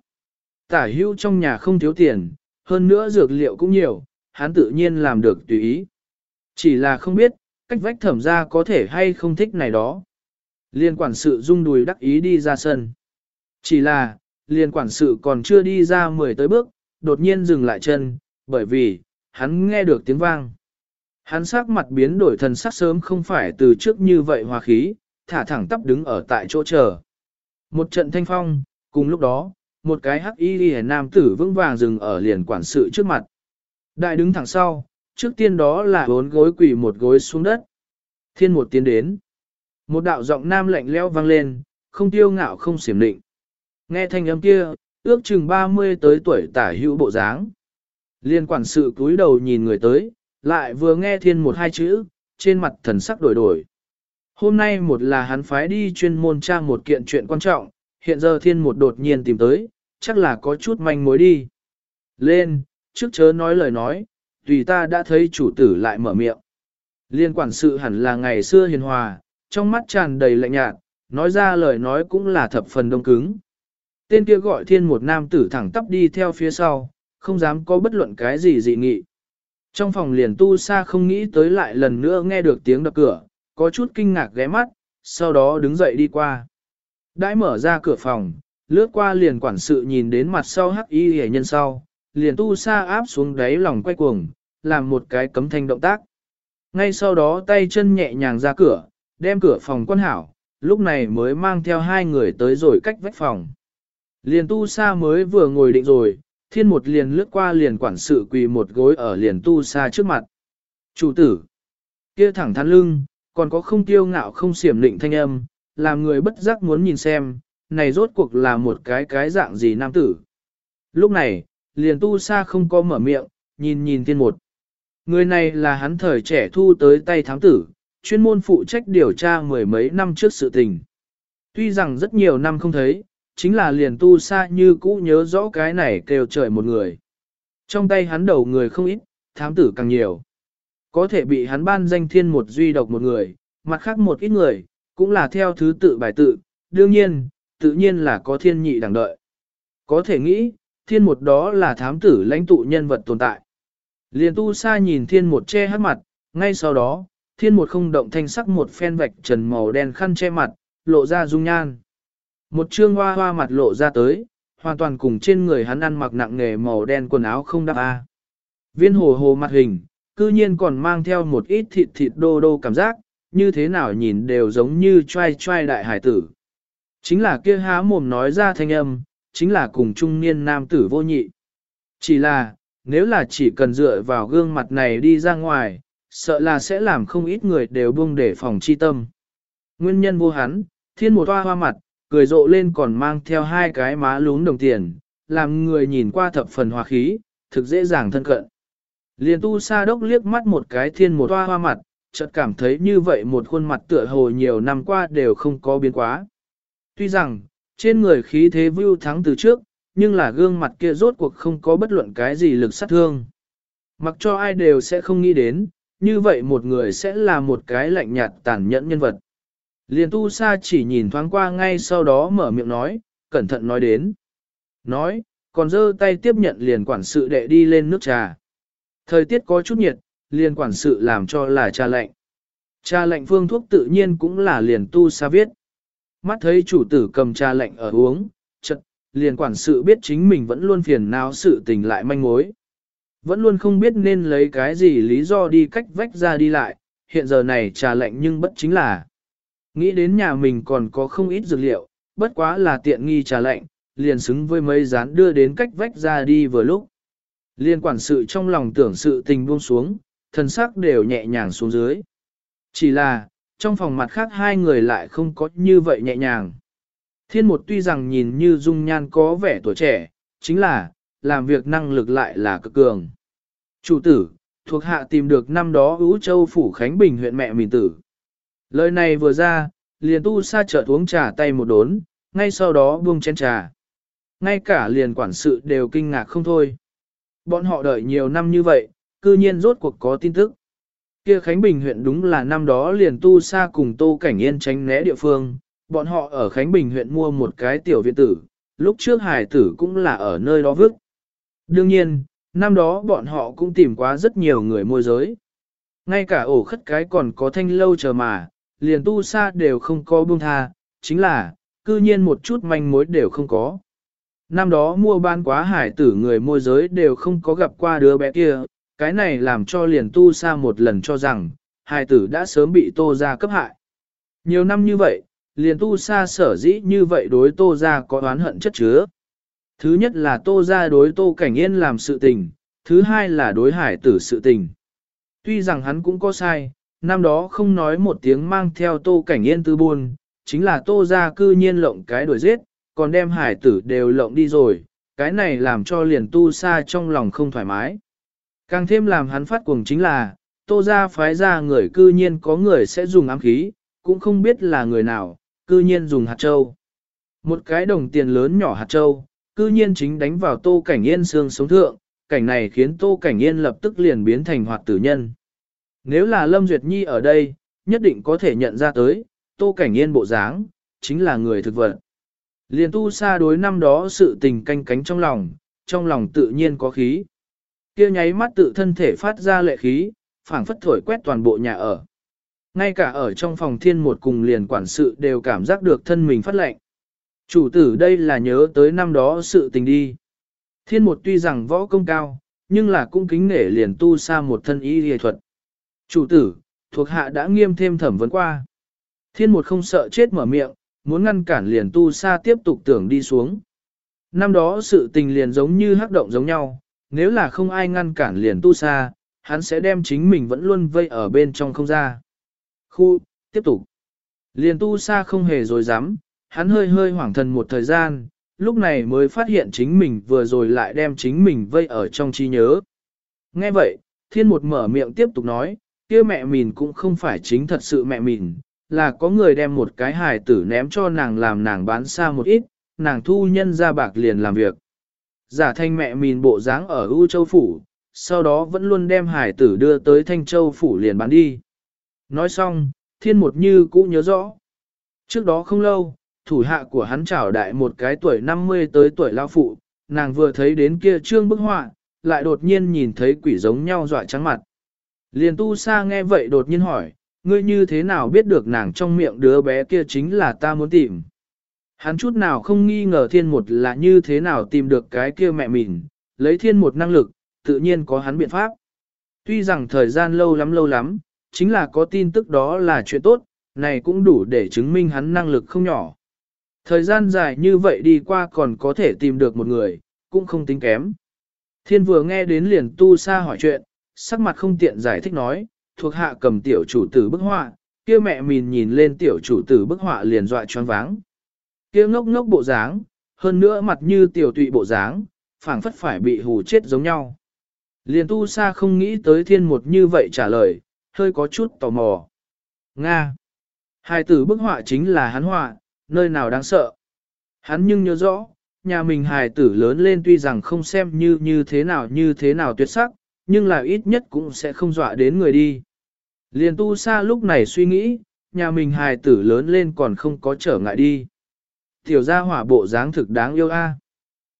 Tả hưu trong nhà không thiếu tiền, hơn nữa dược liệu cũng nhiều, hắn tự nhiên làm được tùy ý. Chỉ là không biết, cách vách thẩm ra có thể hay không thích này đó. Liên quản sự rung đùi đắc ý đi ra sân. Chỉ là, liên quản sự còn chưa đi ra mười tới bước, đột nhiên dừng lại chân, bởi vì, hắn nghe được tiếng vang. Hắn sắc mặt biến đổi thần sắc sớm không phải từ trước như vậy hòa khí, thả thẳng tắp đứng ở tại chỗ chờ. Một trận thanh phong, cùng lúc đó, một cái hắc y liễu nam tử vững vàng dừng ở liền quản sự trước mặt. Đại đứng thẳng sau, trước tiên đó là bốn gối quỳ một gối xuống đất. Thiên một tiến đến. Một đạo giọng nam lạnh leo vang lên, không tiêu ngạo không xiểm định. Nghe thanh âm kia, ước chừng 30 tới tuổi tả hữu bộ dáng. Liên quản sự cúi đầu nhìn người tới, lại vừa nghe thiên một hai chữ, trên mặt thần sắc đổi đổi. Hôm nay một là hắn phái đi chuyên môn tra một kiện chuyện quan trọng, hiện giờ thiên một đột nhiên tìm tới, chắc là có chút manh mối đi. Lên, trước chớ nói lời nói, tùy ta đã thấy chủ tử lại mở miệng. Liên quản sự hẳn là ngày xưa hiền hòa, trong mắt tràn đầy lạnh nhạt, nói ra lời nói cũng là thập phần đông cứng. Tên kia gọi thiên một nam tử thẳng tắp đi theo phía sau, không dám có bất luận cái gì dị nghị. Trong phòng liền tu sa không nghĩ tới lại lần nữa nghe được tiếng đập cửa, có chút kinh ngạc ghé mắt, sau đó đứng dậy đi qua. Đãi mở ra cửa phòng, lướt qua liền quản sự nhìn đến mặt sau hắc y hề nhân sau, liền tu sa áp xuống đáy lòng quay cuồng, làm một cái cấm thanh động tác. Ngay sau đó tay chân nhẹ nhàng ra cửa, đem cửa phòng quan hảo, lúc này mới mang theo hai người tới rồi cách vách phòng. Liền tu sa mới vừa ngồi định rồi, thiên một liền lướt qua liền quản sự quỳ một gối ở liền tu sa trước mặt. Chủ tử, kia thẳng thắn lưng, còn có không tiêu ngạo không xiểm định thanh âm, làm người bất giác muốn nhìn xem, này rốt cuộc là một cái cái dạng gì nam tử. Lúc này, liền tu sa không có mở miệng, nhìn nhìn thiên một. Người này là hắn thời trẻ thu tới tay thám tử, chuyên môn phụ trách điều tra mười mấy năm trước sự tình. Tuy rằng rất nhiều năm không thấy, chính là liền tu sa như cũ nhớ rõ cái này kêu trời một người. Trong tay hắn đầu người không ít, thám tử càng nhiều. Có thể bị hắn ban danh thiên một duy độc một người, mặt khác một ít người, cũng là theo thứ tự bài tự, đương nhiên, tự nhiên là có thiên nhị đẳng đợi. Có thể nghĩ, thiên một đó là thám tử lãnh tụ nhân vật tồn tại. Liền tu sa nhìn thiên một che hát mặt, ngay sau đó, thiên một không động thanh sắc một phen vạch trần màu đen khăn che mặt, lộ ra dung nhan. Một trương hoa hoa mặt lộ ra tới, hoàn toàn cùng trên người hắn ăn mặc nặng nghề màu đen quần áo không đáp A. Viên hồ hồ mặt hình, cư nhiên còn mang theo một ít thịt thịt đô đô cảm giác, như thế nào nhìn đều giống như trai trai đại hải tử. Chính là kia há mồm nói ra thanh âm, chính là cùng trung niên nam tử vô nhị. Chỉ là, nếu là chỉ cần dựa vào gương mặt này đi ra ngoài, sợ là sẽ làm không ít người đều buông để phòng chi tâm. Nguyên nhân vô hắn, thiên một hoa hoa mặt, cười rộ lên còn mang theo hai cái má lún đồng tiền, làm người nhìn qua thập phần hòa khí, thực dễ dàng thân cận. Liền tu sa đốc liếc mắt một cái thiên một hoa hoa mặt, chợt cảm thấy như vậy một khuôn mặt tựa hồ nhiều năm qua đều không có biến quá. Tuy rằng, trên người khí thế view thắng từ trước, nhưng là gương mặt kia rốt cuộc không có bất luận cái gì lực sát thương. Mặc cho ai đều sẽ không nghĩ đến, như vậy một người sẽ là một cái lạnh nhạt tàn nhẫn nhân vật. Liền tu sa chỉ nhìn thoáng qua ngay sau đó mở miệng nói, cẩn thận nói đến. Nói, còn giơ tay tiếp nhận liền quản sự đệ đi lên nước trà. Thời tiết có chút nhiệt, liền quản sự làm cho là trà lạnh. Trà lạnh phương thuốc tự nhiên cũng là liền tu sa viết. Mắt thấy chủ tử cầm trà lạnh ở uống, chật, liền quản sự biết chính mình vẫn luôn phiền não sự tình lại manh mối. Vẫn luôn không biết nên lấy cái gì lý do đi cách vách ra đi lại, hiện giờ này trà lạnh nhưng bất chính là. Nghĩ đến nhà mình còn có không ít dược liệu, bất quá là tiện nghi trà lạnh, liền xứng với mấy rán đưa đến cách vách ra đi vừa lúc. Liên quản sự trong lòng tưởng sự tình buông xuống, thần sắc đều nhẹ nhàng xuống dưới. Chỉ là, trong phòng mặt khác hai người lại không có như vậy nhẹ nhàng. Thiên một tuy rằng nhìn như dung nhan có vẻ tuổi trẻ, chính là, làm việc năng lực lại là cực cường. Chủ tử, thuộc hạ tìm được năm đó ưu châu phủ Khánh Bình huyện mẹ mình tử. Lời này vừa ra, liền tu sa chợt uống trà tay một đốn, ngay sau đó buông chén trà. Ngay cả liền quản sự đều kinh ngạc không thôi. Bọn họ đợi nhiều năm như vậy, cư nhiên rốt cuộc có tin tức. Kia Khánh Bình huyện đúng là năm đó liền tu sa cùng Tô Cảnh Yên tránh né địa phương, bọn họ ở Khánh Bình huyện mua một cái tiểu viện tử, lúc trước hải tử cũng là ở nơi đó vứt. Đương nhiên, năm đó bọn họ cũng tìm quá rất nhiều người môi giới. Ngay cả ổ khất cái còn có thanh lâu chờ mà, liền tu sa đều không có buông tha, chính là, cư nhiên một chút manh mối đều không có. Năm đó mua bán quá hải tử người môi giới đều không có gặp qua đứa bé kia, cái này làm cho liền tu sa một lần cho rằng, hải tử đã sớm bị tô ra cấp hại. Nhiều năm như vậy, liền tu sa sở dĩ như vậy đối tô ra có oán hận chất chứa. Thứ nhất là tô ra đối tô cảnh yên làm sự tình, thứ hai là đối hải tử sự tình. Tuy rằng hắn cũng có sai, năm đó không nói một tiếng mang theo tô cảnh yên tư buôn, chính là tô ra cư nhiên lộng cái đuổi giết, còn đem hải tử đều lộng đi rồi, cái này làm cho liền tu sa trong lòng không thoải mái. Càng thêm làm hắn phát cuồng chính là, tô ra phái ra người cư nhiên có người sẽ dùng ám khí, cũng không biết là người nào, cư nhiên dùng hạt châu. Một cái đồng tiền lớn nhỏ hạt châu, cư nhiên chính đánh vào tô cảnh yên xương sống thượng, cảnh này khiến tô cảnh yên lập tức liền biến thành hoạt tử nhân. Nếu là Lâm Duyệt Nhi ở đây, nhất định có thể nhận ra tới, tô cảnh yên bộ dáng, chính là người thực vật. Liền tu xa đối năm đó sự tình canh cánh trong lòng, trong lòng tự nhiên có khí. kia nháy mắt tự thân thể phát ra lệ khí, phảng phất thổi quét toàn bộ nhà ở. Ngay cả ở trong phòng thiên một cùng liền quản sự đều cảm giác được thân mình phát lệnh. Chủ tử đây là nhớ tới năm đó sự tình đi. Thiên một tuy rằng võ công cao, nhưng là cũng kính nể liền tu xa một thân y y thuật. Chủ tử, thuộc hạ đã nghiêm thêm thẩm vấn qua. Thiên một không sợ chết mở miệng, muốn ngăn cản liền tu sa tiếp tục tưởng đi xuống. Năm đó sự tình liền giống như hắc động giống nhau, nếu là không ai ngăn cản liền tu sa, hắn sẽ đem chính mình vẫn luôn vây ở bên trong không ra. Khu, tiếp tục. Liền tu sa không hề dối dám, hắn hơi hơi hoảng thần một thời gian, lúc này mới phát hiện chính mình vừa rồi lại đem chính mình vây ở trong trí nhớ. Nghe vậy, thiên một mở miệng tiếp tục nói, kia mẹ mìn cũng không phải chính thật sự mẹ mìn là có người đem một cái hài tử ném cho nàng làm nàng bán xa một ít, nàng thu nhân ra bạc liền làm việc. Giả thanh mẹ mìn bộ dáng ở U Châu Phủ, sau đó vẫn luôn đem hải tử đưa tới Thanh Châu Phủ liền bán đi. Nói xong, thiên một như cũng nhớ rõ. Trước đó không lâu, thủ hạ của hắn trảo đại một cái tuổi 50 tới tuổi lao phụ, nàng vừa thấy đến kia trương bức họa, lại đột nhiên nhìn thấy quỷ giống nhau dọa trắng mặt. Liền tu sa nghe vậy đột nhiên hỏi, ngươi như thế nào biết được nàng trong miệng đứa bé kia chính là ta muốn tìm. Hắn chút nào không nghi ngờ thiên một là như thế nào tìm được cái kia mẹ mình, lấy thiên một năng lực, tự nhiên có hắn biện pháp. Tuy rằng thời gian lâu lắm lâu lắm, chính là có tin tức đó là chuyện tốt, này cũng đủ để chứng minh hắn năng lực không nhỏ. Thời gian dài như vậy đi qua còn có thể tìm được một người, cũng không tính kém. Thiên vừa nghe đến liền tu sa hỏi chuyện, sắc mặt không tiện giải thích nói, thuộc hạ cầm tiểu chủ tử bức họa, kia mẹ mìn nhìn lên tiểu chủ tử bức họa liền dọa choáng váng. Kia ngốc ngốc bộ dáng, hơn nữa mặt như tiểu tụy bộ dáng, phảng phất phải bị hù chết giống nhau. Liền tu sa không nghĩ tới thiên một như vậy trả lời, hơi có chút tò mò. Nga. Hai tử bức họa chính là hắn họa, nơi nào đáng sợ. Hắn nhưng nhớ rõ, nhà mình hài tử lớn lên tuy rằng không xem như như thế nào như thế nào tuyệt sắc, nhưng là ít nhất cũng sẽ không dọa đến người đi. Liền tu sa lúc này suy nghĩ, nhà mình hài tử lớn lên còn không có trở ngại đi. Tiểu gia hỏa bộ dáng thực đáng yêu a. À.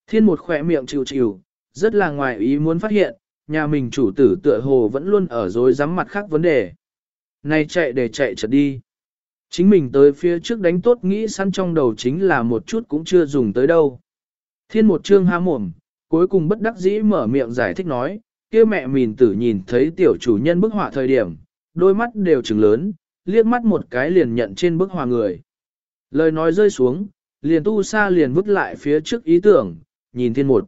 Thiên một khỏe miệng chịu chịu, rất là ngoài ý muốn phát hiện, nhà mình chủ tử tựa hồ vẫn luôn ở dối rắm mặt khác vấn đề. Này chạy để chạy chật đi. Chính mình tới phía trước đánh tốt nghĩ săn trong đầu chính là một chút cũng chưa dùng tới đâu. Thiên một chương há mồm, cuối cùng bất đắc dĩ mở miệng giải thích nói, kia mẹ mìn tử nhìn thấy tiểu chủ nhân bức họa thời điểm, đôi mắt đều trừng lớn, liếc mắt một cái liền nhận trên bức họa người. Lời nói rơi xuống, liền tu sa liền vứt lại phía trước ý tưởng, nhìn thiên một.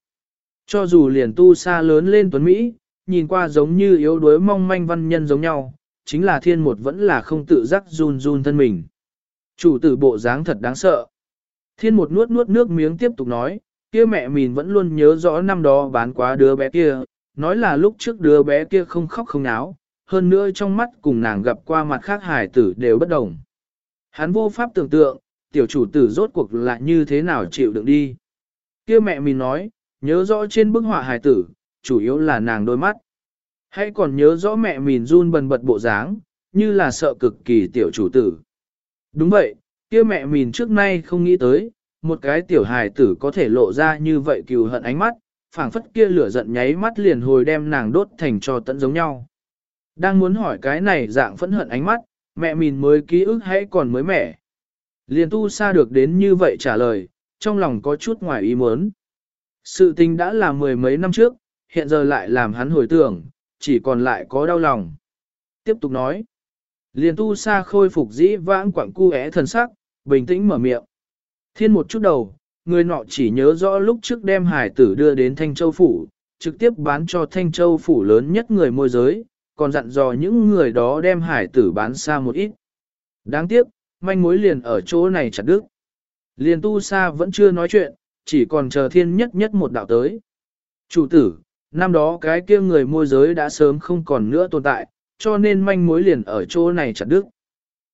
Cho dù liền tu sa lớn lên tuấn Mỹ, nhìn qua giống như yếu đuối mong manh văn nhân giống nhau, chính là thiên một vẫn là không tự giác run run thân mình. Chủ tử bộ dáng thật đáng sợ. Thiên một nuốt nuốt nước miếng tiếp tục nói, kia mẹ mình vẫn luôn nhớ rõ năm đó bán quá đứa bé kia, nói là lúc trước đứa bé kia không khóc không náo, hơn nữa trong mắt cùng nàng gặp qua mặt khác hải tử đều bất đồng. Hắn vô pháp tưởng tượng, tiểu chủ tử rốt cuộc là như thế nào chịu đựng đi. Kia mẹ mình nói, nhớ rõ trên bức họa hải tử, chủ yếu là nàng đôi mắt. Hãy còn nhớ rõ mẹ mình run bần bật bộ dáng, như là sợ cực kỳ tiểu chủ tử. Đúng vậy, kia mẹ mình trước nay không nghĩ tới, một cái tiểu hài tử có thể lộ ra như vậy cừu hận ánh mắt, phảng phất kia lửa giận nháy mắt liền hồi đem nàng đốt thành cho tận giống nhau. Đang muốn hỏi cái này dạng phẫn hận ánh mắt, mẹ mình mới ký ức hãy còn mới mẻ. Liền tu xa được đến như vậy trả lời, trong lòng có chút ngoài ý muốn. Sự tình đã là mười mấy năm trước, hiện giờ lại làm hắn hồi tưởng, chỉ còn lại có đau lòng. Tiếp tục nói. Liền tu Sa khôi phục dĩ vãng quảng cu é thần sắc, bình tĩnh mở miệng. Thiên một chút đầu, người nọ chỉ nhớ rõ lúc trước đem hải tử đưa đến Thanh Châu Phủ, trực tiếp bán cho Thanh Châu Phủ lớn nhất người môi giới, còn dặn dò những người đó đem hải tử bán xa một ít. Đáng tiếc, manh mối liền ở chỗ này chặt đứt. Liền tu sa vẫn chưa nói chuyện, chỉ còn chờ thiên nhất nhất một đạo tới. Chủ tử, năm đó cái kia người môi giới đã sớm không còn nữa tồn tại, cho nên manh mối liền ở chỗ này chặt đứt.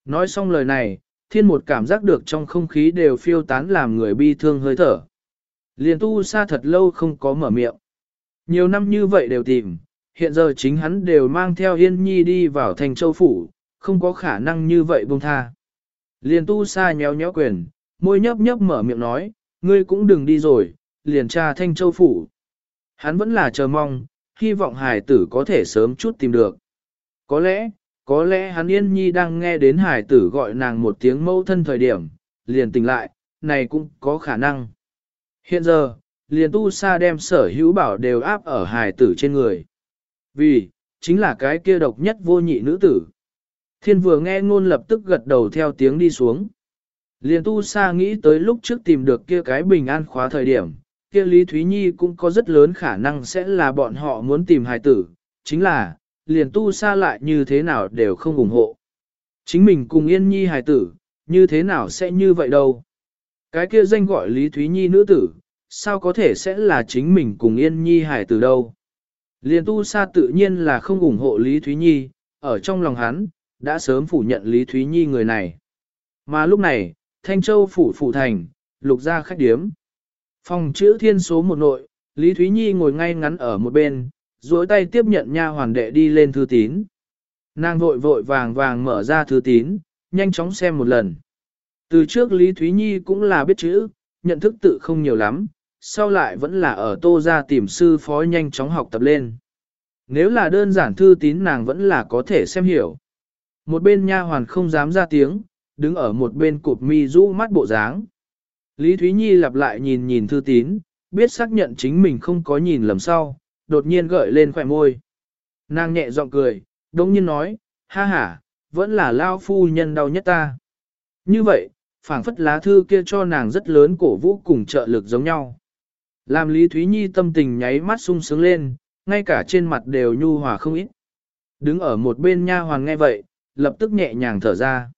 Nói xong lời này, thiên một cảm giác được trong không khí đều phiêu tán làm người bi thương hơi thở. Liền tu sa thật lâu không có mở miệng. Nhiều năm như vậy đều tìm, hiện giờ chính hắn đều mang theo Yên Nhi đi vào thành châu phủ, không có khả năng như vậy buông tha. Liền tu sa nhéo nhéo quyền, môi nhấp nhấp mở miệng nói, ngươi cũng đừng đi rồi, liền tra thanh châu phủ. Hắn vẫn là chờ mong, hy vọng hải tử có thể sớm chút tìm được. Có lẽ, có lẽ hắn Yên Nhi đang nghe đến hải tử gọi nàng một tiếng mẫu thân thời điểm, liền tỉnh lại, này cũng có khả năng. Hiện giờ, liền tu sa đem sở hữu bảo đều áp ở hải tử trên người. Vì, chính là cái kia độc nhất vô nhị nữ tử. Thiên vừa nghe ngôn lập tức gật đầu theo tiếng đi xuống. Liền tu sa nghĩ tới lúc trước tìm được kia cái bình an khóa thời điểm, kia Lý Thúy Nhi cũng có rất lớn khả năng sẽ là bọn họ muốn tìm hài tử, chính là, liền tu xa lại như thế nào đều không ủng hộ. Chính mình cùng Yên Nhi hài tử, như thế nào sẽ như vậy đâu. Cái kia danh gọi Lý Thúy Nhi nữ tử, sao có thể sẽ là chính mình cùng Yên Nhi hài tử đâu. Liền tu xa tự nhiên là không ủng hộ Lý Thúy Nhi, ở trong lòng hắn, đã sớm phủ nhận Lý Thúy Nhi người này. Mà lúc này, Thanh Châu phủ phủ thành, lục ra khách điếm. Phòng chữ thiên số một nội, Lý Thúy Nhi ngồi ngay ngắn ở một bên, duỗi tay tiếp nhận nha hoàn đệ đi lên thư tín. Nàng vội vội vàng vàng mở ra thư tín, nhanh chóng xem một lần. Từ trước Lý Thúy Nhi cũng là biết chữ, nhận thức tự không nhiều lắm, sau lại vẫn là ở tô ra tìm sư phó nhanh chóng học tập lên. Nếu là đơn giản thư tín nàng vẫn là có thể xem hiểu. Một bên nha hoàn không dám ra tiếng, đứng ở một bên cụp mi rũ mắt bộ dáng. Lý Thúy Nhi lặp lại nhìn nhìn thư tín, biết xác nhận chính mình không có nhìn lầm sau, đột nhiên gợi lên khỏe môi. Nàng nhẹ giọng cười, đống nhiên nói, ha ha, vẫn là lao phu nhân đau nhất ta. Như vậy, phảng phất lá thư kia cho nàng rất lớn cổ vũ cùng trợ lực giống nhau. Làm Lý Thúy Nhi tâm tình nháy mắt sung sướng lên, ngay cả trên mặt đều nhu hòa không ít. Đứng ở một bên nha hoàn nghe vậy, lập tức nhẹ nhàng thở ra.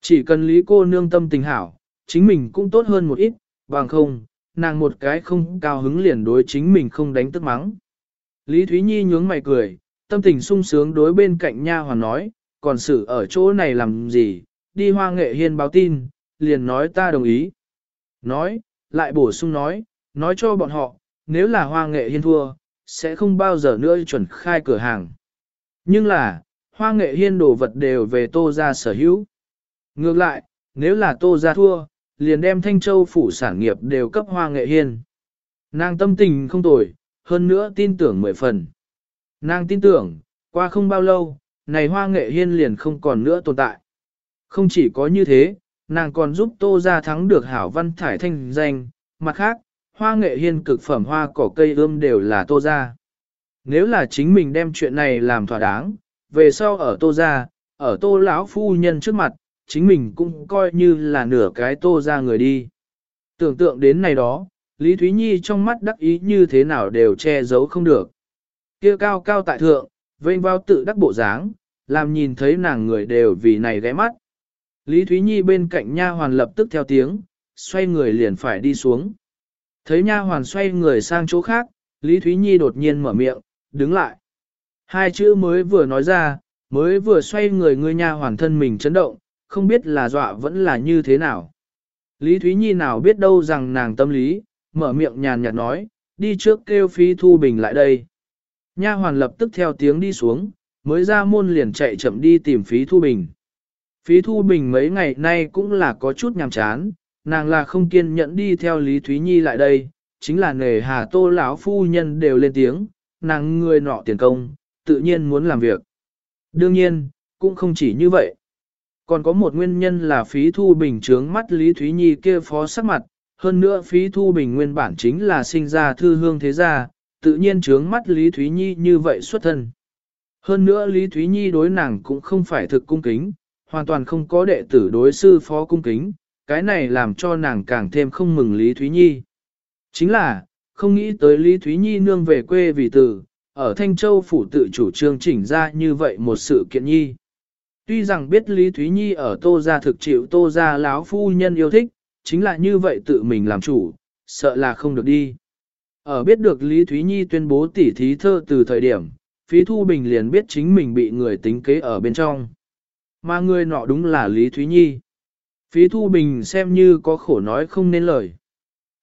Chỉ cần Lý cô nương tâm tình hảo, chính mình cũng tốt hơn một ít, bằng không, nàng một cái không cao hứng liền đối chính mình không đánh tức mắng. Lý Thúy Nhi nhướng mày cười, tâm tình sung sướng đối bên cạnh nha hoàn nói, còn xử ở chỗ này làm gì, đi hoa nghệ hiên báo tin, liền nói ta đồng ý. Nói, lại bổ sung nói, nói cho bọn họ, nếu là hoa nghệ hiên thua, sẽ không bao giờ nữa chuẩn khai cửa hàng. Nhưng là, hoa nghệ hiên đồ vật đều về tô ra sở hữu. Ngược lại, nếu là tô ra thua, liền đem thanh châu phủ sản nghiệp đều cấp hoa nghệ hiên. Nàng tâm tình không tồi, hơn nữa tin tưởng mười phần. Nàng tin tưởng, qua không bao lâu, này hoa nghệ hiên liền không còn nữa tồn tại. Không chỉ có như thế, nàng còn giúp tô ra thắng được hảo văn thải thanh danh, mặt khác, hoa nghệ hiên cực phẩm hoa cỏ cây ươm đều là tô ra. Nếu là chính mình đem chuyện này làm thỏa đáng, về sau ở tô ra, ở tô lão phu nhân trước mặt, chính mình cũng coi như là nửa cái tô ra người đi. Tưởng tượng đến này đó, Lý Thúy Nhi trong mắt đắc ý như thế nào đều che giấu không được. kia cao cao tại thượng, vênh vào tự đắc bộ dáng, làm nhìn thấy nàng người đều vì này ghé mắt. Lý Thúy Nhi bên cạnh nha hoàn lập tức theo tiếng, xoay người liền phải đi xuống. Thấy nha hoàn xoay người sang chỗ khác, Lý Thúy Nhi đột nhiên mở miệng, đứng lại. Hai chữ mới vừa nói ra, mới vừa xoay người ngươi nha hoàn thân mình chấn động, không biết là dọa vẫn là như thế nào. Lý Thúy Nhi nào biết đâu rằng nàng tâm lý, mở miệng nhàn nhạt nói, đi trước kêu phí thu bình lại đây. Nha hoàn lập tức theo tiếng đi xuống, mới ra môn liền chạy chậm đi tìm phí thu bình. Phí thu bình mấy ngày nay cũng là có chút nhàm chán, nàng là không kiên nhẫn đi theo Lý Thúy Nhi lại đây, chính là nề hà tô lão phu nhân đều lên tiếng, nàng người nọ tiền công, tự nhiên muốn làm việc. Đương nhiên, cũng không chỉ như vậy. Còn có một nguyên nhân là phí thu bình trướng mắt Lý Thúy Nhi kia phó sắc mặt, hơn nữa phí thu bình nguyên bản chính là sinh ra thư hương thế gia, tự nhiên trướng mắt Lý Thúy Nhi như vậy xuất thân. Hơn nữa Lý Thúy Nhi đối nàng cũng không phải thực cung kính, hoàn toàn không có đệ tử đối sư phó cung kính, cái này làm cho nàng càng thêm không mừng Lý Thúy Nhi. Chính là, không nghĩ tới Lý Thúy Nhi nương về quê vì tử, ở Thanh Châu phủ tự chủ trương chỉnh ra như vậy một sự kiện nhi. Tuy rằng biết Lý Thúy Nhi ở Tô Gia thực chịu Tô Gia láo phu nhân yêu thích, chính là như vậy tự mình làm chủ, sợ là không được đi. Ở biết được Lý Thúy Nhi tuyên bố tỉ thí thơ từ thời điểm, Phí Thu Bình liền biết chính mình bị người tính kế ở bên trong. Mà người nọ đúng là Lý Thúy Nhi. Phí Thu Bình xem như có khổ nói không nên lời.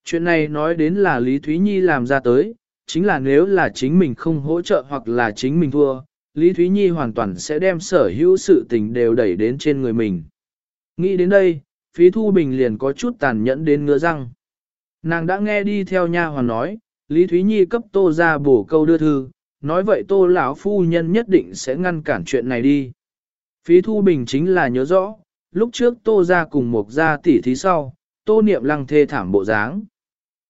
Chuyện này nói đến là Lý Thúy Nhi làm ra tới, chính là nếu là chính mình không hỗ trợ hoặc là chính mình thua, Lý Thúy Nhi hoàn toàn sẽ đem sở hữu sự tình đều đẩy đến trên người mình. Nghĩ đến đây, Phí Thu Bình liền có chút tàn nhẫn đến ngứa răng. Nàng đã nghe đi theo nha hoàn nói, Lý Thúy Nhi cấp tô ra bổ câu đưa thư, nói vậy tô lão phu nhân nhất định sẽ ngăn cản chuyện này đi. Phí Thu Bình chính là nhớ rõ, lúc trước tô ra cùng một gia tỷ thí sau, tô niệm lăng thê thảm bộ dáng.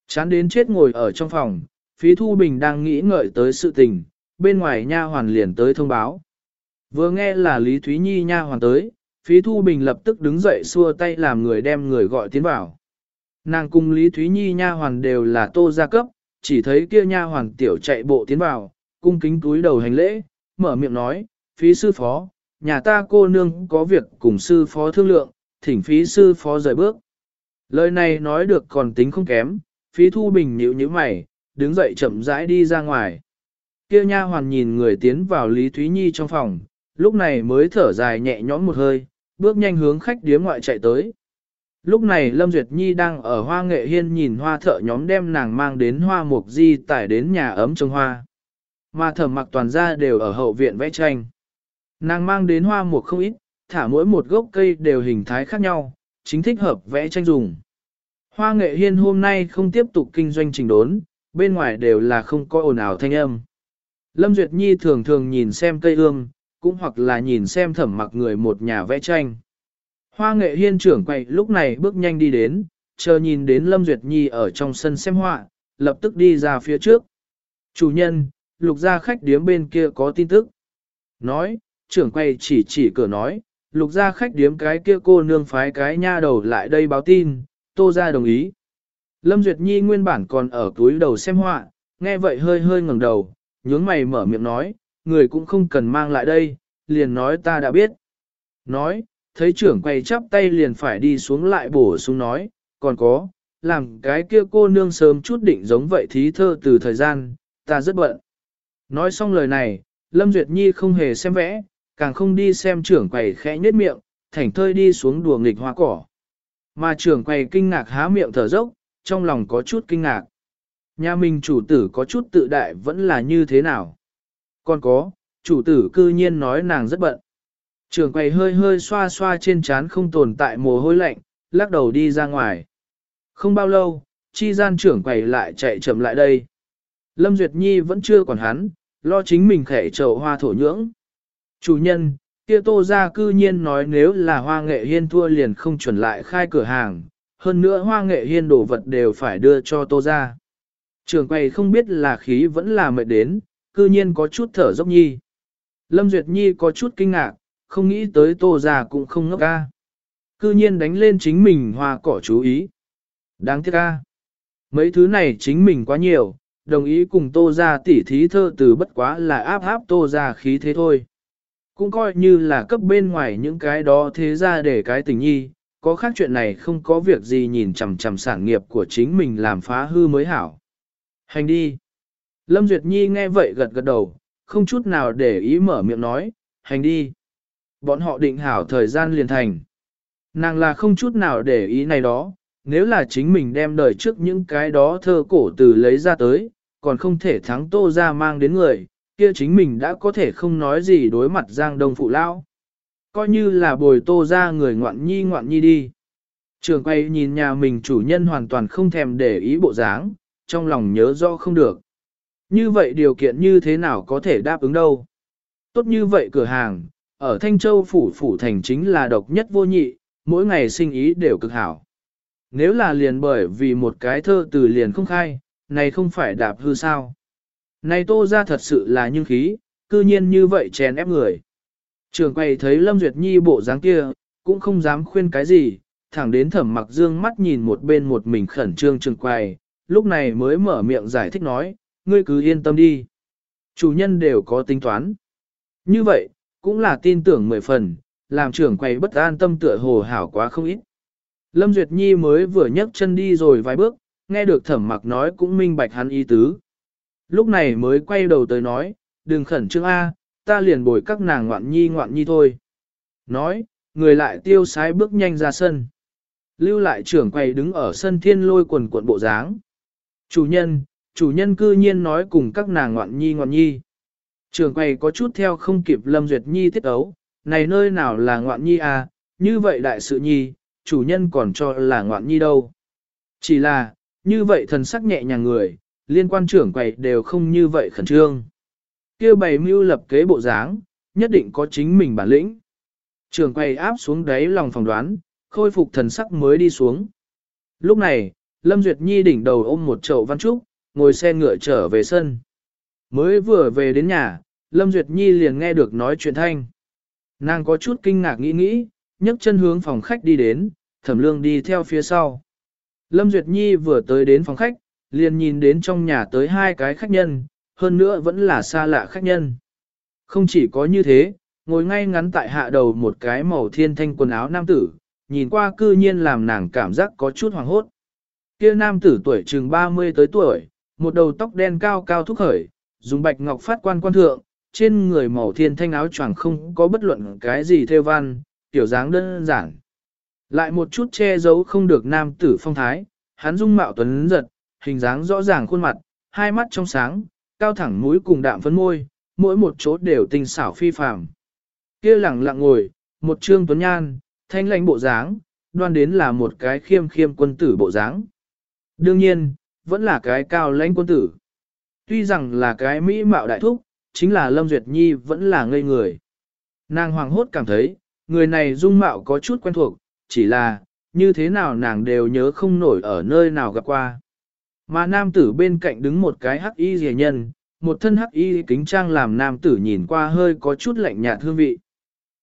Chán đến chết ngồi ở trong phòng, Phí Thu Bình đang nghĩ ngợi tới sự tình, bên ngoài nha hoàn liền tới thông báo. Vừa nghe là Lý Thúy Nhi nha hoàn tới, Phí Thu Bình lập tức đứng dậy xua tay làm người đem người gọi tiến vào. Nàng cùng Lý Thúy Nhi nha hoàn đều là tô gia cấp, chỉ thấy kia nha hoàn tiểu chạy bộ tiến vào, cung kính túi đầu hành lễ, mở miệng nói, phí sư phó, nhà ta cô nương có việc cùng sư phó thương lượng, thỉnh phí sư phó rời bước. Lời này nói được còn tính không kém, phí thu bình nhịu như mày, đứng dậy chậm rãi đi ra ngoài. Kia nha hoàn nhìn người tiến vào Lý Thúy Nhi trong phòng, lúc này mới thở dài nhẹ nhõm một hơi, bước nhanh hướng khách điếm ngoại chạy tới. Lúc này Lâm Duyệt Nhi đang ở hoa nghệ hiên nhìn hoa thợ nhóm đem nàng mang đến hoa mục di tải đến nhà ấm trồng hoa. Mà thẩm mặc toàn ra đều ở hậu viện vẽ tranh. Nàng mang đến hoa mục không ít, thả mỗi một gốc cây đều hình thái khác nhau, chính thích hợp vẽ tranh dùng. Hoa nghệ hiên hôm nay không tiếp tục kinh doanh trình đốn, bên ngoài đều là không có ồn ào thanh âm. Lâm Duyệt Nhi thường thường nhìn xem cây ương, cũng hoặc là nhìn xem thẩm mặc người một nhà vẽ tranh. Hoa nghệ hiên trưởng quay lúc này bước nhanh đi đến, chờ nhìn đến Lâm Duyệt Nhi ở trong sân xem họa, lập tức đi ra phía trước. Chủ nhân, lục gia khách điếm bên kia có tin tức. Nói, trưởng quay chỉ chỉ cửa nói, lục gia khách điếm cái kia cô nương phái cái nha đầu lại đây báo tin, tô ra đồng ý. Lâm Duyệt Nhi nguyên bản còn ở túi đầu xem họa, nghe vậy hơi hơi ngẩng đầu, nhướng mày mở miệng nói, người cũng không cần mang lại đây, liền nói ta đã biết. Nói, thấy trưởng quay chắp tay liền phải đi xuống lại bổ sung nói, còn có, làm cái kia cô nương sớm chút định giống vậy thí thơ từ thời gian, ta rất bận. Nói xong lời này, Lâm Duyệt Nhi không hề xem vẽ, càng không đi xem trưởng quầy khẽ nhếch miệng, thảnh thơi đi xuống đùa nghịch hoa cỏ. Mà trưởng quầy kinh ngạc há miệng thở dốc, trong lòng có chút kinh ngạc. Nhà mình chủ tử có chút tự đại vẫn là như thế nào? Còn có, chủ tử cư nhiên nói nàng rất bận. trường quầy hơi hơi xoa xoa trên trán không tồn tại mồ hôi lạnh, lắc đầu đi ra ngoài. Không bao lâu, chi gian trưởng quầy lại chạy chậm lại đây. Lâm Duyệt Nhi vẫn chưa còn hắn, lo chính mình khẻ trầu hoa thổ nhưỡng. Chủ nhân, kia tô ra cư nhiên nói nếu là hoa nghệ hiên thua liền không chuẩn lại khai cửa hàng, hơn nữa hoa nghệ hiên đồ vật đều phải đưa cho tô ra. Trường quầy không biết là khí vẫn là mệt đến, cư nhiên có chút thở dốc nhi. Lâm Duyệt Nhi có chút kinh ngạc, không nghĩ tới tô già cũng không ngốc ca. Cư nhiên đánh lên chính mình hoa cỏ chú ý. Đáng tiếc ca. Mấy thứ này chính mình quá nhiều, đồng ý cùng tô ra tỉ thí thơ từ bất quá là áp áp tô ra khí thế thôi. Cũng coi như là cấp bên ngoài những cái đó thế ra để cái tình nhi, có khác chuyện này không có việc gì nhìn chằm chằm sản nghiệp của chính mình làm phá hư mới hảo. Hành đi. Lâm Duyệt Nhi nghe vậy gật gật đầu, không chút nào để ý mở miệng nói, hành đi. Bọn họ định hảo thời gian liền thành. Nàng là không chút nào để ý này đó, nếu là chính mình đem đời trước những cái đó thơ cổ từ lấy ra tới, còn không thể thắng tô ra mang đến người, kia chính mình đã có thể không nói gì đối mặt Giang Đông Phụ Lão. Coi như là bồi tô ra người ngoạn nhi ngoạn nhi đi. Trường quay nhìn nhà mình chủ nhân hoàn toàn không thèm để ý bộ dáng, trong lòng nhớ rõ không được. Như vậy điều kiện như thế nào có thể đáp ứng đâu. Tốt như vậy cửa hàng, ở Thanh Châu Phủ Phủ Thành chính là độc nhất vô nhị, mỗi ngày sinh ý đều cực hảo. Nếu là liền bởi vì một cái thơ từ liền không khai, này không phải đạp hư sao. Này tô ra thật sự là nhưng khí, cư nhiên như vậy chèn ép người. Trường quay thấy Lâm Duyệt Nhi bộ dáng kia, cũng không dám khuyên cái gì, thẳng đến thẩm mặc dương mắt nhìn một bên một mình khẩn trương trường quay, lúc này mới mở miệng giải thích nói, ngươi cứ yên tâm đi. Chủ nhân đều có tính toán. Như vậy, cũng là tin tưởng mười phần, làm trưởng quầy bất an tâm tựa hồ hảo quá không ít. Lâm Duyệt Nhi mới vừa nhấc chân đi rồi vài bước, nghe được thẩm mặc nói cũng minh bạch hắn ý tứ. Lúc này mới quay đầu tới nói, đừng khẩn trương A, ta liền bồi các nàng ngoạn nhi ngoạn nhi thôi. Nói, người lại tiêu sái bước nhanh ra sân. Lưu lại trưởng quầy đứng ở sân thiên lôi quần cuộn bộ dáng. Chủ nhân, chủ nhân cư nhiên nói cùng các nàng ngoạn nhi ngoạn nhi. Trưởng quầy có chút theo không kịp Lâm Duyệt Nhi tiết ấu, này nơi nào là ngoạn nhi à, như vậy đại sự nhi, chủ nhân còn cho là ngoạn nhi đâu. Chỉ là, như vậy thần sắc nhẹ nhàng người, liên quan trưởng quầy đều không như vậy khẩn trương. kia bày mưu lập kế bộ dáng, nhất định có chính mình bản lĩnh. Trưởng quầy áp xuống đáy lòng phòng đoán, khôi phục thần sắc mới đi xuống. Lúc này, Lâm Duyệt Nhi đỉnh đầu ôm một chậu văn trúc, ngồi xe ngựa trở về sân. Mới vừa về đến nhà, Lâm Duyệt Nhi liền nghe được nói chuyện thanh. Nàng có chút kinh ngạc nghĩ nghĩ, nhấc chân hướng phòng khách đi đến, thẩm lương đi theo phía sau. Lâm Duyệt Nhi vừa tới đến phòng khách, liền nhìn đến trong nhà tới hai cái khách nhân, hơn nữa vẫn là xa lạ khách nhân. Không chỉ có như thế, ngồi ngay ngắn tại hạ đầu một cái màu thiên thanh quần áo nam tử, nhìn qua cư nhiên làm nàng cảm giác có chút hoàng hốt. Kia nam tử tuổi chừng 30 tới tuổi, một đầu tóc đen cao cao thúc khởi, dùng bạch ngọc phát quan quan thượng, trên người màu thiên thanh áo choàng không có bất luận cái gì theo văn, tiểu dáng đơn giản. Lại một chút che giấu không được nam tử phong thái, hắn dung mạo tuấn giật, hình dáng rõ ràng khuôn mặt, hai mắt trong sáng, cao thẳng mũi cùng đạm phấn môi, mỗi một chỗ đều tinh xảo phi phàm. Kia lẳng lặng ngồi, một trương tuấn nhan, thanh lãnh bộ dáng, đoan đến là một cái khiêm khiêm quân tử bộ dáng. Đương nhiên, vẫn là cái cao lãnh quân tử. Tuy rằng là cái mỹ mạo đại thúc, chính là Lâm Duyệt Nhi vẫn là ngây người. Nàng hoàng hốt cảm thấy, người này dung mạo có chút quen thuộc, chỉ là, như thế nào nàng đều nhớ không nổi ở nơi nào gặp qua. Mà nam tử bên cạnh đứng một cái hắc y rìa nhân, một thân hắc y kính trang làm nam tử nhìn qua hơi có chút lạnh nhạt hương vị.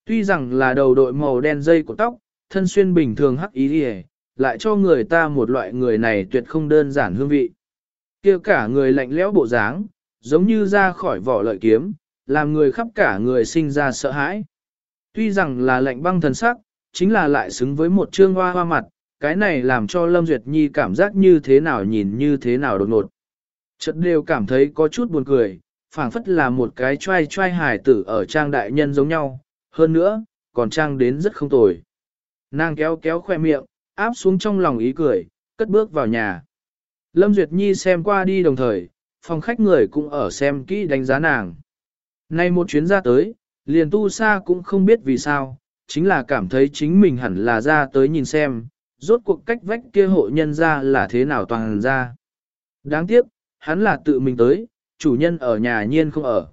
Tuy rằng là đầu đội màu đen dây của tóc, thân xuyên bình thường hắc y rẻ, lại cho người ta một loại người này tuyệt không đơn giản hương vị. kia cả người lạnh lẽo bộ dáng, giống như ra khỏi vỏ lợi kiếm, làm người khắp cả người sinh ra sợ hãi. Tuy rằng là lạnh băng thần sắc, chính là lại xứng với một trương hoa hoa mặt, cái này làm cho Lâm Duyệt Nhi cảm giác như thế nào nhìn như thế nào đột ngột. Chợt đều cảm thấy có chút buồn cười, phảng phất là một cái trai trai hài tử ở trang đại nhân giống nhau, hơn nữa, còn trang đến rất không tồi. Nàng kéo kéo khoe miệng, áp xuống trong lòng ý cười, cất bước vào nhà. Lâm Duyệt Nhi xem qua đi đồng thời, phòng khách người cũng ở xem kỹ đánh giá nàng. Nay một chuyến ra tới, liền tu sa cũng không biết vì sao, chính là cảm thấy chính mình hẳn là ra tới nhìn xem, rốt cuộc cách vách kia hộ nhân ra là thế nào toàn ra. Đáng tiếc, hắn là tự mình tới, chủ nhân ở nhà nhiên không ở.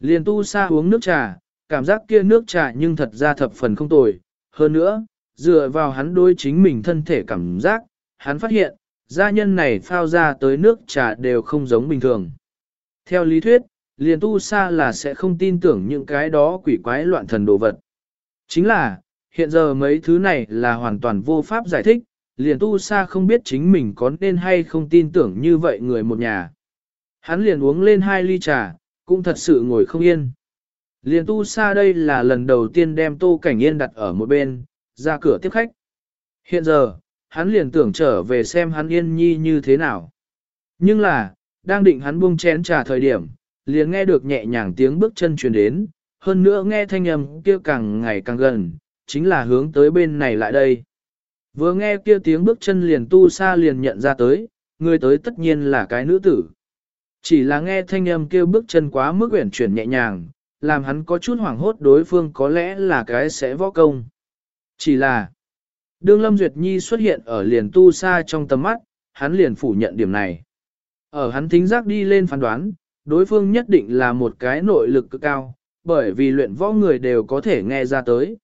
Liền tu sa uống nước trà, cảm giác kia nước trà nhưng thật ra thập phần không tồi. Hơn nữa, dựa vào hắn đối chính mình thân thể cảm giác, hắn phát hiện, gia nhân này phao ra tới nước trà đều không giống bình thường. Theo lý thuyết, liền tu sa là sẽ không tin tưởng những cái đó quỷ quái loạn thần đồ vật. Chính là, hiện giờ mấy thứ này là hoàn toàn vô pháp giải thích, liền tu sa không biết chính mình có nên hay không tin tưởng như vậy người một nhà. Hắn liền uống lên hai ly trà, cũng thật sự ngồi không yên. Liền tu sa đây là lần đầu tiên đem tô cảnh yên đặt ở một bên, ra cửa tiếp khách. Hiện giờ, hắn liền tưởng trở về xem hắn yên nhi như thế nào. Nhưng là, đang định hắn buông chén trà thời điểm, liền nghe được nhẹ nhàng tiếng bước chân truyền đến, hơn nữa nghe thanh âm kia càng ngày càng gần, chính là hướng tới bên này lại đây. Vừa nghe kia tiếng bước chân liền tu sa liền nhận ra tới, người tới tất nhiên là cái nữ tử. Chỉ là nghe thanh âm kêu bước chân quá mức uyển chuyển nhẹ nhàng, làm hắn có chút hoảng hốt đối phương có lẽ là cái sẽ võ công. Chỉ là, đương Lâm Duyệt Nhi xuất hiện ở liền tu sa trong tầm mắt, hắn liền phủ nhận điểm này. Ở hắn thính giác đi lên phán đoán, đối phương nhất định là một cái nội lực cực cao, bởi vì luyện võ người đều có thể nghe ra tới.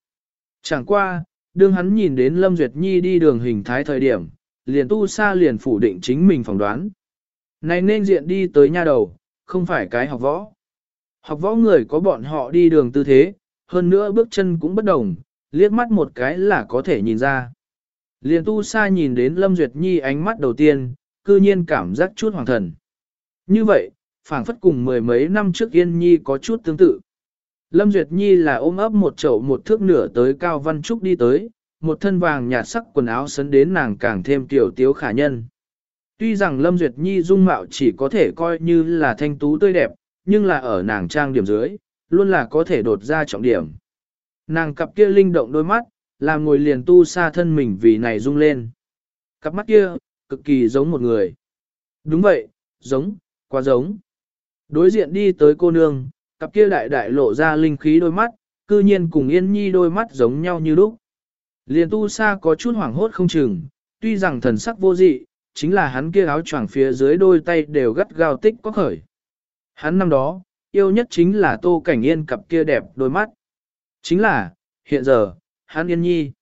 Chẳng qua, đương hắn nhìn đến Lâm Duyệt Nhi đi đường hình thái thời điểm, liền tu sa liền phủ định chính mình phỏng đoán. Này nên diện đi tới nha đầu, không phải cái học võ. Học võ người có bọn họ đi đường tư thế, hơn nữa bước chân cũng bất đồng, liếc mắt một cái là có thể nhìn ra. Liền tu sa nhìn đến Lâm Duyệt Nhi ánh mắt đầu tiên, cư nhiên cảm giác chút hoàng thần. Như vậy, phảng phất cùng mười mấy năm trước Yên Nhi có chút tương tự. Lâm Duyệt Nhi là ôm ấp một chậu một thước nửa tới Cao Văn Trúc đi tới, một thân vàng nhạt sắc quần áo sấn đến nàng càng thêm tiểu tiếu khả nhân. Tuy rằng Lâm Duyệt Nhi dung mạo chỉ có thể coi như là thanh tú tươi đẹp, nhưng là ở nàng trang điểm dưới, luôn là có thể đột ra trọng điểm. Nàng cặp kia linh động đôi mắt, làm ngồi liền tu xa thân mình vì này rung lên. Cặp mắt kia, cực kỳ giống một người. Đúng vậy, giống, quá giống. Đối diện đi tới cô nương, cặp kia đại đại lộ ra linh khí đôi mắt, cư nhiên cùng Yên Nhi đôi mắt giống nhau như lúc. Liền tu sa có chút hoảng hốt không chừng, tuy rằng thần sắc vô dị, chính là hắn kia áo choàng phía dưới đôi tay đều gắt gao tích có khởi. Hắn năm đó, yêu nhất chính là tô cảnh yên cặp kia đẹp đôi mắt. Chính là, hiện giờ, hắn yên nhi.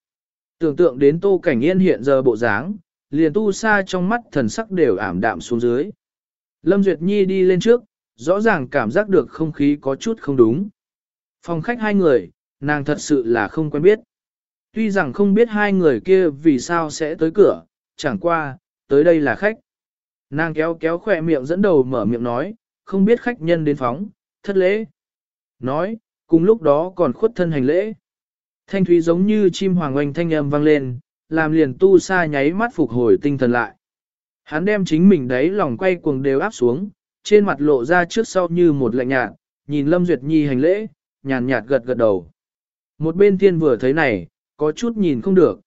Tưởng tượng đến tô cảnh yên hiện giờ bộ dáng, liền tu sa trong mắt thần sắc đều ảm đạm xuống dưới. Lâm Duyệt Nhi đi lên trước, rõ ràng cảm giác được không khí có chút không đúng. Phòng khách hai người, nàng thật sự là không quen biết. Tuy rằng không biết hai người kia vì sao sẽ tới cửa, chẳng qua, tới đây là khách. Nàng kéo kéo khỏe miệng dẫn đầu mở miệng nói, không biết khách nhân đến phóng, thất lễ. Nói, cùng lúc đó còn khuất thân hành lễ. Thanh thúy giống như chim hoàng oanh thanh âm vang lên, làm liền tu sa nháy mắt phục hồi tinh thần lại. Hắn đem chính mình đấy lòng quay cuồng đều áp xuống, trên mặt lộ ra trước sau như một lạnh nhạt, nhìn Lâm Duyệt Nhi hành lễ, nhàn nhạt gật gật đầu. Một bên thiên vừa thấy này, có chút nhìn không được.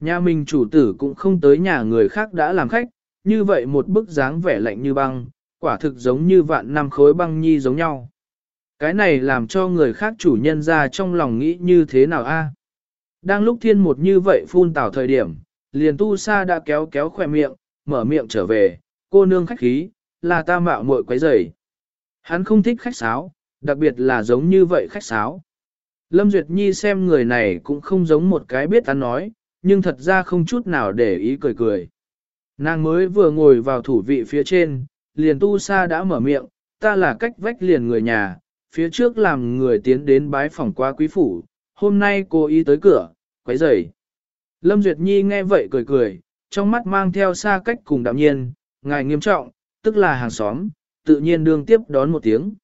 Nhà mình chủ tử cũng không tới nhà người khác đã làm khách, như vậy một bức dáng vẻ lạnh như băng, quả thực giống như vạn năm khối băng nhi giống nhau. Cái này làm cho người khác chủ nhân ra trong lòng nghĩ như thế nào a? Đang lúc thiên một như vậy phun tảo thời điểm, liền tu sa đã kéo kéo khỏe miệng, mở miệng trở về, cô nương khách khí, là ta mạo muội quấy rầy. Hắn không thích khách sáo, đặc biệt là giống như vậy khách sáo. Lâm Duyệt Nhi xem người này cũng không giống một cái biết ăn nói, nhưng thật ra không chút nào để ý cười cười. Nàng mới vừa ngồi vào thủ vị phía trên, liền tu sa đã mở miệng, ta là cách vách liền người nhà, phía trước làm người tiến đến bái phòng qua quý phủ, hôm nay cô ý tới cửa, quấy rầy. Lâm Duyệt Nhi nghe vậy cười cười, trong mắt mang theo xa cách cùng đạm nhiên, ngài nghiêm trọng, tức là hàng xóm, tự nhiên đương tiếp đón một tiếng.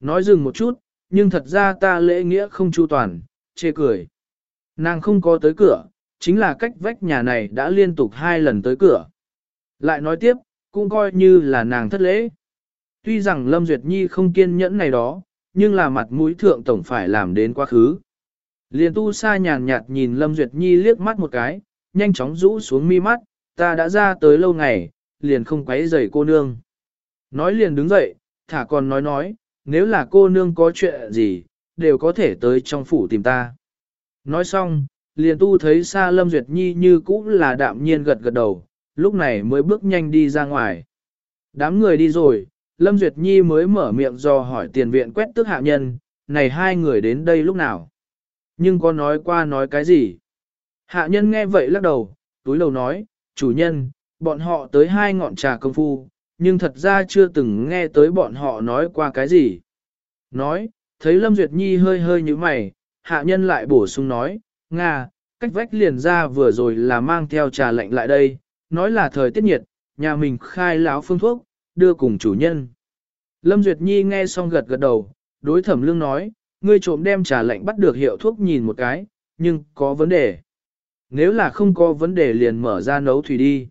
Nói dừng một chút, nhưng thật ra ta lễ nghĩa không chu toàn, chê cười. Nàng không có tới cửa, chính là cách vách nhà này đã liên tục hai lần tới cửa. Lại nói tiếp, cũng coi như là nàng thất lễ. Tuy rằng Lâm Duyệt Nhi không kiên nhẫn này đó, nhưng là mặt mũi thượng tổng phải làm đến quá khứ. Liền tu sa nhàn nhạt nhìn Lâm Duyệt Nhi liếc mắt một cái, nhanh chóng rũ xuống mi mắt, ta đã ra tới lâu ngày, liền không quấy rầy cô nương. Nói liền đứng dậy, thả còn nói nói, nếu là cô nương có chuyện gì, đều có thể tới trong phủ tìm ta. Nói xong, liền tu thấy xa Lâm Duyệt Nhi như cũ là đạm nhiên gật gật đầu, lúc này mới bước nhanh đi ra ngoài. Đám người đi rồi, Lâm Duyệt Nhi mới mở miệng do hỏi tiền viện quét tức hạ nhân, này hai người đến đây lúc nào? Nhưng có nói qua nói cái gì? Hạ nhân nghe vậy lắc đầu, túi đầu nói, chủ nhân, bọn họ tới hai ngọn trà công phu, nhưng thật ra chưa từng nghe tới bọn họ nói qua cái gì. Nói, thấy Lâm Duyệt Nhi hơi hơi như mày, hạ nhân lại bổ sung nói, Nga, cách vách liền ra vừa rồi là mang theo trà lạnh lại đây, nói là thời tiết nhiệt, nhà mình khai láo phương thuốc, đưa cùng chủ nhân. Lâm Duyệt Nhi nghe xong gật gật đầu, đối thẩm lương nói, ngươi trộm đem trà lạnh bắt được hiệu thuốc nhìn một cái, nhưng có vấn đề. Nếu là không có vấn đề liền mở ra nấu thủy đi.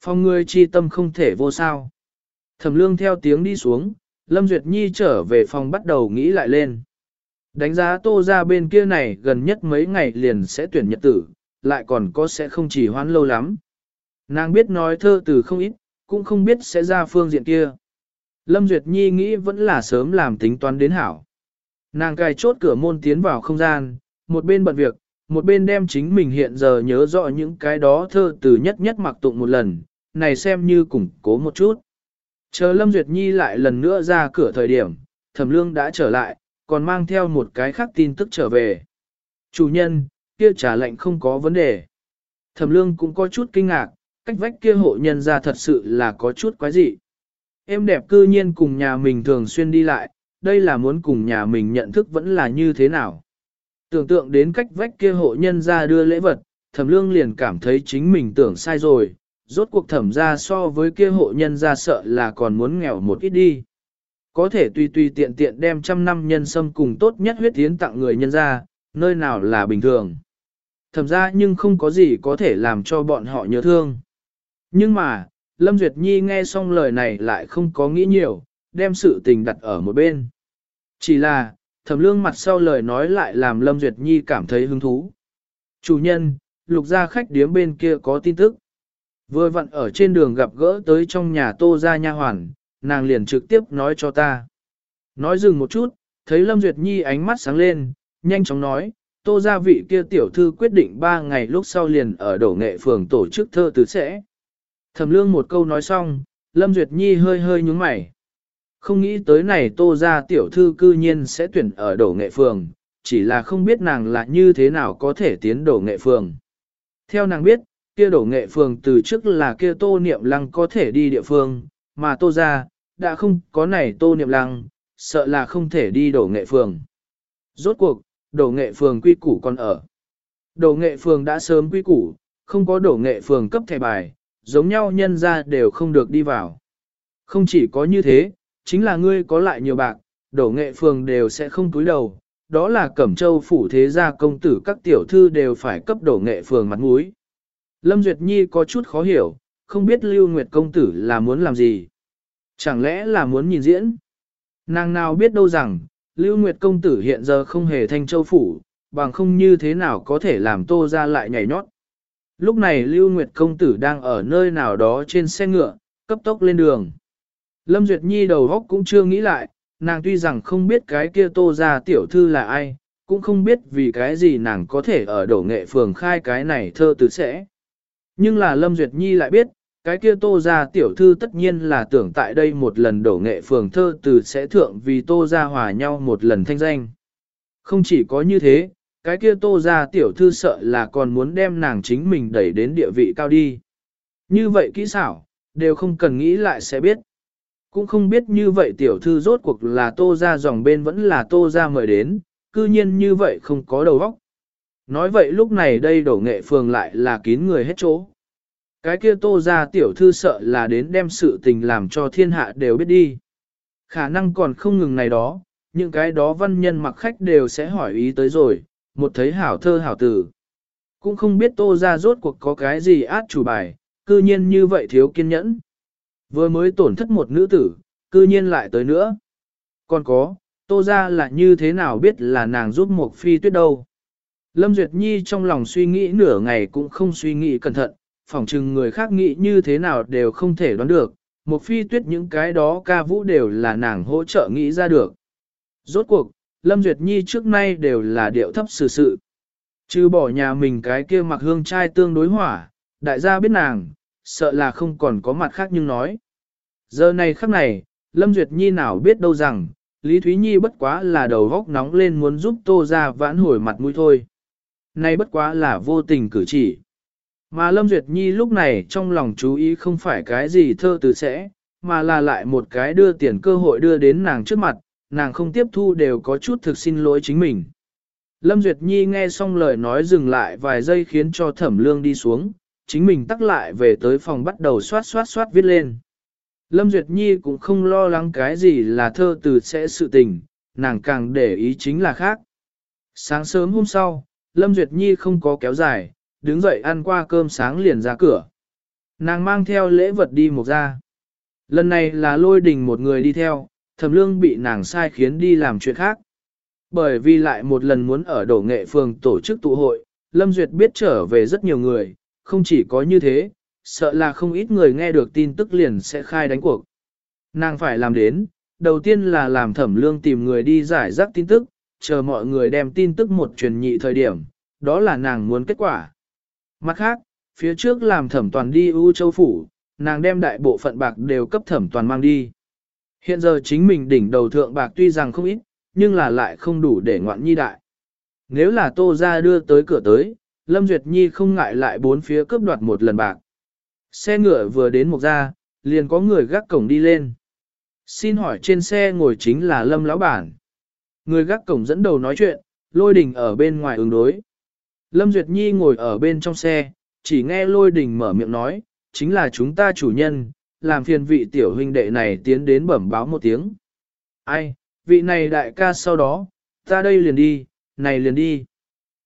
Phong ngươi chi tâm không thể vô sao. Thẩm lương theo tiếng đi xuống, Lâm Duyệt Nhi trở về phòng bắt đầu nghĩ lại lên. Đánh giá tô ra bên kia này gần nhất mấy ngày liền sẽ tuyển nhật tử, lại còn có sẽ không chỉ hoãn lâu lắm. Nàng biết nói thơ từ không ít, cũng không biết sẽ ra phương diện kia. Lâm Duyệt Nhi nghĩ vẫn là sớm làm tính toán đến hảo. Nàng cài chốt cửa môn tiến vào không gian, một bên bận việc, một bên đem chính mình hiện giờ nhớ rõ những cái đó thơ từ nhất nhất mặc tụng một lần, này xem như củng cố một chút. Chờ Lâm Duyệt Nhi lại lần nữa ra cửa thời điểm, thẩm lương đã trở lại, còn mang theo một cái khác tin tức trở về. Chủ nhân, kia trả lệnh không có vấn đề. Thẩm lương cũng có chút kinh ngạc, cách vách kia hộ nhân ra thật sự là có chút quái dị. Em đẹp cư nhiên cùng nhà mình thường xuyên đi lại, đây là muốn cùng nhà mình nhận thức vẫn là như thế nào. Tưởng tượng đến cách vách kia hộ nhân ra đưa lễ vật, thẩm lương liền cảm thấy chính mình tưởng sai rồi, rốt cuộc thẩm ra so với kia hộ nhân ra sợ là còn muốn nghèo một ít đi. Có thể tùy tùy tiện tiện đem trăm năm nhân sâm cùng tốt nhất huyết tiến tặng người nhân ra, nơi nào là bình thường. Thẩm ra nhưng không có gì có thể làm cho bọn họ nhớ thương. Nhưng mà, Lâm Duyệt Nhi nghe xong lời này lại không có nghĩ nhiều, đem sự tình đặt ở một bên. Chỉ là, thẩm lương mặt sau lời nói lại làm Lâm Duyệt Nhi cảm thấy hứng thú. Chủ nhân, lục gia khách điếm bên kia có tin tức. Vừa vặn ở trên đường gặp gỡ tới trong nhà tô gia nha hoàn, nàng liền trực tiếp nói cho ta. Nói dừng một chút, thấy Lâm Duyệt Nhi ánh mắt sáng lên, nhanh chóng nói, tô gia vị kia tiểu thư quyết định 3 ngày lúc sau liền ở đổ nghệ phường tổ chức thơ tứ sẽ. Thẩm lương một câu nói xong, Lâm Duyệt Nhi hơi hơi nhúng mày. Không nghĩ tới này tô ra tiểu thư cư nhiên sẽ tuyển ở đổ nghệ phường, chỉ là không biết nàng là như thế nào có thể tiến đổ nghệ phường. Theo nàng biết, kia đổ nghệ phường từ trước là kia tô niệm lăng có thể đi địa phương, mà tô ra, đã không có này tô niệm lăng, sợ là không thể đi đổ nghệ phường. Rốt cuộc, đổ nghệ phường quy củ còn ở. Đổ nghệ phường đã sớm quy củ, không có đổ nghệ phường cấp thẻ bài, giống nhau nhân ra đều không được đi vào. Không chỉ có như thế, chính là ngươi có lại nhiều bạc, đổ nghệ phường đều sẽ không túi đầu, đó là cẩm châu phủ thế gia công tử các tiểu thư đều phải cấp đổ nghệ phường mặt mũi. Lâm Duyệt Nhi có chút khó hiểu, không biết Lưu Nguyệt công tử là muốn làm gì. Chẳng lẽ là muốn nhìn diễn? Nàng nào biết đâu rằng, Lưu Nguyệt công tử hiện giờ không hề thanh châu phủ, bằng không như thế nào có thể làm tô ra lại nhảy nhót. Lúc này Lưu Nguyệt công tử đang ở nơi nào đó trên xe ngựa, cấp tốc lên đường. Lâm Duyệt Nhi đầu góc cũng chưa nghĩ lại, nàng tuy rằng không biết cái kia tô ra tiểu thư là ai, cũng không biết vì cái gì nàng có thể ở đổ nghệ phường khai cái này thơ từ sẽ. Nhưng là Lâm Duyệt Nhi lại biết, cái kia tô ra tiểu thư tất nhiên là tưởng tại đây một lần đổ nghệ phường thơ từ sẽ thượng vì tô ra hòa nhau một lần thanh danh. Không chỉ có như thế, cái kia tô ra tiểu thư sợ là còn muốn đem nàng chính mình đẩy đến địa vị cao đi. Như vậy kỹ xảo, đều không cần nghĩ lại sẽ biết. Cũng không biết như vậy tiểu thư rốt cuộc là tô ra dòng bên vẫn là tô ra mời đến, cư nhiên như vậy không có đầu óc. Nói vậy lúc này đây đổ nghệ phường lại là kín người hết chỗ. Cái kia tô ra tiểu thư sợ là đến đem sự tình làm cho thiên hạ đều biết đi. Khả năng còn không ngừng này đó, những cái đó văn nhân mặc khách đều sẽ hỏi ý tới rồi, một thấy hảo thơ hảo tử. Cũng không biết tô ra rốt cuộc có cái gì át chủ bài, cư nhiên như vậy thiếu kiên nhẫn. Vừa mới tổn thất một nữ tử, cư nhiên lại tới nữa. Còn có, tô ra là như thế nào biết là nàng giúp một phi tuyết đâu. Lâm Duyệt Nhi trong lòng suy nghĩ nửa ngày cũng không suy nghĩ cẩn thận, phỏng chừng người khác nghĩ như thế nào đều không thể đoán được, một phi tuyết những cái đó ca vũ đều là nàng hỗ trợ nghĩ ra được. Rốt cuộc, Lâm Duyệt Nhi trước nay đều là điệu thấp sự sự. Chứ bỏ nhà mình cái kia mặc hương trai tương đối hỏa, đại gia biết nàng, sợ là không còn có mặt khác nhưng nói. Giờ này khắc này, Lâm Duyệt Nhi nào biết đâu rằng, Lý Thúy Nhi bất quá là đầu góc nóng lên muốn giúp tô ra vãn hồi mặt mũi thôi. Nay bất quá là vô tình cử chỉ. Mà Lâm Duyệt Nhi lúc này trong lòng chú ý không phải cái gì thơ từ sẽ, mà là lại một cái đưa tiền cơ hội đưa đến nàng trước mặt, nàng không tiếp thu đều có chút thực xin lỗi chính mình. Lâm Duyệt Nhi nghe xong lời nói dừng lại vài giây khiến cho thẩm lương đi xuống, chính mình tắc lại về tới phòng bắt đầu xoát xoát xoát viết lên. Lâm Duyệt Nhi cũng không lo lắng cái gì là thơ từ sẽ sự tình, nàng càng để ý chính là khác. Sáng sớm hôm sau, Lâm Duyệt Nhi không có kéo dài, đứng dậy ăn qua cơm sáng liền ra cửa. Nàng mang theo lễ vật đi một ra. Lần này là lôi đình một người đi theo, thẩm lương bị nàng sai khiến đi làm chuyện khác. Bởi vì lại một lần muốn ở đổ nghệ phường tổ chức tụ hội, Lâm Duyệt biết trở về rất nhiều người, không chỉ có như thế, sợ là không ít người nghe được tin tức liền sẽ khai đánh cuộc. Nàng phải làm đến, đầu tiên là làm thẩm lương tìm người đi giải rác tin tức, chờ mọi người đem tin tức một truyền nhị thời điểm, đó là nàng muốn kết quả. Mặt khác, phía trước làm thẩm toàn đi U Châu Phủ, nàng đem đại bộ phận bạc đều cấp thẩm toàn mang đi. Hiện giờ chính mình đỉnh đầu thượng bạc tuy rằng không ít, nhưng là lại không đủ để ngoạn nhi đại. Nếu là tô ra đưa tới cửa tới, Lâm Duyệt Nhi không ngại lại bốn phía cướp đoạt một lần bạc. Xe ngựa vừa đến một ra, liền có người gác cổng đi lên. Xin hỏi trên xe ngồi chính là Lâm Lão Bản. Người gác cổng dẫn đầu nói chuyện, lôi đình ở bên ngoài ứng đối. Lâm Duyệt Nhi ngồi ở bên trong xe, chỉ nghe lôi đình mở miệng nói, chính là chúng ta chủ nhân, làm phiền vị tiểu huynh đệ này tiến đến bẩm báo một tiếng. Ai, vị này đại ca sau đó, ta đây liền đi, này liền đi.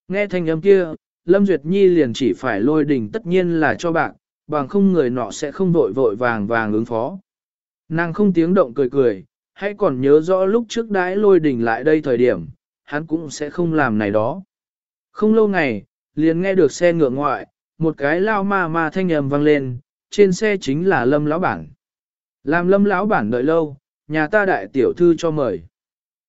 Nghe thanh âm kia, Lâm Duyệt Nhi liền chỉ phải lôi đình tất nhiên là cho bạn, bằng không người nọ sẽ không vội vội vàng vàng ứng phó. Nàng không tiếng động cười cười, hãy còn nhớ rõ lúc trước đãi lôi đình lại đây thời điểm, hắn cũng sẽ không làm này đó. Không lâu ngày, liền nghe được xe ngựa ngoại, một cái lao ma ma thanh âm vang lên, trên xe chính là lâm lão bản. Làm lâm lão bản đợi lâu, nhà ta đại tiểu thư cho mời.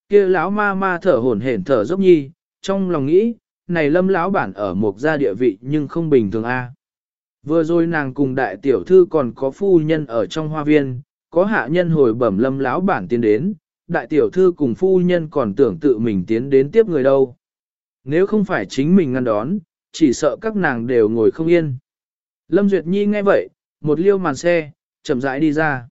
kia lão ma ma thở hổn hển thở dốc nhi, trong lòng nghĩ, này lâm lão bản ở một gia địa vị nhưng không bình thường a. À. Vừa rồi nàng cùng đại tiểu thư còn có phu nhân ở trong hoa viên, có hạ nhân hồi bẩm lâm lão bản tiến đến, đại tiểu thư cùng phu nhân còn tưởng tự mình tiến đến tiếp người đâu. Nếu không phải chính mình ngăn đón, chỉ sợ các nàng đều ngồi không yên. Lâm Duyệt Nhi nghe vậy, một liêu màn xe, chậm rãi đi ra.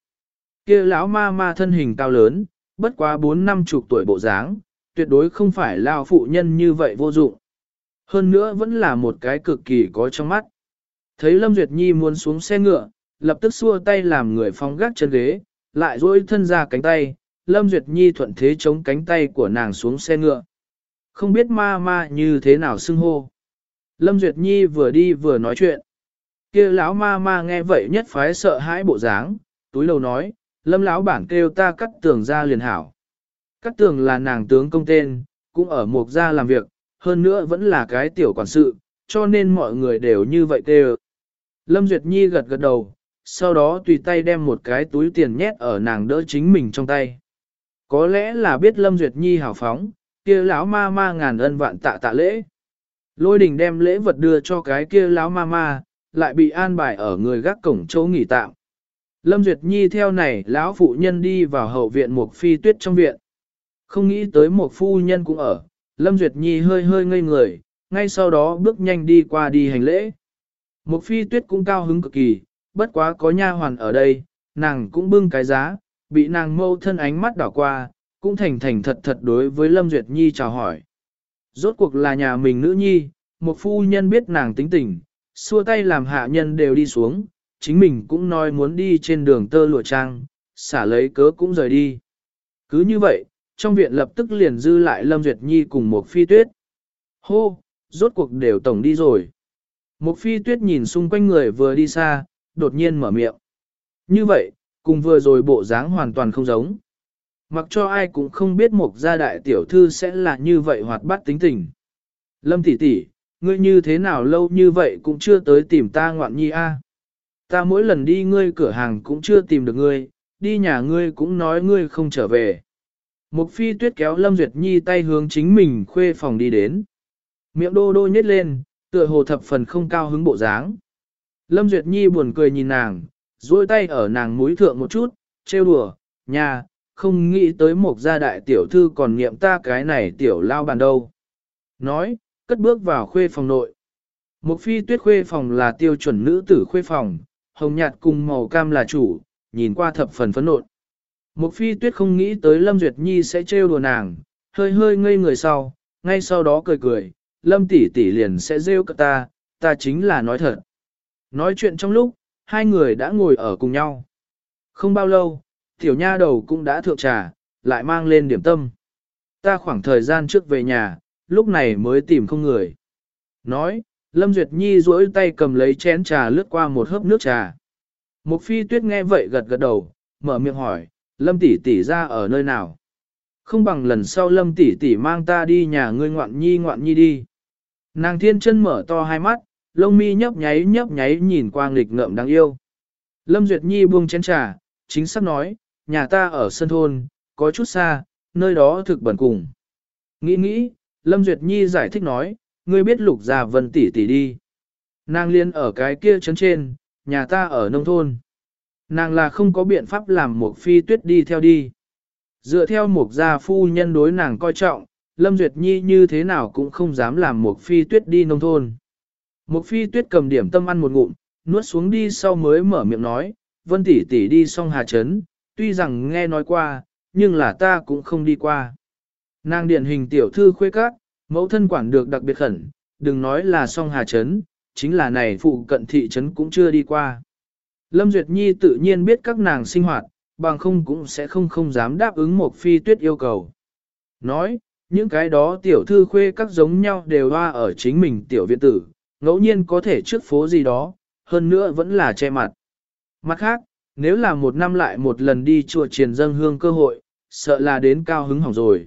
kia lão ma ma thân hình cao lớn, bất quá bốn năm chục tuổi bộ dáng, tuyệt đối không phải lao phụ nhân như vậy vô dụng. Hơn nữa vẫn là một cái cực kỳ có trong mắt. Thấy Lâm Duyệt Nhi muốn xuống xe ngựa, lập tức xua tay làm người phong gác chân ghế, lại duỗi thân ra cánh tay, Lâm Duyệt Nhi thuận thế chống cánh tay của nàng xuống xe ngựa. Không biết ma ma như thế nào xưng hô. Lâm Duyệt Nhi vừa đi vừa nói chuyện kia lão ma ma nghe vậy nhất phái sợ hãi bộ dáng, túi lầu nói, Lâm lão bản kêu ta cắt tường ra liền hảo. Cắt tường là nàng tướng công tên, cũng ở một gia làm việc, hơn nữa vẫn là cái tiểu quản sự, cho nên mọi người đều như vậy kêu. Lâm Duyệt Nhi gật gật đầu, sau đó tùy tay đem một cái túi tiền nhét ở nàng đỡ chính mình trong tay. Có lẽ là biết Lâm Duyệt Nhi hào phóng, kia lão ma ma ngàn ân vạn tạ tạ lễ. Lôi đình đem lễ vật đưa cho cái kia lão ma ma, lại bị an bài ở người gác cổng chỗ nghỉ tạm. Lâm Duyệt Nhi theo này lão phụ nhân đi vào hậu viện một phi tuyết trong viện. Không nghĩ tới một phu nhân cũng ở, Lâm Duyệt Nhi hơi hơi ngây người, ngay sau đó bước nhanh đi qua đi hành lễ. Một phi tuyết cũng cao hứng cực kỳ, bất quá có nha hoàn ở đây, nàng cũng bưng cái giá, bị nàng mâu thân ánh mắt đảo qua, cũng thành thành thật thật đối với Lâm Duyệt Nhi chào hỏi. Rốt cuộc là nhà mình nữ nhi, một phu nhân biết nàng tính tình, xua tay làm hạ nhân đều đi xuống, chính mình cũng nói muốn đi trên đường tơ lụa trang, xả lấy cớ cũng rời đi. Cứ như vậy, trong viện lập tức liền dư lại Lâm Duyệt Nhi cùng một phi tuyết. Hô, rốt cuộc đều tổng đi rồi. Một phi tuyết nhìn xung quanh người vừa đi xa, đột nhiên mở miệng. Như vậy, cùng vừa rồi bộ dáng hoàn toàn không giống. Mặc cho ai cũng không biết một gia đại tiểu thư sẽ là như vậy hoạt bát tính tình. Lâm tỷ tỷ, ngươi như thế nào lâu như vậy cũng chưa tới tìm ta ngoạn nhi a. Ta mỗi lần đi ngươi cửa hàng cũng chưa tìm được ngươi, đi nhà ngươi cũng nói ngươi không trở về. Mục phi tuyết kéo Lâm Duyệt Nhi tay hướng chính mình khuê phòng đi đến. Miệng đô đô nhét lên, tựa hồ thập phần không cao hứng bộ dáng. Lâm Duyệt Nhi buồn cười nhìn nàng, duỗi tay ở nàng mũi thượng một chút, trêu đùa, nhà, không nghĩ tới một gia đại tiểu thư còn niệm ta cái này tiểu lao bàn đâu. Nói, cất bước vào khuê phòng nội. Một phi tuyết khuê phòng là tiêu chuẩn nữ tử khuê phòng, hồng nhạt cùng màu cam là chủ, nhìn qua thập phần phấn nộn. Một phi tuyết không nghĩ tới Lâm Duyệt Nhi sẽ trêu đùa nàng, hơi hơi ngây người sau, ngay sau đó cười cười, Lâm tỷ tỷ liền sẽ rêu cả ta, ta chính là nói thật. Nói chuyện trong lúc, hai người đã ngồi ở cùng nhau. Không bao lâu, tiểu nha đầu cũng đã thượng trà, lại mang lên điểm tâm. Ta khoảng thời gian trước về nhà, lúc này mới tìm không người. Nói, Lâm Duyệt Nhi duỗi tay cầm lấy chén trà lướt qua một hớp nước trà. Mục phi tuyết nghe vậy gật gật đầu, mở miệng hỏi, Lâm tỷ tỷ ra ở nơi nào? Không bằng lần sau Lâm tỷ tỷ mang ta đi nhà ngươi ngoạn nhi ngoạn nhi đi. Nàng thiên chân mở to hai mắt, lông mi nhấp nháy nhấp nháy nhìn qua nghịch ngợm đáng yêu. Lâm Duyệt Nhi buông chén trà, chính xác nói, nhà ta ở sân thôn, có chút xa, nơi đó thực bẩn cùng. Nghĩ nghĩ, Lâm Duyệt Nhi giải thích nói, ngươi biết lục già vân tỷ tỷ đi. Nàng liên ở cái kia trấn trên, nhà ta ở nông thôn. Nàng là không có biện pháp làm một phi tuyết đi theo đi. Dựa theo một gia phu nhân đối nàng coi trọng, Lâm Duyệt Nhi như thế nào cũng không dám làm một phi tuyết đi nông thôn. Một phi tuyết cầm điểm tâm ăn một ngụm, nuốt xuống đi sau mới mở miệng nói, vân tỷ tỷ đi xong hà trấn, tuy rằng nghe nói qua, nhưng là ta cũng không đi qua. Nàng điển hình tiểu thư khuê các, mẫu thân quản được đặc biệt khẩn, đừng nói là song hà trấn, chính là này phụ cận thị trấn cũng chưa đi qua. Lâm Duyệt Nhi tự nhiên biết các nàng sinh hoạt, bằng không cũng sẽ không không dám đáp ứng một phi tuyết yêu cầu. Nói, những cái đó tiểu thư khuê các giống nhau đều hoa ở chính mình tiểu viện tử, ngẫu nhiên có thể trước phố gì đó, hơn nữa vẫn là che mặt. Mặt khác, nếu là một năm lại một lần đi chùa triền dân hương cơ hội, sợ là đến cao hứng hỏng rồi.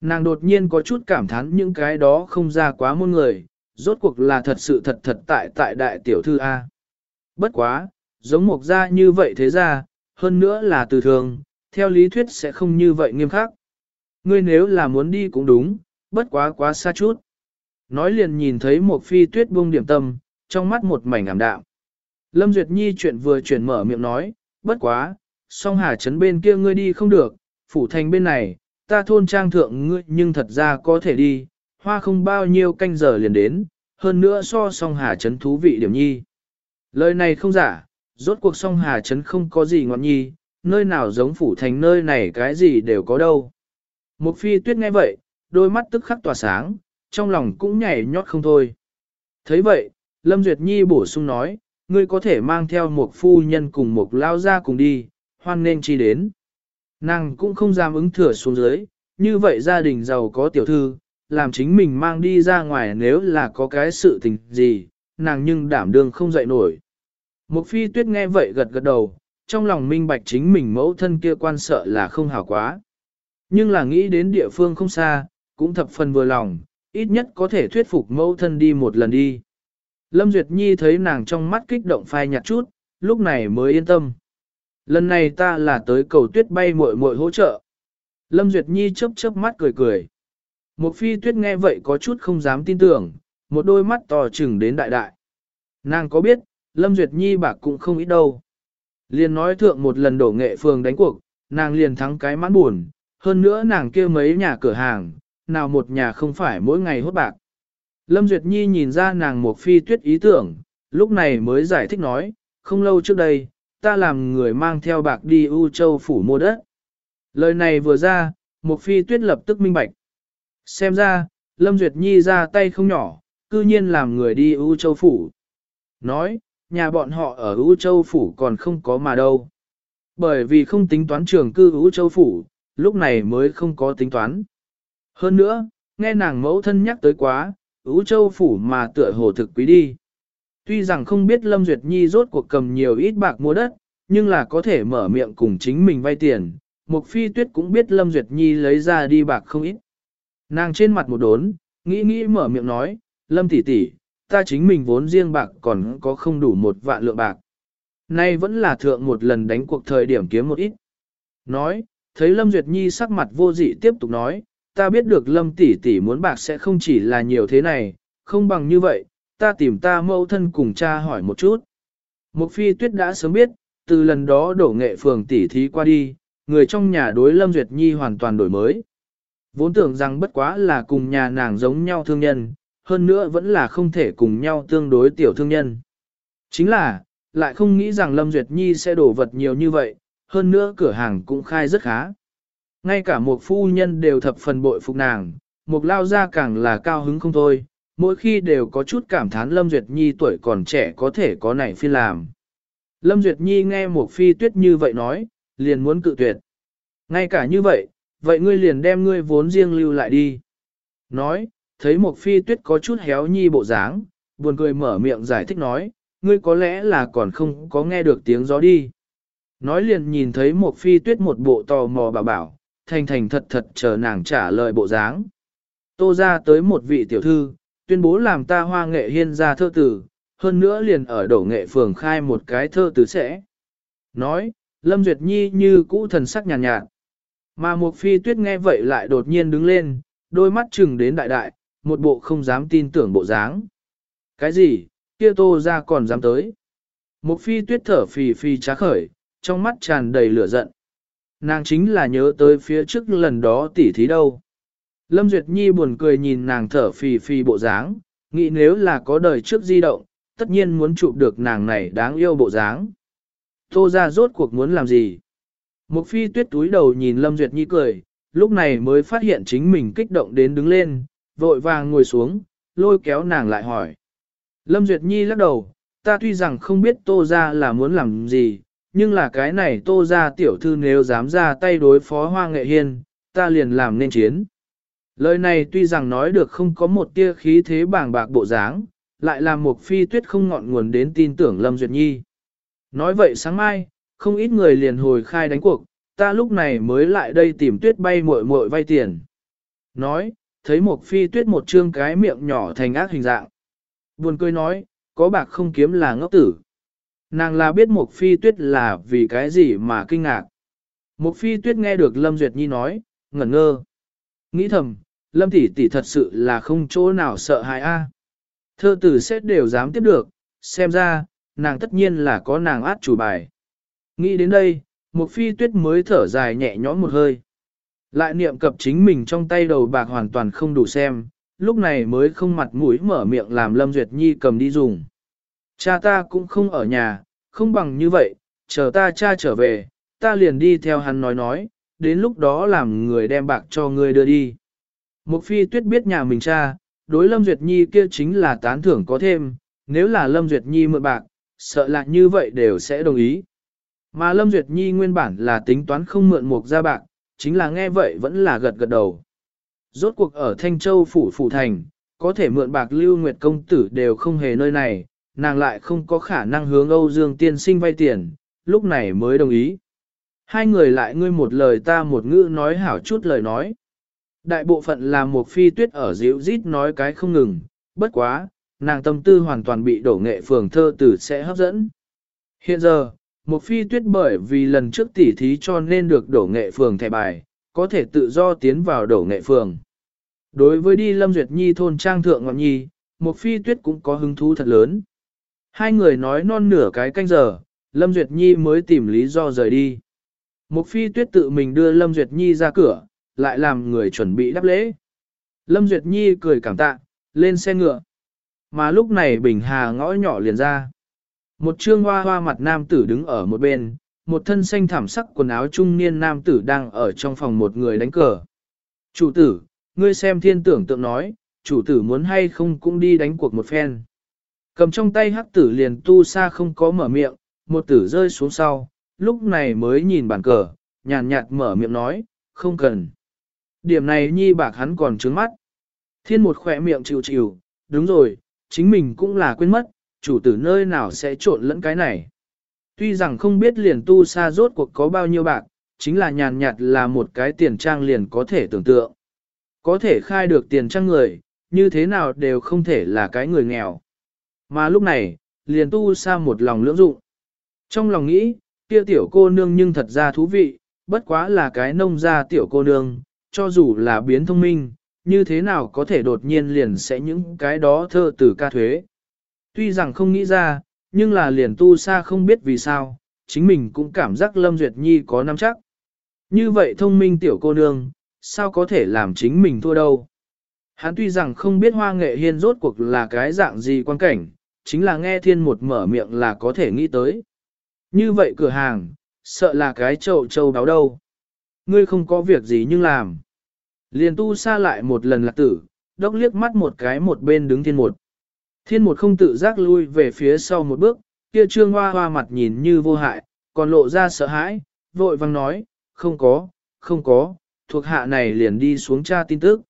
Nàng đột nhiên có chút cảm thán những cái đó không ra quá môn người, rốt cuộc là thật sự thật thật tại tại đại tiểu thư A. Bất quá, giống một gia như vậy thế ra, hơn nữa là từ thường, theo lý thuyết sẽ không như vậy nghiêm khắc. Ngươi nếu là muốn đi cũng đúng, bất quá quá xa chút. Nói liền nhìn thấy một phi tuyết buông điểm tâm, trong mắt một mảnh ảm đạm. Lâm Duyệt Nhi chuyện vừa chuyển mở miệng nói, bất quá, song hà trấn bên kia ngươi đi không được, phủ thành bên này, ta thôn trang thượng ngươi nhưng thật ra có thể đi, hoa không bao nhiêu canh giờ liền đến, hơn nữa so song hà chấn thú vị điểm nhi. Lời này không giả, rốt cuộc song hà chấn không có gì ngọn nhi, nơi nào giống phủ thành nơi này cái gì đều có đâu. Một phi tuyết nghe vậy, đôi mắt tức khắc tỏa sáng, trong lòng cũng nhảy nhót không thôi. thấy vậy, Lâm Duyệt Nhi bổ sung nói, ngươi có thể mang theo một phu nhân cùng một lao ra cùng đi, hoan nên chi đến. Nàng cũng không dám ứng thừa xuống dưới, như vậy gia đình giàu có tiểu thư, làm chính mình mang đi ra ngoài nếu là có cái sự tình gì, nàng nhưng đảm đương không dậy nổi. Một phi tuyết nghe vậy gật gật đầu, trong lòng minh bạch chính mình mẫu thân kia quan sợ là không hảo quá. Nhưng là nghĩ đến địa phương không xa, cũng thập phần vừa lòng, ít nhất có thể thuyết phục mẫu thân đi một lần đi. Lâm Duyệt Nhi thấy nàng trong mắt kích động phai nhạt chút, lúc này mới yên tâm. Lần này ta là tới cầu tuyết bay muội muội hỗ trợ. Lâm Duyệt Nhi chớp chớp mắt cười cười. Một phi tuyết nghe vậy có chút không dám tin tưởng, một đôi mắt to chừng đến đại đại. Nàng có biết, Lâm Duyệt Nhi bạc cũng không ít đâu. Liền nói thượng một lần đổ nghệ phường đánh cuộc, nàng liền thắng cái mãn buồn, hơn nữa nàng kia mấy nhà cửa hàng, nào một nhà không phải mỗi ngày hốt bạc. Lâm Duyệt Nhi nhìn ra nàng một phi tuyết ý tưởng, lúc này mới giải thích nói, không lâu trước đây, ta làm người mang theo bạc đi U Châu phủ mua đất. Lời này vừa ra, một phi tuyết lập tức minh bạch. Xem ra, Lâm Duyệt Nhi ra tay không nhỏ, cư nhiên làm người đi U Châu phủ. Nói, nhà bọn họ ở U Châu phủ còn không có mà đâu. Bởi vì không tính toán trường cư U Châu phủ, lúc này mới không có tính toán. Hơn nữa, nghe nàng mẫu thân nhắc tới quá, U Châu phủ mà tựa hồ thực quý đi. Tuy rằng không biết Lâm Duyệt Nhi rốt cuộc cầm nhiều ít bạc mua đất, nhưng là có thể mở miệng cùng chính mình vay tiền. Mục phi tuyết cũng biết Lâm Duyệt Nhi lấy ra đi bạc không ít. Nàng trên mặt một đốn, nghĩ nghĩ mở miệng nói, Lâm tỷ tỷ, ta chính mình vốn riêng bạc còn có không đủ một vạn lượng bạc. Nay vẫn là thượng một lần đánh cuộc thời điểm kiếm một ít. Nói, thấy Lâm Duyệt Nhi sắc mặt vô dị tiếp tục nói, ta biết được Lâm tỷ tỷ muốn bạc sẽ không chỉ là nhiều thế này, không bằng như vậy, ta tìm ta mẫu thân cùng cha hỏi một chút. Mục phi tuyết đã sớm biết, từ lần đó đổ nghệ phường tỷ thí qua đi, người trong nhà đối Lâm Duyệt Nhi hoàn toàn đổi mới. Vốn tưởng rằng bất quá là cùng nhà nàng giống nhau thương nhân, hơn nữa vẫn là không thể cùng nhau tương đối tiểu thương nhân. Chính là, lại không nghĩ rằng Lâm Duyệt Nhi sẽ đổ vật nhiều như vậy, hơn nữa cửa hàng cũng khai rất khá. Ngay cả một phu nhân đều thập phần bội phục nàng, một lao ra càng là cao hứng không thôi, mỗi khi đều có chút cảm thán Lâm Duyệt Nhi tuổi còn trẻ có thể có này phi làm. Lâm Duyệt Nhi nghe một phi tuyết như vậy nói, liền muốn cự tuyệt. Ngay cả như vậy, vậy ngươi liền đem ngươi vốn riêng lưu lại đi. Nói, thấy một phi tuyết có chút héo nhi bộ dáng, buồn cười mở miệng giải thích nói, ngươi có lẽ là còn không có nghe được tiếng gió đi. Nói liền nhìn thấy một phi tuyết một bộ tò mò bảo bảo, thành thành thật thật chờ nàng trả lời bộ dáng. Tô ra tới một vị tiểu thư, tuyên bố làm ta hoa nghệ hiên ra thơ tử, hơn nữa liền ở đổ nghệ phường khai một cái thơ tử sẽ. Nói, Lâm Duyệt Nhi như cũ thần sắc nhàn nhạt, nhạt. Mà một phi tuyết nghe vậy lại đột nhiên đứng lên, đôi mắt chừng đến đại đại, một bộ không dám tin tưởng bộ dáng. Cái gì, kia tô ra còn dám tới. Một phi tuyết thở phì phì trá khởi, trong mắt tràn đầy lửa giận. Nàng chính là nhớ tới phía trước lần đó tỉ thí đâu. Lâm Duyệt Nhi buồn cười nhìn nàng thở phì phì bộ dáng, nghĩ nếu là có đời trước di động, tất nhiên muốn chụp được nàng này đáng yêu bộ dáng. Tô ra rốt cuộc muốn làm gì? Một phi tuyết túi đầu nhìn Lâm Duyệt Nhi cười, lúc này mới phát hiện chính mình kích động đến đứng lên, vội vàng ngồi xuống, lôi kéo nàng lại hỏi. Lâm Duyệt Nhi lắc đầu, ta tuy rằng không biết tô ra là muốn làm gì, nhưng là cái này tô ra tiểu thư nếu dám ra tay đối phó hoa nghệ hiên, ta liền làm nên chiến. Lời này tuy rằng nói được không có một tia khí thế bàng bạc bộ dáng, lại làm một phi tuyết không ngọn nguồn đến tin tưởng Lâm Duyệt Nhi. Nói vậy sáng mai, không ít người liền hồi khai đánh cuộc, ta lúc này mới lại đây tìm tuyết bay muội muội vay tiền. Nói, thấy một phi tuyết một trương cái miệng nhỏ thành ác hình dạng. Buồn cười nói, có bạc không kiếm là ngốc tử. Nàng là biết một phi tuyết là vì cái gì mà kinh ngạc. Một phi tuyết nghe được Lâm Duyệt Nhi nói, ngẩn ngơ. Nghĩ thầm, Lâm tỷ tỷ thật sự là không chỗ nào sợ hãi a. Thơ tử xét đều dám tiếp được, xem ra, nàng tất nhiên là có nàng át chủ bài. Nghĩ đến đây, một phi tuyết mới thở dài nhẹ nhõm một hơi. Lại niệm cập chính mình trong tay đầu bạc hoàn toàn không đủ xem, lúc này mới không mặt mũi mở miệng làm Lâm Duyệt Nhi cầm đi dùng. Cha ta cũng không ở nhà, không bằng như vậy, chờ ta cha trở về, ta liền đi theo hắn nói nói, đến lúc đó làm người đem bạc cho ngươi đưa đi. Một phi tuyết biết nhà mình cha, đối Lâm Duyệt Nhi kia chính là tán thưởng có thêm, nếu là Lâm Duyệt Nhi mượn bạc, sợ là như vậy đều sẽ đồng ý. Mà Lâm Duyệt Nhi nguyên bản là tính toán không mượn một ra bạc, chính là nghe vậy vẫn là gật gật đầu. Rốt cuộc ở Thanh Châu Phủ Phủ Thành, có thể mượn bạc lưu nguyệt công tử đều không hề nơi này, nàng lại không có khả năng hướng Âu Dương tiên sinh vay tiền, lúc này mới đồng ý. Hai người lại ngươi một lời ta một ngữ nói hảo chút lời nói. Đại bộ phận là một phi tuyết ở dịu rít nói cái không ngừng, bất quá, nàng tâm tư hoàn toàn bị đổ nghệ phường thơ tử sẽ hấp dẫn. Hiện giờ, một phi tuyết bởi vì lần trước tỉ thí cho nên được đổ nghệ phường thẻ bài, có thể tự do tiến vào đổ nghệ phường. Đối với đi Lâm Duyệt Nhi thôn trang thượng ngọn nhi, một phi tuyết cũng có hứng thú thật lớn. Hai người nói non nửa cái canh giờ, Lâm Duyệt Nhi mới tìm lý do rời đi. Một phi tuyết tự mình đưa Lâm Duyệt Nhi ra cửa, lại làm người chuẩn bị đáp lễ. Lâm Duyệt Nhi cười cảm tạ, lên xe ngựa. Mà lúc này Bình Hà ngõ nhỏ liền ra. một trương hoa hoa mặt nam tử đứng ở một bên, một thân xanh thảm sắc quần áo trung niên nam tử đang ở trong phòng một người đánh cờ. Chủ tử, ngươi xem thiên tưởng tượng nói, chủ tử muốn hay không cũng đi đánh cuộc một phen. Cầm trong tay hắc tử liền tu sa không có mở miệng, một tử rơi xuống sau, lúc này mới nhìn bàn cờ, nhàn nhạt mở miệng nói, không cần. Điểm này nhi bạc hắn còn trướng mắt. Thiên một khỏe miệng chịu chịu, đúng rồi, chính mình cũng là quên mất, chủ tử nơi nào sẽ trộn lẫn cái này. Tuy rằng không biết liền tu sa rốt cuộc có bao nhiêu bạc, chính là nhàn nhạt là một cái tiền trang liền có thể tưởng tượng. Có thể khai được tiền trang người, như thế nào đều không thể là cái người nghèo. Mà lúc này, liền tu sa một lòng lưỡng dụng. Trong lòng nghĩ, kia tiểu cô nương nhưng thật ra thú vị, bất quá là cái nông gia tiểu cô nương, cho dù là biến thông minh, như thế nào có thể đột nhiên liền sẽ những cái đó thơ từ ca thuế. Tuy rằng không nghĩ ra, nhưng là liền tu sa không biết vì sao, chính mình cũng cảm giác Lâm Duyệt Nhi có nắm chắc. Như vậy thông minh tiểu cô nương, sao có thể làm chính mình thua đâu. Hắn tuy rằng không biết hoa nghệ hiên rốt cuộc là cái dạng gì quan cảnh, chính là nghe thiên một mở miệng là có thể nghĩ tới. Như vậy cửa hàng, sợ là cái trậu châu báo đâu. Ngươi không có việc gì nhưng làm. Liền tu xa lại một lần lạc tử, đốc liếc mắt một cái một bên đứng thiên một. Thiên một không tự giác lui về phía sau một bước, kia trương hoa hoa mặt nhìn như vô hại, còn lộ ra sợ hãi, vội vang nói, không có, không có, thuộc hạ này liền đi xuống tra tin tức.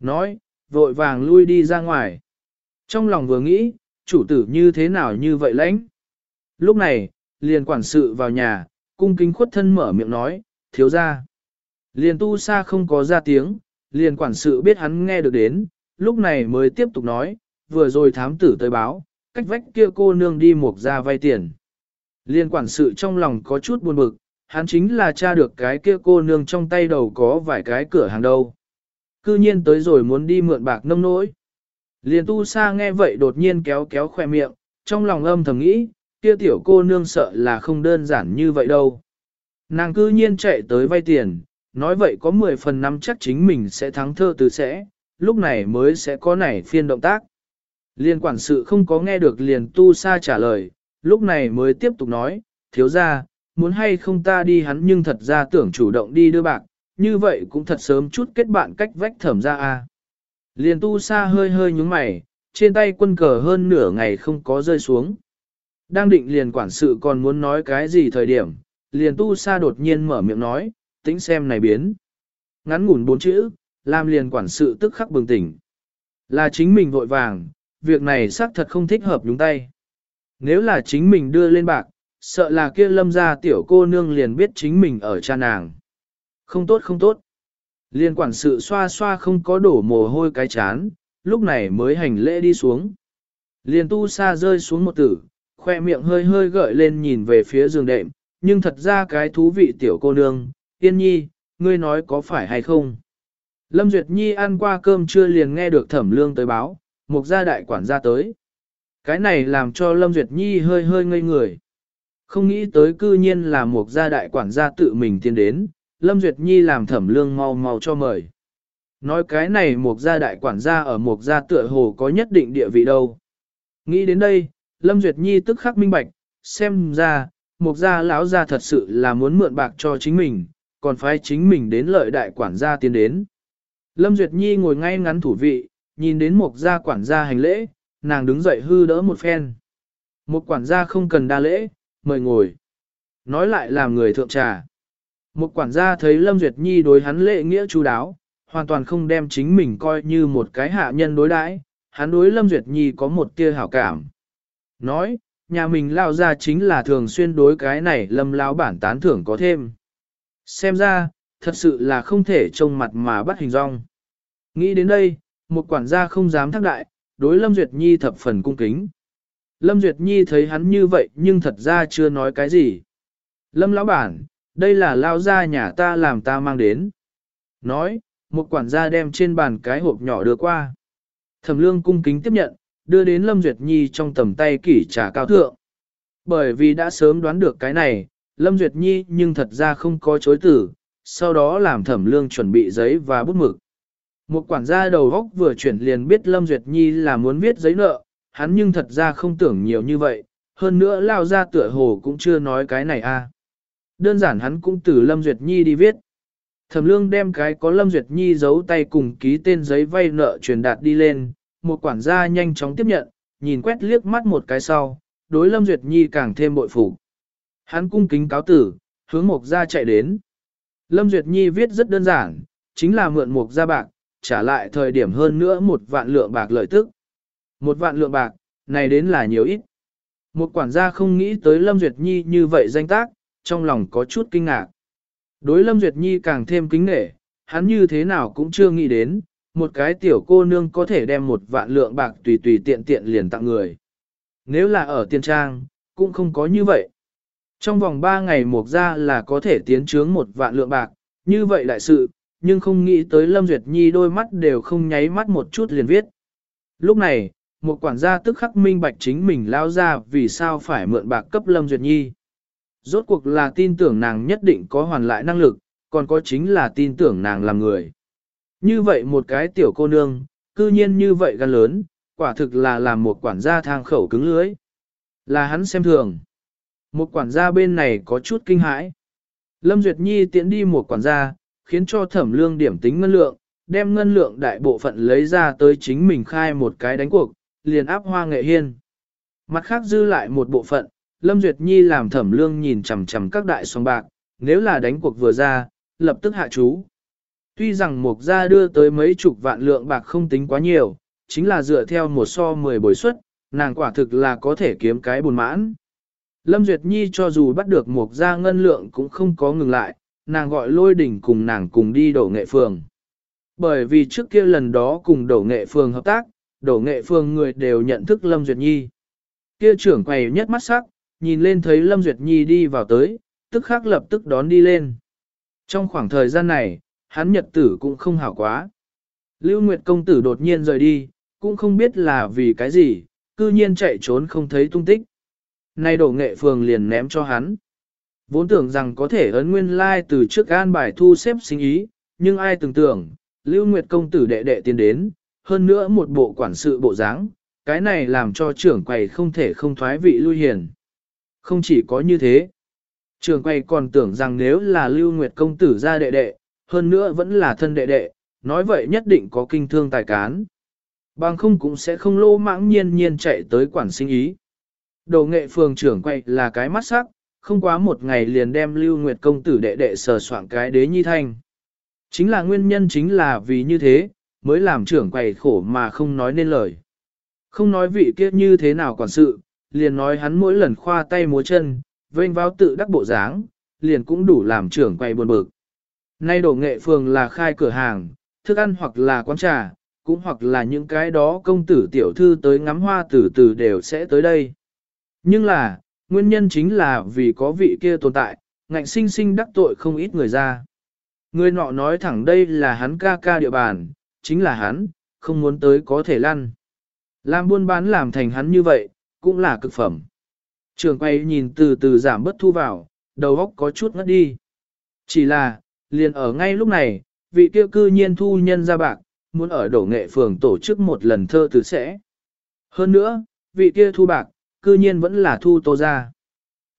Nói, vội vàng lui đi ra ngoài. Trong lòng vừa nghĩ, chủ tử như thế nào như vậy lãnh. Lúc này, liền quản sự vào nhà, cung kính khuất thân mở miệng nói, thiếu ra. Liền tu sa không có ra tiếng, liền quản sự biết hắn nghe được đến, lúc này mới tiếp tục nói, vừa rồi thám tử tới báo, cách vách kia cô nương đi mục ra vay tiền. Liên quản sự trong lòng có chút buồn bực, hắn chính là tra được cái kia cô nương trong tay đầu có vài cái cửa hàng đâu. Cư nhiên tới rồi muốn đi mượn bạc nông nỗi. Liên tu sa nghe vậy đột nhiên kéo kéo khoe miệng, trong lòng âm thầm nghĩ, kia tiểu cô nương sợ là không đơn giản như vậy đâu. Nàng cư nhiên chạy tới vay tiền, nói vậy có 10 phần năm chắc chính mình sẽ thắng thơ từ sẽ, lúc này mới sẽ có nảy phiên động tác. Liên quản sự không có nghe được liền tu sa trả lời, lúc này mới tiếp tục nói, thiếu ra, muốn hay không ta đi hắn nhưng thật ra tưởng chủ động đi đưa bạc, như vậy cũng thật sớm chút kết bạn cách vách thẩm ra a. Liền tu sa hơi hơi nhúng mày, trên tay quân cờ hơn nửa ngày không có rơi xuống. Đang định liền quản sự còn muốn nói cái gì thời điểm, liền tu sa đột nhiên mở miệng nói, tính xem này biến. Ngắn ngủn bốn chữ, làm liền quản sự tức khắc bừng tỉnh. Là chính mình vội vàng, việc này xác thật không thích hợp nhúng tay. Nếu là chính mình đưa lên bạc, sợ là kia lâm ra tiểu cô nương liền biết chính mình ở cha nàng. Không tốt không tốt. Liên quản sự xoa xoa không có đổ mồ hôi cái chán, lúc này mới hành lễ đi xuống. Liên tu sa rơi xuống một tử, khoe miệng hơi hơi gợi lên nhìn về phía giường đệm, nhưng thật ra cái thú vị tiểu cô nương, yên nhi, ngươi nói có phải hay không? Lâm Duyệt Nhi ăn qua cơm trưa liền nghe được thẩm lương tới báo, một gia đại quản gia tới. Cái này làm cho Lâm Duyệt Nhi hơi hơi ngây người. Không nghĩ tới cư nhiên là một gia đại quản gia tự mình tiến đến, Lâm Duyệt Nhi làm thẩm lương mau mau cho mời. Nói cái này một gia đại quản gia ở một gia tựa hồ có nhất định địa vị đâu. Nghĩ đến đây, Lâm Duyệt Nhi tức khắc minh bạch, xem ra, mục gia lão gia thật sự là muốn mượn bạc cho chính mình, còn phải chính mình đến lợi đại quản gia tiến đến. Lâm Duyệt Nhi ngồi ngay ngắn thủ vị, nhìn đến Mục gia quản gia hành lễ, nàng đứng dậy hư đỡ một phen. Một quản gia không cần đa lễ, mời ngồi. Nói lại làm người thượng trà. Một quản gia thấy Lâm Duyệt Nhi đối hắn lễ nghĩa chú đáo, hoàn toàn không đem chính mình coi như một cái hạ nhân đối đãi, hắn đối Lâm Duyệt Nhi có một tia hảo cảm. Nói, nhà mình lao ra chính là thường xuyên đối cái này Lâm lao bản tán thưởng có thêm. Xem ra, thật sự là không thể trông mặt mà bắt hình rong. Nghĩ đến đây, một quản gia không dám thác đại, đối Lâm Duyệt Nhi thập phần cung kính. Lâm Duyệt Nhi thấy hắn như vậy nhưng thật ra chưa nói cái gì. Lâm lão bản, đây là lao gia nhà ta làm ta mang đến. Nói, một quản gia đem trên bàn cái hộp nhỏ đưa qua. Thẩm lương cung kính tiếp nhận, đưa đến Lâm Duyệt Nhi trong tầm tay kỷ trà cao thượng. Bởi vì đã sớm đoán được cái này, Lâm Duyệt Nhi nhưng thật ra không có chối tử, sau đó làm thẩm lương chuẩn bị giấy và bút mực. Một quản gia đầu góc vừa chuyển liền biết Lâm Duyệt Nhi là muốn viết giấy nợ, hắn nhưng thật ra không tưởng nhiều như vậy, hơn nữa lao ra tựa hồ cũng chưa nói cái này a. Đơn giản hắn cũng từ Lâm Duyệt Nhi đi viết. Thẩm lương đem cái có Lâm Duyệt Nhi giấu tay cùng ký tên giấy vay nợ truyền đạt đi lên, một quản gia nhanh chóng tiếp nhận, nhìn quét liếc mắt một cái sau, đối Lâm Duyệt Nhi càng thêm bội phục. Hắn cung kính cáo tử, hướng mục gia chạy đến. Lâm Duyệt Nhi viết rất đơn giản, chính là mượn mục gia bạc, trả lại thời điểm hơn nữa một vạn lượng bạc lợi tức. Một vạn lượng bạc, này đến là nhiều ít. Một quản gia không nghĩ tới Lâm Duyệt Nhi như vậy danh tác, trong lòng có chút kinh ngạc. Đối Lâm Duyệt Nhi càng thêm kính nể, hắn như thế nào cũng chưa nghĩ đến, một cái tiểu cô nương có thể đem một vạn lượng bạc tùy tùy tiện tiện liền tặng người. Nếu là ở tiên trang, cũng không có như vậy. Trong vòng 3 ngày một ra là có thể tiến trướng một vạn lượng bạc, như vậy đại sự, nhưng không nghĩ tới Lâm Duyệt Nhi đôi mắt đều không nháy mắt một chút liền viết. Lúc này, một quản gia tức khắc minh bạch chính mình lao ra vì sao phải mượn bạc cấp Lâm Duyệt Nhi. Rốt cuộc là tin tưởng nàng nhất định có hoàn lại năng lực, còn có chính là tin tưởng nàng làm người. Như vậy một cái tiểu cô nương, cư nhiên như vậy gan lớn, quả thực là làm một quản gia thang khẩu cứng lưới. Là hắn xem thường. Một quản gia bên này có chút kinh hãi. Lâm Duyệt Nhi tiễn đi một quản gia, khiến cho thẩm lương điểm tính ngân lượng, đem ngân lượng đại bộ phận lấy ra tới chính mình khai một cái đánh cuộc, liền áp hoa nghệ hiên. Mặt khác dư lại một bộ phận, Lâm Duyệt Nhi làm thẩm lương nhìn chằm chằm các đại song bạc, nếu là đánh cuộc vừa ra, lập tức hạ chú. Tuy rằng mục gia đưa tới mấy chục vạn lượng bạc không tính quá nhiều, chính là dựa theo một so mười bồi suất, nàng quả thực là có thể kiếm cái buồn mãn. Lâm Duyệt Nhi cho dù bắt được mục gia ngân lượng cũng không có ngừng lại, nàng gọi lôi đỉnh cùng nàng cùng đi đổ nghệ phường. Bởi vì trước kia lần đó cùng đổ nghệ phường hợp tác, đổ nghệ phường người đều nhận thức Lâm Duyệt Nhi. Kia trưởng quầy nhất mắt sắc, nhìn lên thấy Lâm Duyệt Nhi đi vào tới, tức khắc lập tức đón đi lên. Trong khoảng thời gian này, hắn nhật tử cũng không hảo quá. Lưu Nguyệt công tử đột nhiên rời đi, cũng không biết là vì cái gì, cư nhiên chạy trốn không thấy tung tích. Nay đổ nghệ phường liền ném cho hắn. Vốn tưởng rằng có thể ấn nguyên lai like từ trước an bài thu xếp sinh ý, nhưng ai từng tưởng, Lưu Nguyệt công tử đệ đệ tiến đến, hơn nữa một bộ quản sự bộ dáng, cái này làm cho trưởng quầy không thể không thoái vị lui hiền. Không chỉ có như thế, trưởng quầy còn tưởng rằng nếu là Lưu Nguyệt công tử ra đệ đệ, hơn nữa vẫn là thân đệ đệ, nói vậy nhất định có kinh thương tài cán. Bằng không cũng sẽ không lô mãng nhiên nhiên chạy tới quản sinh ý. Đồ nghệ phường trưởng quay là cái mắt sắc, không quá một ngày liền đem Lưu Nguyệt công tử đệ đệ sờ soạn cái đế nhi thanh. Chính là nguyên nhân chính là vì như thế, mới làm trưởng quầy khổ mà không nói nên lời. Không nói vị kia như thế nào quản sự, liền nói hắn mỗi lần khoa tay múa chân, vênh vào tự đắc bộ dáng, liền cũng đủ làm trưởng quầy buồn bực. Nay đổ nghệ phường là khai cửa hàng, thức ăn hoặc là quán trà, cũng hoặc là những cái đó công tử tiểu thư tới ngắm hoa từ từ đều sẽ tới đây. Nhưng là, nguyên nhân chính là vì có vị kia tồn tại, ngạnh sinh sinh đắc tội không ít người ra. Người nọ nói thẳng đây là hắn ca ca địa bàn, chính là hắn, không muốn tới có thể lăn. Làm buôn bán làm thành hắn như vậy, cũng là cực phẩm. Trường quay nhìn từ từ giảm bất thu vào, đầu óc có chút ngất đi. Chỉ là, liền ở ngay lúc này, vị kia cư nhiên thu nhân ra bạc, muốn ở đổ nghệ phường tổ chức một lần thơ từ sẽ. Hơn nữa, vị kia thu bạc, cư nhiên vẫn là thu tô ra.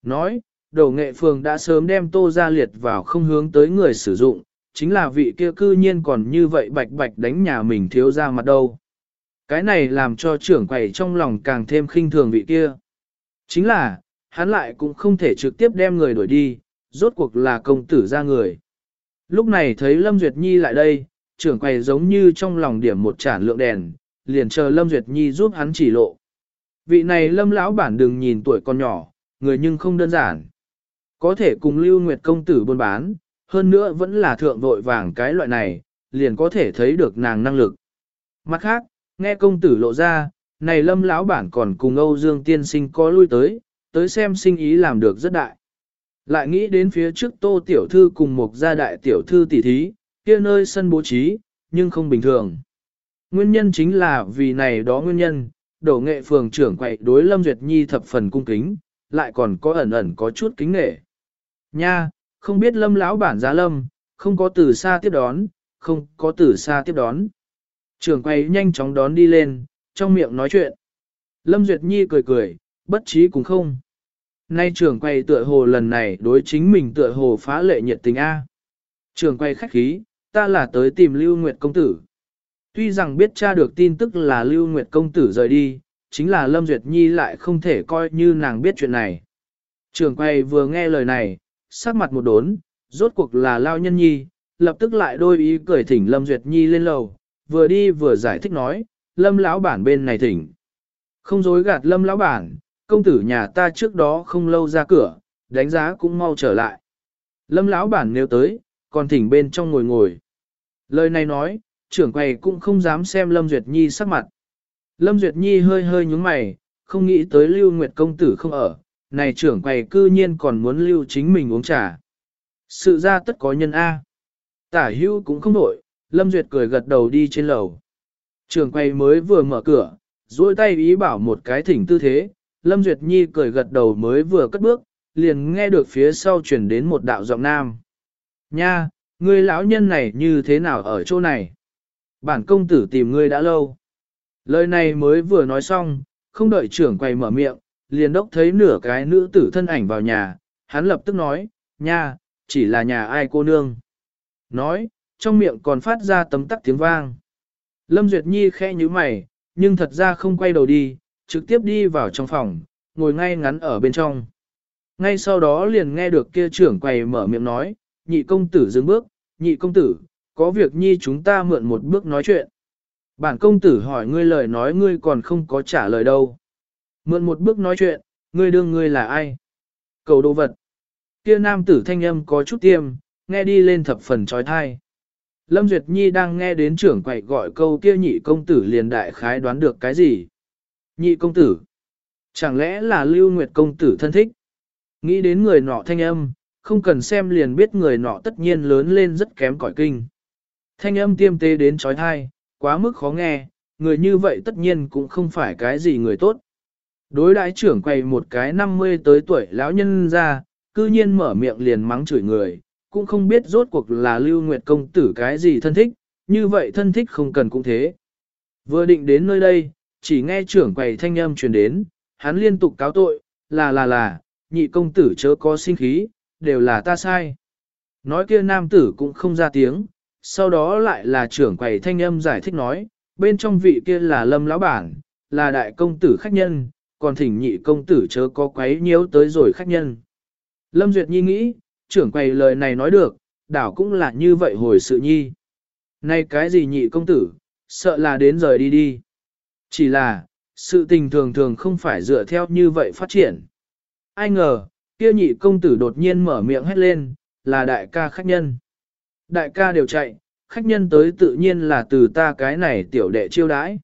Nói, đổ nghệ phường đã sớm đem tô ra liệt vào không hướng tới người sử dụng, chính là vị kia cư nhiên còn như vậy bạch bạch đánh nhà mình thiếu ra mặt đâu. Cái này làm cho trưởng quầy trong lòng càng thêm khinh thường vị kia. Chính là, hắn lại cũng không thể trực tiếp đem người đuổi đi, rốt cuộc là công tử ra người. Lúc này thấy Lâm Duyệt Nhi lại đây, trưởng quầy giống như trong lòng điểm một chản lượng đèn, liền chờ Lâm Duyệt Nhi giúp hắn chỉ lộ. Vị này Lâm lão bản đừng nhìn tuổi còn nhỏ, người nhưng không đơn giản. Có thể cùng Lưu Nguyệt công tử buôn bán, hơn nữa vẫn là thượng vội vàng cái loại này, liền có thể thấy được nàng năng lực. Mặt khác, nghe công tử lộ ra, này Lâm lão bản còn cùng Âu Dương tiên sinh có lui tới, tới xem sinh ý làm được rất đại. Lại nghĩ đến phía trước tô tiểu thư cùng một gia đại tiểu thư tỷ thí, kia nơi sân bố trí, nhưng không bình thường. Nguyên nhân chính là vì này đó nguyên nhân, đổ nghệ phường trưởng quậy đối Lâm Duyệt Nhi thập phần cung kính, lại còn có ẩn ẩn có chút kính nghệ. Nha, không biết Lâm lão bản giá Lâm, không có từ xa tiếp đón, không có từ xa tiếp đón. Trưởng quay nhanh chóng đón đi lên, trong miệng nói chuyện. Lâm Duyệt Nhi cười cười, bất trí cũng không. Nay trưởng quay tựa hồ lần này đối chính mình tựa hồ phá lệ nhiệt tình A. Trưởng quay khách khí, ta là tới tìm Lưu Nguyệt Công Tử. Tuy rằng biết tra được tin tức là Lưu Nguyệt Công Tử rời đi, chính là Lâm Duyệt Nhi lại không thể coi như nàng biết chuyện này. Trưởng quay vừa nghe lời này, sắc mặt một đốn, rốt cuộc là Lao Nhân Nhi, lập tức lại đôi ý cười thỉnh Lâm Duyệt Nhi lên lầu, vừa đi vừa giải thích nói, Lâm lão bản bên này thỉnh. Không dối gạt Lâm lão bản, công tử nhà ta trước đó không lâu ra cửa, đánh giá cũng mau trở lại. Lâm lão bản nếu tới, còn thỉnh bên trong ngồi ngồi. Lời này nói, trưởng quầy cũng không dám xem Lâm Duyệt Nhi sắc mặt. Lâm Duyệt Nhi hơi hơi nhúng mày, không nghĩ tới Lưu Nguyệt công tử không ở, này trưởng quầy cư nhiên còn muốn lưu chính mình uống trà. Sự ra tất có nhân A. Tả hưu cũng không nổi, Lâm Duyệt cười gật đầu đi trên lầu. Trưởng quầy mới vừa mở cửa, duỗi tay ý bảo một cái thỉnh tư thế, Lâm Duyệt Nhi cười gật đầu mới vừa cất bước, liền nghe được phía sau chuyển đến một đạo giọng nam. Nha, ngươi lão nhân này như thế nào ở chỗ này? Bản công tử tìm ngươi đã lâu. Lời này mới vừa nói xong, không đợi trưởng quầy mở miệng, liền đốc thấy nửa cái nữ tử thân ảnh vào nhà, hắn lập tức nói, nha, chỉ là nhà ai cô nương. Nói, trong miệng còn phát ra tấm tắc tiếng vang. Lâm Duyệt Nhi khẽ như mày, nhưng thật ra không quay đầu đi, trực tiếp đi vào trong phòng, ngồi ngay ngắn ở bên trong. Ngay sau đó liền nghe được kia trưởng quầy mở miệng nói, nhị công tử dừng bước, nhị công tử, có việc nhi chúng ta mượn một bước nói chuyện. Bản công tử hỏi ngươi lời nói ngươi còn không có trả lời đâu. Mượn một bước nói chuyện, ngươi đương ngươi là ai? Cầu đồ vật. Kia nam tử thanh âm có chút tiêm, nghe đi lên thập phần trói thai. Lâm Duyệt Nhi đang nghe đến trưởng quậy gọi câu kia nhị công tử liền đại khái đoán được cái gì. Nhị công tử. Chẳng lẽ là Lưu Nguyệt công tử thân thích? Nghĩ đến người nọ thanh âm, không cần xem liền biết người nọ tất nhiên lớn lên rất kém cỏi kinh. Thanh âm tiêm tế đến trói thai, quá mức khó nghe, người như vậy tất nhiên cũng không phải cái gì người tốt. Đối đại trưởng quay một cái 50 tới tuổi lão nhân ra, cư nhiên mở miệng liền mắng chửi người, cũng không biết rốt cuộc là lưu nguyệt công tử cái gì thân thích, như vậy thân thích không cần cũng thế. Vừa định đến nơi đây, chỉ nghe trưởng quầy thanh âm truyền đến, hắn liên tục cáo tội, là là là, nhị công tử chớ có sinh khí, đều là ta sai. Nói kia nam tử cũng không ra tiếng, sau đó lại là trưởng quầy thanh âm giải thích nói, bên trong vị kia là lâm lão bản, là đại công tử khách nhân, còn thỉnh nhị công tử chớ có quấy nhiễu tới rồi khách nhân. Lâm Duyệt Nhi nghĩ, trưởng quầy lời này nói được, đảo cũng là như vậy hồi sự nhi. Nay cái gì nhị công tử, sợ là đến rời đi đi. Chỉ là, sự tình thường thường không phải dựa theo như vậy phát triển. Ai ngờ, kia nhị công tử đột nhiên mở miệng hét lên, là đại ca khách nhân. Đại ca đều chạy, khách nhân tới tự nhiên là từ ta cái này tiểu đệ chiêu đãi.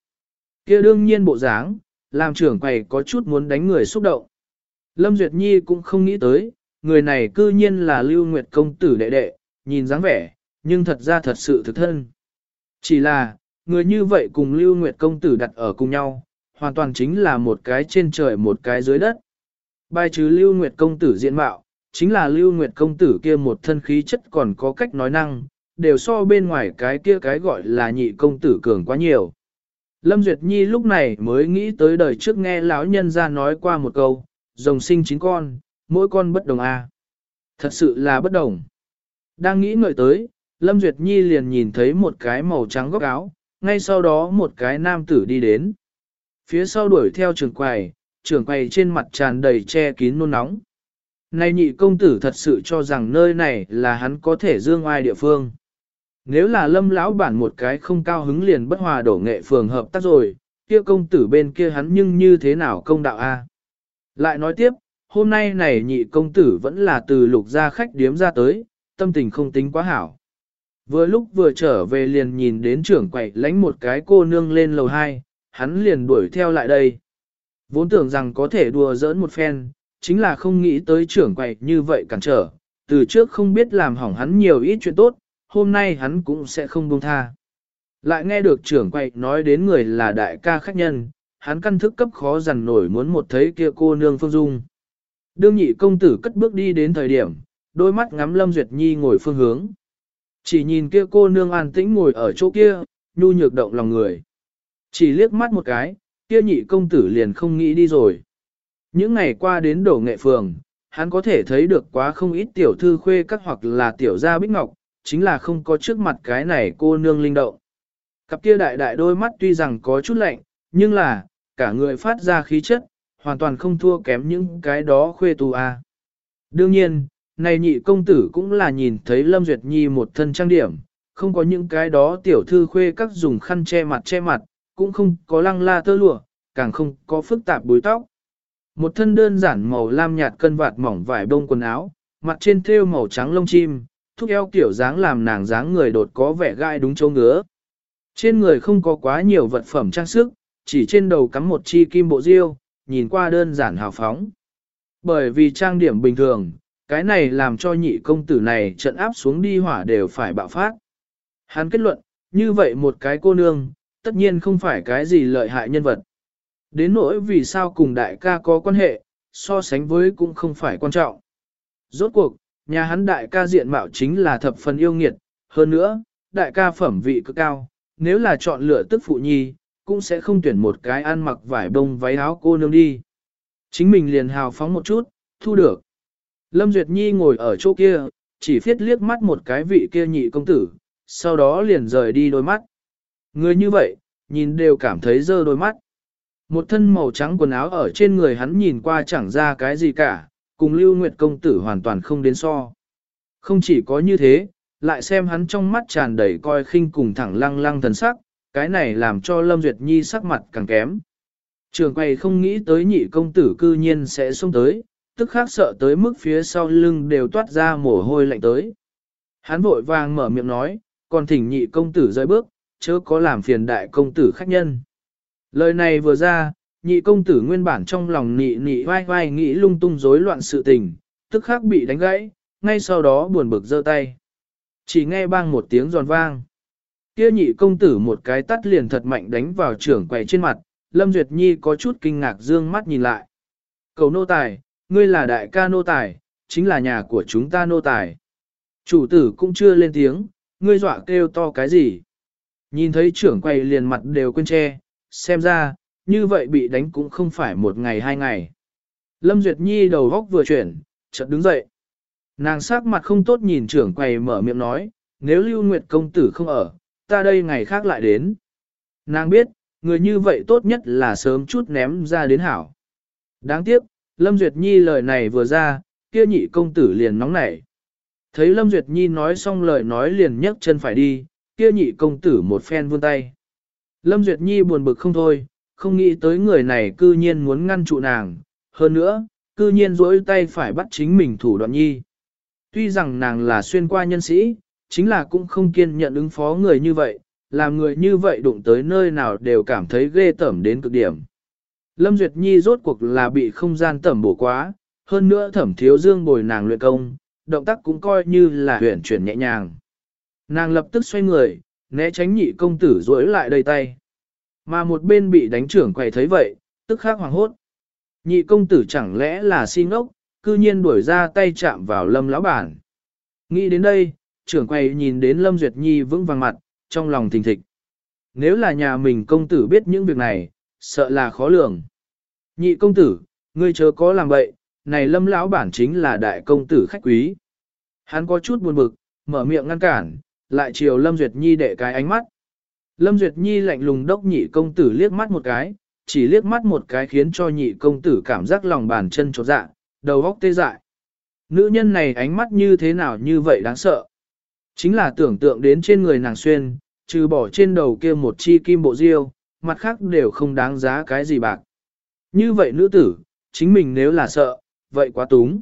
kia đương nhiên bộ dáng, làm trưởng quầy có chút muốn đánh người xúc động. Lâm Duyệt Nhi cũng không nghĩ tới, người này cư nhiên là Lưu Nguyệt công tử đệ đệ, nhìn dáng vẻ, nhưng thật ra thật sự thực thân. Chỉ là, người như vậy cùng Lưu Nguyệt công tử đặt ở cùng nhau, hoàn toàn chính là một cái trên trời một cái dưới đất. Bài trừ Lưu Nguyệt công tử diện mạo, chính là Lưu Nguyệt công tử kia một thân khí chất còn có cách nói năng, đều so bên ngoài cái kia cái gọi là nhị công tử cường quá nhiều. Lâm Duyệt Nhi lúc này mới nghĩ tới đời trước nghe lão nhân ra nói qua một câu, rồng sinh chín con, mỗi con bất đồng a. À. Thật sự là bất đồng. Đang nghĩ ngợi tới, Lâm Duyệt Nhi liền nhìn thấy một cái màu trắng góc áo, ngay sau đó một cái nam tử đi đến. Phía sau đuổi theo trường quầy, trường quầy trên mặt tràn đầy che kín nôn nóng. Này nhị công tử thật sự cho rằng nơi này là hắn có thể dương ai địa phương. Nếu là lâm lão bản một cái không cao hứng liền bất hòa đổ nghệ phường hợp tác rồi, kia công tử bên kia hắn nhưng như thế nào công đạo a? Lại nói tiếp, hôm nay này nhị công tử vẫn là từ lục gia khách điếm ra tới, tâm tình không tính quá hảo. Vừa lúc vừa trở về liền nhìn đến trưởng quậy lánh một cái cô nương lên lầu 2, hắn liền đuổi theo lại đây. Vốn tưởng rằng có thể đùa giỡn một phen, chính là không nghĩ tới trưởng quậy như vậy cản trở, từ trước không biết làm hỏng hắn nhiều ít chuyện tốt, hôm nay hắn cũng sẽ không buông tha. Lại nghe được trưởng quậy nói đến người là đại ca khách nhân, hắn căn thức cấp khó dằn nổi muốn một thấy kia cô nương phương dung. Đương nhị công tử cất bước đi đến thời điểm, đôi mắt ngắm Lâm Duyệt Nhi ngồi phương hướng. Chỉ nhìn kia cô nương an tĩnh ngồi ở chỗ kia, nhu nhược động lòng người. Chỉ liếc mắt một cái, kia nhị công tử liền không nghĩ đi rồi. Những ngày qua đến đổ nghệ phường, hắn có thể thấy được quá không ít tiểu thư khuê các hoặc là tiểu gia bích ngọc, chính là không có trước mặt cái này cô nương linh động. Cặp kia đại đại đôi mắt tuy rằng có chút lạnh, nhưng là, cả người phát ra khí chất, hoàn toàn không thua kém những cái đó khuê tu a. Đương nhiên, này nhị công tử cũng là nhìn thấy Lâm Duyệt Nhi một thân trang điểm, không có những cái đó tiểu thư khuê các dùng khăn che mặt che mặt, cũng không có lăng la tơ lụa, càng không có phức tạp búi tóc. Một thân đơn giản màu lam nhạt cân vạt mỏng vải bông quần áo, mặt trên thêu màu trắng lông chim, thúc eo kiểu dáng làm nàng dáng người đột có vẻ gai đúng chỗ ngứa. Trên người không có quá nhiều vật phẩm trang sức, chỉ trên đầu cắm một chi kim bộ diêu, nhìn qua đơn giản hào phóng. Bởi vì trang điểm bình thường, cái này làm cho nhị công tử này trận áp xuống đi hỏa đều phải bạo phát. Hắn kết luận, như vậy một cái cô nương, tất nhiên không phải cái gì lợi hại nhân vật. Đến nỗi vì sao cùng đại ca có quan hệ, so sánh với cũng không phải quan trọng. Rốt cuộc, nhà hắn đại ca diện mạo chính là thập phần yêu nghiệt, hơn nữa, đại ca phẩm vị cực cao, nếu là chọn lựa tức phụ nhi, cũng sẽ không tuyển một cái ăn mặc vải bông váy áo cô nương đi. Chính mình liền hào phóng một chút, thu được. Lâm Duyệt Nhi ngồi ở chỗ kia, chỉ phiết liếc mắt một cái vị kia nhị công tử, sau đó liền rời đi đôi mắt. Người như vậy, nhìn đều cảm thấy dơ đôi mắt. Một thân màu trắng quần áo ở trên người hắn nhìn qua chẳng ra cái gì cả, cùng Lưu Nguyệt công tử hoàn toàn không đến so. Không chỉ có như thế, lại xem hắn trong mắt tràn đầy coi khinh cùng thẳng lăng lăng thần sắc, cái này làm cho Lâm Duyệt Nhi sắc mặt càng kém. Trường quay không nghĩ tới nhị công tử cư nhiên sẽ xông tới, tức khác sợ tới mức phía sau lưng đều toát ra mồ hôi lạnh tới. Hắn vội vàng mở miệng nói, còn thỉnh nhị công tử rơi bước, chớ có làm phiền đại công tử khách nhân. Lời này vừa ra, nhị công tử nguyên bản trong lòng nị nị vai vai nghĩ lung tung rối loạn sự tình, tức khắc bị đánh gãy, ngay sau đó buồn bực giơ tay. Chỉ nghe bang một tiếng giòn vang. Kia nhị công tử một cái tắt liền thật mạnh đánh vào trưởng quầy trên mặt, Lâm Duyệt Nhi có chút kinh ngạc dương mắt nhìn lại. Cầu nô tài, ngươi là đại ca nô tài, chính là nhà của chúng ta nô tài. Chủ tử cũng chưa lên tiếng, ngươi dọa kêu to cái gì. Nhìn thấy trưởng quầy liền mặt đều quên che, xem ra, như vậy bị đánh cũng không phải một ngày hai ngày. Lâm Duyệt Nhi đầu góc vừa chuyển, chợt đứng dậy. Nàng sắc mặt không tốt nhìn trưởng quầy mở miệng nói, nếu Lưu Nguyệt công tử không ở, ta đây ngày khác lại đến. Nàng biết, người như vậy tốt nhất là sớm chút ném ra đến hảo. Đáng tiếc, Lâm Duyệt Nhi lời này vừa ra, kia nhị công tử liền nóng nảy. Thấy Lâm Duyệt Nhi nói xong lời nói liền nhấc chân phải đi, kia nhị công tử một phen vươn tay. Lâm Duyệt Nhi buồn bực không thôi, không nghĩ tới người này cư nhiên muốn ngăn trụ nàng, hơn nữa, cư nhiên rỗi tay phải bắt chính mình thủ đoạn nhi. Tuy rằng nàng là xuyên qua nhân sĩ, chính là cũng không kiên nhận ứng phó người như vậy, làm người như vậy đụng tới nơi nào đều cảm thấy ghê tởm đến cực điểm. Lâm Duyệt Nhi rốt cuộc là bị không gian tẩm bổ quá, hơn nữa thẩm thiếu dương bồi nàng luyện công, động tác cũng coi như là huyển chuyển nhẹ nhàng. Nàng lập tức xoay người, né tránh nhị công tử rối lại đầy tay. Mà một bên bị đánh trưởng quầy thấy vậy, tức khắc hoàng hốt. Nhị công tử chẳng lẽ là si ngốc, cư nhiên đuổi ra tay chạm vào lâm lão bản. Nghĩ đến đây, trưởng quầy nhìn đến Lâm Duyệt Nhi vững vàng mặt, trong lòng thình thịch. Nếu là nhà mình công tử biết những việc này, sợ là khó lường. Nhị công tử, ngươi chớ có làm vậy, này Lâm lão bản chính là đại công tử khách quý. Hắn có chút buồn bực, mở miệng ngăn cản, lại chiều Lâm Duyệt Nhi để cái ánh mắt. Lâm Duyệt Nhi lạnh lùng đốc nhị công tử liếc mắt một cái, chỉ liếc mắt một cái khiến cho nhị công tử cảm giác lòng bàn chân trột dạ, đầu óc tê dại. Nữ nhân này ánh mắt như thế nào như vậy đáng sợ. Chính là tưởng tượng đến trên người nàng xuyên, trừ bỏ trên đầu kia một chi kim bộ diêu, mặt khác đều không đáng giá cái gì bạc. Như vậy nữ tử, chính mình nếu là sợ, vậy quá túng.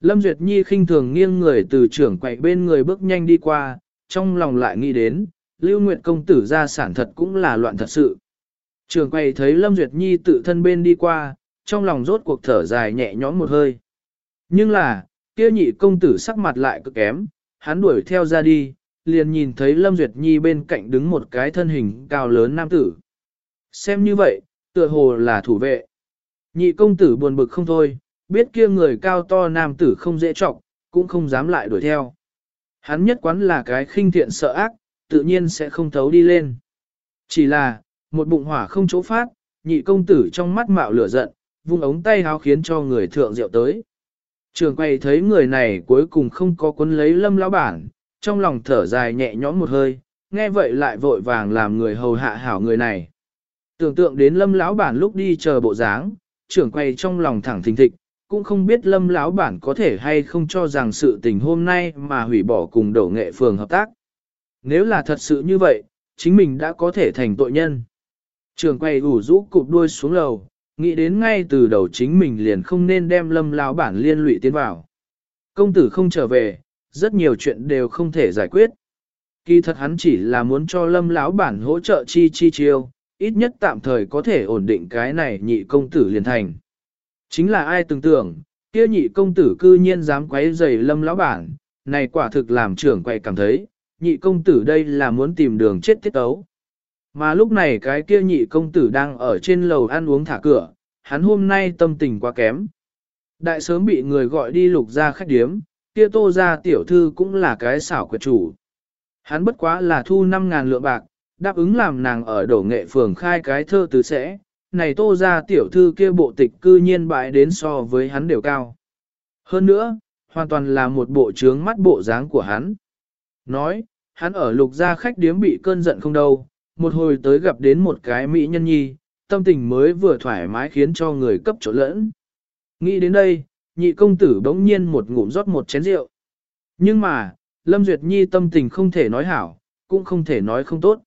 Lâm Duyệt Nhi khinh thường nghiêng người từ trưởng quậy bên người bước nhanh đi qua, trong lòng lại nghĩ đến, Lưu Nguyệt công tử ra sản thật cũng là loạn thật sự. Trường quậy thấy Lâm Duyệt Nhi tự thân bên đi qua, trong lòng rốt cuộc thở dài nhẹ nhõm một hơi. Nhưng là, kia nhị công tử sắc mặt lại cực kém, hắn đuổi theo ra đi, liền nhìn thấy Lâm Duyệt Nhi bên cạnh đứng một cái thân hình cao lớn nam tử. Xem như vậy, tựa hồ là thủ vệ. Nhị công tử buồn bực không thôi, biết kia người cao to nam tử không dễ trọng, cũng không dám lại đuổi theo. Hắn nhất quán là cái khinh thiện sợ ác, tự nhiên sẽ không thấu đi lên. Chỉ là, một bụng hỏa không chỗ phát, nhị công tử trong mắt mạo lửa giận, vung ống tay háo khiến cho người thượng rượu tới. Trường quay thấy người này cuối cùng không có cuốn lấy lâm lão bản, trong lòng thở dài nhẹ nhõm một hơi, nghe vậy lại vội vàng làm người hầu hạ hảo người này. Tưởng tượng đến lâm lão bản lúc đi chờ bộ dáng, trưởng quay trong lòng thẳng thình thịch, cũng không biết lâm lão bản có thể hay không cho rằng sự tình hôm nay mà hủy bỏ cùng đổ nghệ phường hợp tác. Nếu là thật sự như vậy, chính mình đã có thể thành tội nhân. Trường quay ủ rũ cụp đuôi xuống lầu, nghĩ đến ngay từ đầu chính mình liền không nên đem lâm lão bản liên lụy tiến vào. Công tử không trở về, rất nhiều chuyện đều không thể giải quyết. Kỳ thật hắn chỉ là muốn cho lâm lão bản hỗ trợ chi chi chiêu, ít nhất tạm thời có thể ổn định cái này nhị công tử liền thành. Chính là ai tưởng tưởng, kia nhị công tử cư nhiên dám quấy rầy lâm lão bản, này quả thực làm trưởng quay cảm thấy, nhị công tử đây là muốn tìm đường chết tiết tấu. Mà lúc này cái kia nhị công tử đang ở trên lầu ăn uống thả cửa, hắn hôm nay tâm tình quá kém. Đại sớm bị người gọi đi lục ra khách điếm, kia tô ra tiểu thư cũng là cái xảo quyệt chủ. Hắn bất quá là thu 5.000 lượng bạc, đáp ứng làm nàng ở đổ nghệ phường khai cái thơ tứ sẽ, này tô ra tiểu thư kia bộ tịch cư nhiên bại đến so với hắn đều cao. Hơn nữa, hoàn toàn là một bộ trướng mắt bộ dáng của hắn. Nói, hắn ở lục gia khách điếm bị cơn giận không đâu, một hồi tới gặp đến một cái mỹ nhân nhi, tâm tình mới vừa thoải mái khiến cho người cấp chỗ lẫn. Nghĩ đến đây, nhị công tử bỗng nhiên một ngụm rót một chén rượu. Nhưng mà, Lâm Duyệt Nhi tâm tình không thể nói hảo, cũng không thể nói không tốt.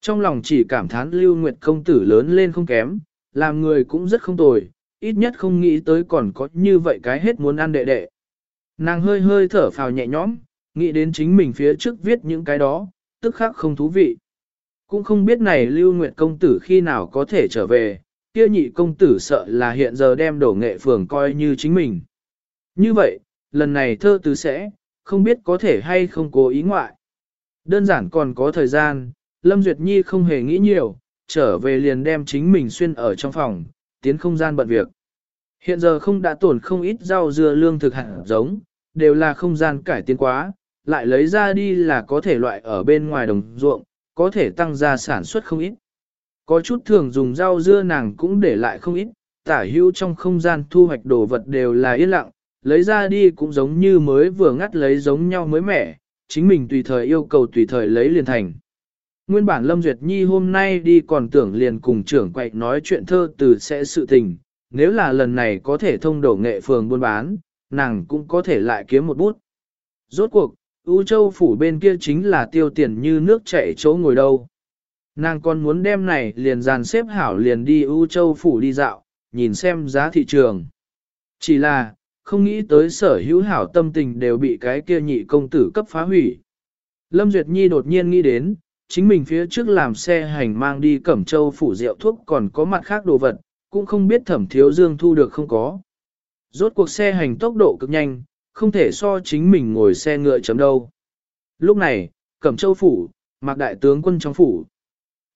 Trong lòng chỉ cảm thán Lưu Nguyệt công tử lớn lên không kém, làm người cũng rất không tồi, ít nhất không nghĩ tới còn có như vậy cái hết muốn ăn đệ đệ. Nàng hơi hơi thở phào nhẹ nhõm, nghĩ đến chính mình phía trước viết những cái đó, tức khác không thú vị. Cũng không biết này Lưu Nguyệt công tử khi nào có thể trở về, kia nhị công tử sợ là hiện giờ đem đổ nghệ phường coi như chính mình. Như vậy, lần này thơ tứ sẽ, không biết có thể hay không cố ý ngoại. Đơn giản còn có thời gian, Lâm Duyệt Nhi không hề nghĩ nhiều, trở về liền đem chính mình xuyên ở trong phòng, tiến không gian bận việc. Hiện giờ không đã tổn không ít rau dưa lương thực hạt giống, đều là không gian cải tiến quá, lại lấy ra đi là có thể loại ở bên ngoài đồng ruộng, có thể tăng ra sản xuất không ít. Có chút thường dùng rau dưa nàng cũng để lại không ít, tả hữu trong không gian thu hoạch đồ vật đều là yên lặng, lấy ra đi cũng giống như mới vừa ngắt lấy giống nhau mới mẻ, chính mình tùy thời yêu cầu tùy thời lấy liền thành. Nguyên bản Lâm Duyệt Nhi hôm nay đi còn tưởng liền cùng trưởng quậy nói chuyện thơ từ sẽ sự tình, nếu là lần này có thể thông đổ nghệ phường buôn bán, nàng cũng có thể lại kiếm một bút. Rốt cuộc, U Châu phủ bên kia chính là tiêu tiền như nước chảy chỗ ngồi đâu. Nàng còn muốn đem này liền dàn xếp hảo liền đi U Châu phủ đi dạo, nhìn xem giá thị trường. Chỉ là, không nghĩ tới sở hữu hảo tâm tình đều bị cái kia nhị công tử cấp phá hủy. Lâm Duyệt Nhi đột nhiên nghĩ đến, chính mình phía trước làm xe hành mang đi Cẩm Châu phủ rượu thuốc còn có mặt khác đồ vật, cũng không biết thẩm thiếu dương thu được không có. Rốt cuộc xe hành tốc độ cực nhanh, không thể so chính mình ngồi xe ngựa chấm đâu. Lúc này, Cẩm Châu phủ, mặc đại tướng quân trong phủ.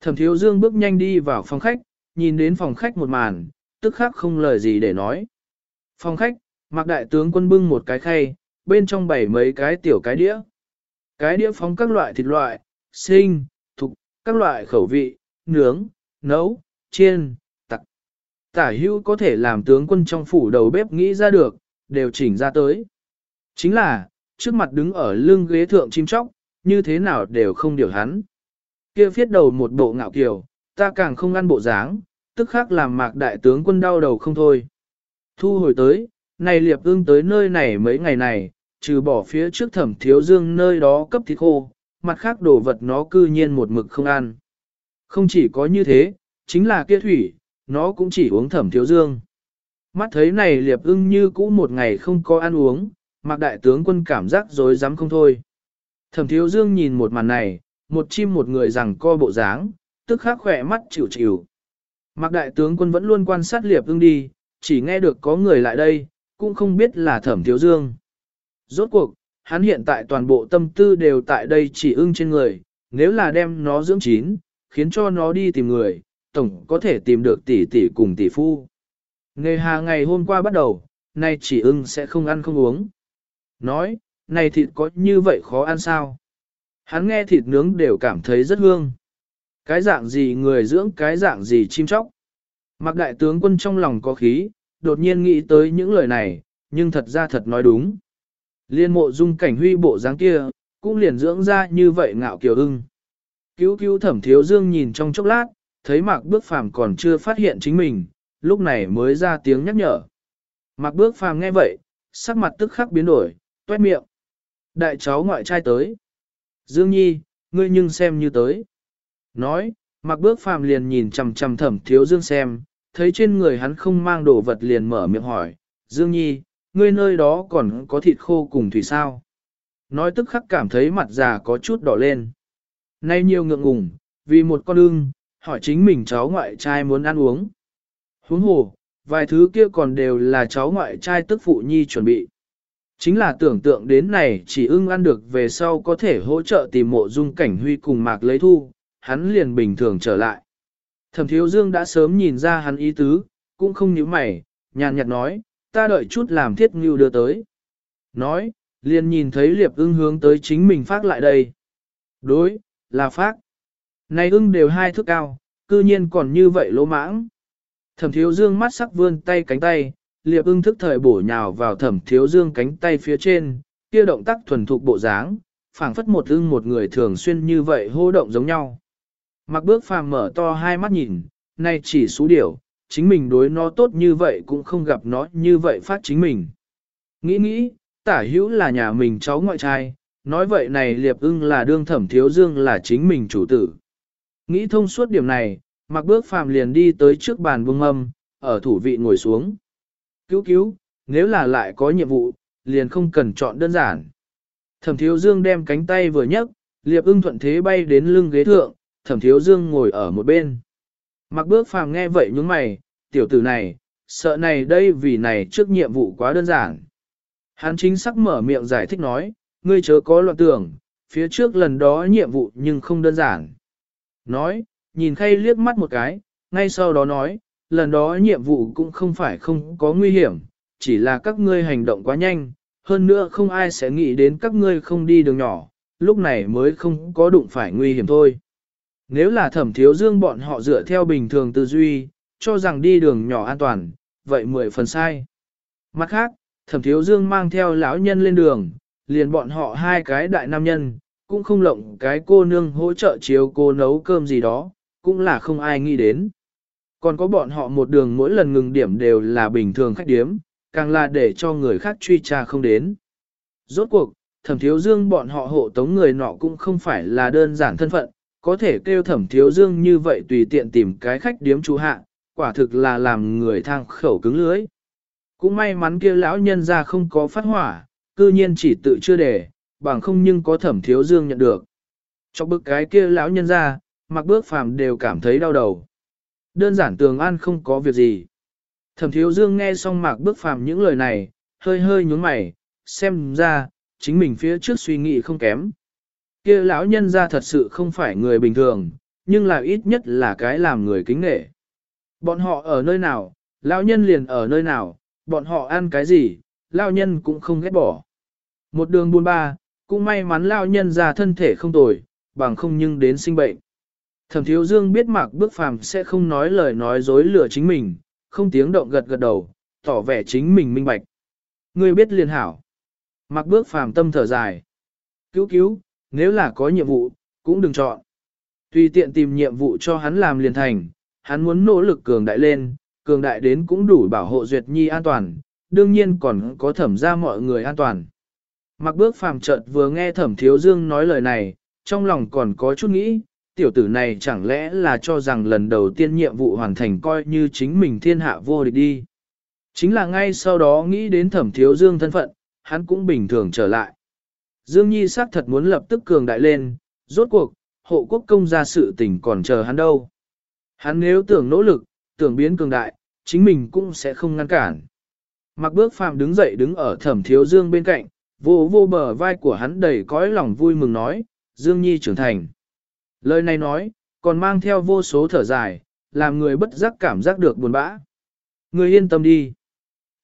Thẩm thiếu dương bước nhanh đi vào phòng khách, nhìn đến phòng khách một màn, tức khắc không lời gì để nói. Phòng khách, mặc đại tướng quân bưng một cái khay, bên trong bảy mấy cái tiểu cái đĩa. Cái đĩa phóng các loại thịt loại, sinh, thục, các loại khẩu vị, nướng, nấu, chiên, tặc. Tả hữu có thể làm tướng quân trong phủ đầu bếp nghĩ ra được, đều chỉnh ra tới. Chính là, trước mặt đứng ở lưng ghế thượng chim chóc, như thế nào đều không điều hắn. Kia phiết đầu một bộ ngạo kiều, ta càng không ăn bộ dáng, tức khắc làm mạc đại tướng quân đau đầu không thôi. Thu hồi tới, này liệp ương tới nơi này mấy ngày này, trừ bỏ phía trước thẩm thiếu dương nơi đó cấp thịt khô, mặt khác đồ vật nó cư nhiên một mực không ăn. Không chỉ có như thế, chính là kia thủy, nó cũng chỉ uống thẩm thiếu dương. Mắt thấy này liệp ưng như cũ một ngày không có ăn uống, mặc đại tướng quân cảm giác dối dám không thôi. Thẩm thiếu dương nhìn một màn này, một chim một người rằng co bộ dáng, tức khắc khỏe mắt chịu chịu. Mặc đại tướng quân vẫn luôn quan sát liệp ưng đi, chỉ nghe được có người lại đây, cũng không biết là thẩm thiếu dương. Rốt cuộc, hắn hiện tại toàn bộ tâm tư đều tại đây chỉ ưng trên người, nếu là đem nó dưỡng chín, khiến cho nó đi tìm người, tổng có thể tìm được tỷ tỷ cùng tỷ phu. Nghề hà ngày hôm qua bắt đầu, nay chỉ ưng sẽ không ăn không uống. Nói, này thịt có như vậy khó ăn sao? Hắn nghe thịt nướng đều cảm thấy rất hương. Cái dạng gì người dưỡng cái dạng gì chim chóc. Mặc đại tướng quân trong lòng có khí, đột nhiên nghĩ tới những lời này, nhưng thật ra thật nói đúng. Liên mộ dung cảnh huy bộ dáng kia, cũng liền dưỡng ra như vậy ngạo kiều ưng. Cứu cứu thẩm thiếu dương nhìn trong chốc lát, thấy mạc bước phàm còn chưa phát hiện chính mình, lúc này mới ra tiếng nhắc nhở. Mạc bước phàm nghe vậy, sắc mặt tức khắc biến đổi, toét miệng. Đại cháu ngoại trai tới. Dương Nhi, ngươi nhưng xem như tới. Nói, Mạc bước phàm liền nhìn chằm chằm thẩm thiếu dương xem, thấy trên người hắn không mang đồ vật liền mở miệng hỏi, Dương Nhi, ngươi nơi đó còn có thịt khô cùng thủy sao? Nói tức khắc cảm thấy mặt già có chút đỏ lên. Nay nhiều ngượng ngùng, vì một con ưng, hỏi chính mình cháu ngoại trai muốn ăn uống. Huống hồ, vài thứ kia còn đều là cháu ngoại trai tức phụ nhi chuẩn bị. Chính là tưởng tượng đến này chỉ ưng ăn được về sau có thể hỗ trợ tìm mộ dung cảnh huy cùng mạc lấy thu, hắn liền bình thường trở lại. Thẩm thiếu dương đã sớm nhìn ra hắn ý tứ, cũng không nhíu mày, nhàn nhạt nói, ta đợi chút làm thiết ngưu đưa tới. Nói, liền nhìn thấy liệp ưng hướng tới chính mình phát lại đây. Đối, là phát. Này ưng đều hai thước cao, cư nhiên còn như vậy lỗ mãng. Thẩm thiếu dương mắt sắc vươn tay cánh tay, liệp ưng thức thời bổ nhào vào thẩm thiếu dương cánh tay phía trên, kia động tác thuần thục bộ dáng, phảng phất một ưng một người thường xuyên như vậy hô động giống nhau. Mặc bước phàm mở to hai mắt nhìn, nay chỉ số điểu, chính mình đối nó tốt như vậy cũng không gặp nó như vậy phát chính mình. Nghĩ nghĩ, tả hữu là nhà mình cháu ngoại trai, nói vậy này liệp ưng là đương thẩm thiếu dương là chính mình chủ tử. Nghĩ thông suốt điểm này, mặc bước phàm liền đi tới trước bàn vương âm, ở thủ vị ngồi xuống. Cứu cứu, nếu là lại có nhiệm vụ, liền không cần chọn đơn giản. Thẩm thiếu dương đem cánh tay vừa nhấc, liệp ưng thuận thế bay đến lưng ghế thượng, thẩm thiếu dương ngồi ở một bên. Mặc bước phàm nghe vậy nhướng mày, tiểu tử này, sợ này đây vì này trước nhiệm vụ quá đơn giản. Hắn chính xác mở miệng giải thích nói, ngươi chớ có loạn tưởng, phía trước lần đó nhiệm vụ nhưng không đơn giản. Nói, nhìn khay liếc mắt một cái, ngay sau đó nói, lần đó nhiệm vụ cũng không phải không có nguy hiểm, chỉ là các ngươi hành động quá nhanh, hơn nữa không ai sẽ nghĩ đến các ngươi không đi đường nhỏ, lúc này mới không có đụng phải nguy hiểm thôi. Nếu là thẩm thiếu dương bọn họ dựa theo bình thường tư duy, cho rằng đi đường nhỏ an toàn, vậy mười phần sai. Mặt khác, thẩm thiếu dương mang theo lão nhân lên đường, liền bọn họ hai cái đại nam nhân, cũng không lộng cái cô nương hỗ trợ chiếu cô nấu cơm gì đó, cũng là không ai nghĩ đến. Còn có bọn họ một đường mỗi lần ngừng điểm đều là bình thường khách điếm, càng là để cho người khác truy tra không đến. Rốt cuộc, thẩm thiếu dương bọn họ hộ tống người nọ cũng không phải là đơn giản thân phận, có thể kêu thẩm thiếu dương như vậy tùy tiện tìm cái khách điếm chú hạ, quả thực là làm người thang khẩu cứng lưới. Cũng may mắn kia lão nhân ra không có phát hỏa, cư nhiên chỉ tự chưa để, bằng không nhưng có thẩm thiếu dương nhận được. Trong bức cái kia lão nhân ra, mặc bước phàm đều cảm thấy đau đầu. Đơn giản tường an không có việc gì. Thẩm thiếu dương nghe xong mạc bước phàm những lời này, hơi hơi nhún mày, xem ra, chính mình phía trước suy nghĩ không kém kia lão nhân ra thật sự không phải người bình thường, nhưng là ít nhất là cái làm người kính nghệ. Bọn họ ở nơi nào, lão nhân liền ở nơi nào, bọn họ ăn cái gì, lão nhân cũng không ghét bỏ. Một đường buôn ba, cũng may mắn lão nhân ra thân thể không tồi, bằng không nhưng đến sinh bệnh. Thẩm thiếu dương biết mạc bước phàm sẽ không nói lời nói dối lừa chính mình, không tiếng động gật gật đầu, tỏ vẻ chính mình minh bạch. Ngươi biết liền hảo. Mạc bước phàm tâm thở dài. Cứu cứu, nếu là có nhiệm vụ, cũng đừng chọn. Tùy tiện tìm nhiệm vụ cho hắn làm liền thành, hắn muốn nỗ lực cường đại lên, cường đại đến cũng đủ bảo hộ Duyệt Nhi an toàn, đương nhiên còn có thẩm ra mọi người an toàn. Mặc bước phàm chợt vừa nghe thẩm thiếu dương nói lời này, trong lòng còn có chút nghĩ, tiểu tử này chẳng lẽ là cho rằng lần đầu tiên nhiệm vụ hoàn thành coi như chính mình thiên hạ vô địch đi. Chính là ngay sau đó nghĩ đến thẩm thiếu dương thân phận, hắn cũng bình thường trở lại. Dương Nhi xác thật muốn lập tức cường đại lên, rốt cuộc, hộ quốc công ra sự tình còn chờ hắn đâu. Hắn nếu tưởng nỗ lực, tưởng biến cường đại, chính mình cũng sẽ không ngăn cản. Mặc bước phàm đứng dậy đứng ở thẩm thiếu dương bên cạnh, vô vô bờ vai của hắn đầy cõi lòng vui mừng nói, Dương Nhi trưởng thành. Lời này nói, còn mang theo vô số thở dài, làm người bất giác cảm giác được buồn bã. Ngươi yên tâm đi.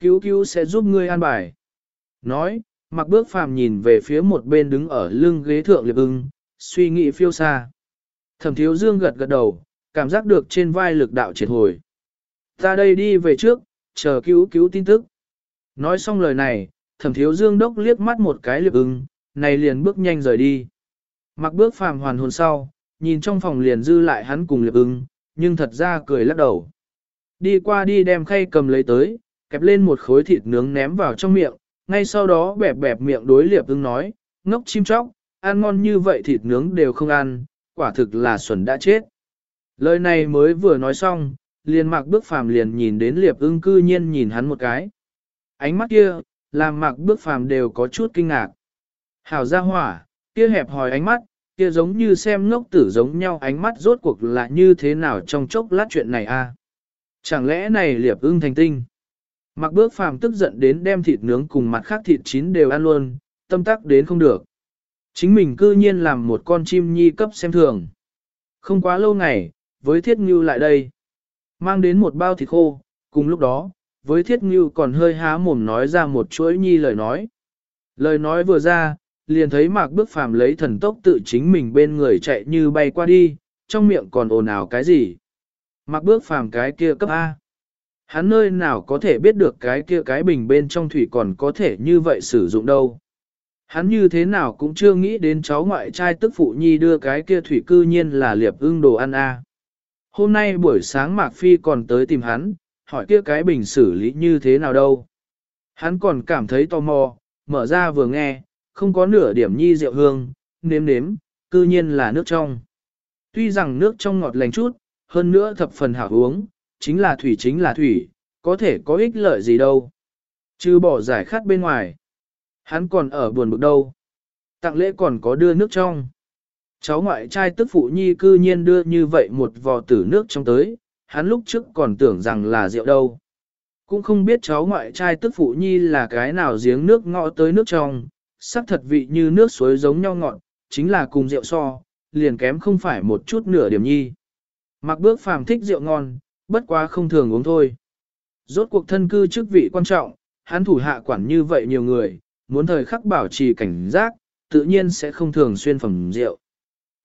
Cứu cứu sẽ giúp ngươi an bài. Nói, mặc bước phàm nhìn về phía một bên đứng ở lưng ghế thượng liệp ưng, suy nghĩ phiêu xa. Thẩm thiếu dương gật gật đầu, cảm giác được trên vai lực đạo triệt hồi. Ta đây đi về trước, chờ cứu cứu tin tức. Nói xong lời này, thẩm thiếu dương đốc liếc mắt một cái liệp ưng, này liền bước nhanh rời đi. Mặc bước phàm hoàn hồn sau, nhìn trong phòng liền dư lại hắn cùng liệp ưng, nhưng thật ra cười lắc đầu. Đi qua đi đem khay cầm lấy tới, kẹp lên một khối thịt nướng ném vào trong miệng, ngay sau đó bẹp bẹp miệng đối liệp ưng nói, ngốc chim chóc, ăn ngon như vậy thịt nướng đều không ăn, quả thực là xuẩn đã chết. Lời này mới vừa nói xong, liền mạc bước phàm liền nhìn đến liệp ưng cư nhiên nhìn hắn một cái. Ánh mắt kia, làm mạc bước phàm đều có chút kinh ngạc. Hảo ra hỏa, kia hẹp hòi ánh mắt, kia giống như xem ngốc tử giống nhau ánh mắt rốt cuộc là như thế nào trong chốc lát chuyện này a? Chẳng lẽ này liệp ưng thành tinh? Mặc bước phàm tức giận đến đem thịt nướng cùng mặt khác thịt chín đều ăn luôn, tâm tắc đến không được. Chính mình cư nhiên làm một con chim nhi cấp xem thường. Không quá lâu ngày, với thiết ngưu lại đây. Mang đến một bao thịt khô, cùng lúc đó, với thiết ngưu còn hơi há mồm nói ra một chuỗi nhi lời nói. Lời nói vừa ra, liền thấy mạc bước phàm lấy thần tốc tự chính mình bên người chạy như bay qua đi, trong miệng còn ồn ào cái gì. Mạc bước phàm cái kia cấp A. Hắn nơi nào có thể biết được cái kia cái bình bên trong thủy còn có thể như vậy sử dụng đâu. Hắn như thế nào cũng chưa nghĩ đến cháu ngoại trai tức phụ nhi đưa cái kia thủy cư nhiên là liệp ưng đồ ăn a. Hôm nay buổi sáng Mạc Phi còn tới tìm hắn, hỏi kia cái bình xử lý như thế nào đâu. Hắn còn cảm thấy tò mò, mở ra vừa nghe, không có nửa điểm nhi rượu hương, nếm nếm, cư nhiên là nước trong. Tuy rằng nước trong ngọt lành chút, hơn nữa thập phần hảo uống, chính là thủy chính là thủy, có thể có ích lợi gì đâu. Chứ bỏ giải khát bên ngoài. Hắn còn ở buồn bực đâu. Tặng lễ còn có đưa nước trong. Cháu ngoại trai tức phụ nhi cư nhiên đưa như vậy một vò tử nước trong tới, hắn lúc trước còn tưởng rằng là rượu đâu. Cũng không biết cháu ngoại trai tức phụ nhi là cái nào giếng nước ngọ tới nước trong, sắc thật vị như nước suối giống nhau ngọt, chính là cùng rượu so, liền kém không phải một chút nửa điểm nhi. Mặc bước phàm thích rượu ngon, bất quá không thường uống thôi. Rốt cuộc thân cư chức vị quan trọng, hắn thủ hạ quản như vậy nhiều người, muốn thời khắc bảo trì cảnh giác, tự nhiên sẽ không thường xuyên phẩm rượu.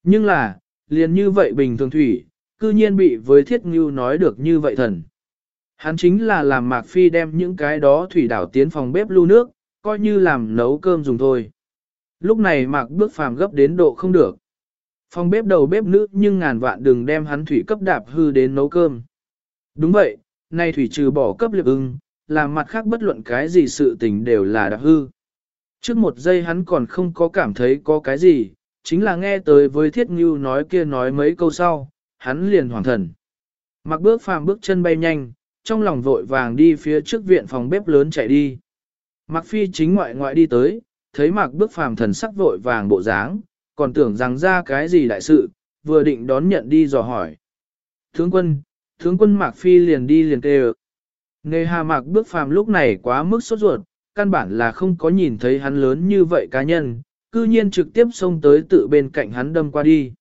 Nhưng là, liền như vậy bình thường thủy, cư nhiên bị với thiết ngưu nói được như vậy thần. Hắn chính là làm Mạc Phi đem những cái đó thủy đảo tiến phòng bếp lưu nước, coi như làm nấu cơm dùng thôi. Lúc này Mạc bước phàm gấp đến độ không được. Phòng bếp đầu bếp nữ nhưng ngàn vạn đừng đem hắn thủy cấp đạp hư đến nấu cơm. Đúng vậy, nay thủy trừ bỏ cấp liệp ưng, làm mặt khác bất luận cái gì sự tình đều là đặc hư. Trước một giây hắn còn không có cảm thấy có cái gì, chính là nghe tới với thiết ngưu nói kia nói mấy câu sau, hắn liền hoàng thần. Mặc bước phàm bước chân bay nhanh, trong lòng vội vàng đi phía trước viện phòng bếp lớn chạy đi. Mặc phi chính ngoại ngoại đi tới, thấy mặc bước phàm thần sắc vội vàng bộ dáng, còn tưởng rằng ra cái gì đại sự, vừa định đón nhận đi dò hỏi. Tướng quân, tướng quân Mạc Phi liền đi liền kêu. Nề hà Mạc bước phàm lúc này quá mức sốt ruột, căn bản là không có nhìn thấy hắn lớn như vậy cá nhân, cư nhiên trực tiếp xông tới tự bên cạnh hắn đâm qua đi.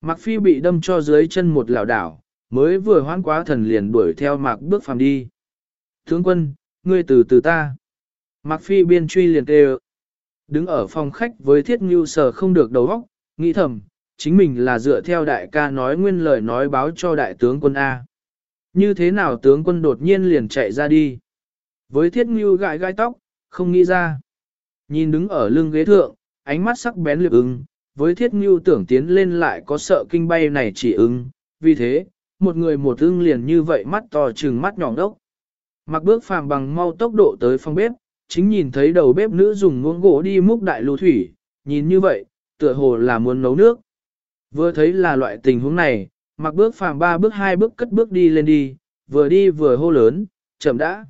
Mạc Phi bị đâm cho dưới chân một lảo đảo, mới vừa hoãn quá thần liền đuổi theo Mạc bước phàm đi. Tướng quân, ngươi từ từ ta. Mạc Phi biên truy liền kêu. Đứng ở phòng khách với thiết ngưu sờ không được đầu óc, nghĩ thầm, chính mình là dựa theo đại ca nói nguyên lời nói báo cho đại tướng quân A. Như thế nào tướng quân đột nhiên liền chạy ra đi. Với thiết ngưu gãi gai tóc, không nghĩ ra. Nhìn đứng ở lưng ghế thượng, ánh mắt sắc bén liệp ứng, với thiết ngưu tưởng tiến lên lại có sợ kinh bay này chỉ ứng, vì thế, một người một ưng liền như vậy mắt to trừng mắt nhỏng đốc. Mặc bước phàm bằng mau tốc độ tới phòng bếp, chính nhìn thấy đầu bếp nữ dùng muỗng gỗ đi múc đại lưu thủy, nhìn như vậy, tựa hồ là muốn nấu nước. Vừa thấy là loại tình huống này, mặc bước phàm ba bước hai bước cất bước đi lên đi, vừa đi vừa hô lớn, chậm đã.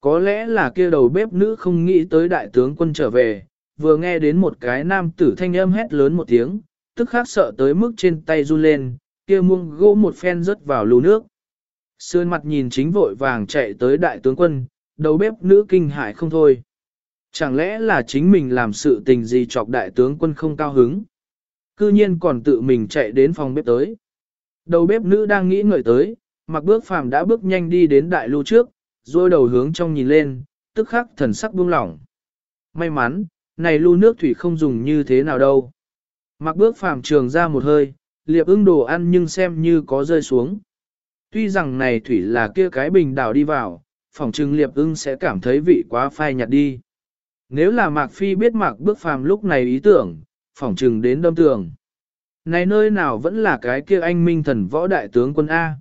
Có lẽ là kia đầu bếp nữ không nghĩ tới đại tướng quân trở về, vừa nghe đến một cái nam tử thanh âm hét lớn một tiếng, tức khắc sợ tới mức trên tay run lên, kia muông gỗ một phen rớt vào lù nước. Sườn mặt nhìn chính vội vàng chạy tới đại tướng quân, đầu bếp nữ kinh hại không thôi. Chẳng lẽ là chính mình làm sự tình gì chọc đại tướng quân không cao hứng? Cư nhiên còn tự mình chạy đến phòng bếp tới. Đầu bếp nữ đang nghĩ ngợi tới, mặc bước phàm đã bước nhanh đi đến đại lưu trước, rồi đầu hướng trong nhìn lên, tức khắc thần sắc buông lỏng. May mắn, này lưu nước thủy không dùng như thế nào đâu. Mặc bước phàm trường ra một hơi, liệp ưng đồ ăn nhưng xem như có rơi xuống. Tuy rằng này thủy là kia cái bình đảo đi vào, phòng trừng liệp ưng sẽ cảm thấy vị quá phai nhạt đi. Nếu là Mạc Phi biết Mạc bước phàm lúc này ý tưởng, phỏng trừng đến đâm tường. Này nơi nào vẫn là cái kia anh minh thần võ đại tướng quân A.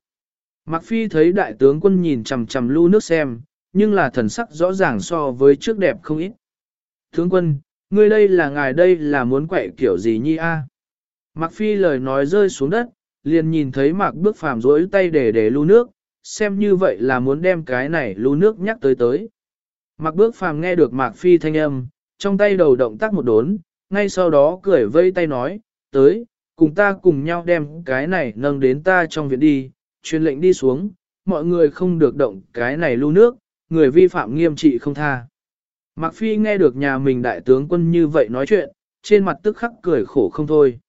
Mặc Phi thấy đại tướng quân nhìn chằm chằm lưu nước xem, nhưng là thần sắc rõ ràng so với trước đẹp không ít. Tướng quân, ngươi đây là ngài đây là muốn quậy kiểu gì nhi A. Mặc Phi lời nói rơi xuống đất, liền nhìn thấy mặc bước phàm rối tay để để lưu nước, xem như vậy là muốn đem cái này lưu nước nhắc tới tới. Mặc bước phàm nghe được Mạc Phi thanh âm, trong tay đầu động tác một đốn, ngay sau đó cười vây tay nói, tới, cùng ta cùng nhau đem cái này nâng đến ta trong viện đi, truyền lệnh đi xuống, mọi người không được động cái này lưu nước, người vi phạm nghiêm trị không tha. Mạc Phi nghe được nhà mình đại tướng quân như vậy nói chuyện, trên mặt tức khắc cười khổ không thôi.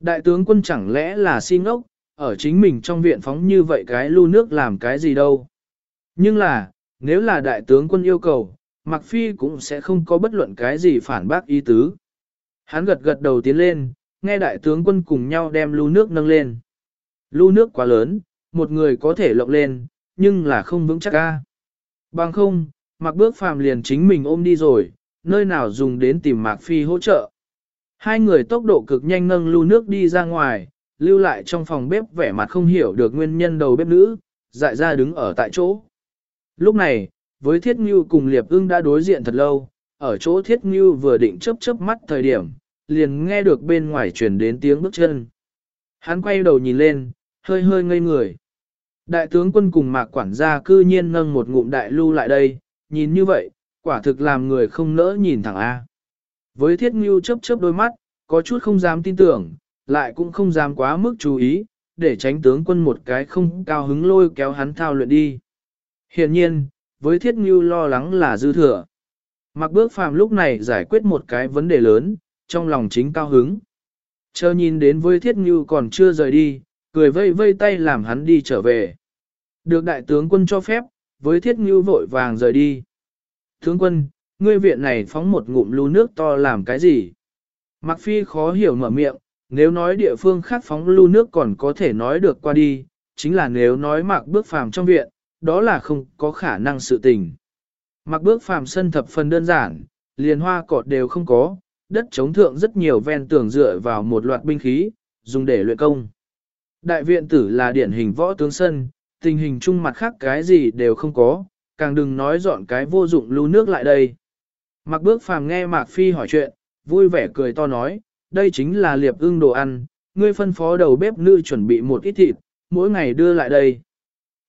Đại tướng quân chẳng lẽ là si ngốc, ở chính mình trong viện phóng như vậy cái lưu nước làm cái gì đâu. Nhưng là, nếu là đại tướng quân yêu cầu, Mạc Phi cũng sẽ không có bất luận cái gì phản bác ý tứ. Hắn gật gật đầu tiến lên, nghe đại tướng quân cùng nhau đem lưu nước nâng lên. Lưu nước quá lớn, một người có thể lộng lên, nhưng là không vững chắc ca. Bằng không, mặc Bước Phàm liền chính mình ôm đi rồi, nơi nào dùng đến tìm Mạc Phi hỗ trợ. Hai người tốc độ cực nhanh nâng lưu nước đi ra ngoài, lưu lại trong phòng bếp vẻ mặt không hiểu được nguyên nhân đầu bếp nữ, dại ra đứng ở tại chỗ. Lúc này, với Thiết Ngưu cùng Liệp ưng đã đối diện thật lâu, ở chỗ Thiết Ngưu vừa định chớp chớp mắt thời điểm, liền nghe được bên ngoài truyền đến tiếng bước chân. Hắn quay đầu nhìn lên, hơi hơi ngây người. Đại tướng quân cùng mạc quản gia cư nhiên nâng một ngụm đại lưu lại đây, nhìn như vậy, quả thực làm người không nỡ nhìn thẳng A. Với thiết ngưu chớp chớp đôi mắt, có chút không dám tin tưởng, lại cũng không dám quá mức chú ý, để tránh tướng quân một cái không cao hứng lôi kéo hắn thao luyện đi. Hiện nhiên, với thiết ngưu lo lắng là dư thừa. Mặc bước phàm lúc này giải quyết một cái vấn đề lớn, trong lòng chính cao hứng. Chờ nhìn đến với thiết ngưu còn chưa rời đi, cười vây vây tay làm hắn đi trở về. Được đại tướng quân cho phép, với thiết ngưu vội vàng rời đi. Tướng quân, ngươi viện này phóng một ngụm lưu nước to làm cái gì? Mạc Phi khó hiểu mở miệng, nếu nói địa phương khác phóng lưu nước còn có thể nói được qua đi, chính là nếu nói mạc bước phàm trong viện, đó là không có khả năng sự tình mặc bước phàm sân thập phần đơn giản, liền hoa cọt đều không có, đất chống thượng rất nhiều ven tường dựa vào một loạt binh khí, dùng để luyện công. Đại viện tử là điển hình võ tướng sân, tình hình chung mặt khác cái gì đều không có, càng đừng nói dọn cái vô dụng lưu nước lại đây. mặc bước phàm nghe Mạc Phi hỏi chuyện, vui vẻ cười to nói, đây chính là liệp ưng đồ ăn, ngươi phân phó đầu bếp nữ chuẩn bị một ít thịt, mỗi ngày đưa lại đây.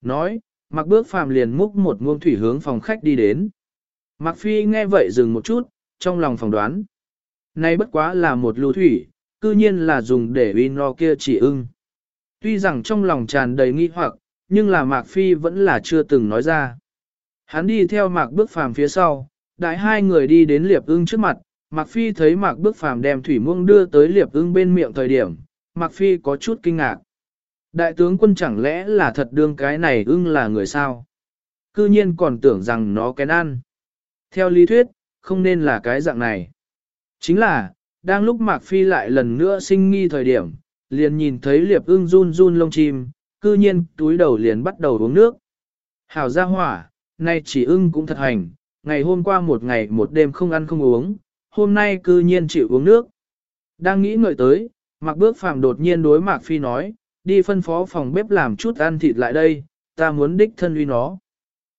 Nói, Mạc bước phàm liền múc một muông thủy hướng phòng khách đi đến. Mặc Phi nghe vậy dừng một chút, trong lòng phỏng đoán. Nay bất quá là một lưu thủy, cư nhiên là dùng để uy no kia chỉ ưng. Tuy rằng trong lòng tràn đầy nghi hoặc, nhưng là Mạc Phi vẫn là chưa từng nói ra. Hắn đi theo Mạc bước phàm phía sau, đại hai người đi đến liệp ưng trước mặt, Mạc Phi thấy Mạc bước phàm đem thủy muông đưa tới liệp ưng bên miệng thời điểm, Mạc Phi có chút kinh ngạc. Đại tướng quân chẳng lẽ là thật đương cái này ưng là người sao? Cư nhiên còn tưởng rằng nó kén ăn. Theo lý thuyết, không nên là cái dạng này. Chính là, đang lúc Mạc Phi lại lần nữa sinh nghi thời điểm, liền nhìn thấy liệp ưng run run lông chim, cư nhiên túi đầu liền bắt đầu uống nước. Hảo ra hỏa, nay chỉ ưng cũng thật hành, ngày hôm qua một ngày một đêm không ăn không uống, hôm nay cư nhiên chịu uống nước. Đang nghĩ ngợi tới, Mạc Bước Phàm đột nhiên đối Mạc Phi nói, đi phân phó phòng bếp làm chút ăn thịt lại đây, ta muốn đích thân uy nó.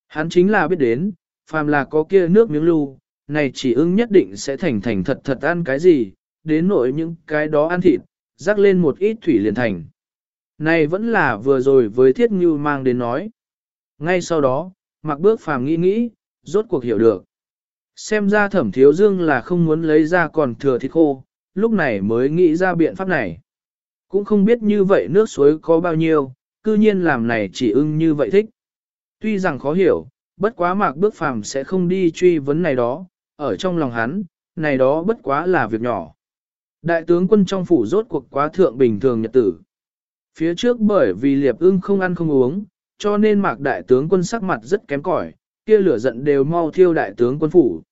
Hắn chính là biết đến, phàm là có kia nước miếng lưu, này chỉ ưng nhất định sẽ thành thành thật thật ăn cái gì, đến nỗi những cái đó ăn thịt, rắc lên một ít thủy liền thành. Này vẫn là vừa rồi với thiết ngưu mang đến nói. Ngay sau đó, mặc bước phàm nghĩ nghĩ, rốt cuộc hiểu được. Xem ra thẩm thiếu dương là không muốn lấy ra còn thừa thịt khô, lúc này mới nghĩ ra biện pháp này. Cũng không biết như vậy nước suối có bao nhiêu, cư nhiên làm này chỉ ưng như vậy thích. Tuy rằng khó hiểu, bất quá mạc bước phàm sẽ không đi truy vấn này đó, ở trong lòng hắn, này đó bất quá là việc nhỏ. Đại tướng quân trong phủ rốt cuộc quá thượng bình thường nhật tử. Phía trước bởi vì liệp ưng không ăn không uống, cho nên mạc đại tướng quân sắc mặt rất kém cỏi, kia lửa giận đều mau thiêu đại tướng quân phủ.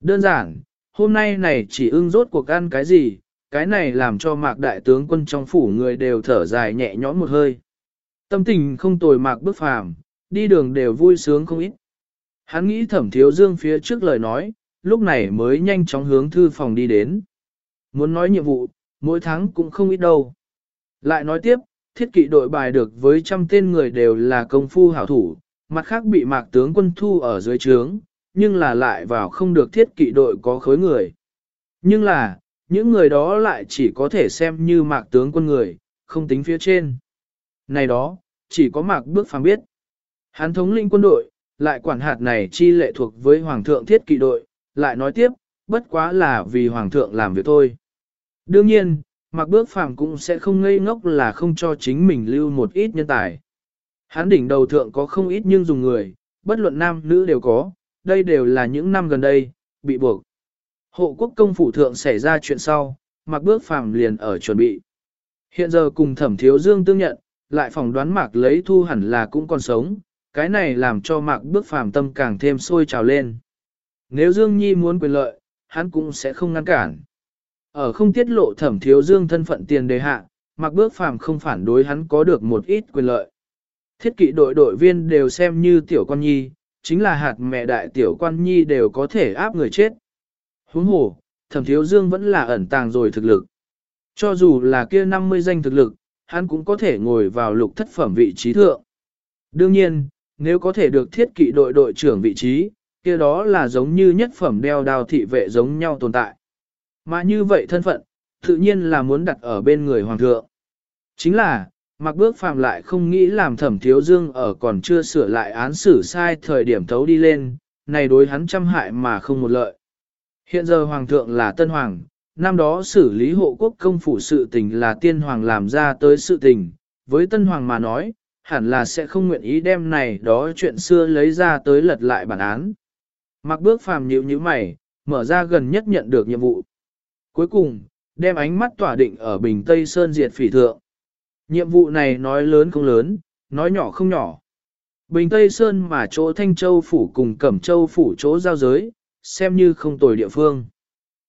Đơn giản, hôm nay này chỉ ưng rốt cuộc ăn cái gì, cái này làm cho mạc đại tướng quân trong phủ người đều thở dài nhẹ nhõm một hơi. Tâm tình không tồi mạc bước phàm, đi đường đều vui sướng không ít. Hắn nghĩ thẩm thiếu dương phía trước lời nói, lúc này mới nhanh chóng hướng thư phòng đi đến. Muốn nói nhiệm vụ, mỗi tháng cũng không ít đâu. Lại nói tiếp, thiết kỵ đội bài được với trăm tên người đều là công phu hảo thủ, mặt khác bị mạc tướng quân thu ở dưới trướng, nhưng là lại vào không được thiết kỵ đội có khối người. Nhưng là, những người đó lại chỉ có thể xem như mạc tướng quân người, không tính phía trên. Này đó, chỉ có mạc bước phàm biết. Hắn thống lĩnh quân đội, lại quản hạt này chi lệ thuộc với hoàng thượng thiết kỵ đội, lại nói tiếp, bất quá là vì hoàng thượng làm việc thôi. Đương nhiên, mạc bước phàm cũng sẽ không ngây ngốc là không cho chính mình lưu một ít nhân tài. Hắn đỉnh đầu thượng có không ít nhưng dùng người, bất luận nam nữ đều có, đây đều là những năm gần đây, bị buộc. Hộ quốc công phủ thượng xảy ra chuyện sau, mặc bước phàm liền ở chuẩn bị. Hiện giờ cùng thẩm thiếu dương tương nhận, lại phỏng đoán mạc lấy thu hẳn là cũng còn sống, cái này làm cho mạc bước phàm tâm càng thêm sôi trào lên. Nếu Dương Nhi muốn quyền lợi, hắn cũng sẽ không ngăn cản. Ở không tiết lộ thẩm thiếu dương thân phận tiền đề hạ, mạc bước phàm không phản đối hắn có được một ít quyền lợi. Thiết kỵ đội đội viên đều xem như tiểu con nhi, chính là hạt mẹ đại tiểu quan nhi đều có thể áp người chết. Huống hồ, thẩm thiếu dương vẫn là ẩn tàng rồi thực lực. Cho dù là kia 50 danh thực lực, hắn cũng có thể ngồi vào lục thất phẩm vị trí thượng. Đương nhiên, nếu có thể được thiết kỵ đội đội trưởng vị trí, kia đó là giống như nhất phẩm đeo đào thị vệ giống nhau tồn tại. Mà như vậy thân phận, tự nhiên là muốn đặt ở bên người hoàng thượng. Chính là, mặc bước phàm lại không nghĩ làm thẩm thiếu dương ở còn chưa sửa lại án xử sai thời điểm thấu đi lên, này đối hắn trăm hại mà không một lợi. Hiện giờ hoàng thượng là tân hoàng, năm đó xử lý hộ quốc công phủ sự tình là tiên hoàng làm ra tới sự tình, với tân hoàng mà nói, hẳn là sẽ không nguyện ý đem này đó chuyện xưa lấy ra tới lật lại bản án. Mặc bước phàm nhịu như mày, mở ra gần nhất nhận được nhiệm vụ. Cuối cùng, đem ánh mắt tỏa định ở Bình Tây Sơn diệt phỉ thượng. Nhiệm vụ này nói lớn không lớn, nói nhỏ không nhỏ. Bình Tây Sơn mà chỗ Thanh Châu Phủ cùng Cẩm Châu Phủ chỗ giao giới, xem như không tồi địa phương.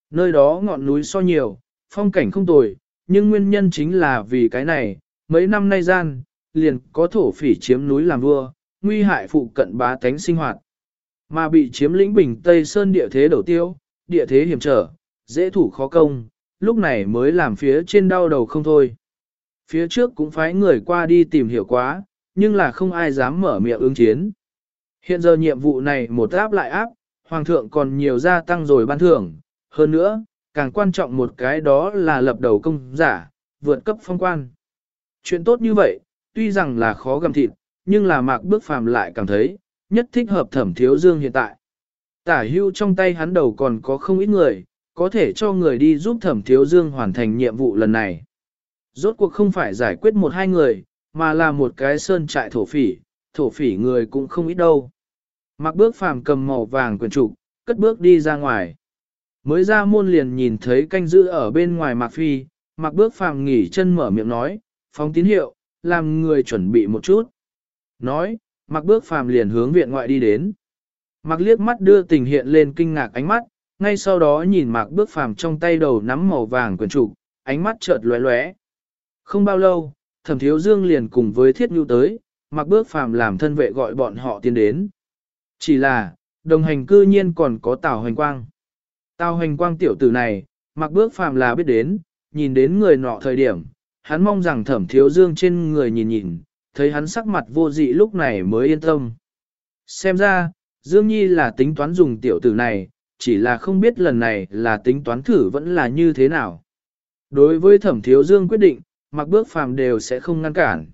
Nơi đó ngọn núi so nhiều, phong cảnh không tồi, nhưng nguyên nhân chính là vì cái này, mấy năm nay gian, liền có thổ phỉ chiếm núi làm vua, nguy hại phụ cận bá tánh sinh hoạt. Mà bị chiếm lĩnh Bình Tây Sơn địa thế đầu tiêu, địa thế hiểm trở, dễ thủ khó công, lúc này mới làm phía trên đau đầu không thôi. Phía trước cũng phái người qua đi tìm hiểu quá, nhưng là không ai dám mở miệng ứng chiến. Hiện giờ nhiệm vụ này một áp lại áp, Hoàng thượng còn nhiều gia tăng rồi ban thưởng. Hơn nữa, càng quan trọng một cái đó là lập đầu công giả, vượt cấp phong quan. Chuyện tốt như vậy, tuy rằng là khó gầm thịt, nhưng là mạc bước phàm lại cảm thấy, nhất thích hợp thẩm thiếu dương hiện tại. Tả hưu trong tay hắn đầu còn có không ít người, có thể cho người đi giúp thẩm thiếu dương hoàn thành nhiệm vụ lần này. Rốt cuộc không phải giải quyết một hai người, mà là một cái sơn trại thổ phỉ, thổ phỉ người cũng không ít đâu. Mặc bước phàm cầm màu vàng quyển trục, cất bước đi ra ngoài. Mới ra môn liền nhìn thấy canh giữ ở bên ngoài Mạc Phi, Mặc bước phàm nghỉ chân mở miệng nói, phóng tín hiệu, làm người chuẩn bị một chút. Nói, Mặc bước phàm liền hướng viện ngoại đi đến. Mặc liếc mắt đưa tình hiện lên kinh ngạc ánh mắt, ngay sau đó nhìn Mạc bước phàm trong tay đầu nắm màu vàng quyển trục, ánh mắt chợt lóe lóe. Không bao lâu, thẩm thiếu dương liền cùng với thiết nhu tới, mặc bước phàm làm thân vệ gọi bọn họ tiến đến. Chỉ là, đồng hành cư nhiên còn có Tào Hoành Quang. Tào Hoành Quang tiểu tử này, mặc bước phàm là biết đến, nhìn đến người nọ thời điểm, hắn mong rằng thẩm thiếu dương trên người nhìn nhìn, thấy hắn sắc mặt vô dị lúc này mới yên tâm. Xem ra, Dương Nhi là tính toán dùng tiểu tử này, chỉ là không biết lần này là tính toán thử vẫn là như thế nào. Đối với thẩm thiếu Dương quyết định, mặc bước phàm đều sẽ không ngăn cản.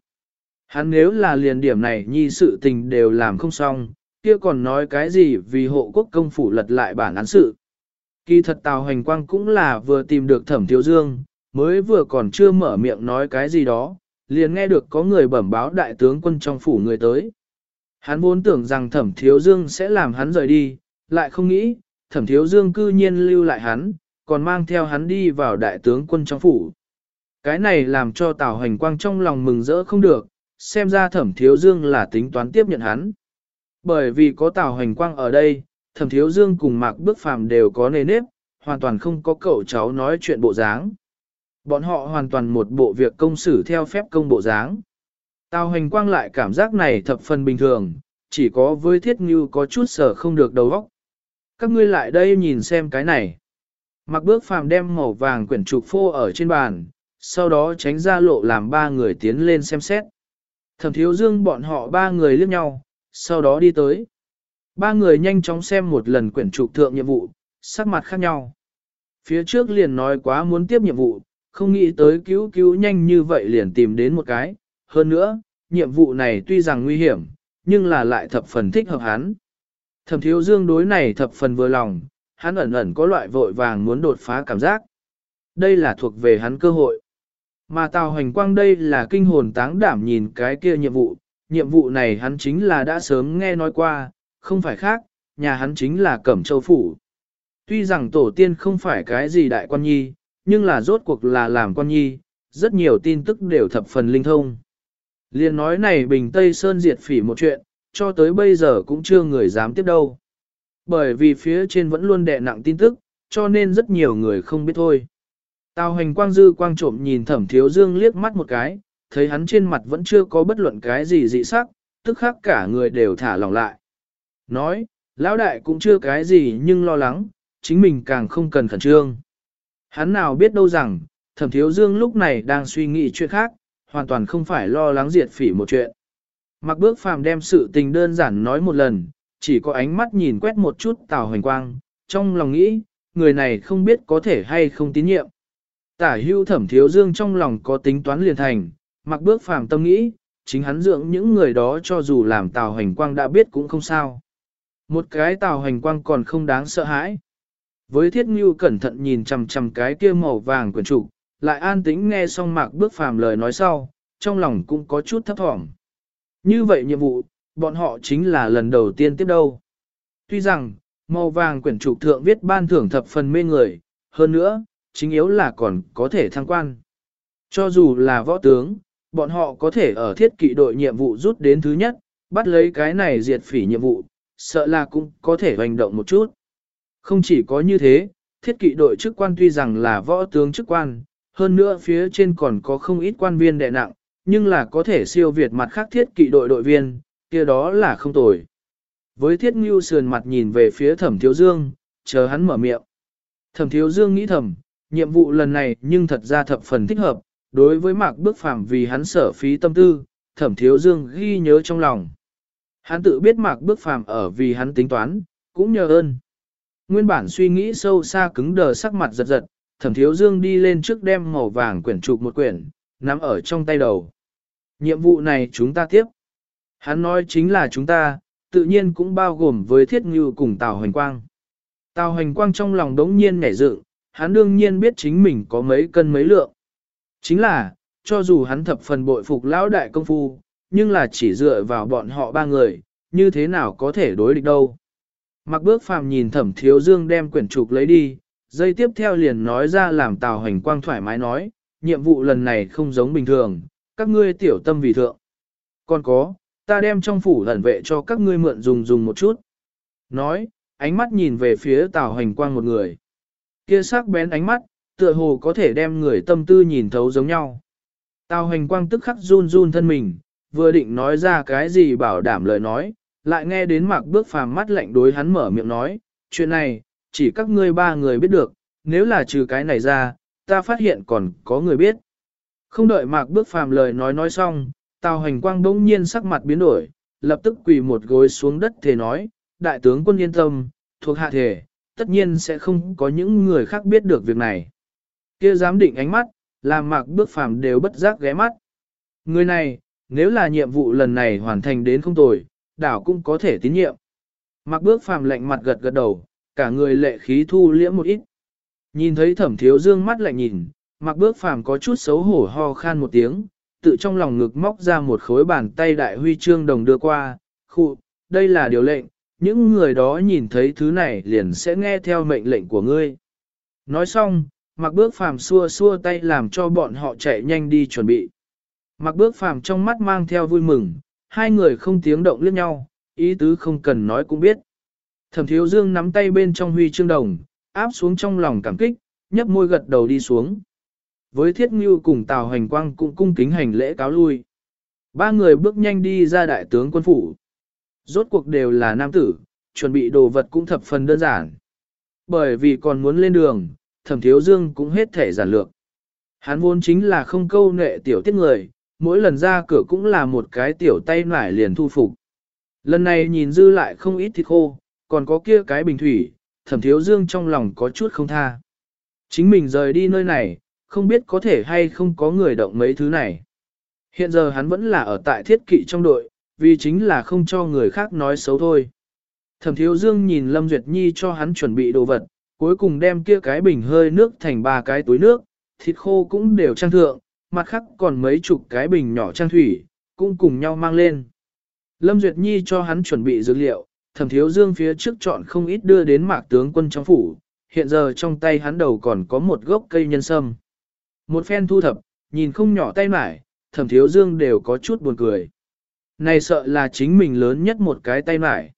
Hắn nếu là liền điểm này nhi sự tình đều làm không xong, kia còn nói cái gì vì hộ quốc công phủ lật lại bản án sự. Kỳ thật Tào Hành Quang cũng là vừa tìm được thẩm thiếu dương, mới vừa còn chưa mở miệng nói cái gì đó, liền nghe được có người bẩm báo đại tướng quân trong phủ người tới. Hắn vốn tưởng rằng thẩm thiếu dương sẽ làm hắn rời đi, lại không nghĩ, thẩm thiếu dương cư nhiên lưu lại hắn, còn mang theo hắn đi vào đại tướng quân trong phủ. Cái này làm cho Tào Hành Quang trong lòng mừng rỡ không được, xem ra thẩm thiếu dương là tính toán tiếp nhận hắn. Bởi vì có Tào Hành Quang ở đây, thẩm thiếu dương cùng mạc bước phàm đều có nề nếp, hoàn toàn không có cậu cháu nói chuyện bộ dáng. Bọn họ hoàn toàn một bộ việc công xử theo phép công bộ dáng. Tào hành quang lại cảm giác này thập phần bình thường, chỉ có với thiết như có chút sở không được đầu óc. Các ngươi lại đây nhìn xem cái này. Mặc bước phàm đem màu vàng quyển trục phô ở trên bàn, sau đó tránh ra lộ làm ba người tiến lên xem xét. Thẩm thiếu dương bọn họ ba người liếc nhau, sau đó đi tới. Ba người nhanh chóng xem một lần quyển trục thượng nhiệm vụ, sắc mặt khác nhau. Phía trước liền nói quá muốn tiếp nhiệm vụ, không nghĩ tới cứu cứu nhanh như vậy liền tìm đến một cái. Hơn nữa, nhiệm vụ này tuy rằng nguy hiểm, nhưng là lại thập phần thích hợp hắn. Thẩm thiếu dương đối này thập phần vừa lòng, hắn ẩn ẩn có loại vội vàng muốn đột phá cảm giác. Đây là thuộc về hắn cơ hội. Mà Tào Hoành Quang đây là kinh hồn táng đảm nhìn cái kia nhiệm vụ, nhiệm vụ này hắn chính là đã sớm nghe nói qua, không phải khác, nhà hắn chính là Cẩm Châu Phủ. Tuy rằng tổ tiên không phải cái gì đại quan nhi, nhưng là rốt cuộc là làm quan nhi, rất nhiều tin tức đều thập phần linh thông. Liên nói này Bình Tây Sơn diệt phỉ một chuyện, cho tới bây giờ cũng chưa người dám tiếp đâu. Bởi vì phía trên vẫn luôn đè nặng tin tức, cho nên rất nhiều người không biết thôi. Tào hành quang dư quang trộm nhìn thẩm thiếu dương liếc mắt một cái, thấy hắn trên mặt vẫn chưa có bất luận cái gì dị sắc, tức khắc cả người đều thả lỏng lại. Nói, lão đại cũng chưa cái gì nhưng lo lắng, chính mình càng không cần khẩn trương. Hắn nào biết đâu rằng, thẩm thiếu dương lúc này đang suy nghĩ chuyện khác, hoàn toàn không phải lo lắng diệt phỉ một chuyện. Mặc bước phàm đem sự tình đơn giản nói một lần, chỉ có ánh mắt nhìn quét một chút tào hoành quang, trong lòng nghĩ, người này không biết có thể hay không tín nhiệm. Tả hưu thẩm thiếu dương trong lòng có tính toán liền thành, mặc bước phàm tâm nghĩ, chính hắn dưỡng những người đó cho dù làm tào hành quang đã biết cũng không sao. Một cái tào hành quang còn không đáng sợ hãi. Với thiết ngưu cẩn thận nhìn chằm chằm cái kia màu vàng quyển trục, lại an tĩnh nghe xong mạc bước phàm lời nói sau, trong lòng cũng có chút thấp thỏm. Như vậy nhiệm vụ, bọn họ chính là lần đầu tiên tiếp đâu. Tuy rằng, màu vàng quyển trục thượng viết ban thưởng thập phần mê người, hơn nữa, chính yếu là còn có thể thăng quan. Cho dù là võ tướng, bọn họ có thể ở thiết kỵ đội nhiệm vụ rút đến thứ nhất, bắt lấy cái này diệt phỉ nhiệm vụ, sợ là cũng có thể hành động một chút. Không chỉ có như thế, thiết kỵ đội chức quan tuy rằng là võ tướng chức quan, hơn nữa phía trên còn có không ít quan viên đệ nặng, nhưng là có thể siêu việt mặt khác thiết kỵ đội đội viên, kia đó là không tồi. Với thiết ngưu sườn mặt nhìn về phía thẩm thiếu dương, chờ hắn mở miệng. Thẩm thiếu dương nghĩ thầm, nhiệm vụ lần này nhưng thật ra thập phần thích hợp, đối với mạc bước phạm vì hắn sở phí tâm tư, thẩm thiếu dương ghi nhớ trong lòng. Hắn tự biết mạc bước phạm ở vì hắn tính toán, cũng nhờ ơn. Nguyên bản suy nghĩ sâu xa cứng đờ sắc mặt giật giật, thẩm thiếu dương đi lên trước đem màu vàng quyển trục một quyển, nắm ở trong tay đầu. Nhiệm vụ này chúng ta tiếp. Hắn nói chính là chúng ta, tự nhiên cũng bao gồm với thiết ngưu cùng Tào Hoành Quang. Tào Hoành Quang trong lòng đống nhiên nhảy dựng, hắn đương nhiên biết chính mình có mấy cân mấy lượng. Chính là, cho dù hắn thập phần bội phục lão đại công phu, nhưng là chỉ dựa vào bọn họ ba người, như thế nào có thể đối địch đâu. Mặc bước phàm nhìn thẩm thiếu dương đem quyển trục lấy đi, dây tiếp theo liền nói ra làm tào hành quang thoải mái nói, nhiệm vụ lần này không giống bình thường, các ngươi tiểu tâm vì thượng. Còn có, ta đem trong phủ ẩn vệ cho các ngươi mượn dùng dùng một chút. Nói, ánh mắt nhìn về phía tào hành quang một người. Kia sắc bén ánh mắt, tựa hồ có thể đem người tâm tư nhìn thấu giống nhau. Tào hành quang tức khắc run run thân mình, vừa định nói ra cái gì bảo đảm lời nói, lại nghe đến mạc bước phàm mắt lạnh đối hắn mở miệng nói, chuyện này, chỉ các ngươi ba người biết được, nếu là trừ cái này ra, ta phát hiện còn có người biết. Không đợi mạc bước phàm lời nói nói xong, tào hành quang bỗng nhiên sắc mặt biến đổi, lập tức quỳ một gối xuống đất thề nói, đại tướng quân yên tâm, thuộc hạ thể, tất nhiên sẽ không có những người khác biết được việc này. Kia dám định ánh mắt, làm mạc bước phàm đều bất giác ghé mắt. Người này, nếu là nhiệm vụ lần này hoàn thành đến không tồi, đảo cũng có thể tín nhiệm. Mạc bước phàm lạnh mặt gật gật đầu, cả người lệ khí thu liễm một ít. Nhìn thấy thẩm thiếu dương mắt lạnh nhìn, Mạc bước phàm có chút xấu hổ ho khan một tiếng, tự trong lòng ngực móc ra một khối bàn tay đại huy chương đồng đưa qua, khu, đây là điều lệnh, những người đó nhìn thấy thứ này liền sẽ nghe theo mệnh lệnh của ngươi. Nói xong, mặc bước phàm xua xua tay làm cho bọn họ chạy nhanh đi chuẩn bị. Mặc bước phàm trong mắt mang theo vui mừng, hai người không tiếng động liếc nhau, ý tứ không cần nói cũng biết. Thẩm thiếu dương nắm tay bên trong huy chương đồng, áp xuống trong lòng cảm kích, nhấp môi gật đầu đi xuống. Với thiết ngưu cùng tào hành quang cũng cung kính hành lễ cáo lui. Ba người bước nhanh đi ra đại tướng quân phủ. Rốt cuộc đều là nam tử, chuẩn bị đồ vật cũng thập phần đơn giản. Bởi vì còn muốn lên đường, thẩm thiếu dương cũng hết thể giản lược. Hắn vốn chính là không câu nệ tiểu tiết người, mỗi lần ra cửa cũng là một cái tiểu tay nải liền thu phục. Lần này nhìn dư lại không ít thịt khô, còn có kia cái bình thủy, thẩm thiếu dương trong lòng có chút không tha. Chính mình rời đi nơi này, không biết có thể hay không có người động mấy thứ này. Hiện giờ hắn vẫn là ở tại thiết kỵ trong đội, vì chính là không cho người khác nói xấu thôi. Thẩm thiếu dương nhìn Lâm Duyệt Nhi cho hắn chuẩn bị đồ vật, cuối cùng đem kia cái bình hơi nước thành ba cái túi nước, thịt khô cũng đều trang thượng, mặt khác còn mấy chục cái bình nhỏ trang thủy, cũng cùng nhau mang lên. Lâm Duyệt Nhi cho hắn chuẩn bị dược liệu, thẩm thiếu dương phía trước chọn không ít đưa đến mạc tướng quân trong phủ, hiện giờ trong tay hắn đầu còn có một gốc cây nhân sâm. Một phen thu thập, nhìn không nhỏ tay mải, thẩm thiếu dương đều có chút buồn cười. Này sợ là chính mình lớn nhất một cái tay mải.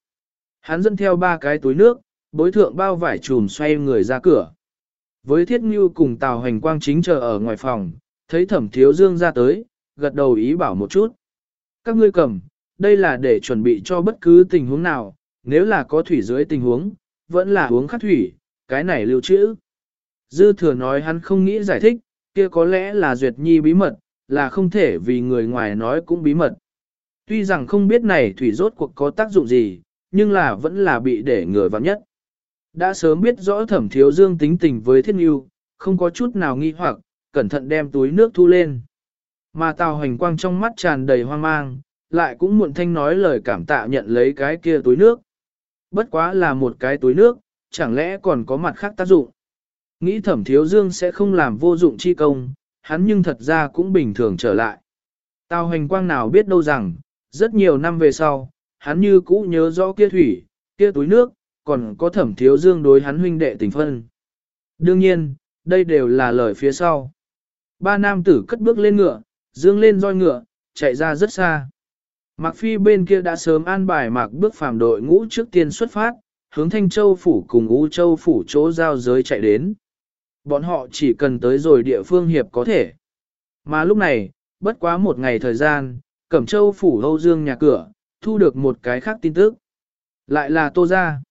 Hắn dẫn theo ba cái túi nước, bối thượng bao vải trùm xoay người ra cửa. Với thiết như cùng tào hành quang chính chờ ở ngoài phòng, thấy thẩm thiếu dương ra tới, gật đầu ý bảo một chút. Các ngươi cầm, đây là để chuẩn bị cho bất cứ tình huống nào, nếu là có thủy dưới tình huống, vẫn là uống khát thủy, cái này lưu trữ. Dư thừa nói hắn không nghĩ giải thích, kia có lẽ là duyệt nhi bí mật, là không thể vì người ngoài nói cũng bí mật. Tuy rằng không biết này thủy rốt cuộc có tác dụng gì, nhưng là vẫn là bị để người vào nhất. Đã sớm biết rõ thẩm thiếu dương tính tình với thiết nghiêu, không có chút nào nghi hoặc, cẩn thận đem túi nước thu lên. Mà tào hành quang trong mắt tràn đầy hoang mang, lại cũng muộn thanh nói lời cảm tạ nhận lấy cái kia túi nước. Bất quá là một cái túi nước, chẳng lẽ còn có mặt khác tác dụng. Nghĩ thẩm thiếu dương sẽ không làm vô dụng chi công, hắn nhưng thật ra cũng bình thường trở lại. Tào hành quang nào biết đâu rằng, rất nhiều năm về sau, hắn như cũ nhớ rõ kia thủy, kia túi nước, còn có thẩm thiếu dương đối hắn huynh đệ tình phân. Đương nhiên, đây đều là lời phía sau. Ba nam tử cất bước lên ngựa, dương lên roi ngựa, chạy ra rất xa. Mạc Phi bên kia đã sớm an bài Mạc bước phàm đội ngũ trước tiên xuất phát, hướng Thanh Châu Phủ cùng U Châu Phủ chỗ giao giới chạy đến. Bọn họ chỉ cần tới rồi địa phương hiệp có thể. Mà lúc này, bất quá một ngày thời gian, Cẩm Châu Phủ Âu Dương nhà cửa, thu được một cái khác tin tức. Lại là Tô Gia.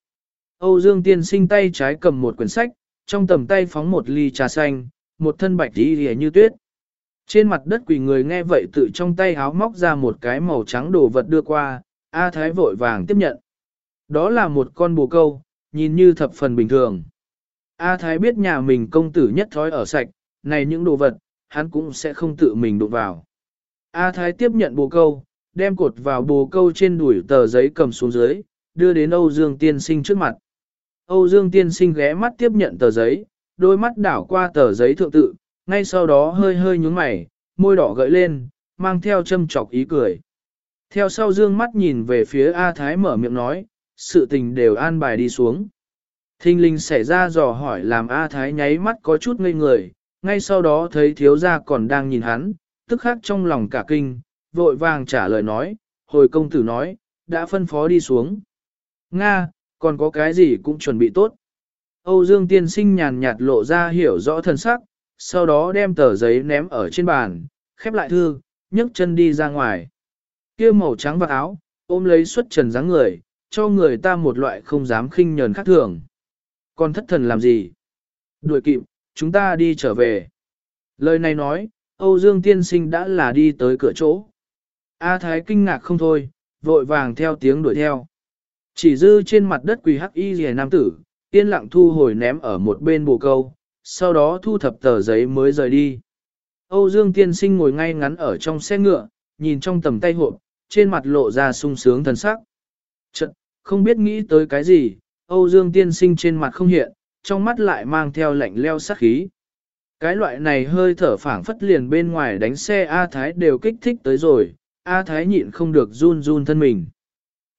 Âu Dương tiên sinh tay trái cầm một quyển sách, trong tầm tay phóng một ly trà xanh, một thân bạch đi rìa như tuyết. Trên mặt đất quỳ người nghe vậy tự trong tay háo móc ra một cái màu trắng đồ vật đưa qua, A Thái vội vàng tiếp nhận. Đó là một con bồ câu, nhìn như thập phần bình thường. A Thái biết nhà mình công tử nhất thói ở sạch, này những đồ vật, hắn cũng sẽ không tự mình đụng vào. A Thái tiếp nhận bồ câu, đem cột vào bồ câu trên đuổi tờ giấy cầm xuống dưới, đưa đến Âu Dương Tiên Sinh trước mặt. Âu Dương Tiên Sinh ghé mắt tiếp nhận tờ giấy, đôi mắt đảo qua tờ giấy thượng tự, ngay sau đó hơi hơi nhúng mày, môi đỏ gợi lên, mang theo châm chọc ý cười. Theo sau Dương mắt nhìn về phía A Thái mở miệng nói, sự tình đều an bài đi xuống. Thinh linh xảy ra dò hỏi làm A Thái nháy mắt có chút ngây người, ngay sau đó thấy thiếu gia còn đang nhìn hắn, tức khắc trong lòng cả kinh, vội vàng trả lời nói, hồi công tử nói, đã phân phó đi xuống. Nga, còn có cái gì cũng chuẩn bị tốt. Âu Dương tiên sinh nhàn nhạt lộ ra hiểu rõ thân sắc, sau đó đem tờ giấy ném ở trên bàn, khép lại thư, nhấc chân đi ra ngoài. kia màu trắng và áo, ôm lấy xuất trần dáng người, cho người ta một loại không dám khinh nhờn khác thường. Còn thất thần làm gì? Đuổi kịp, chúng ta đi trở về. Lời này nói, Âu Dương tiên sinh đã là đi tới cửa chỗ. A Thái kinh ngạc không thôi, vội vàng theo tiếng đuổi theo. Chỉ dư trên mặt đất quỳ hắc y rìa nam tử, yên lặng thu hồi ném ở một bên bồ câu, sau đó thu thập tờ giấy mới rời đi. Âu Dương tiên sinh ngồi ngay ngắn ở trong xe ngựa, nhìn trong tầm tay hộp, trên mặt lộ ra sung sướng thần sắc. Chật, không biết nghĩ tới cái gì, Âu Dương tiên sinh trên mặt không hiện, trong mắt lại mang theo lạnh leo sắc khí. Cái loại này hơi thở phảng phất liền bên ngoài đánh xe A Thái đều kích thích tới rồi, A Thái nhịn không được run run thân mình.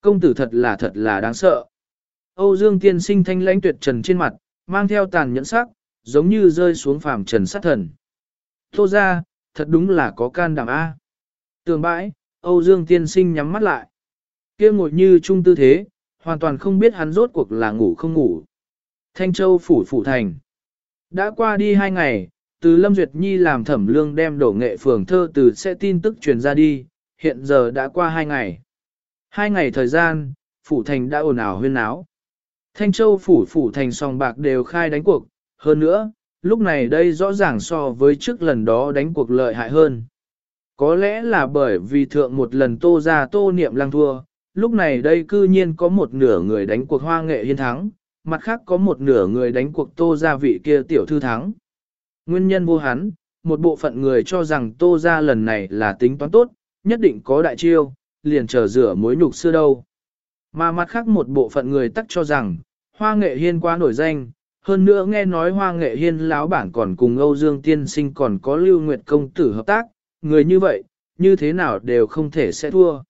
Công tử thật là thật là đáng sợ. Âu Dương tiên sinh thanh lãnh tuyệt trần trên mặt, mang theo tàn nhẫn sắc, giống như rơi xuống phàm trần sát thần. Tô ra, thật đúng là có can đảm A. Tường bãi, Âu Dương tiên sinh nhắm mắt lại. kia ngồi như trung tư thế, hoàn toàn không biết hắn rốt cuộc là ngủ không ngủ. Thanh Châu phủ phủ thành. Đã qua đi hai ngày, từ Lâm Duyệt Nhi làm thẩm lương đem đổ nghệ phường thơ từ sẽ tin tức truyền ra đi, hiện giờ đã qua hai ngày. Hai ngày thời gian, phủ thành đã ồn ào huyên náo. Thanh Châu phủ phủ thành sòng bạc đều khai đánh cuộc, hơn nữa, lúc này đây rõ ràng so với trước lần đó đánh cuộc lợi hại hơn. Có lẽ là bởi vì thượng một lần tô ra tô niệm lăng thua, lúc này đây cư nhiên có một nửa người đánh cuộc hoa nghệ hiên thắng, mặt khác có một nửa người đánh cuộc tô ra vị kia tiểu thư thắng. Nguyên nhân vô hắn, một bộ phận người cho rằng tô ra lần này là tính toán tốt, nhất định có đại chiêu, liền chờ rửa mối nhục xưa đâu. Mà mặt khác một bộ phận người tắc cho rằng, hoa nghệ hiên quá nổi danh, hơn nữa nghe nói hoa nghệ hiên lão bản còn cùng Âu Dương Tiên Sinh còn có Lưu Nguyệt Công Tử hợp tác, người như vậy, như thế nào đều không thể sẽ thua.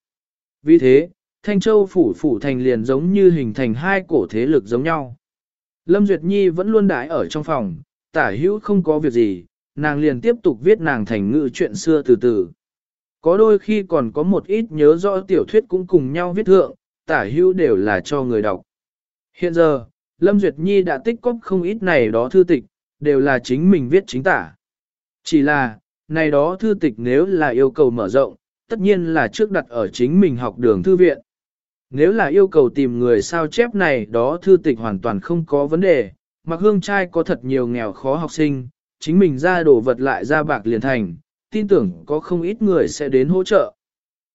Vì thế, Thanh Châu phủ phủ thành liền giống như hình thành hai cổ thế lực giống nhau. Lâm Duyệt Nhi vẫn luôn đái ở trong phòng, tả hữu không có việc gì, nàng liền tiếp tục viết nàng thành ngữ chuyện xưa từ từ. Có đôi khi còn có một ít nhớ rõ tiểu thuyết cũng cùng nhau viết thượng, tả hữu đều là cho người đọc. Hiện giờ, Lâm Duyệt Nhi đã tích cóp không ít này đó thư tịch, đều là chính mình viết chính tả. Chỉ là, này đó thư tịch nếu là yêu cầu mở rộng, tất nhiên là trước đặt ở chính mình học đường thư viện. Nếu là yêu cầu tìm người sao chép này đó thư tịch hoàn toàn không có vấn đề, mặc hương trai có thật nhiều nghèo khó học sinh, chính mình ra đồ vật lại ra bạc liền thành, tin tưởng có không ít người sẽ đến hỗ trợ.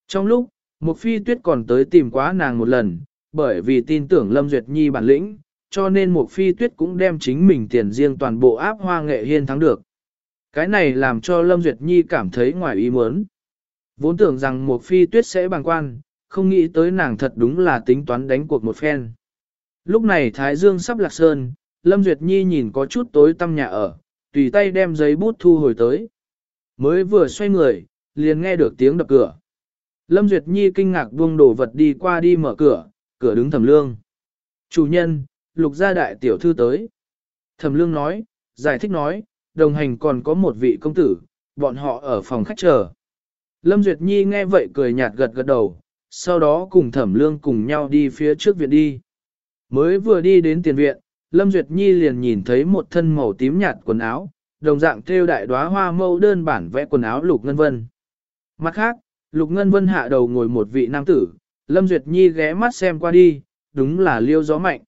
Trong lúc, Mục phi tuyết còn tới tìm quá nàng một lần, bởi vì tin tưởng Lâm Duyệt Nhi bản lĩnh, cho nên Mục phi tuyết cũng đem chính mình tiền riêng toàn bộ áp hoa nghệ hiên thắng được. Cái này làm cho Lâm Duyệt Nhi cảm thấy ngoài ý muốn. Vốn tưởng rằng Mục phi tuyết sẽ bằng quan, không nghĩ tới nàng thật đúng là tính toán đánh cuộc một phen. Lúc này Thái Dương sắp lạc sơn, Lâm Duyệt Nhi nhìn có chút tối tăm nhà ở, tùy tay đem giấy bút thu hồi tới. Mới vừa xoay người, liền nghe được tiếng đập cửa. Lâm Duyệt Nhi kinh ngạc buông đồ vật đi qua đi mở cửa, cửa đứng thẩm lương. Chủ nhân, lục gia đại tiểu thư tới. Thẩm lương nói, giải thích nói, đồng hành còn có một vị công tử, bọn họ ở phòng khách chờ. Lâm Duyệt Nhi nghe vậy cười nhạt gật gật đầu, sau đó cùng thẩm lương cùng nhau đi phía trước viện đi. Mới vừa đi đến tiền viện, Lâm Duyệt Nhi liền nhìn thấy một thân màu tím nhạt quần áo, đồng dạng theo đại đóa hoa mẫu đơn bản vẽ quần áo Lục Ngân Vân. Mặt khác, Lục Ngân Vân hạ đầu ngồi một vị nam tử, Lâm Duyệt Nhi ghé mắt xem qua đi, đúng là liêu gió mạnh.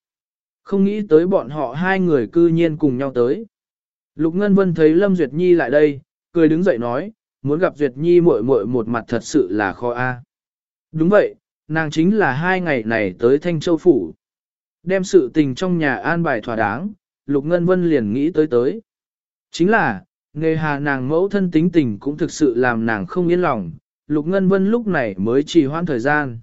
Không nghĩ tới bọn họ hai người cư nhiên cùng nhau tới. Lục Ngân Vân thấy Lâm Duyệt Nhi lại đây, cười đứng dậy nói, muốn gặp Duyệt Nhi muội muội một mặt thật sự là khó a. Đúng vậy, nàng chính là hai ngày này tới Thanh Châu Phủ. Đem sự tình trong nhà an bài thỏa đáng, Lục Ngân Vân liền nghĩ tới tới. Chính là, nghề hà nàng mẫu thân tính tình cũng thực sự làm nàng không yên lòng, Lục Ngân Vân lúc này mới trì hoãn thời gian.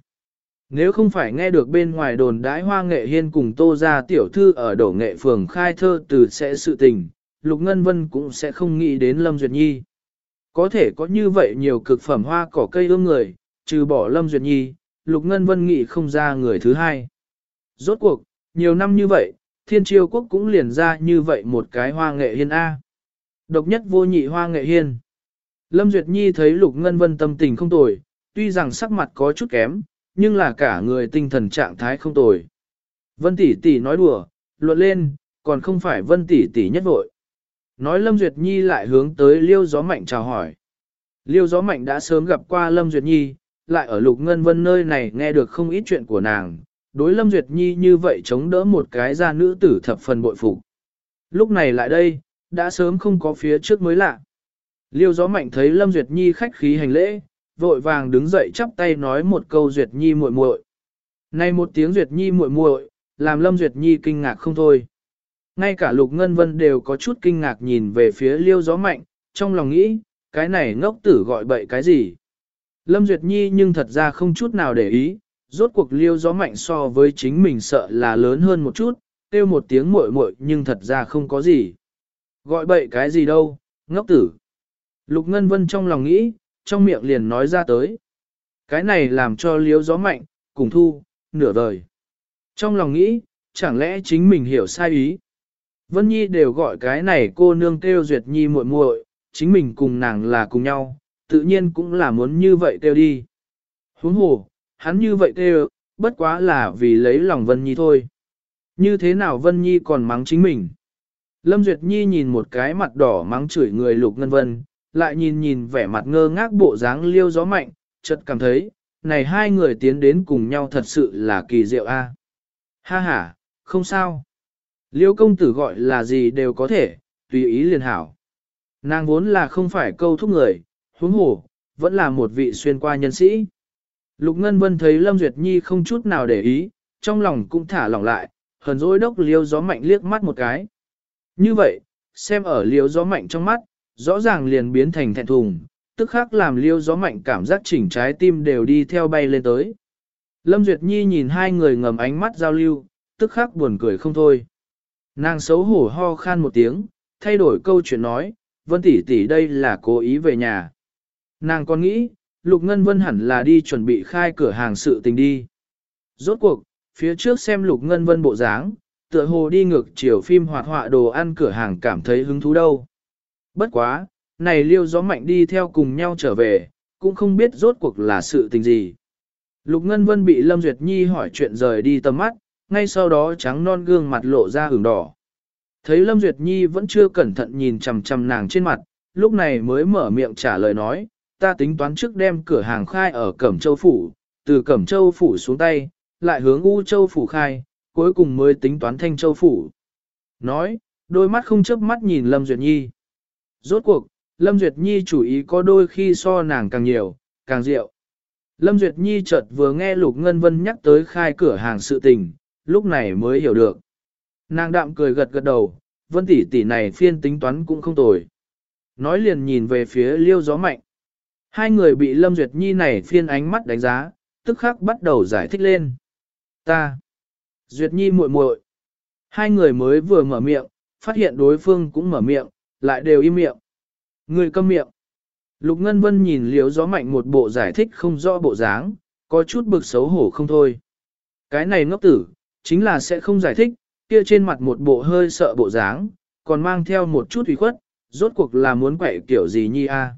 Nếu không phải nghe được bên ngoài đồn đái hoa nghệ hiên cùng tô ra tiểu thư ở đổ nghệ phường khai thơ từ sẽ sự tình, Lục Ngân Vân cũng sẽ không nghĩ đến Lâm Duyệt Nhi. Có thể có như vậy nhiều cực phẩm hoa cỏ cây ương người, trừ bỏ Lâm Duyệt Nhi, Lục Ngân Vân nghĩ không ra người thứ hai. Rốt cuộc, nhiều năm như vậy, thiên triều quốc cũng liền ra như vậy một cái hoa nghệ hiên A. Độc nhất vô nhị hoa nghệ hiên. Lâm Duyệt Nhi thấy Lục Ngân Vân tâm tình không tồi, tuy rằng sắc mặt có chút kém, nhưng là cả người tinh thần trạng thái không tồi. Vân tỷ tỷ nói đùa, luận lên, còn không phải Vân tỷ tỷ nhất vội. Nói Lâm Duyệt Nhi lại hướng tới Liêu Gió Mạnh chào hỏi. Liêu Gió Mạnh đã sớm gặp qua Lâm Duyệt Nhi, lại ở Lục Ngân Vân nơi này nghe được không ít chuyện của nàng. Đối Lâm Duyệt Nhi như vậy chống đỡ một cái gia nữ tử thập phần bội phục. Lúc này lại đây, đã sớm không có phía trước mới lạ. Liêu Gió Mạnh thấy Lâm Duyệt Nhi khách khí hành lễ, vội vàng đứng dậy chắp tay nói một câu Duyệt Nhi muội muội. Nay một tiếng Duyệt Nhi muội muội, làm Lâm Duyệt Nhi kinh ngạc không thôi. Ngay cả Lục Ngân Vân đều có chút kinh ngạc nhìn về phía Liêu Gió Mạnh, trong lòng nghĩ, cái này ngốc tử gọi bậy cái gì. Lâm Duyệt Nhi nhưng thật ra không chút nào để ý, rốt cuộc Liêu Gió Mạnh so với chính mình sợ là lớn hơn một chút, kêu một tiếng muội muội nhưng thật ra không có gì. Gọi bậy cái gì đâu, ngốc tử. Lục Ngân Vân trong lòng nghĩ, trong miệng liền nói ra tới. Cái này làm cho liếu gió mạnh, cùng thu, nửa đời. Trong lòng nghĩ, chẳng lẽ chính mình hiểu sai ý. Vân Nhi đều gọi cái này cô nương kêu duyệt nhi muội muội, chính mình cùng nàng là cùng nhau, tự nhiên cũng là muốn như vậy kêu đi. Huống hồ, hắn như vậy kêu, bất quá là vì lấy lòng Vân Nhi thôi. Như thế nào Vân Nhi còn mắng chính mình? Lâm Duyệt Nhi nhìn một cái mặt đỏ mắng chửi người Lục Ngân Vân, lại nhìn nhìn vẻ mặt ngơ ngác bộ dáng liêu gió mạnh, chợt cảm thấy, này hai người tiến đến cùng nhau thật sự là kỳ diệu a. Ha ha, không sao. Liêu công tử gọi là gì đều có thể, tùy ý liền hảo. Nàng vốn là không phải câu thúc người, huống hồ, vẫn là một vị xuyên qua nhân sĩ. Lục Ngân Vân thấy Lâm Duyệt Nhi không chút nào để ý, trong lòng cũng thả lỏng lại, hờn dỗi đốc liêu gió mạnh liếc mắt một cái. Như vậy, xem ở liêu gió mạnh trong mắt, rõ ràng liền biến thành thẹn thùng, tức khắc làm liêu gió mạnh cảm giác chỉnh trái tim đều đi theo bay lên tới. Lâm Duyệt Nhi nhìn hai người ngầm ánh mắt giao lưu, tức khắc buồn cười không thôi. Nàng xấu hổ ho khan một tiếng, thay đổi câu chuyện nói, Vân tỷ tỷ đây là cố ý về nhà. Nàng còn nghĩ, Lục Ngân Vân hẳn là đi chuẩn bị khai cửa hàng sự tình đi. Rốt cuộc, phía trước xem Lục Ngân Vân bộ dáng, tựa hồ đi ngược chiều phim hoạt họa đồ ăn cửa hàng cảm thấy hứng thú đâu. Bất quá, này liêu gió mạnh đi theo cùng nhau trở về, cũng không biết rốt cuộc là sự tình gì. Lục Ngân Vân bị Lâm Duyệt Nhi hỏi chuyện rời đi tầm mắt, ngay sau đó trắng non gương mặt lộ ra hửng đỏ. Thấy Lâm Duyệt Nhi vẫn chưa cẩn thận nhìn chằm chằm nàng trên mặt, lúc này mới mở miệng trả lời nói, ta tính toán trước đem cửa hàng khai ở Cẩm Châu Phủ, từ Cẩm Châu Phủ xuống tay, lại hướng U Châu Phủ khai, cuối cùng mới tính toán Thanh Châu Phủ. Nói, đôi mắt không chớp mắt nhìn Lâm Duyệt Nhi. Rốt cuộc, Lâm Duyệt Nhi chủ ý có đôi khi so nàng càng nhiều, càng rượu Lâm Duyệt Nhi chợt vừa nghe Lục Ngân Vân nhắc tới khai cửa hàng sự tình, lúc này mới hiểu được. Nàng đạm cười gật gật đầu, Vân tỷ tỷ này phiên tính toán cũng không tồi. Nói liền nhìn về phía liêu gió mạnh. Hai người bị Lâm Duyệt Nhi này phiên ánh mắt đánh giá, tức khắc bắt đầu giải thích lên. Ta, Duyệt Nhi muội muội. Hai người mới vừa mở miệng, phát hiện đối phương cũng mở miệng, lại đều im miệng. Người câm miệng. Lục Ngân Vân nhìn liếu gió mạnh một bộ giải thích không rõ bộ dáng, có chút bực xấu hổ không thôi. Cái này ngốc tử, chính là sẽ không giải thích, kia trên mặt một bộ hơi sợ bộ dáng, còn mang theo một chút ủy khuất, rốt cuộc là muốn quậy kiểu gì nhi a?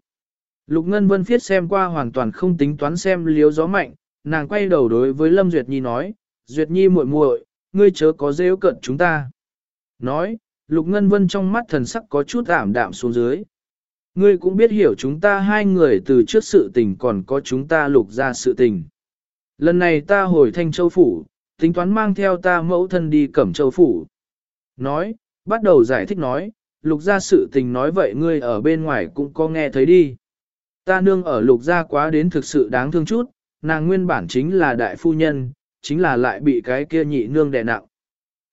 Lục Ngân Vân viết xem qua hoàn toàn không tính toán xem liếu gió mạnh, nàng quay đầu đối với Lâm Duyệt Nhi nói, Duyệt Nhi muội muội, ngươi chớ có rêu cận chúng ta. Nói, Lục Ngân Vân trong mắt thần sắc có chút ảm đạm xuống dưới. Ngươi cũng biết hiểu chúng ta hai người từ trước sự tình còn có chúng ta lục ra sự tình. Lần này ta hồi thanh châu phủ, tính toán mang theo ta mẫu thân đi cẩm châu phủ. Nói, bắt đầu giải thích nói, lục ra sự tình nói vậy ngươi ở bên ngoài cũng có nghe thấy đi. Ta nương ở lục gia quá đến thực sự đáng thương chút, nàng nguyên bản chính là đại phu nhân, chính là lại bị cái kia nhị nương đè nặng.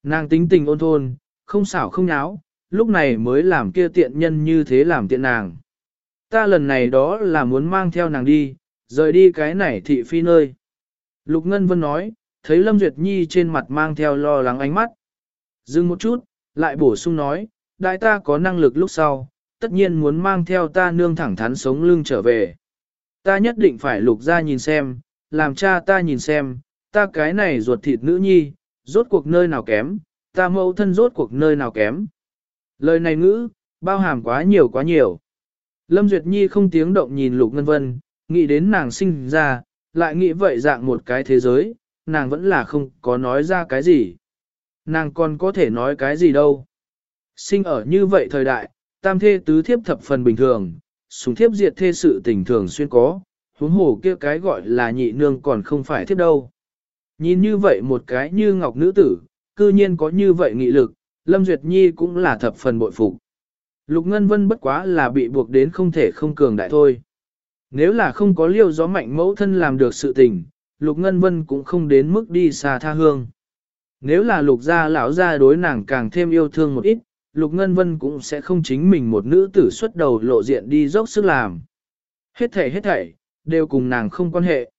Nàng tính tình ôn thôn, không xảo không nháo, lúc này mới làm kia tiện nhân như thế làm tiện nàng. Ta lần này đó là muốn mang theo nàng đi, rời đi cái này thị phi nơi. Lục Ngân Vân nói, thấy Lâm Duyệt Nhi trên mặt mang theo lo lắng ánh mắt. Dừng một chút, lại bổ sung nói, đại ta có năng lực lúc sau, tất nhiên muốn mang theo ta nương thẳng thắn sống lưng trở về. Ta nhất định phải lục ra nhìn xem, làm cha ta nhìn xem, ta cái này ruột thịt nữ nhi, rốt cuộc nơi nào kém, ta mẫu thân rốt cuộc nơi nào kém. Lời này ngữ, bao hàm quá nhiều quá nhiều. Lâm Duyệt Nhi không tiếng động nhìn Lục Ngân Vân, nghĩ đến nàng sinh ra, lại nghĩ vậy dạng một cái thế giới, nàng vẫn là không có nói ra cái gì. Nàng còn có thể nói cái gì đâu. Sinh ở như vậy thời đại, tam thê tứ thiếp thập phần bình thường, súng thiếp diệt thê sự tình thường xuyên có, huống hồ kia cái gọi là nhị nương còn không phải thiếp đâu. Nhìn như vậy một cái như ngọc nữ tử, cư nhiên có như vậy nghị lực, Lâm Duyệt Nhi cũng là thập phần bội phục. Lục Ngân Vân bất quá là bị buộc đến không thể không cường đại thôi. Nếu là không có liêu gió mạnh mẫu thân làm được sự tình, Lục Ngân Vân cũng không đến mức đi xa tha hương. Nếu là lục gia lão gia đối nàng càng thêm yêu thương một ít, Lục Ngân Vân cũng sẽ không chính mình một nữ tử xuất đầu lộ diện đi dốc sức làm. Hết thảy hết thảy, đều cùng nàng không quan hệ.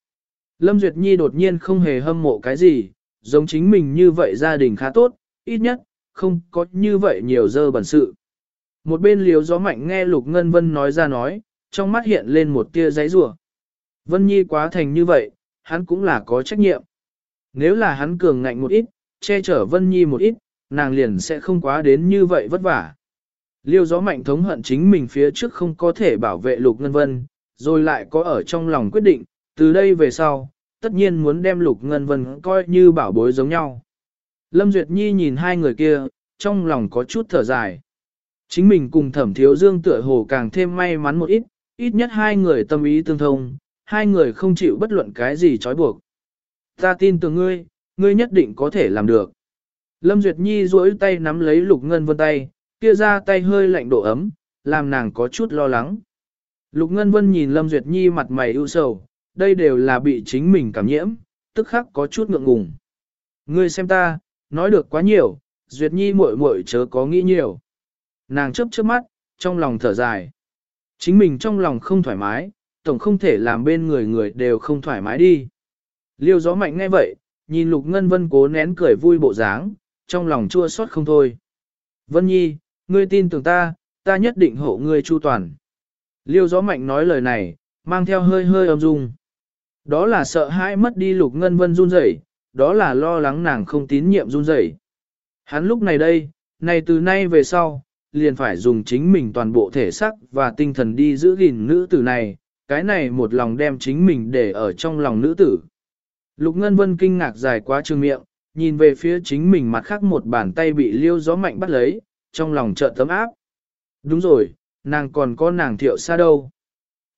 Lâm Duyệt Nhi đột nhiên không hề hâm mộ cái gì, giống chính mình như vậy gia đình khá tốt, ít nhất, không có như vậy nhiều dơ bẩn sự. Một bên liếu gió mạnh nghe Lục Ngân Vân nói ra nói, trong mắt hiện lên một tia giấy rủa. Vân Nhi quá thành như vậy, hắn cũng là có trách nhiệm. Nếu là hắn cường ngạnh một ít, che chở Vân Nhi một ít, nàng liền sẽ không quá đến như vậy vất vả. Liêu gió mạnh thống hận chính mình phía trước không có thể bảo vệ Lục Ngân Vân, rồi lại có ở trong lòng quyết định, từ đây về sau, tất nhiên muốn đem Lục Ngân Vân coi như bảo bối giống nhau. Lâm Duyệt Nhi nhìn hai người kia, trong lòng có chút thở dài. Chính mình cùng thẩm thiếu dương tựa hồ càng thêm may mắn một ít, ít nhất hai người tâm ý tương thông, hai người không chịu bất luận cái gì trói buộc. Ta tin tưởng ngươi, ngươi nhất định có thể làm được. Lâm Duyệt Nhi duỗi tay nắm lấy Lục Ngân Vân tay, kia ra tay hơi lạnh độ ấm, làm nàng có chút lo lắng. Lục Ngân Vân nhìn Lâm Duyệt Nhi mặt mày ưu sầu, đây đều là bị chính mình cảm nhiễm, tức khắc có chút ngượng ngùng. Ngươi xem ta, nói được quá nhiều, Duyệt Nhi muội muội chớ có nghĩ nhiều. Nàng chớp chớp mắt, trong lòng thở dài. Chính mình trong lòng không thoải mái, tổng không thể làm bên người người đều không thoải mái đi. Liêu gió mạnh nghe vậy, nhìn Lục Ngân Vân cố nén cười vui bộ dáng, trong lòng chua xót không thôi. Vân Nhi, ngươi tin tưởng ta, ta nhất định hộ ngươi chu toàn. Liêu gió mạnh nói lời này, mang theo hơi hơi âm dung. Đó là sợ hãi mất đi Lục Ngân Vân run rẩy, đó là lo lắng nàng không tín nhiệm run rẩy. Hắn lúc này đây, này từ nay về sau, liền phải dùng chính mình toàn bộ thể xác và tinh thần đi giữ gìn nữ tử này, cái này một lòng đem chính mình để ở trong lòng nữ tử. Lục Ngân Vân kinh ngạc dài quá trương miệng, nhìn về phía chính mình mặt khác một bàn tay bị liêu gió mạnh bắt lấy, trong lòng chợt tấm áp. Đúng rồi, nàng còn có nàng thiệu xa đâu.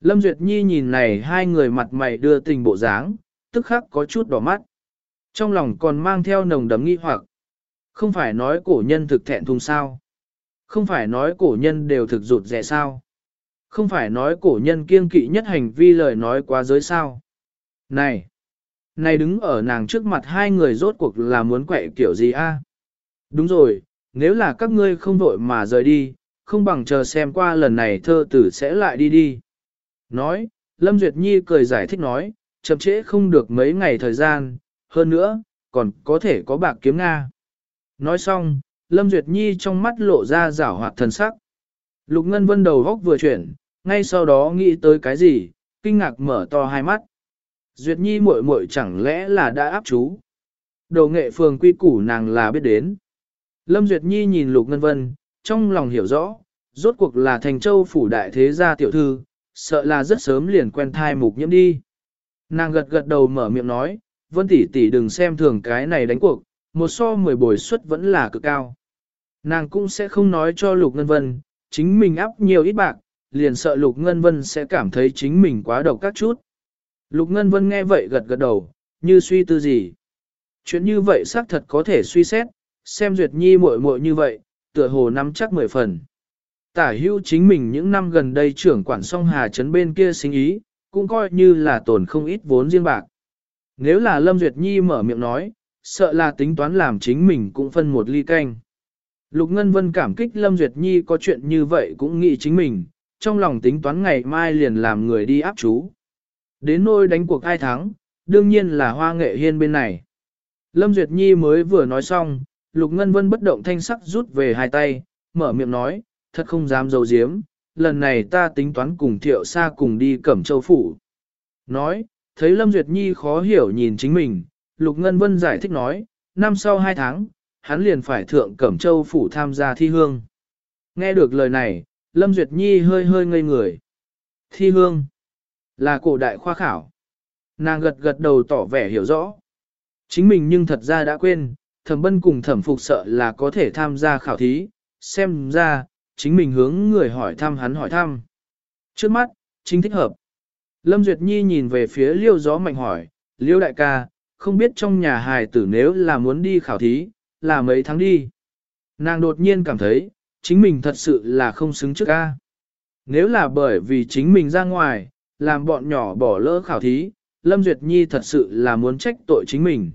Lâm Duyệt Nhi nhìn này hai người mặt mày đưa tình bộ dáng, tức khắc có chút đỏ mắt. Trong lòng còn mang theo nồng đấm nghi hoặc. Không phải nói cổ nhân thực thẹn thùng sao. Không phải nói cổ nhân đều thực rụt rẻ sao. Không phải nói cổ nhân kiêng kỵ nhất hành vi lời nói quá giới sao. Này! Này đứng ở nàng trước mặt hai người rốt cuộc là muốn quậy kiểu gì a? Đúng rồi, nếu là các ngươi không vội mà rời đi, không bằng chờ xem qua lần này thơ tử sẽ lại đi đi. Nói, Lâm Duyệt Nhi cười giải thích nói, chậm trễ không được mấy ngày thời gian, hơn nữa, còn có thể có bạc kiếm Nga. Nói xong, Lâm Duyệt Nhi trong mắt lộ ra rảo hoạt thần sắc. Lục Ngân Vân đầu góc vừa chuyển, ngay sau đó nghĩ tới cái gì, kinh ngạc mở to hai mắt. Duyệt Nhi muội muội chẳng lẽ là đã áp chú. Đồ nghệ phường quy củ nàng là biết đến. Lâm Duyệt Nhi nhìn Lục Ngân Vân, trong lòng hiểu rõ, rốt cuộc là thành châu phủ đại thế gia tiểu thư, sợ là rất sớm liền quen thai mục nhiễm đi. Nàng gật gật đầu mở miệng nói, Vân tỷ tỷ đừng xem thường cái này đánh cuộc, một so mười bồi suất vẫn là cực cao. Nàng cũng sẽ không nói cho Lục Ngân Vân, chính mình áp nhiều ít bạc, liền sợ Lục Ngân Vân sẽ cảm thấy chính mình quá độc các chút. Lục Ngân Vân nghe vậy gật gật đầu, như suy tư gì. Chuyện như vậy xác thật có thể suy xét, xem Duyệt Nhi muội muội như vậy, tựa hồ nắm chắc mười phần. Tả hưu chính mình những năm gần đây trưởng quản song hà trấn bên kia sinh ý, cũng coi như là tổn không ít vốn riêng bạc. Nếu là Lâm Duyệt Nhi mở miệng nói, sợ là tính toán làm chính mình cũng phân một ly canh. Lục Ngân Vân cảm kích Lâm Duyệt Nhi có chuyện như vậy cũng nghĩ chính mình, trong lòng tính toán ngày mai liền làm người đi áp chú. Đến nôi đánh cuộc ai thắng, đương nhiên là hoa nghệ hiên bên này. Lâm Duyệt Nhi mới vừa nói xong, Lục Ngân Vân bất động thanh sắc rút về hai tay, mở miệng nói, thật không dám dầu diếm, lần này ta tính toán cùng thiệu xa cùng đi cẩm châu phủ. Nói, thấy Lâm Duyệt Nhi khó hiểu nhìn chính mình, Lục Ngân Vân giải thích nói, năm sau hai tháng, hắn liền phải thượng cẩm châu phủ tham gia thi hương. Nghe được lời này, Lâm Duyệt Nhi hơi hơi ngây người. Thi hương, là cổ đại khoa khảo. Nàng gật gật đầu tỏ vẻ hiểu rõ. Chính mình nhưng thật ra đã quên, thẩm bân cùng thẩm phục sợ là có thể tham gia khảo thí, xem ra, chính mình hướng người hỏi thăm hắn hỏi thăm. Trước mắt, chính thích hợp. Lâm Duyệt Nhi nhìn về phía liêu gió mạnh hỏi, liêu đại ca, không biết trong nhà hài tử nếu là muốn đi khảo thí, là mấy tháng đi. Nàng đột nhiên cảm thấy, chính mình thật sự là không xứng trước ca. Nếu là bởi vì chính mình ra ngoài, làm bọn nhỏ bỏ lỡ khảo thí, Lâm Duyệt Nhi thật sự là muốn trách tội chính mình.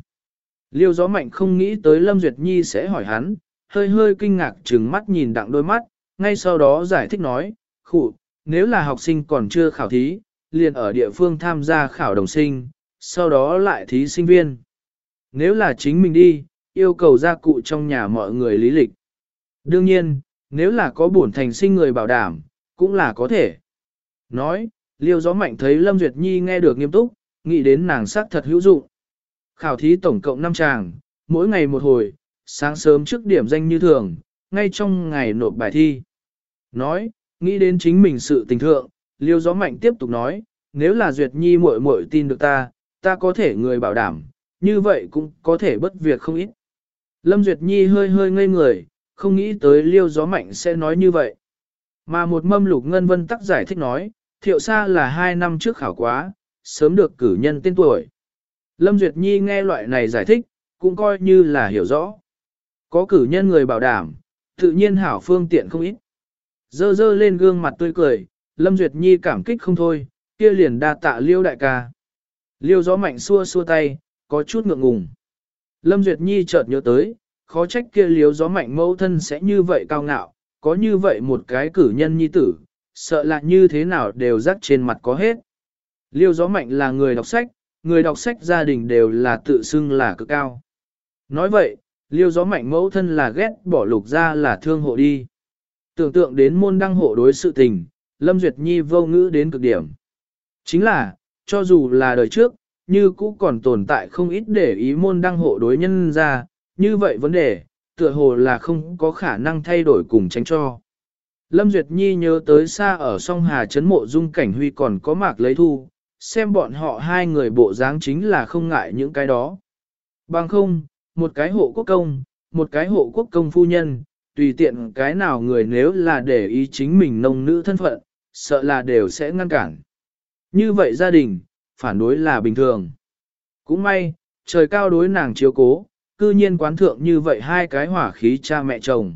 Liêu gió mạnh không nghĩ tới Lâm Duyệt Nhi sẽ hỏi hắn, hơi hơi kinh ngạc trừng mắt nhìn đặng đôi mắt, ngay sau đó giải thích nói, khụ, nếu là học sinh còn chưa khảo thí, liền ở địa phương tham gia khảo đồng sinh, sau đó lại thí sinh viên. Nếu là chính mình đi, yêu cầu gia cụ trong nhà mọi người lý lịch. Đương nhiên, nếu là có bổn thành sinh người bảo đảm, cũng là có thể. Nói, liêu gió mạnh thấy Lâm Duyệt Nhi nghe được nghiêm túc, nghĩ đến nàng sắc thật hữu dụng. Khảo thí tổng cộng 5 tràng, mỗi ngày một hồi, sáng sớm trước điểm danh như thường, ngay trong ngày nộp bài thi. Nói, nghĩ đến chính mình sự tình thượng, liêu gió mạnh tiếp tục nói, nếu là Duyệt Nhi muội muội tin được ta, ta có thể người bảo đảm, như vậy cũng có thể bất việc không ít. Lâm Duyệt Nhi hơi hơi ngây người, không nghĩ tới liêu gió mạnh sẽ nói như vậy. Mà một mâm lục ngân vân tắc giải thích nói, thiệu xa là hai năm trước khảo quá, sớm được cử nhân tên tuổi. Lâm Duyệt Nhi nghe loại này giải thích, cũng coi như là hiểu rõ. Có cử nhân người bảo đảm, tự nhiên hảo phương tiện không ít. Dơ dơ lên gương mặt tươi cười, Lâm Duyệt Nhi cảm kích không thôi, kia liền đa tạ liêu đại ca. Liêu gió mạnh xua xua tay, có chút ngượng ngùng. Lâm Duyệt Nhi chợt nhớ tới, khó trách kia liêu gió mạnh mẫu thân sẽ như vậy cao ngạo, có như vậy một cái cử nhân nhi tử, sợ là như thế nào đều rắc trên mặt có hết. Liêu gió mạnh là người đọc sách, người đọc sách gia đình đều là tự xưng là cực cao. Nói vậy, liêu gió mạnh mẫu thân là ghét bỏ lục ra là thương hộ đi. Tưởng tượng đến môn đăng hộ đối sự tình, Lâm Duyệt Nhi vô ngữ đến cực điểm. Chính là, cho dù là đời trước, như cũ còn tồn tại không ít để ý môn đăng hộ đối nhân ra, như vậy vấn đề, tựa hồ là không có khả năng thay đổi cùng tránh cho. Lâm Duyệt Nhi nhớ tới xa ở song Hà Trấn Mộ Dung Cảnh Huy còn có mạc lấy thu, xem bọn họ hai người bộ dáng chính là không ngại những cái đó. Bằng không, một cái hộ quốc công, một cái hộ quốc công phu nhân, tùy tiện cái nào người nếu là để ý chính mình nông nữ thân phận, sợ là đều sẽ ngăn cản. Như vậy gia đình, phản đối là bình thường. Cũng may, trời cao đối nàng chiếu cố, cư nhiên quán thượng như vậy hai cái hỏa khí cha mẹ chồng.